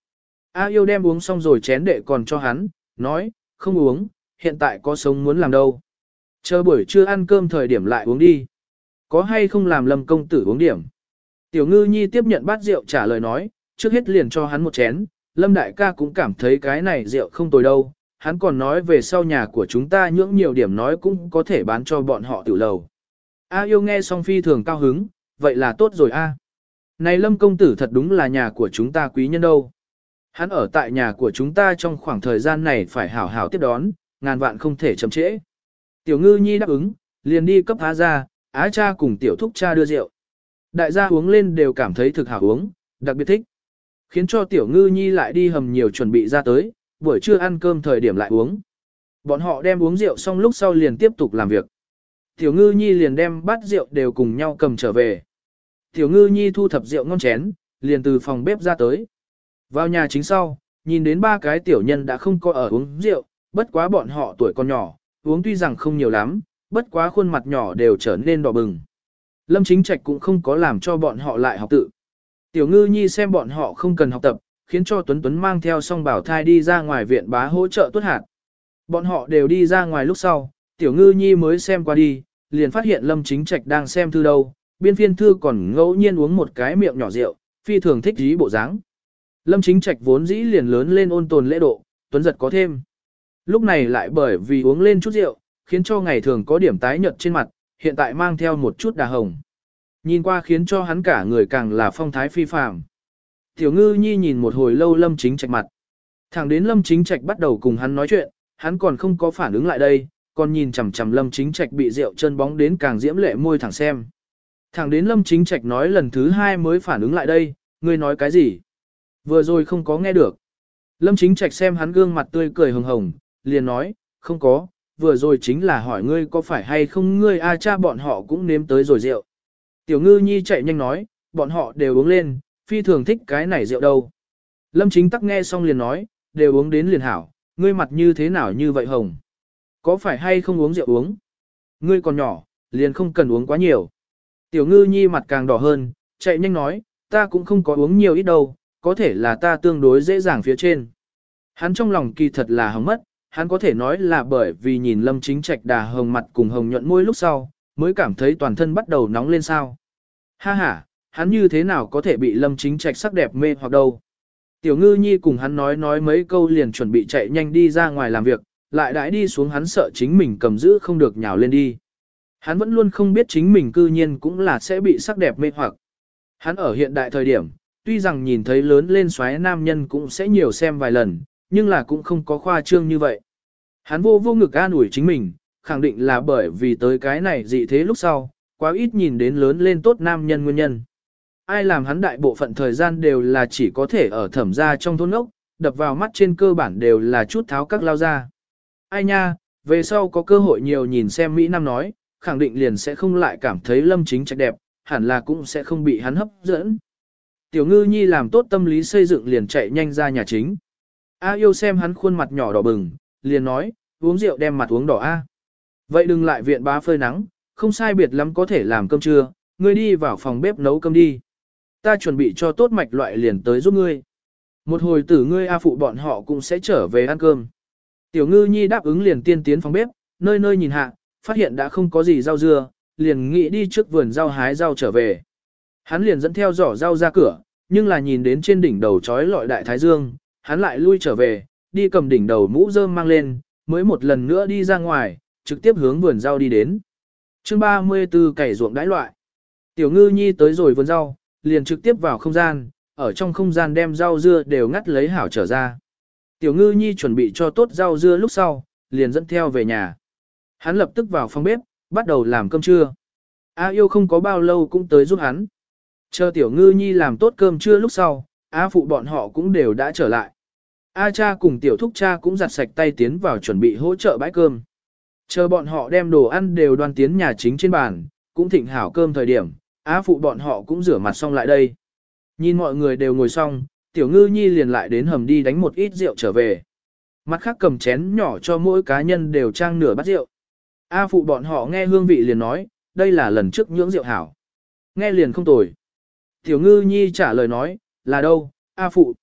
A yêu đem uống xong rồi chén đệ còn cho hắn, nói, không uống, hiện tại có sống muốn làm đâu. Chờ buổi trưa ăn cơm thời điểm lại uống đi. Có hay không làm lâm công tử uống điểm. Tiểu ngư nhi tiếp nhận bát rượu trả lời nói, trước hết liền cho hắn một chén, lâm đại ca cũng cảm thấy cái này rượu không tồi đâu. Hắn còn nói về sau nhà của chúng ta nhưỡng nhiều điểm nói cũng có thể bán cho bọn họ tiểu lầu. A yêu nghe xong phi thường cao hứng, vậy là tốt rồi a. Này lâm công tử thật đúng là nhà của chúng ta quý nhân đâu. Hắn ở tại nhà của chúng ta trong khoảng thời gian này phải hảo hảo tiếp đón, ngàn vạn không thể chậm trễ. Tiểu ngư nhi đáp ứng, liền đi cấp á ra, á cha cùng tiểu thúc cha đưa rượu. Đại gia uống lên đều cảm thấy thực hảo uống, đặc biệt thích. Khiến cho tiểu ngư nhi lại đi hầm nhiều chuẩn bị ra tới, buổi trưa ăn cơm thời điểm lại uống. Bọn họ đem uống rượu xong lúc sau liền tiếp tục làm việc. Tiểu ngư nhi liền đem bát rượu đều cùng nhau cầm trở về. Tiểu ngư nhi thu thập rượu ngon chén, liền từ phòng bếp ra tới. Vào nhà chính sau, nhìn đến ba cái tiểu nhân đã không có ở uống rượu, bất quá bọn họ tuổi còn nhỏ, uống tuy rằng không nhiều lắm, bất quá khuôn mặt nhỏ đều trở nên đỏ bừng. Lâm Chính Trạch cũng không có làm cho bọn họ lại học tự. Tiểu ngư nhi xem bọn họ không cần học tập, khiến cho Tuấn Tuấn mang theo song bảo thai đi ra ngoài viện bá hỗ trợ tuất hạt. Bọn họ đều đi ra ngoài lúc sau, tiểu ngư nhi mới xem qua đi, liền phát hiện Lâm Chính Trạch đang xem thư đâu, biên phiên thư còn ngẫu nhiên uống một cái miệng nhỏ rượu, phi thường thích dí bộ dáng. Lâm Chính Trạch vốn dĩ liền lớn lên ôn tồn lễ độ, Tuấn giật có thêm. Lúc này lại bởi vì uống lên chút rượu, khiến cho ngày thường có điểm tái nhợt trên mặt, hiện tại mang theo một chút đà hồng. Nhìn qua khiến cho hắn cả người càng là phong thái phi phàm. Tiểu ngư nhi nhìn một hồi lâu Lâm Chính Trạch mặt. Thẳng đến Lâm Chính Trạch bắt đầu cùng hắn nói chuyện, hắn còn không có phản ứng lại đây, còn nhìn chằm chằm Lâm Chính Trạch bị rượu chân bóng đến càng diễm lệ môi thẳng xem. Thẳng đến Lâm Chính Trạch nói lần thứ hai mới phản ứng lại đây, ngươi nói cái gì? Vừa rồi không có nghe được. Lâm Chính Trạch xem hắn gương mặt tươi cười hồng hồng, liền nói, không có, vừa rồi chính là hỏi ngươi có phải hay không ngươi a cha bọn họ cũng nếm tới rồi rượu. Tiểu ngư nhi chạy nhanh nói, bọn họ đều uống lên, phi thường thích cái này rượu đâu. Lâm chính tắc nghe xong liền nói, đều uống đến liền hảo, ngươi mặt như thế nào như vậy hồng. Có phải hay không uống rượu uống? Ngươi còn nhỏ, liền không cần uống quá nhiều. Tiểu ngư nhi mặt càng đỏ hơn, chạy nhanh nói, ta cũng không có uống nhiều ít đâu, có thể là ta tương đối dễ dàng phía trên. Hắn trong lòng kỳ thật là hỏng mất, hắn có thể nói là bởi vì nhìn lâm chính trạch đà hồng mặt cùng hồng nhuận môi lúc sau, mới cảm thấy toàn thân bắt đầu nóng lên sao. Ha ha, hắn như thế nào có thể bị lâm chính trạch sắc đẹp mê hoặc đâu. Tiểu ngư nhi cùng hắn nói nói mấy câu liền chuẩn bị chạy nhanh đi ra ngoài làm việc, lại đãi đi xuống hắn sợ chính mình cầm giữ không được nhào lên đi. Hắn vẫn luôn không biết chính mình cư nhiên cũng là sẽ bị sắc đẹp mê hoặc. Hắn ở hiện đại thời điểm, tuy rằng nhìn thấy lớn lên xoáy nam nhân cũng sẽ nhiều xem vài lần, nhưng là cũng không có khoa trương như vậy. Hắn vô vô ngực an ủi chính mình, khẳng định là bởi vì tới cái này dị thế lúc sau, quá ít nhìn đến lớn lên tốt nam nhân nguyên nhân. Ai làm hắn đại bộ phận thời gian đều là chỉ có thể ở thẩm gia trong thôn ốc, đập vào mắt trên cơ bản đều là chút tháo các lao ra. Ai nha, về sau có cơ hội nhiều nhìn xem Mỹ Nam nói, khẳng định liền sẽ không lại cảm thấy lâm chính trạch đẹp, hẳn là cũng sẽ không bị hắn hấp dẫn. Tiểu ngư nhi làm tốt tâm lý xây dựng liền chạy nhanh ra nhà chính. A yêu xem hắn khuôn mặt nhỏ đỏ bừng, liền nói, uống rượu đem mặt uống đỏ A. Vậy đừng lại viện bá phơi nắng, không sai biệt lắm có thể làm cơm trưa, ngươi đi vào phòng bếp nấu cơm đi. Ta chuẩn bị cho tốt mạch loại liền tới giúp ngươi. Một hồi tử ngươi A phụ bọn họ cũng sẽ trở về ăn cơm. Tiểu ngư nhi đáp ứng liền tiên tiến phòng bếp, nơi nơi nhìn hạ, phát hiện đã không có gì rau dưa, liền nghĩ đi trước vườn rau hái rau trở về. Hắn liền dẫn theo giỏ rau ra cửa, nhưng là nhìn đến trên đỉnh đầu trói lọi đại thái dương, hắn lại lui trở về, đi cầm đỉnh đầu mũ rơm mang lên, mới một lần nữa đi ra ngoài, trực tiếp hướng vườn rau đi đến. chương 34 cày ruộng đãi loại. Tiểu ngư nhi tới rồi vườn rau, liền trực tiếp vào không gian, ở trong không gian đem rau dưa đều ngắt lấy hảo trở ra. Tiểu ngư nhi chuẩn bị cho tốt rau dưa lúc sau, liền dẫn theo về nhà. Hắn lập tức vào phòng bếp, bắt đầu làm cơm trưa. A yêu không có bao lâu cũng tới giúp hắn. Chờ tiểu ngư nhi làm tốt cơm trưa lúc sau, A phụ bọn họ cũng đều đã trở lại. A cha cùng tiểu thúc cha cũng giặt sạch tay tiến vào chuẩn bị hỗ trợ bãi cơm. Chờ bọn họ đem đồ ăn đều đoan tiến nhà chính trên bàn, cũng thịnh hảo cơm thời điểm, A phụ bọn họ cũng rửa mặt xong lại đây. Nhìn mọi người đều ngồi xong, tiểu ngư nhi liền lại đến hầm đi đánh một ít rượu trở về. Mặt khác cầm chén nhỏ cho mỗi cá nhân đều trang nửa bát rượu. A phụ bọn họ nghe hương vị liền nói, đây là lần trước nhưỡng rượu hảo. Nghe liền không tồi. Tiểu ngư nhi trả lời nói, là đâu, A phụ.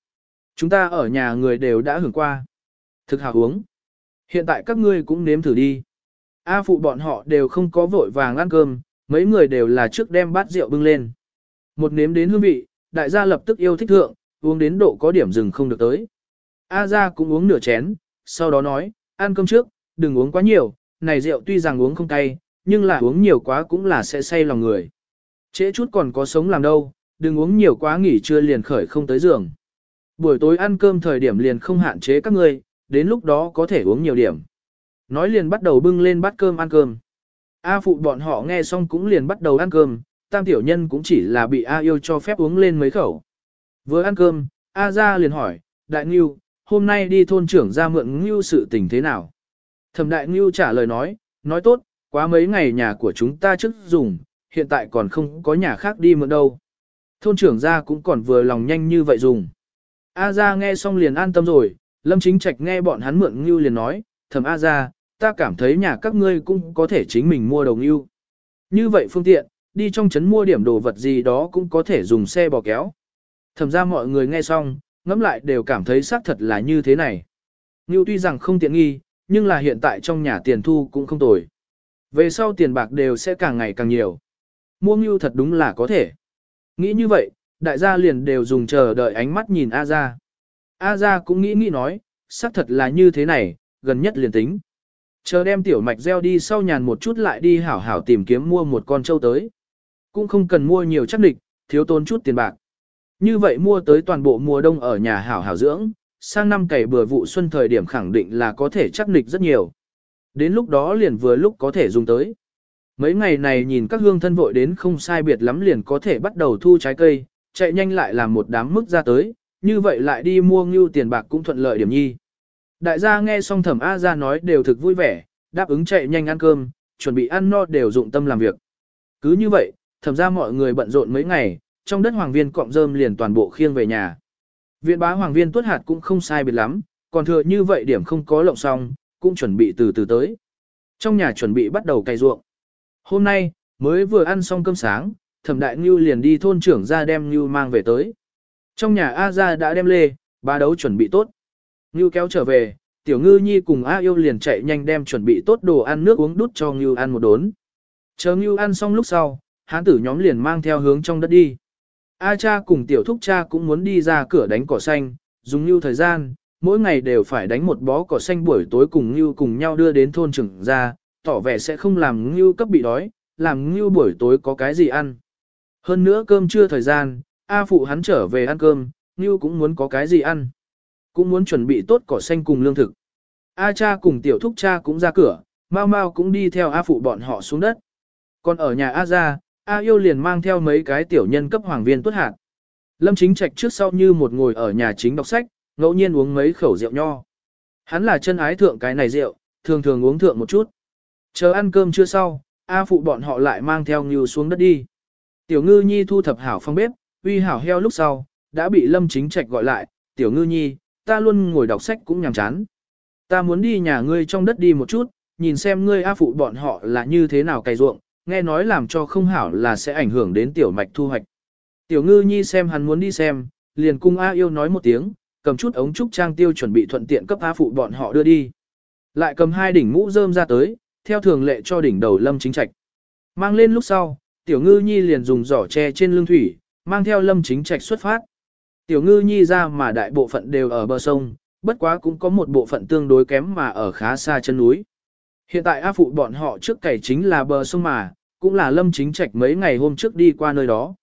Chúng ta ở nhà người đều đã hưởng qua. Thực hảo uống. Hiện tại các ngươi cũng nếm thử đi. A phụ bọn họ đều không có vội vàng ăn cơm, mấy người đều là trước đem bát rượu bưng lên. Một nếm đến hương vị, đại gia lập tức yêu thích thượng, uống đến độ có điểm dừng không được tới. A gia cũng uống nửa chén, sau đó nói, ăn cơm trước, đừng uống quá nhiều, này rượu tuy rằng uống không cay, nhưng là uống nhiều quá cũng là sẽ say lòng người. Trễ chút còn có sống làm đâu, đừng uống nhiều quá nghỉ trưa liền khởi không tới giường. Buổi tối ăn cơm thời điểm liền không hạn chế các ngươi, đến lúc đó có thể uống nhiều điểm. Nói liền bắt đầu bưng lên bát cơm ăn cơm. A phụ bọn họ nghe xong cũng liền bắt đầu ăn cơm, tam tiểu nhân cũng chỉ là bị A yêu cho phép uống lên mấy khẩu. Vừa ăn cơm, A ra liền hỏi, Đại nghiêu, hôm nay đi thôn trưởng ra mượn nghiêu sự tình thế nào? Thẩm Đại nghiêu trả lời nói, nói tốt, quá mấy ngày nhà của chúng ta trước dùng, hiện tại còn không có nhà khác đi mượn đâu. Thôn trưởng ra cũng còn vừa lòng nhanh như vậy dùng. A ra nghe xong liền an tâm rồi, Lâm Chính Trạch nghe bọn hắn mượn Ngưu liền nói, thầm A ra, ta cảm thấy nhà các ngươi cũng có thể chính mình mua đồng ưu. Như vậy phương tiện, đi trong trấn mua điểm đồ vật gì đó cũng có thể dùng xe bò kéo. Thầm ra mọi người nghe xong, ngẫm lại đều cảm thấy xác thật là như thế này. Ngưu tuy rằng không tiện nghi, nhưng là hiện tại trong nhà tiền thu cũng không tồi. Về sau tiền bạc đều sẽ càng ngày càng nhiều. Mua Ngưu thật đúng là có thể. Nghĩ như vậy, đại gia liền đều dùng chờ đợi ánh mắt nhìn A gia. A gia cũng nghĩ nghĩ nói, xác thật là như thế này, gần nhất liền tính. Chờ đem tiểu mạch gieo đi sau nhàn một chút lại đi hảo hảo tìm kiếm mua một con trâu tới. Cũng không cần mua nhiều chắc địch, thiếu tốn chút tiền bạc. Như vậy mua tới toàn bộ mùa đông ở nhà hảo hảo dưỡng, sang năm cày bừa vụ xuân thời điểm khẳng định là có thể chắc địch rất nhiều. Đến lúc đó liền vừa lúc có thể dùng tới. Mấy ngày này nhìn các hương thân vội đến không sai biệt lắm liền có thể bắt đầu thu trái cây, chạy nhanh lại làm một đám mức ra tới, như vậy lại đi mua ngưu tiền bạc cũng thuận lợi điểm nhi. Đại gia nghe xong thẩm A ra nói đều thực vui vẻ, đáp ứng chạy nhanh ăn cơm, chuẩn bị ăn no đều dụng tâm làm việc. Cứ như vậy, thẩm ra mọi người bận rộn mấy ngày, trong đất hoàng viên cọng rơm liền toàn bộ khiêng về nhà. Viện bá hoàng viên tuất hạt cũng không sai biệt lắm, còn thừa như vậy điểm không có lộng xong, cũng chuẩn bị từ từ tới. Trong nhà chuẩn bị bắt đầu cày ruộng. Hôm nay, mới vừa ăn xong cơm sáng, thẩm đại ngưu liền đi thôn trưởng ra đem ngưu mang về tới. Trong nhà A gia đã đem lê, ba đấu chuẩn bị tốt. Ngưu kéo trở về, tiểu ngư nhi cùng A yêu liền chạy nhanh đem chuẩn bị tốt đồ ăn nước uống đút cho ngưu ăn một đốn. Chờ ngưu ăn xong lúc sau, hán tử nhóm liền mang theo hướng trong đất đi. A cha cùng tiểu thúc cha cũng muốn đi ra cửa đánh cỏ xanh, dùng ngưu thời gian, mỗi ngày đều phải đánh một bó cỏ xanh buổi tối cùng ngưu cùng nhau đưa đến thôn trưởng ra, tỏ vẻ sẽ không làm ngưu cấp bị đói, làm ngưu buổi tối có cái gì ăn. Hơn nữa cơm trưa thời gian, A phụ hắn trở về ăn cơm, ngưu cũng muốn có cái gì ăn. Cũng muốn chuẩn bị tốt cỏ xanh cùng lương thực. A cha cùng tiểu thúc cha cũng ra cửa, mau mau cũng đi theo A phụ bọn họ xuống đất. Còn ở nhà A gia, A yêu liền mang theo mấy cái tiểu nhân cấp hoàng viên tuất hạt. Lâm chính trạch trước sau như một ngồi ở nhà chính đọc sách, ngẫu nhiên uống mấy khẩu rượu nho. Hắn là chân ái thượng cái này rượu, thường thường uống thượng một chút. Chờ ăn cơm chưa sau, A phụ bọn họ lại mang theo ngưu xuống đất đi. Tiểu ngư nhi thu thập hảo phong bếp, uy hảo heo lúc sau, đã bị lâm chính trạch gọi lại, tiểu ngư nhi, ta luôn ngồi đọc sách cũng nhàm chán. Ta muốn đi nhà ngươi trong đất đi một chút, nhìn xem ngươi A phụ bọn họ là như thế nào cày ruộng, nghe nói làm cho không hảo là sẽ ảnh hưởng đến tiểu mạch thu hoạch. Tiểu ngư nhi xem hắn muốn đi xem, liền cung A yêu nói một tiếng, cầm chút ống trúc trang tiêu chuẩn bị thuận tiện cấp A phụ bọn họ đưa đi. Lại cầm hai đỉnh mũ rơm ra tới, theo thường lệ cho đỉnh đầu lâm chính trạch. Mang lên lúc sau, tiểu ngư nhi liền dùng giỏ tre trên lưng thủy, mang theo lâm chính trạch xuất phát. Tiểu ngư nhi ra mà đại bộ phận đều ở bờ sông, bất quá cũng có một bộ phận tương đối kém mà ở khá xa chân núi. Hiện tại A phụ bọn họ trước cày chính là bờ sông mà, cũng là lâm chính trạch mấy ngày hôm trước đi qua nơi đó.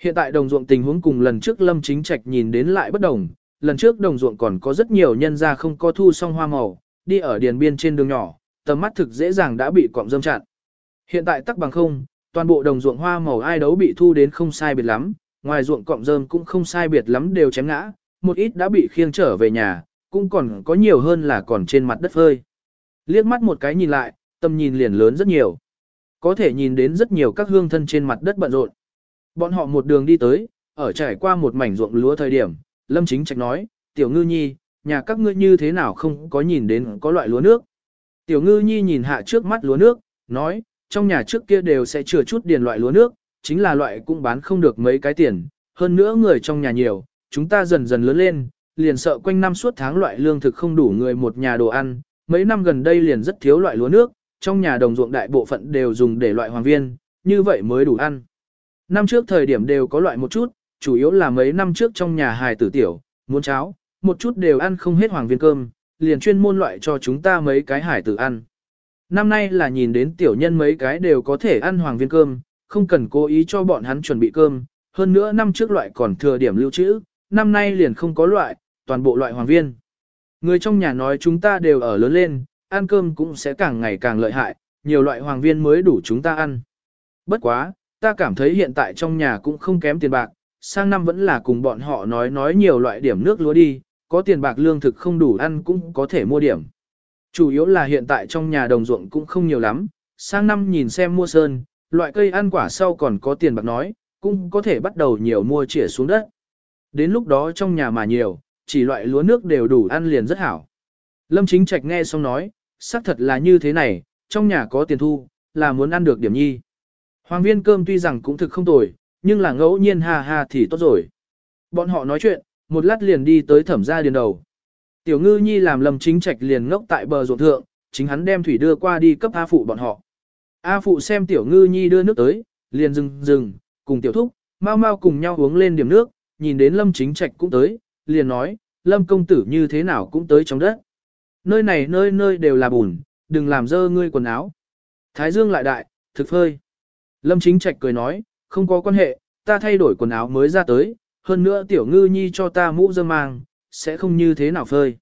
Hiện tại đồng ruộng tình huống cùng lần trước lâm chính trạch nhìn đến lại bất đồng, lần trước đồng ruộng còn có rất nhiều nhân ra không có thu xong hoa màu, đi ở điền biên trên đường nhỏ, tầm mắt thực dễ dàng đã bị cọm dâm chặn. Hiện tại tắc bằng không, toàn bộ đồng ruộng hoa màu ai đấu bị thu đến không sai biệt lắm, ngoài ruộng cọng dơm cũng không sai biệt lắm đều chém ngã, một ít đã bị khiêng trở về nhà, cũng còn có nhiều hơn là còn trên mặt đất phơi. Liếc mắt một cái nhìn lại, tầm nhìn liền lớn rất nhiều. Có thể nhìn đến rất nhiều các hương thân trên mặt đất bận rộn. Bọn họ một đường đi tới, ở trải qua một mảnh ruộng lúa thời điểm, Lâm Chính Trạch nói, tiểu ngư nhi, nhà các ngươi như thế nào không có nhìn đến có loại lúa nước. Tiểu ngư nhi nhìn hạ trước mắt lúa nước, nói, trong nhà trước kia đều sẽ chừa chút điền loại lúa nước, chính là loại cũng bán không được mấy cái tiền, hơn nữa người trong nhà nhiều, chúng ta dần dần lớn lên, liền sợ quanh năm suốt tháng loại lương thực không đủ người một nhà đồ ăn, mấy năm gần đây liền rất thiếu loại lúa nước, trong nhà đồng ruộng đại bộ phận đều dùng để loại hoàng viên, như vậy mới đủ ăn. Năm trước thời điểm đều có loại một chút, chủ yếu là mấy năm trước trong nhà hài tử tiểu, muốn cháo, một chút đều ăn không hết hoàng viên cơm, liền chuyên môn loại cho chúng ta mấy cái hải tử ăn. Năm nay là nhìn đến tiểu nhân mấy cái đều có thể ăn hoàng viên cơm, không cần cố ý cho bọn hắn chuẩn bị cơm, hơn nữa năm trước loại còn thừa điểm lưu trữ, năm nay liền không có loại, toàn bộ loại hoàng viên. Người trong nhà nói chúng ta đều ở lớn lên, ăn cơm cũng sẽ càng ngày càng lợi hại, nhiều loại hoàng viên mới đủ chúng ta ăn. Bất quá, ta cảm thấy hiện tại trong nhà cũng không kém tiền bạc, sang năm vẫn là cùng bọn họ nói nói nhiều loại điểm nước lúa đi, có tiền bạc lương thực không đủ ăn cũng có thể mua điểm. Chủ yếu là hiện tại trong nhà đồng ruộng cũng không nhiều lắm, sang năm nhìn xem mua sơn, loại cây ăn quả sau còn có tiền bạc nói, cũng có thể bắt đầu nhiều mua chĩa xuống đất. Đến lúc đó trong nhà mà nhiều, chỉ loại lúa nước đều đủ ăn liền rất hảo. Lâm Chính Trạch nghe xong nói, xác thật là như thế này, trong nhà có tiền thu, là muốn ăn được điểm nhi. Hoàng viên cơm tuy rằng cũng thực không tồi, nhưng là ngẫu nhiên ha ha thì tốt rồi. Bọn họ nói chuyện, một lát liền đi tới thẩm gia điền đầu. Tiểu ngư nhi làm Lâm Chính Trạch liền ngốc tại bờ ruộng thượng, chính hắn đem thủy đưa qua đi cấp A phụ bọn họ. A phụ xem tiểu ngư nhi đưa nước tới, liền dừng dừng, cùng tiểu thúc, mau mau cùng nhau uống lên điểm nước, nhìn đến Lâm Chính Trạch cũng tới, liền nói, Lâm công tử như thế nào cũng tới trong đất. Nơi này nơi nơi đều là bùn, đừng làm dơ ngươi quần áo. Thái dương lại đại, thực phơi. Lâm Chính Trạch cười nói, không có quan hệ, ta thay đổi quần áo mới ra tới, hơn nữa tiểu ngư nhi cho ta mũ dơ mang, sẽ không như thế nào phơi.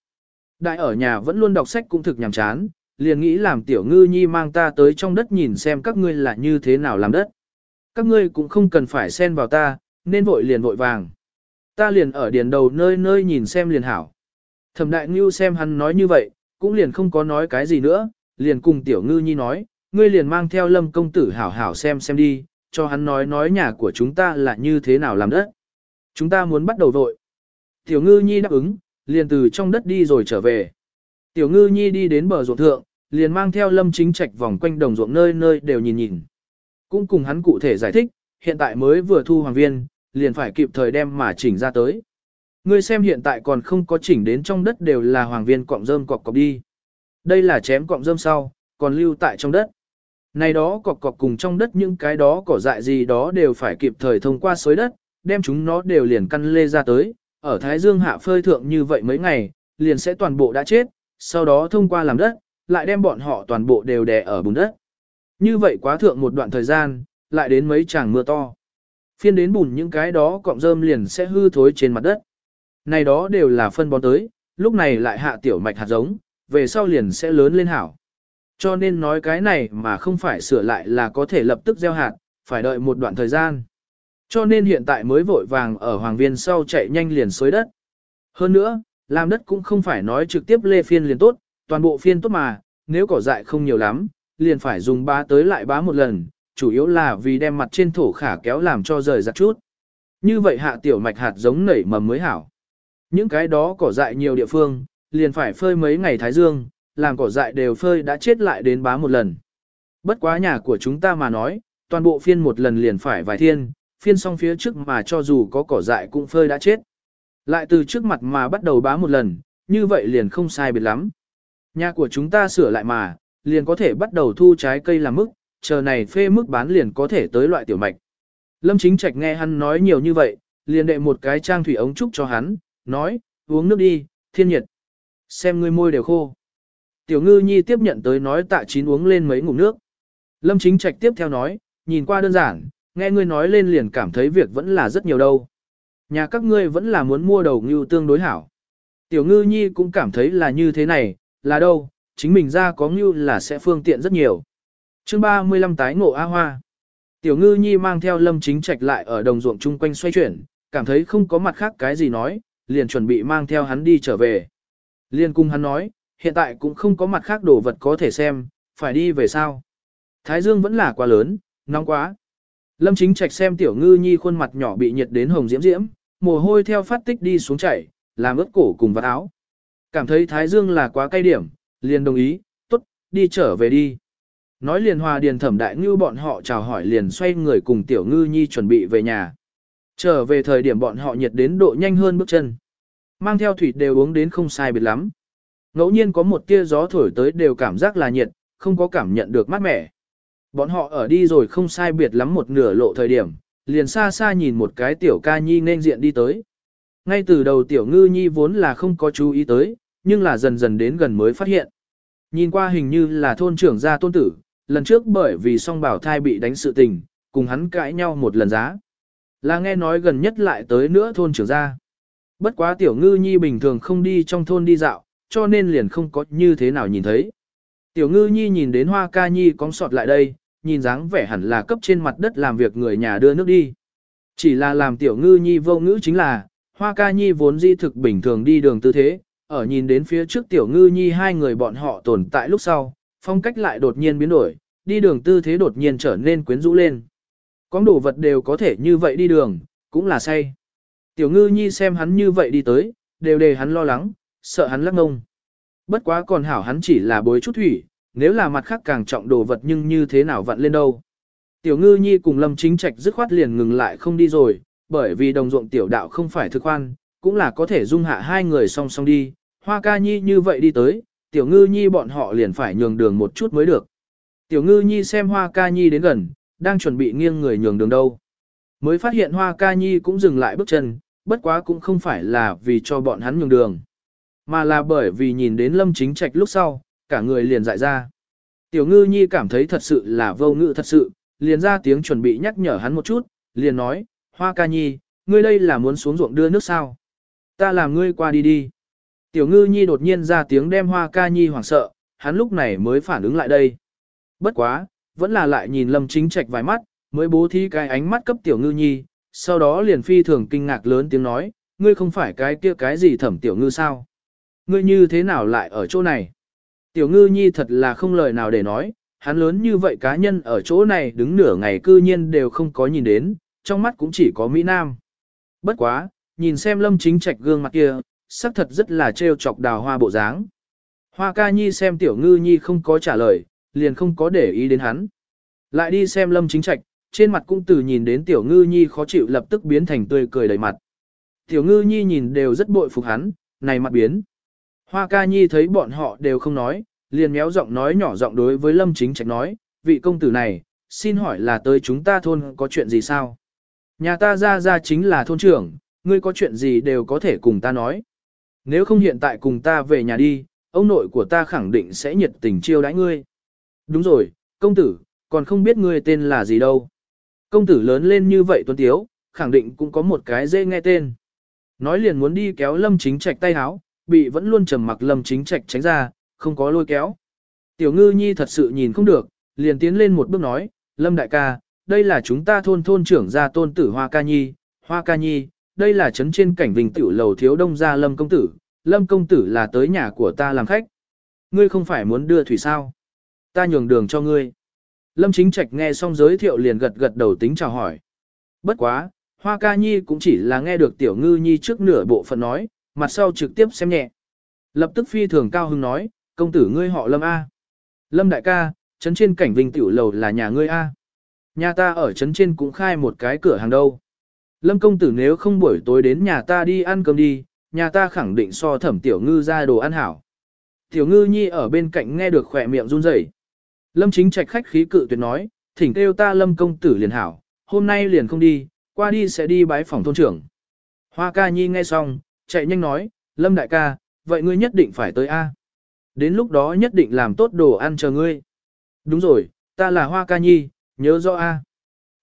Đại ở nhà vẫn luôn đọc sách cũng thực nhàm chán, liền nghĩ làm tiểu ngư nhi mang ta tới trong đất nhìn xem các ngươi là như thế nào làm đất. Các ngươi cũng không cần phải xen vào ta, nên vội liền vội vàng. Ta liền ở điền đầu nơi nơi nhìn xem liền hảo. Thẩm đại ngưu xem hắn nói như vậy, cũng liền không có nói cái gì nữa, liền cùng tiểu ngư nhi nói, ngươi liền mang theo lâm công tử hảo hảo xem xem đi, cho hắn nói nói nhà của chúng ta là như thế nào làm đất. Chúng ta muốn bắt đầu vội. Tiểu ngư nhi đáp ứng, liền từ trong đất đi rồi trở về. Tiểu ngư nhi đi đến bờ ruộng thượng, liền mang theo lâm chính trạch vòng quanh đồng ruộng nơi nơi đều nhìn nhìn. Cũng cùng hắn cụ thể giải thích, hiện tại mới vừa thu hoàng viên, liền phải kịp thời đem mà chỉnh ra tới. Ngươi xem hiện tại còn không có chỉnh đến trong đất đều là hoàng viên cọng rơm cọc cọc đi. Đây là chém cọng rơm sau, còn lưu tại trong đất. Này đó cọc cọc cùng trong đất những cái đó cỏ dại gì đó đều phải kịp thời thông qua xới đất, đem chúng nó đều liền căn lê ra tới, ở Thái Dương hạ phơi thượng như vậy mấy ngày, liền sẽ toàn bộ đã chết, sau đó thông qua làm đất, lại đem bọn họ toàn bộ đều đè ở bùn đất. Như vậy quá thượng một đoạn thời gian, lại đến mấy tràng mưa to. Phiên đến bùn những cái đó cọng rơm liền sẽ hư thối trên mặt đất. Này đó đều là phân bón tới, lúc này lại hạ tiểu mạch hạt giống, về sau liền sẽ lớn lên hảo. Cho nên nói cái này mà không phải sửa lại là có thể lập tức gieo hạt, phải đợi một đoạn thời gian. Cho nên hiện tại mới vội vàng ở hoàng viên sau chạy nhanh liền xới đất. Hơn nữa, làm đất cũng không phải nói trực tiếp lê phiên liền tốt, toàn bộ phiên tốt mà, nếu cỏ dại không nhiều lắm, liền phải dùng bá tới lại bá một lần, chủ yếu là vì đem mặt trên thổ khả kéo làm cho rời giặt chút. Như vậy hạ tiểu mạch hạt giống nảy mầm mới hảo. Những cái đó cỏ dại nhiều địa phương, liền phải phơi mấy ngày thái dương, làm cỏ dại đều phơi đã chết lại đến bá một lần. Bất quá nhà của chúng ta mà nói, toàn bộ phiên một lần liền phải vài thiên, phiên xong phía trước mà cho dù có cỏ dại cũng phơi đã chết. Lại từ trước mặt mà bắt đầu bá một lần, như vậy liền không sai biệt lắm. Nhà của chúng ta sửa lại mà, liền có thể bắt đầu thu trái cây làm mức, chờ này phê mức bán liền có thể tới loại tiểu mạch. Lâm Chính Trạch nghe hắn nói nhiều như vậy, liền đệ một cái trang thủy ống trúc cho hắn, nói, uống nước đi, thiên nhiệt. Xem ngươi môi đều khô. Tiểu ngư nhi tiếp nhận tới nói tạ chín uống lên mấy ngụm nước. Lâm Chính Trạch tiếp theo nói, nhìn qua đơn giản, nghe ngươi nói lên liền cảm thấy việc vẫn là rất nhiều đâu. Nhà các ngươi vẫn là muốn mua đầu ngưu tương đối hảo. Tiểu ngư nhi cũng cảm thấy là như thế này, là đâu, chính mình ra có ngưu là sẽ phương tiện rất nhiều. chương 35 tái ngộ A Hoa. Tiểu ngư nhi mang theo lâm chính trạch lại ở đồng ruộng chung quanh xoay chuyển, cảm thấy không có mặt khác cái gì nói, liền chuẩn bị mang theo hắn đi trở về. liền cung hắn nói, hiện tại cũng không có mặt khác đồ vật có thể xem, phải đi về sao. Thái dương vẫn là quá lớn, nóng quá. Lâm chính trạch xem tiểu ngư nhi khuôn mặt nhỏ bị nhiệt đến hồng diễm diễm, mồ hôi theo phát tích đi xuống chảy, làm ướt cổ cùng vạt áo. Cảm thấy thái dương là quá cay điểm, liền đồng ý, tốt, đi trở về đi. Nói liền hòa điền thẩm đại ngư bọn họ chào hỏi liền xoay người cùng tiểu ngư nhi chuẩn bị về nhà. Trở về thời điểm bọn họ nhiệt đến độ nhanh hơn bước chân. Mang theo thủy đều uống đến không sai biệt lắm. Ngẫu nhiên có một tia gió thổi tới đều cảm giác là nhiệt, không có cảm nhận được mát mẻ. Bọn họ ở đi rồi không sai biệt lắm một nửa lộ thời điểm, liền xa xa nhìn một cái tiểu ca nhi nên diện đi tới. Ngay từ đầu tiểu ngư nhi vốn là không có chú ý tới, nhưng là dần dần đến gần mới phát hiện. Nhìn qua hình như là thôn trưởng gia tôn tử, lần trước bởi vì song bảo thai bị đánh sự tình, cùng hắn cãi nhau một lần giá. Là nghe nói gần nhất lại tới nữa thôn trưởng gia. Bất quá tiểu ngư nhi bình thường không đi trong thôn đi dạo, cho nên liền không có như thế nào nhìn thấy. Tiểu ngư nhi nhìn đến hoa ca nhi cong sọt lại đây, nhìn dáng vẻ hẳn là cấp trên mặt đất làm việc người nhà đưa nước đi. Chỉ là làm tiểu ngư nhi vô ngữ chính là, hoa ca nhi vốn di thực bình thường đi đường tư thế, ở nhìn đến phía trước tiểu ngư nhi hai người bọn họ tồn tại lúc sau, phong cách lại đột nhiên biến đổi, đi đường tư thế đột nhiên trở nên quyến rũ lên. Có đồ vật đều có thể như vậy đi đường, cũng là say. Tiểu ngư nhi xem hắn như vậy đi tới, đều đề hắn lo lắng, sợ hắn lắc ngông. Bất quá còn hảo hắn chỉ là bối chút thủy, nếu là mặt khác càng trọng đồ vật nhưng như thế nào vặn lên đâu. Tiểu ngư nhi cùng lâm chính trạch dứt khoát liền ngừng lại không đi rồi, bởi vì đồng ruộng tiểu đạo không phải thực khoan, cũng là có thể dung hạ hai người song song đi, hoa ca nhi như vậy đi tới, tiểu ngư nhi bọn họ liền phải nhường đường một chút mới được. Tiểu ngư nhi xem hoa ca nhi đến gần, đang chuẩn bị nghiêng người nhường đường đâu. Mới phát hiện hoa ca nhi cũng dừng lại bước chân, bất quá cũng không phải là vì cho bọn hắn nhường đường, mà là bởi vì nhìn đến lâm chính trạch lúc sau, cả người liền dại ra. Tiểu ngư nhi cảm thấy thật sự là vô ngữ thật sự, liền ra tiếng chuẩn bị nhắc nhở hắn một chút, liền nói, hoa ca nhi, ngươi đây là muốn xuống ruộng đưa nước sao? Ta làm ngươi qua đi đi. Tiểu ngư nhi đột nhiên ra tiếng đem hoa ca nhi hoảng sợ, hắn lúc này mới phản ứng lại đây. Bất quá, vẫn là lại nhìn lâm chính trạch vài mắt, mới bố thí cái ánh mắt cấp tiểu ngư nhi, sau đó liền phi thường kinh ngạc lớn tiếng nói, ngươi không phải cái kia cái gì thẩm tiểu ngư sao? Ngươi như thế nào lại ở chỗ này? Tiểu ngư nhi thật là không lời nào để nói, hắn lớn như vậy cá nhân ở chỗ này đứng nửa ngày cư nhiên đều không có nhìn đến, trong mắt cũng chỉ có Mỹ Nam. Bất quá, nhìn xem lâm chính trạch gương mặt kia, sắc thật rất là trêu chọc đào hoa bộ dáng. Hoa ca nhi xem tiểu ngư nhi không có trả lời, liền không có để ý đến hắn. Lại đi xem lâm chính trạch, trên mặt cũng từ nhìn đến tiểu ngư nhi khó chịu lập tức biến thành tươi cười đầy mặt. Tiểu ngư nhi nhìn đều rất bội phục hắn, này mặt biến. Hoa ca nhi thấy bọn họ đều không nói, liền méo giọng nói nhỏ giọng đối với lâm chính trạch nói, vị công tử này, xin hỏi là tới chúng ta thôn có chuyện gì sao? Nhà ta ra ra chính là thôn trưởng, ngươi có chuyện gì đều có thể cùng ta nói. Nếu không hiện tại cùng ta về nhà đi, ông nội của ta khẳng định sẽ nhiệt tình chiêu đãi ngươi. Đúng rồi, công tử, còn không biết ngươi tên là gì đâu. Công tử lớn lên như vậy tuấn tiếu, khẳng định cũng có một cái dễ nghe tên. Nói liền muốn đi kéo lâm chính trạch tay háo, bị vẫn luôn trầm mặc lâm chính trạch tránh ra, không có lôi kéo. Tiểu ngư nhi thật sự nhìn không được, liền tiến lên một bước nói, lâm đại ca, đây là chúng ta thôn thôn trưởng gia tôn tử Hoa Ca Nhi, Hoa Ca Nhi, đây là trấn trên cảnh vinh tiểu lầu thiếu đông gia lâm công tử, lâm công tử là tới nhà của ta làm khách. Ngươi không phải muốn đưa thủy sao? Ta nhường đường cho ngươi. Lâm chính trạch nghe xong giới thiệu liền gật gật đầu tính chào hỏi. Bất quá, Hoa Ca Nhi cũng chỉ là nghe được tiểu ngư nhi trước nửa bộ phận nói, mặt sau trực tiếp xem nhẹ. Lập tức phi thường cao hưng nói, công tử ngươi họ Lâm A. Lâm đại ca, trấn trên cảnh vinh tiểu lầu là nhà ngươi A. Nhà ta ở trấn trên cũng khai một cái cửa hàng đâu. Lâm công tử nếu không buổi tối đến nhà ta đi ăn cơm đi, nhà ta khẳng định so thẩm tiểu ngư ra đồ ăn hảo. Tiểu ngư nhi ở bên cạnh nghe được khỏe miệng run rẩy. Lâm chính trạch khách khí cự tuyệt nói, thỉnh kêu ta lâm công tử liền hảo, hôm nay liền không đi, qua đi sẽ đi bái phòng thôn trưởng. Hoa ca nhi nghe xong, chạy nhanh nói, lâm đại ca, vậy ngươi nhất định phải tới A. Đến lúc đó nhất định làm tốt đồ ăn chờ ngươi. Đúng rồi, ta là Hoa ca nhi, nhớ rõ A.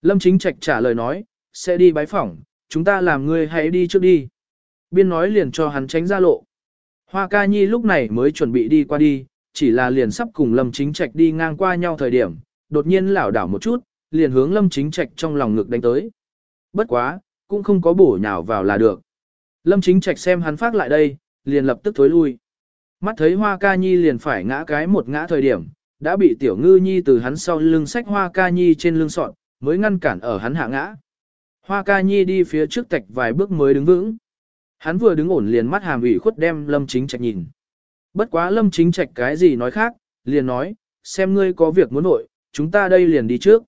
Lâm chính trạch trả lời nói, sẽ đi bái phỏng, chúng ta làm ngươi hãy đi trước đi. Biên nói liền cho hắn tránh ra lộ. Hoa ca nhi lúc này mới chuẩn bị đi qua đi, chỉ là liền sắp cùng lâm chính trạch đi ngang qua nhau thời điểm, đột nhiên lảo đảo một chút, liền hướng lâm chính trạch trong lòng ngực đánh tới. Bất quá, cũng không có bổ nhào vào là được. Lâm chính trạch xem hắn phát lại đây, liền lập tức thối lui. Mắt thấy hoa ca nhi liền phải ngã cái một ngã thời điểm, đã bị tiểu ngư nhi từ hắn sau lưng sách hoa ca nhi trên lưng sọn, mới ngăn cản ở hắn hạ ngã. Hoa ca nhi đi phía trước tạch vài bước mới đứng vững. Hắn vừa đứng ổn liền mắt hàm ủy khuất đem lâm chính trạch nhìn. Bất quá lâm chính trạch cái gì nói khác, liền nói, xem ngươi có việc muốn nội, chúng ta đây liền đi trước.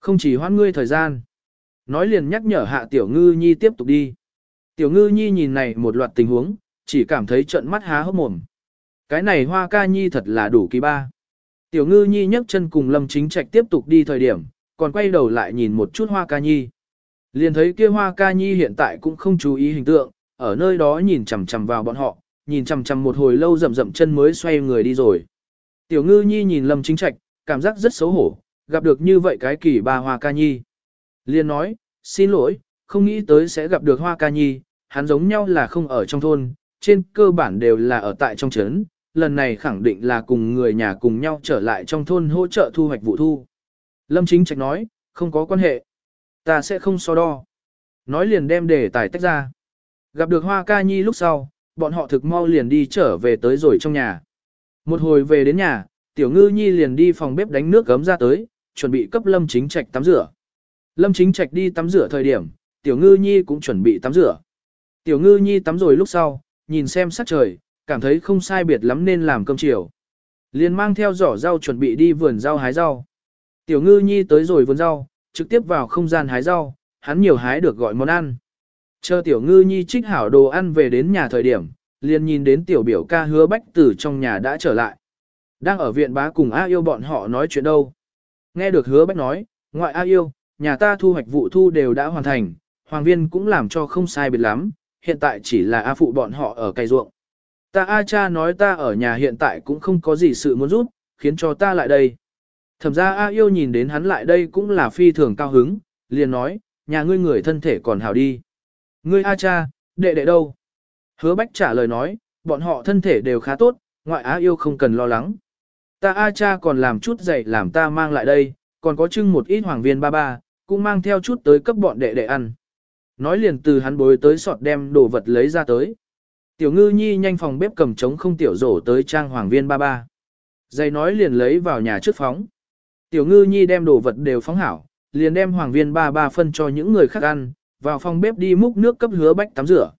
Không chỉ hoãn ngươi thời gian. Nói liền nhắc nhở hạ tiểu ngư nhi tiếp tục đi. Tiểu ngư nhi nhìn này một loạt tình huống, chỉ cảm thấy trận mắt há hốc mồm. Cái này hoa ca nhi thật là đủ kỳ ba. Tiểu ngư nhi nhấc chân cùng lâm chính trạch tiếp tục đi thời điểm, còn quay đầu lại nhìn một chút hoa ca nhi. Liền thấy kia hoa ca nhi hiện tại cũng không chú ý hình tượng, ở nơi đó nhìn chằm chằm vào bọn họ, nhìn chằm chằm một hồi lâu rậm rậm chân mới xoay người đi rồi. Tiểu ngư nhi nhìn lâm chính trạch, cảm giác rất xấu hổ, gặp được như vậy cái kỳ ba hoa ca nhi. liền nói, xin lỗi, không nghĩ tới sẽ gặp được hoa ca nhi, hắn giống nhau là không ở trong thôn, trên cơ bản đều là ở tại trong trấn, lần này khẳng định là cùng người nhà cùng nhau trở lại trong thôn hỗ trợ thu hoạch vụ thu. Lâm chính trạch nói, không có quan hệ. Ta sẽ không so đo. Nói liền đem đề tài tách ra. Gặp được Hoa Ca Nhi lúc sau, bọn họ thực mau liền đi trở về tới rồi trong nhà. Một hồi về đến nhà, Tiểu Ngư Nhi liền đi phòng bếp đánh nước gấm ra tới, chuẩn bị cấp Lâm Chính Trạch tắm rửa. Lâm Chính Trạch đi tắm rửa thời điểm, Tiểu Ngư Nhi cũng chuẩn bị tắm rửa. Tiểu Ngư Nhi tắm rồi lúc sau, nhìn xem sắc trời, cảm thấy không sai biệt lắm nên làm cơm chiều. Liền mang theo giỏ rau chuẩn bị đi vườn rau hái rau. Tiểu Ngư Nhi tới rồi vườn rau, trực tiếp vào không gian hái rau, hắn nhiều hái được gọi món ăn. Chờ tiểu ngư nhi trích hảo đồ ăn về đến nhà thời điểm, liền nhìn đến tiểu biểu ca hứa bách tử trong nhà đã trở lại. Đang ở viện bá cùng A yêu bọn họ nói chuyện đâu. Nghe được hứa bách nói, ngoại A yêu, nhà ta thu hoạch vụ thu đều đã hoàn thành, hoàng viên cũng làm cho không sai biệt lắm, hiện tại chỉ là A phụ bọn họ ở cây ruộng. Ta A cha nói ta ở nhà hiện tại cũng không có gì sự muốn giúp, khiến cho ta lại đây. Thẩm ra A yêu nhìn đến hắn lại đây cũng là phi thường cao hứng, liền nói, nhà ngươi người thân thể còn hảo đi. Ngươi A cha, đệ đệ đâu? Hứa Bách trả lời nói, bọn họ thân thể đều khá tốt, ngoại A yêu không cần lo lắng. Ta A cha còn làm chút dạy làm ta mang lại đây, còn có trưng một ít hoàng viên ba ba, cũng mang theo chút tới cấp bọn đệ đệ ăn. Nói liền từ hắn bối tới sọt đem đồ vật lấy ra tới. Tiểu ngư nhi nhanh phòng bếp cầm trống không tiểu rổ tới trang hoàng viên ba ba. Dây nói liền lấy vào nhà trước phóng. Tiểu ngư nhi đem đồ vật đều phóng hảo, liền đem hoàng viên ba ba phân cho những người khác ăn, vào phòng bếp đi múc nước cấp hứa bách tắm rửa.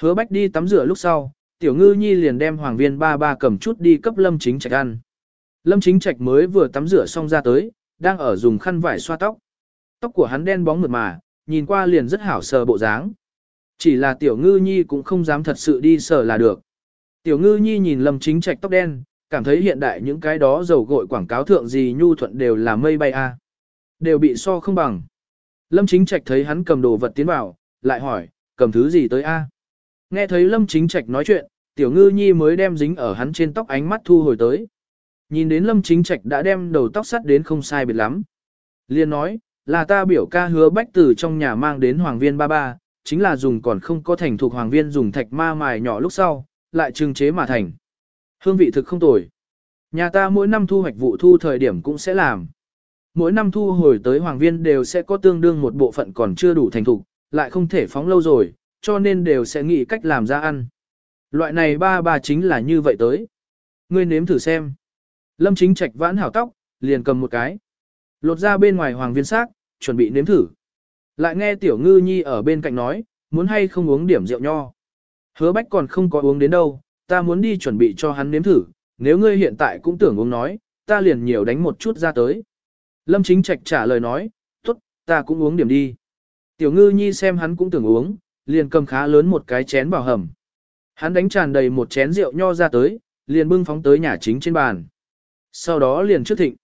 Hứa bách đi tắm rửa lúc sau, tiểu ngư nhi liền đem hoàng viên ba ba cầm chút đi cấp lâm chính trạch ăn. Lâm chính trạch mới vừa tắm rửa xong ra tới, đang ở dùng khăn vải xoa tóc. Tóc của hắn đen bóng mượt mà, nhìn qua liền rất hảo sờ bộ dáng. Chỉ là tiểu ngư nhi cũng không dám thật sự đi sở là được. Tiểu ngư nhi nhìn lâm chính trạch tóc đen, cảm thấy hiện đại những cái đó dầu gội quảng cáo thượng gì nhu thuận đều là mây bay a, Đều bị so không bằng. Lâm chính trạch thấy hắn cầm đồ vật tiến vào, lại hỏi, cầm thứ gì tới a? Nghe thấy lâm chính trạch nói chuyện, tiểu ngư nhi mới đem dính ở hắn trên tóc ánh mắt thu hồi tới. Nhìn đến lâm chính trạch đã đem đầu tóc sắt đến không sai biệt lắm. Liên nói, là ta biểu ca hứa bách từ trong nhà mang đến hoàng viên ba ba, chính là dùng còn không có thành thuộc hoàng viên dùng thạch ma mài nhỏ lúc sau, lại trưng chế mà thành. Hương vị thực không tồi. Nhà ta mỗi năm thu hoạch vụ thu thời điểm cũng sẽ làm. Mỗi năm thu hồi tới hoàng viên đều sẽ có tương đương một bộ phận còn chưa đủ thành thục, lại không thể phóng lâu rồi, cho nên đều sẽ nghĩ cách làm ra ăn. Loại này ba ba chính là như vậy tới. Ngươi nếm thử xem. Lâm chính trạch vãn hảo tóc, liền cầm một cái. Lột ra bên ngoài hoàng viên xác, chuẩn bị nếm thử. Lại nghe tiểu ngư nhi ở bên cạnh nói, muốn hay không uống điểm rượu nho. Hứa bách còn không có uống đến đâu, ta muốn đi chuẩn bị cho hắn nếm thử, nếu ngươi hiện tại cũng tưởng uống nói, ta liền nhiều đánh một chút ra tới. Lâm chính trạch trả lời nói, tốt, ta cũng uống điểm đi. Tiểu ngư nhi xem hắn cũng tưởng uống, liền cầm khá lớn một cái chén vào hầm. Hắn đánh tràn đầy một chén rượu nho ra tới, liền bưng phóng tới nhà chính trên bàn. Sau đó liền trước thịnh.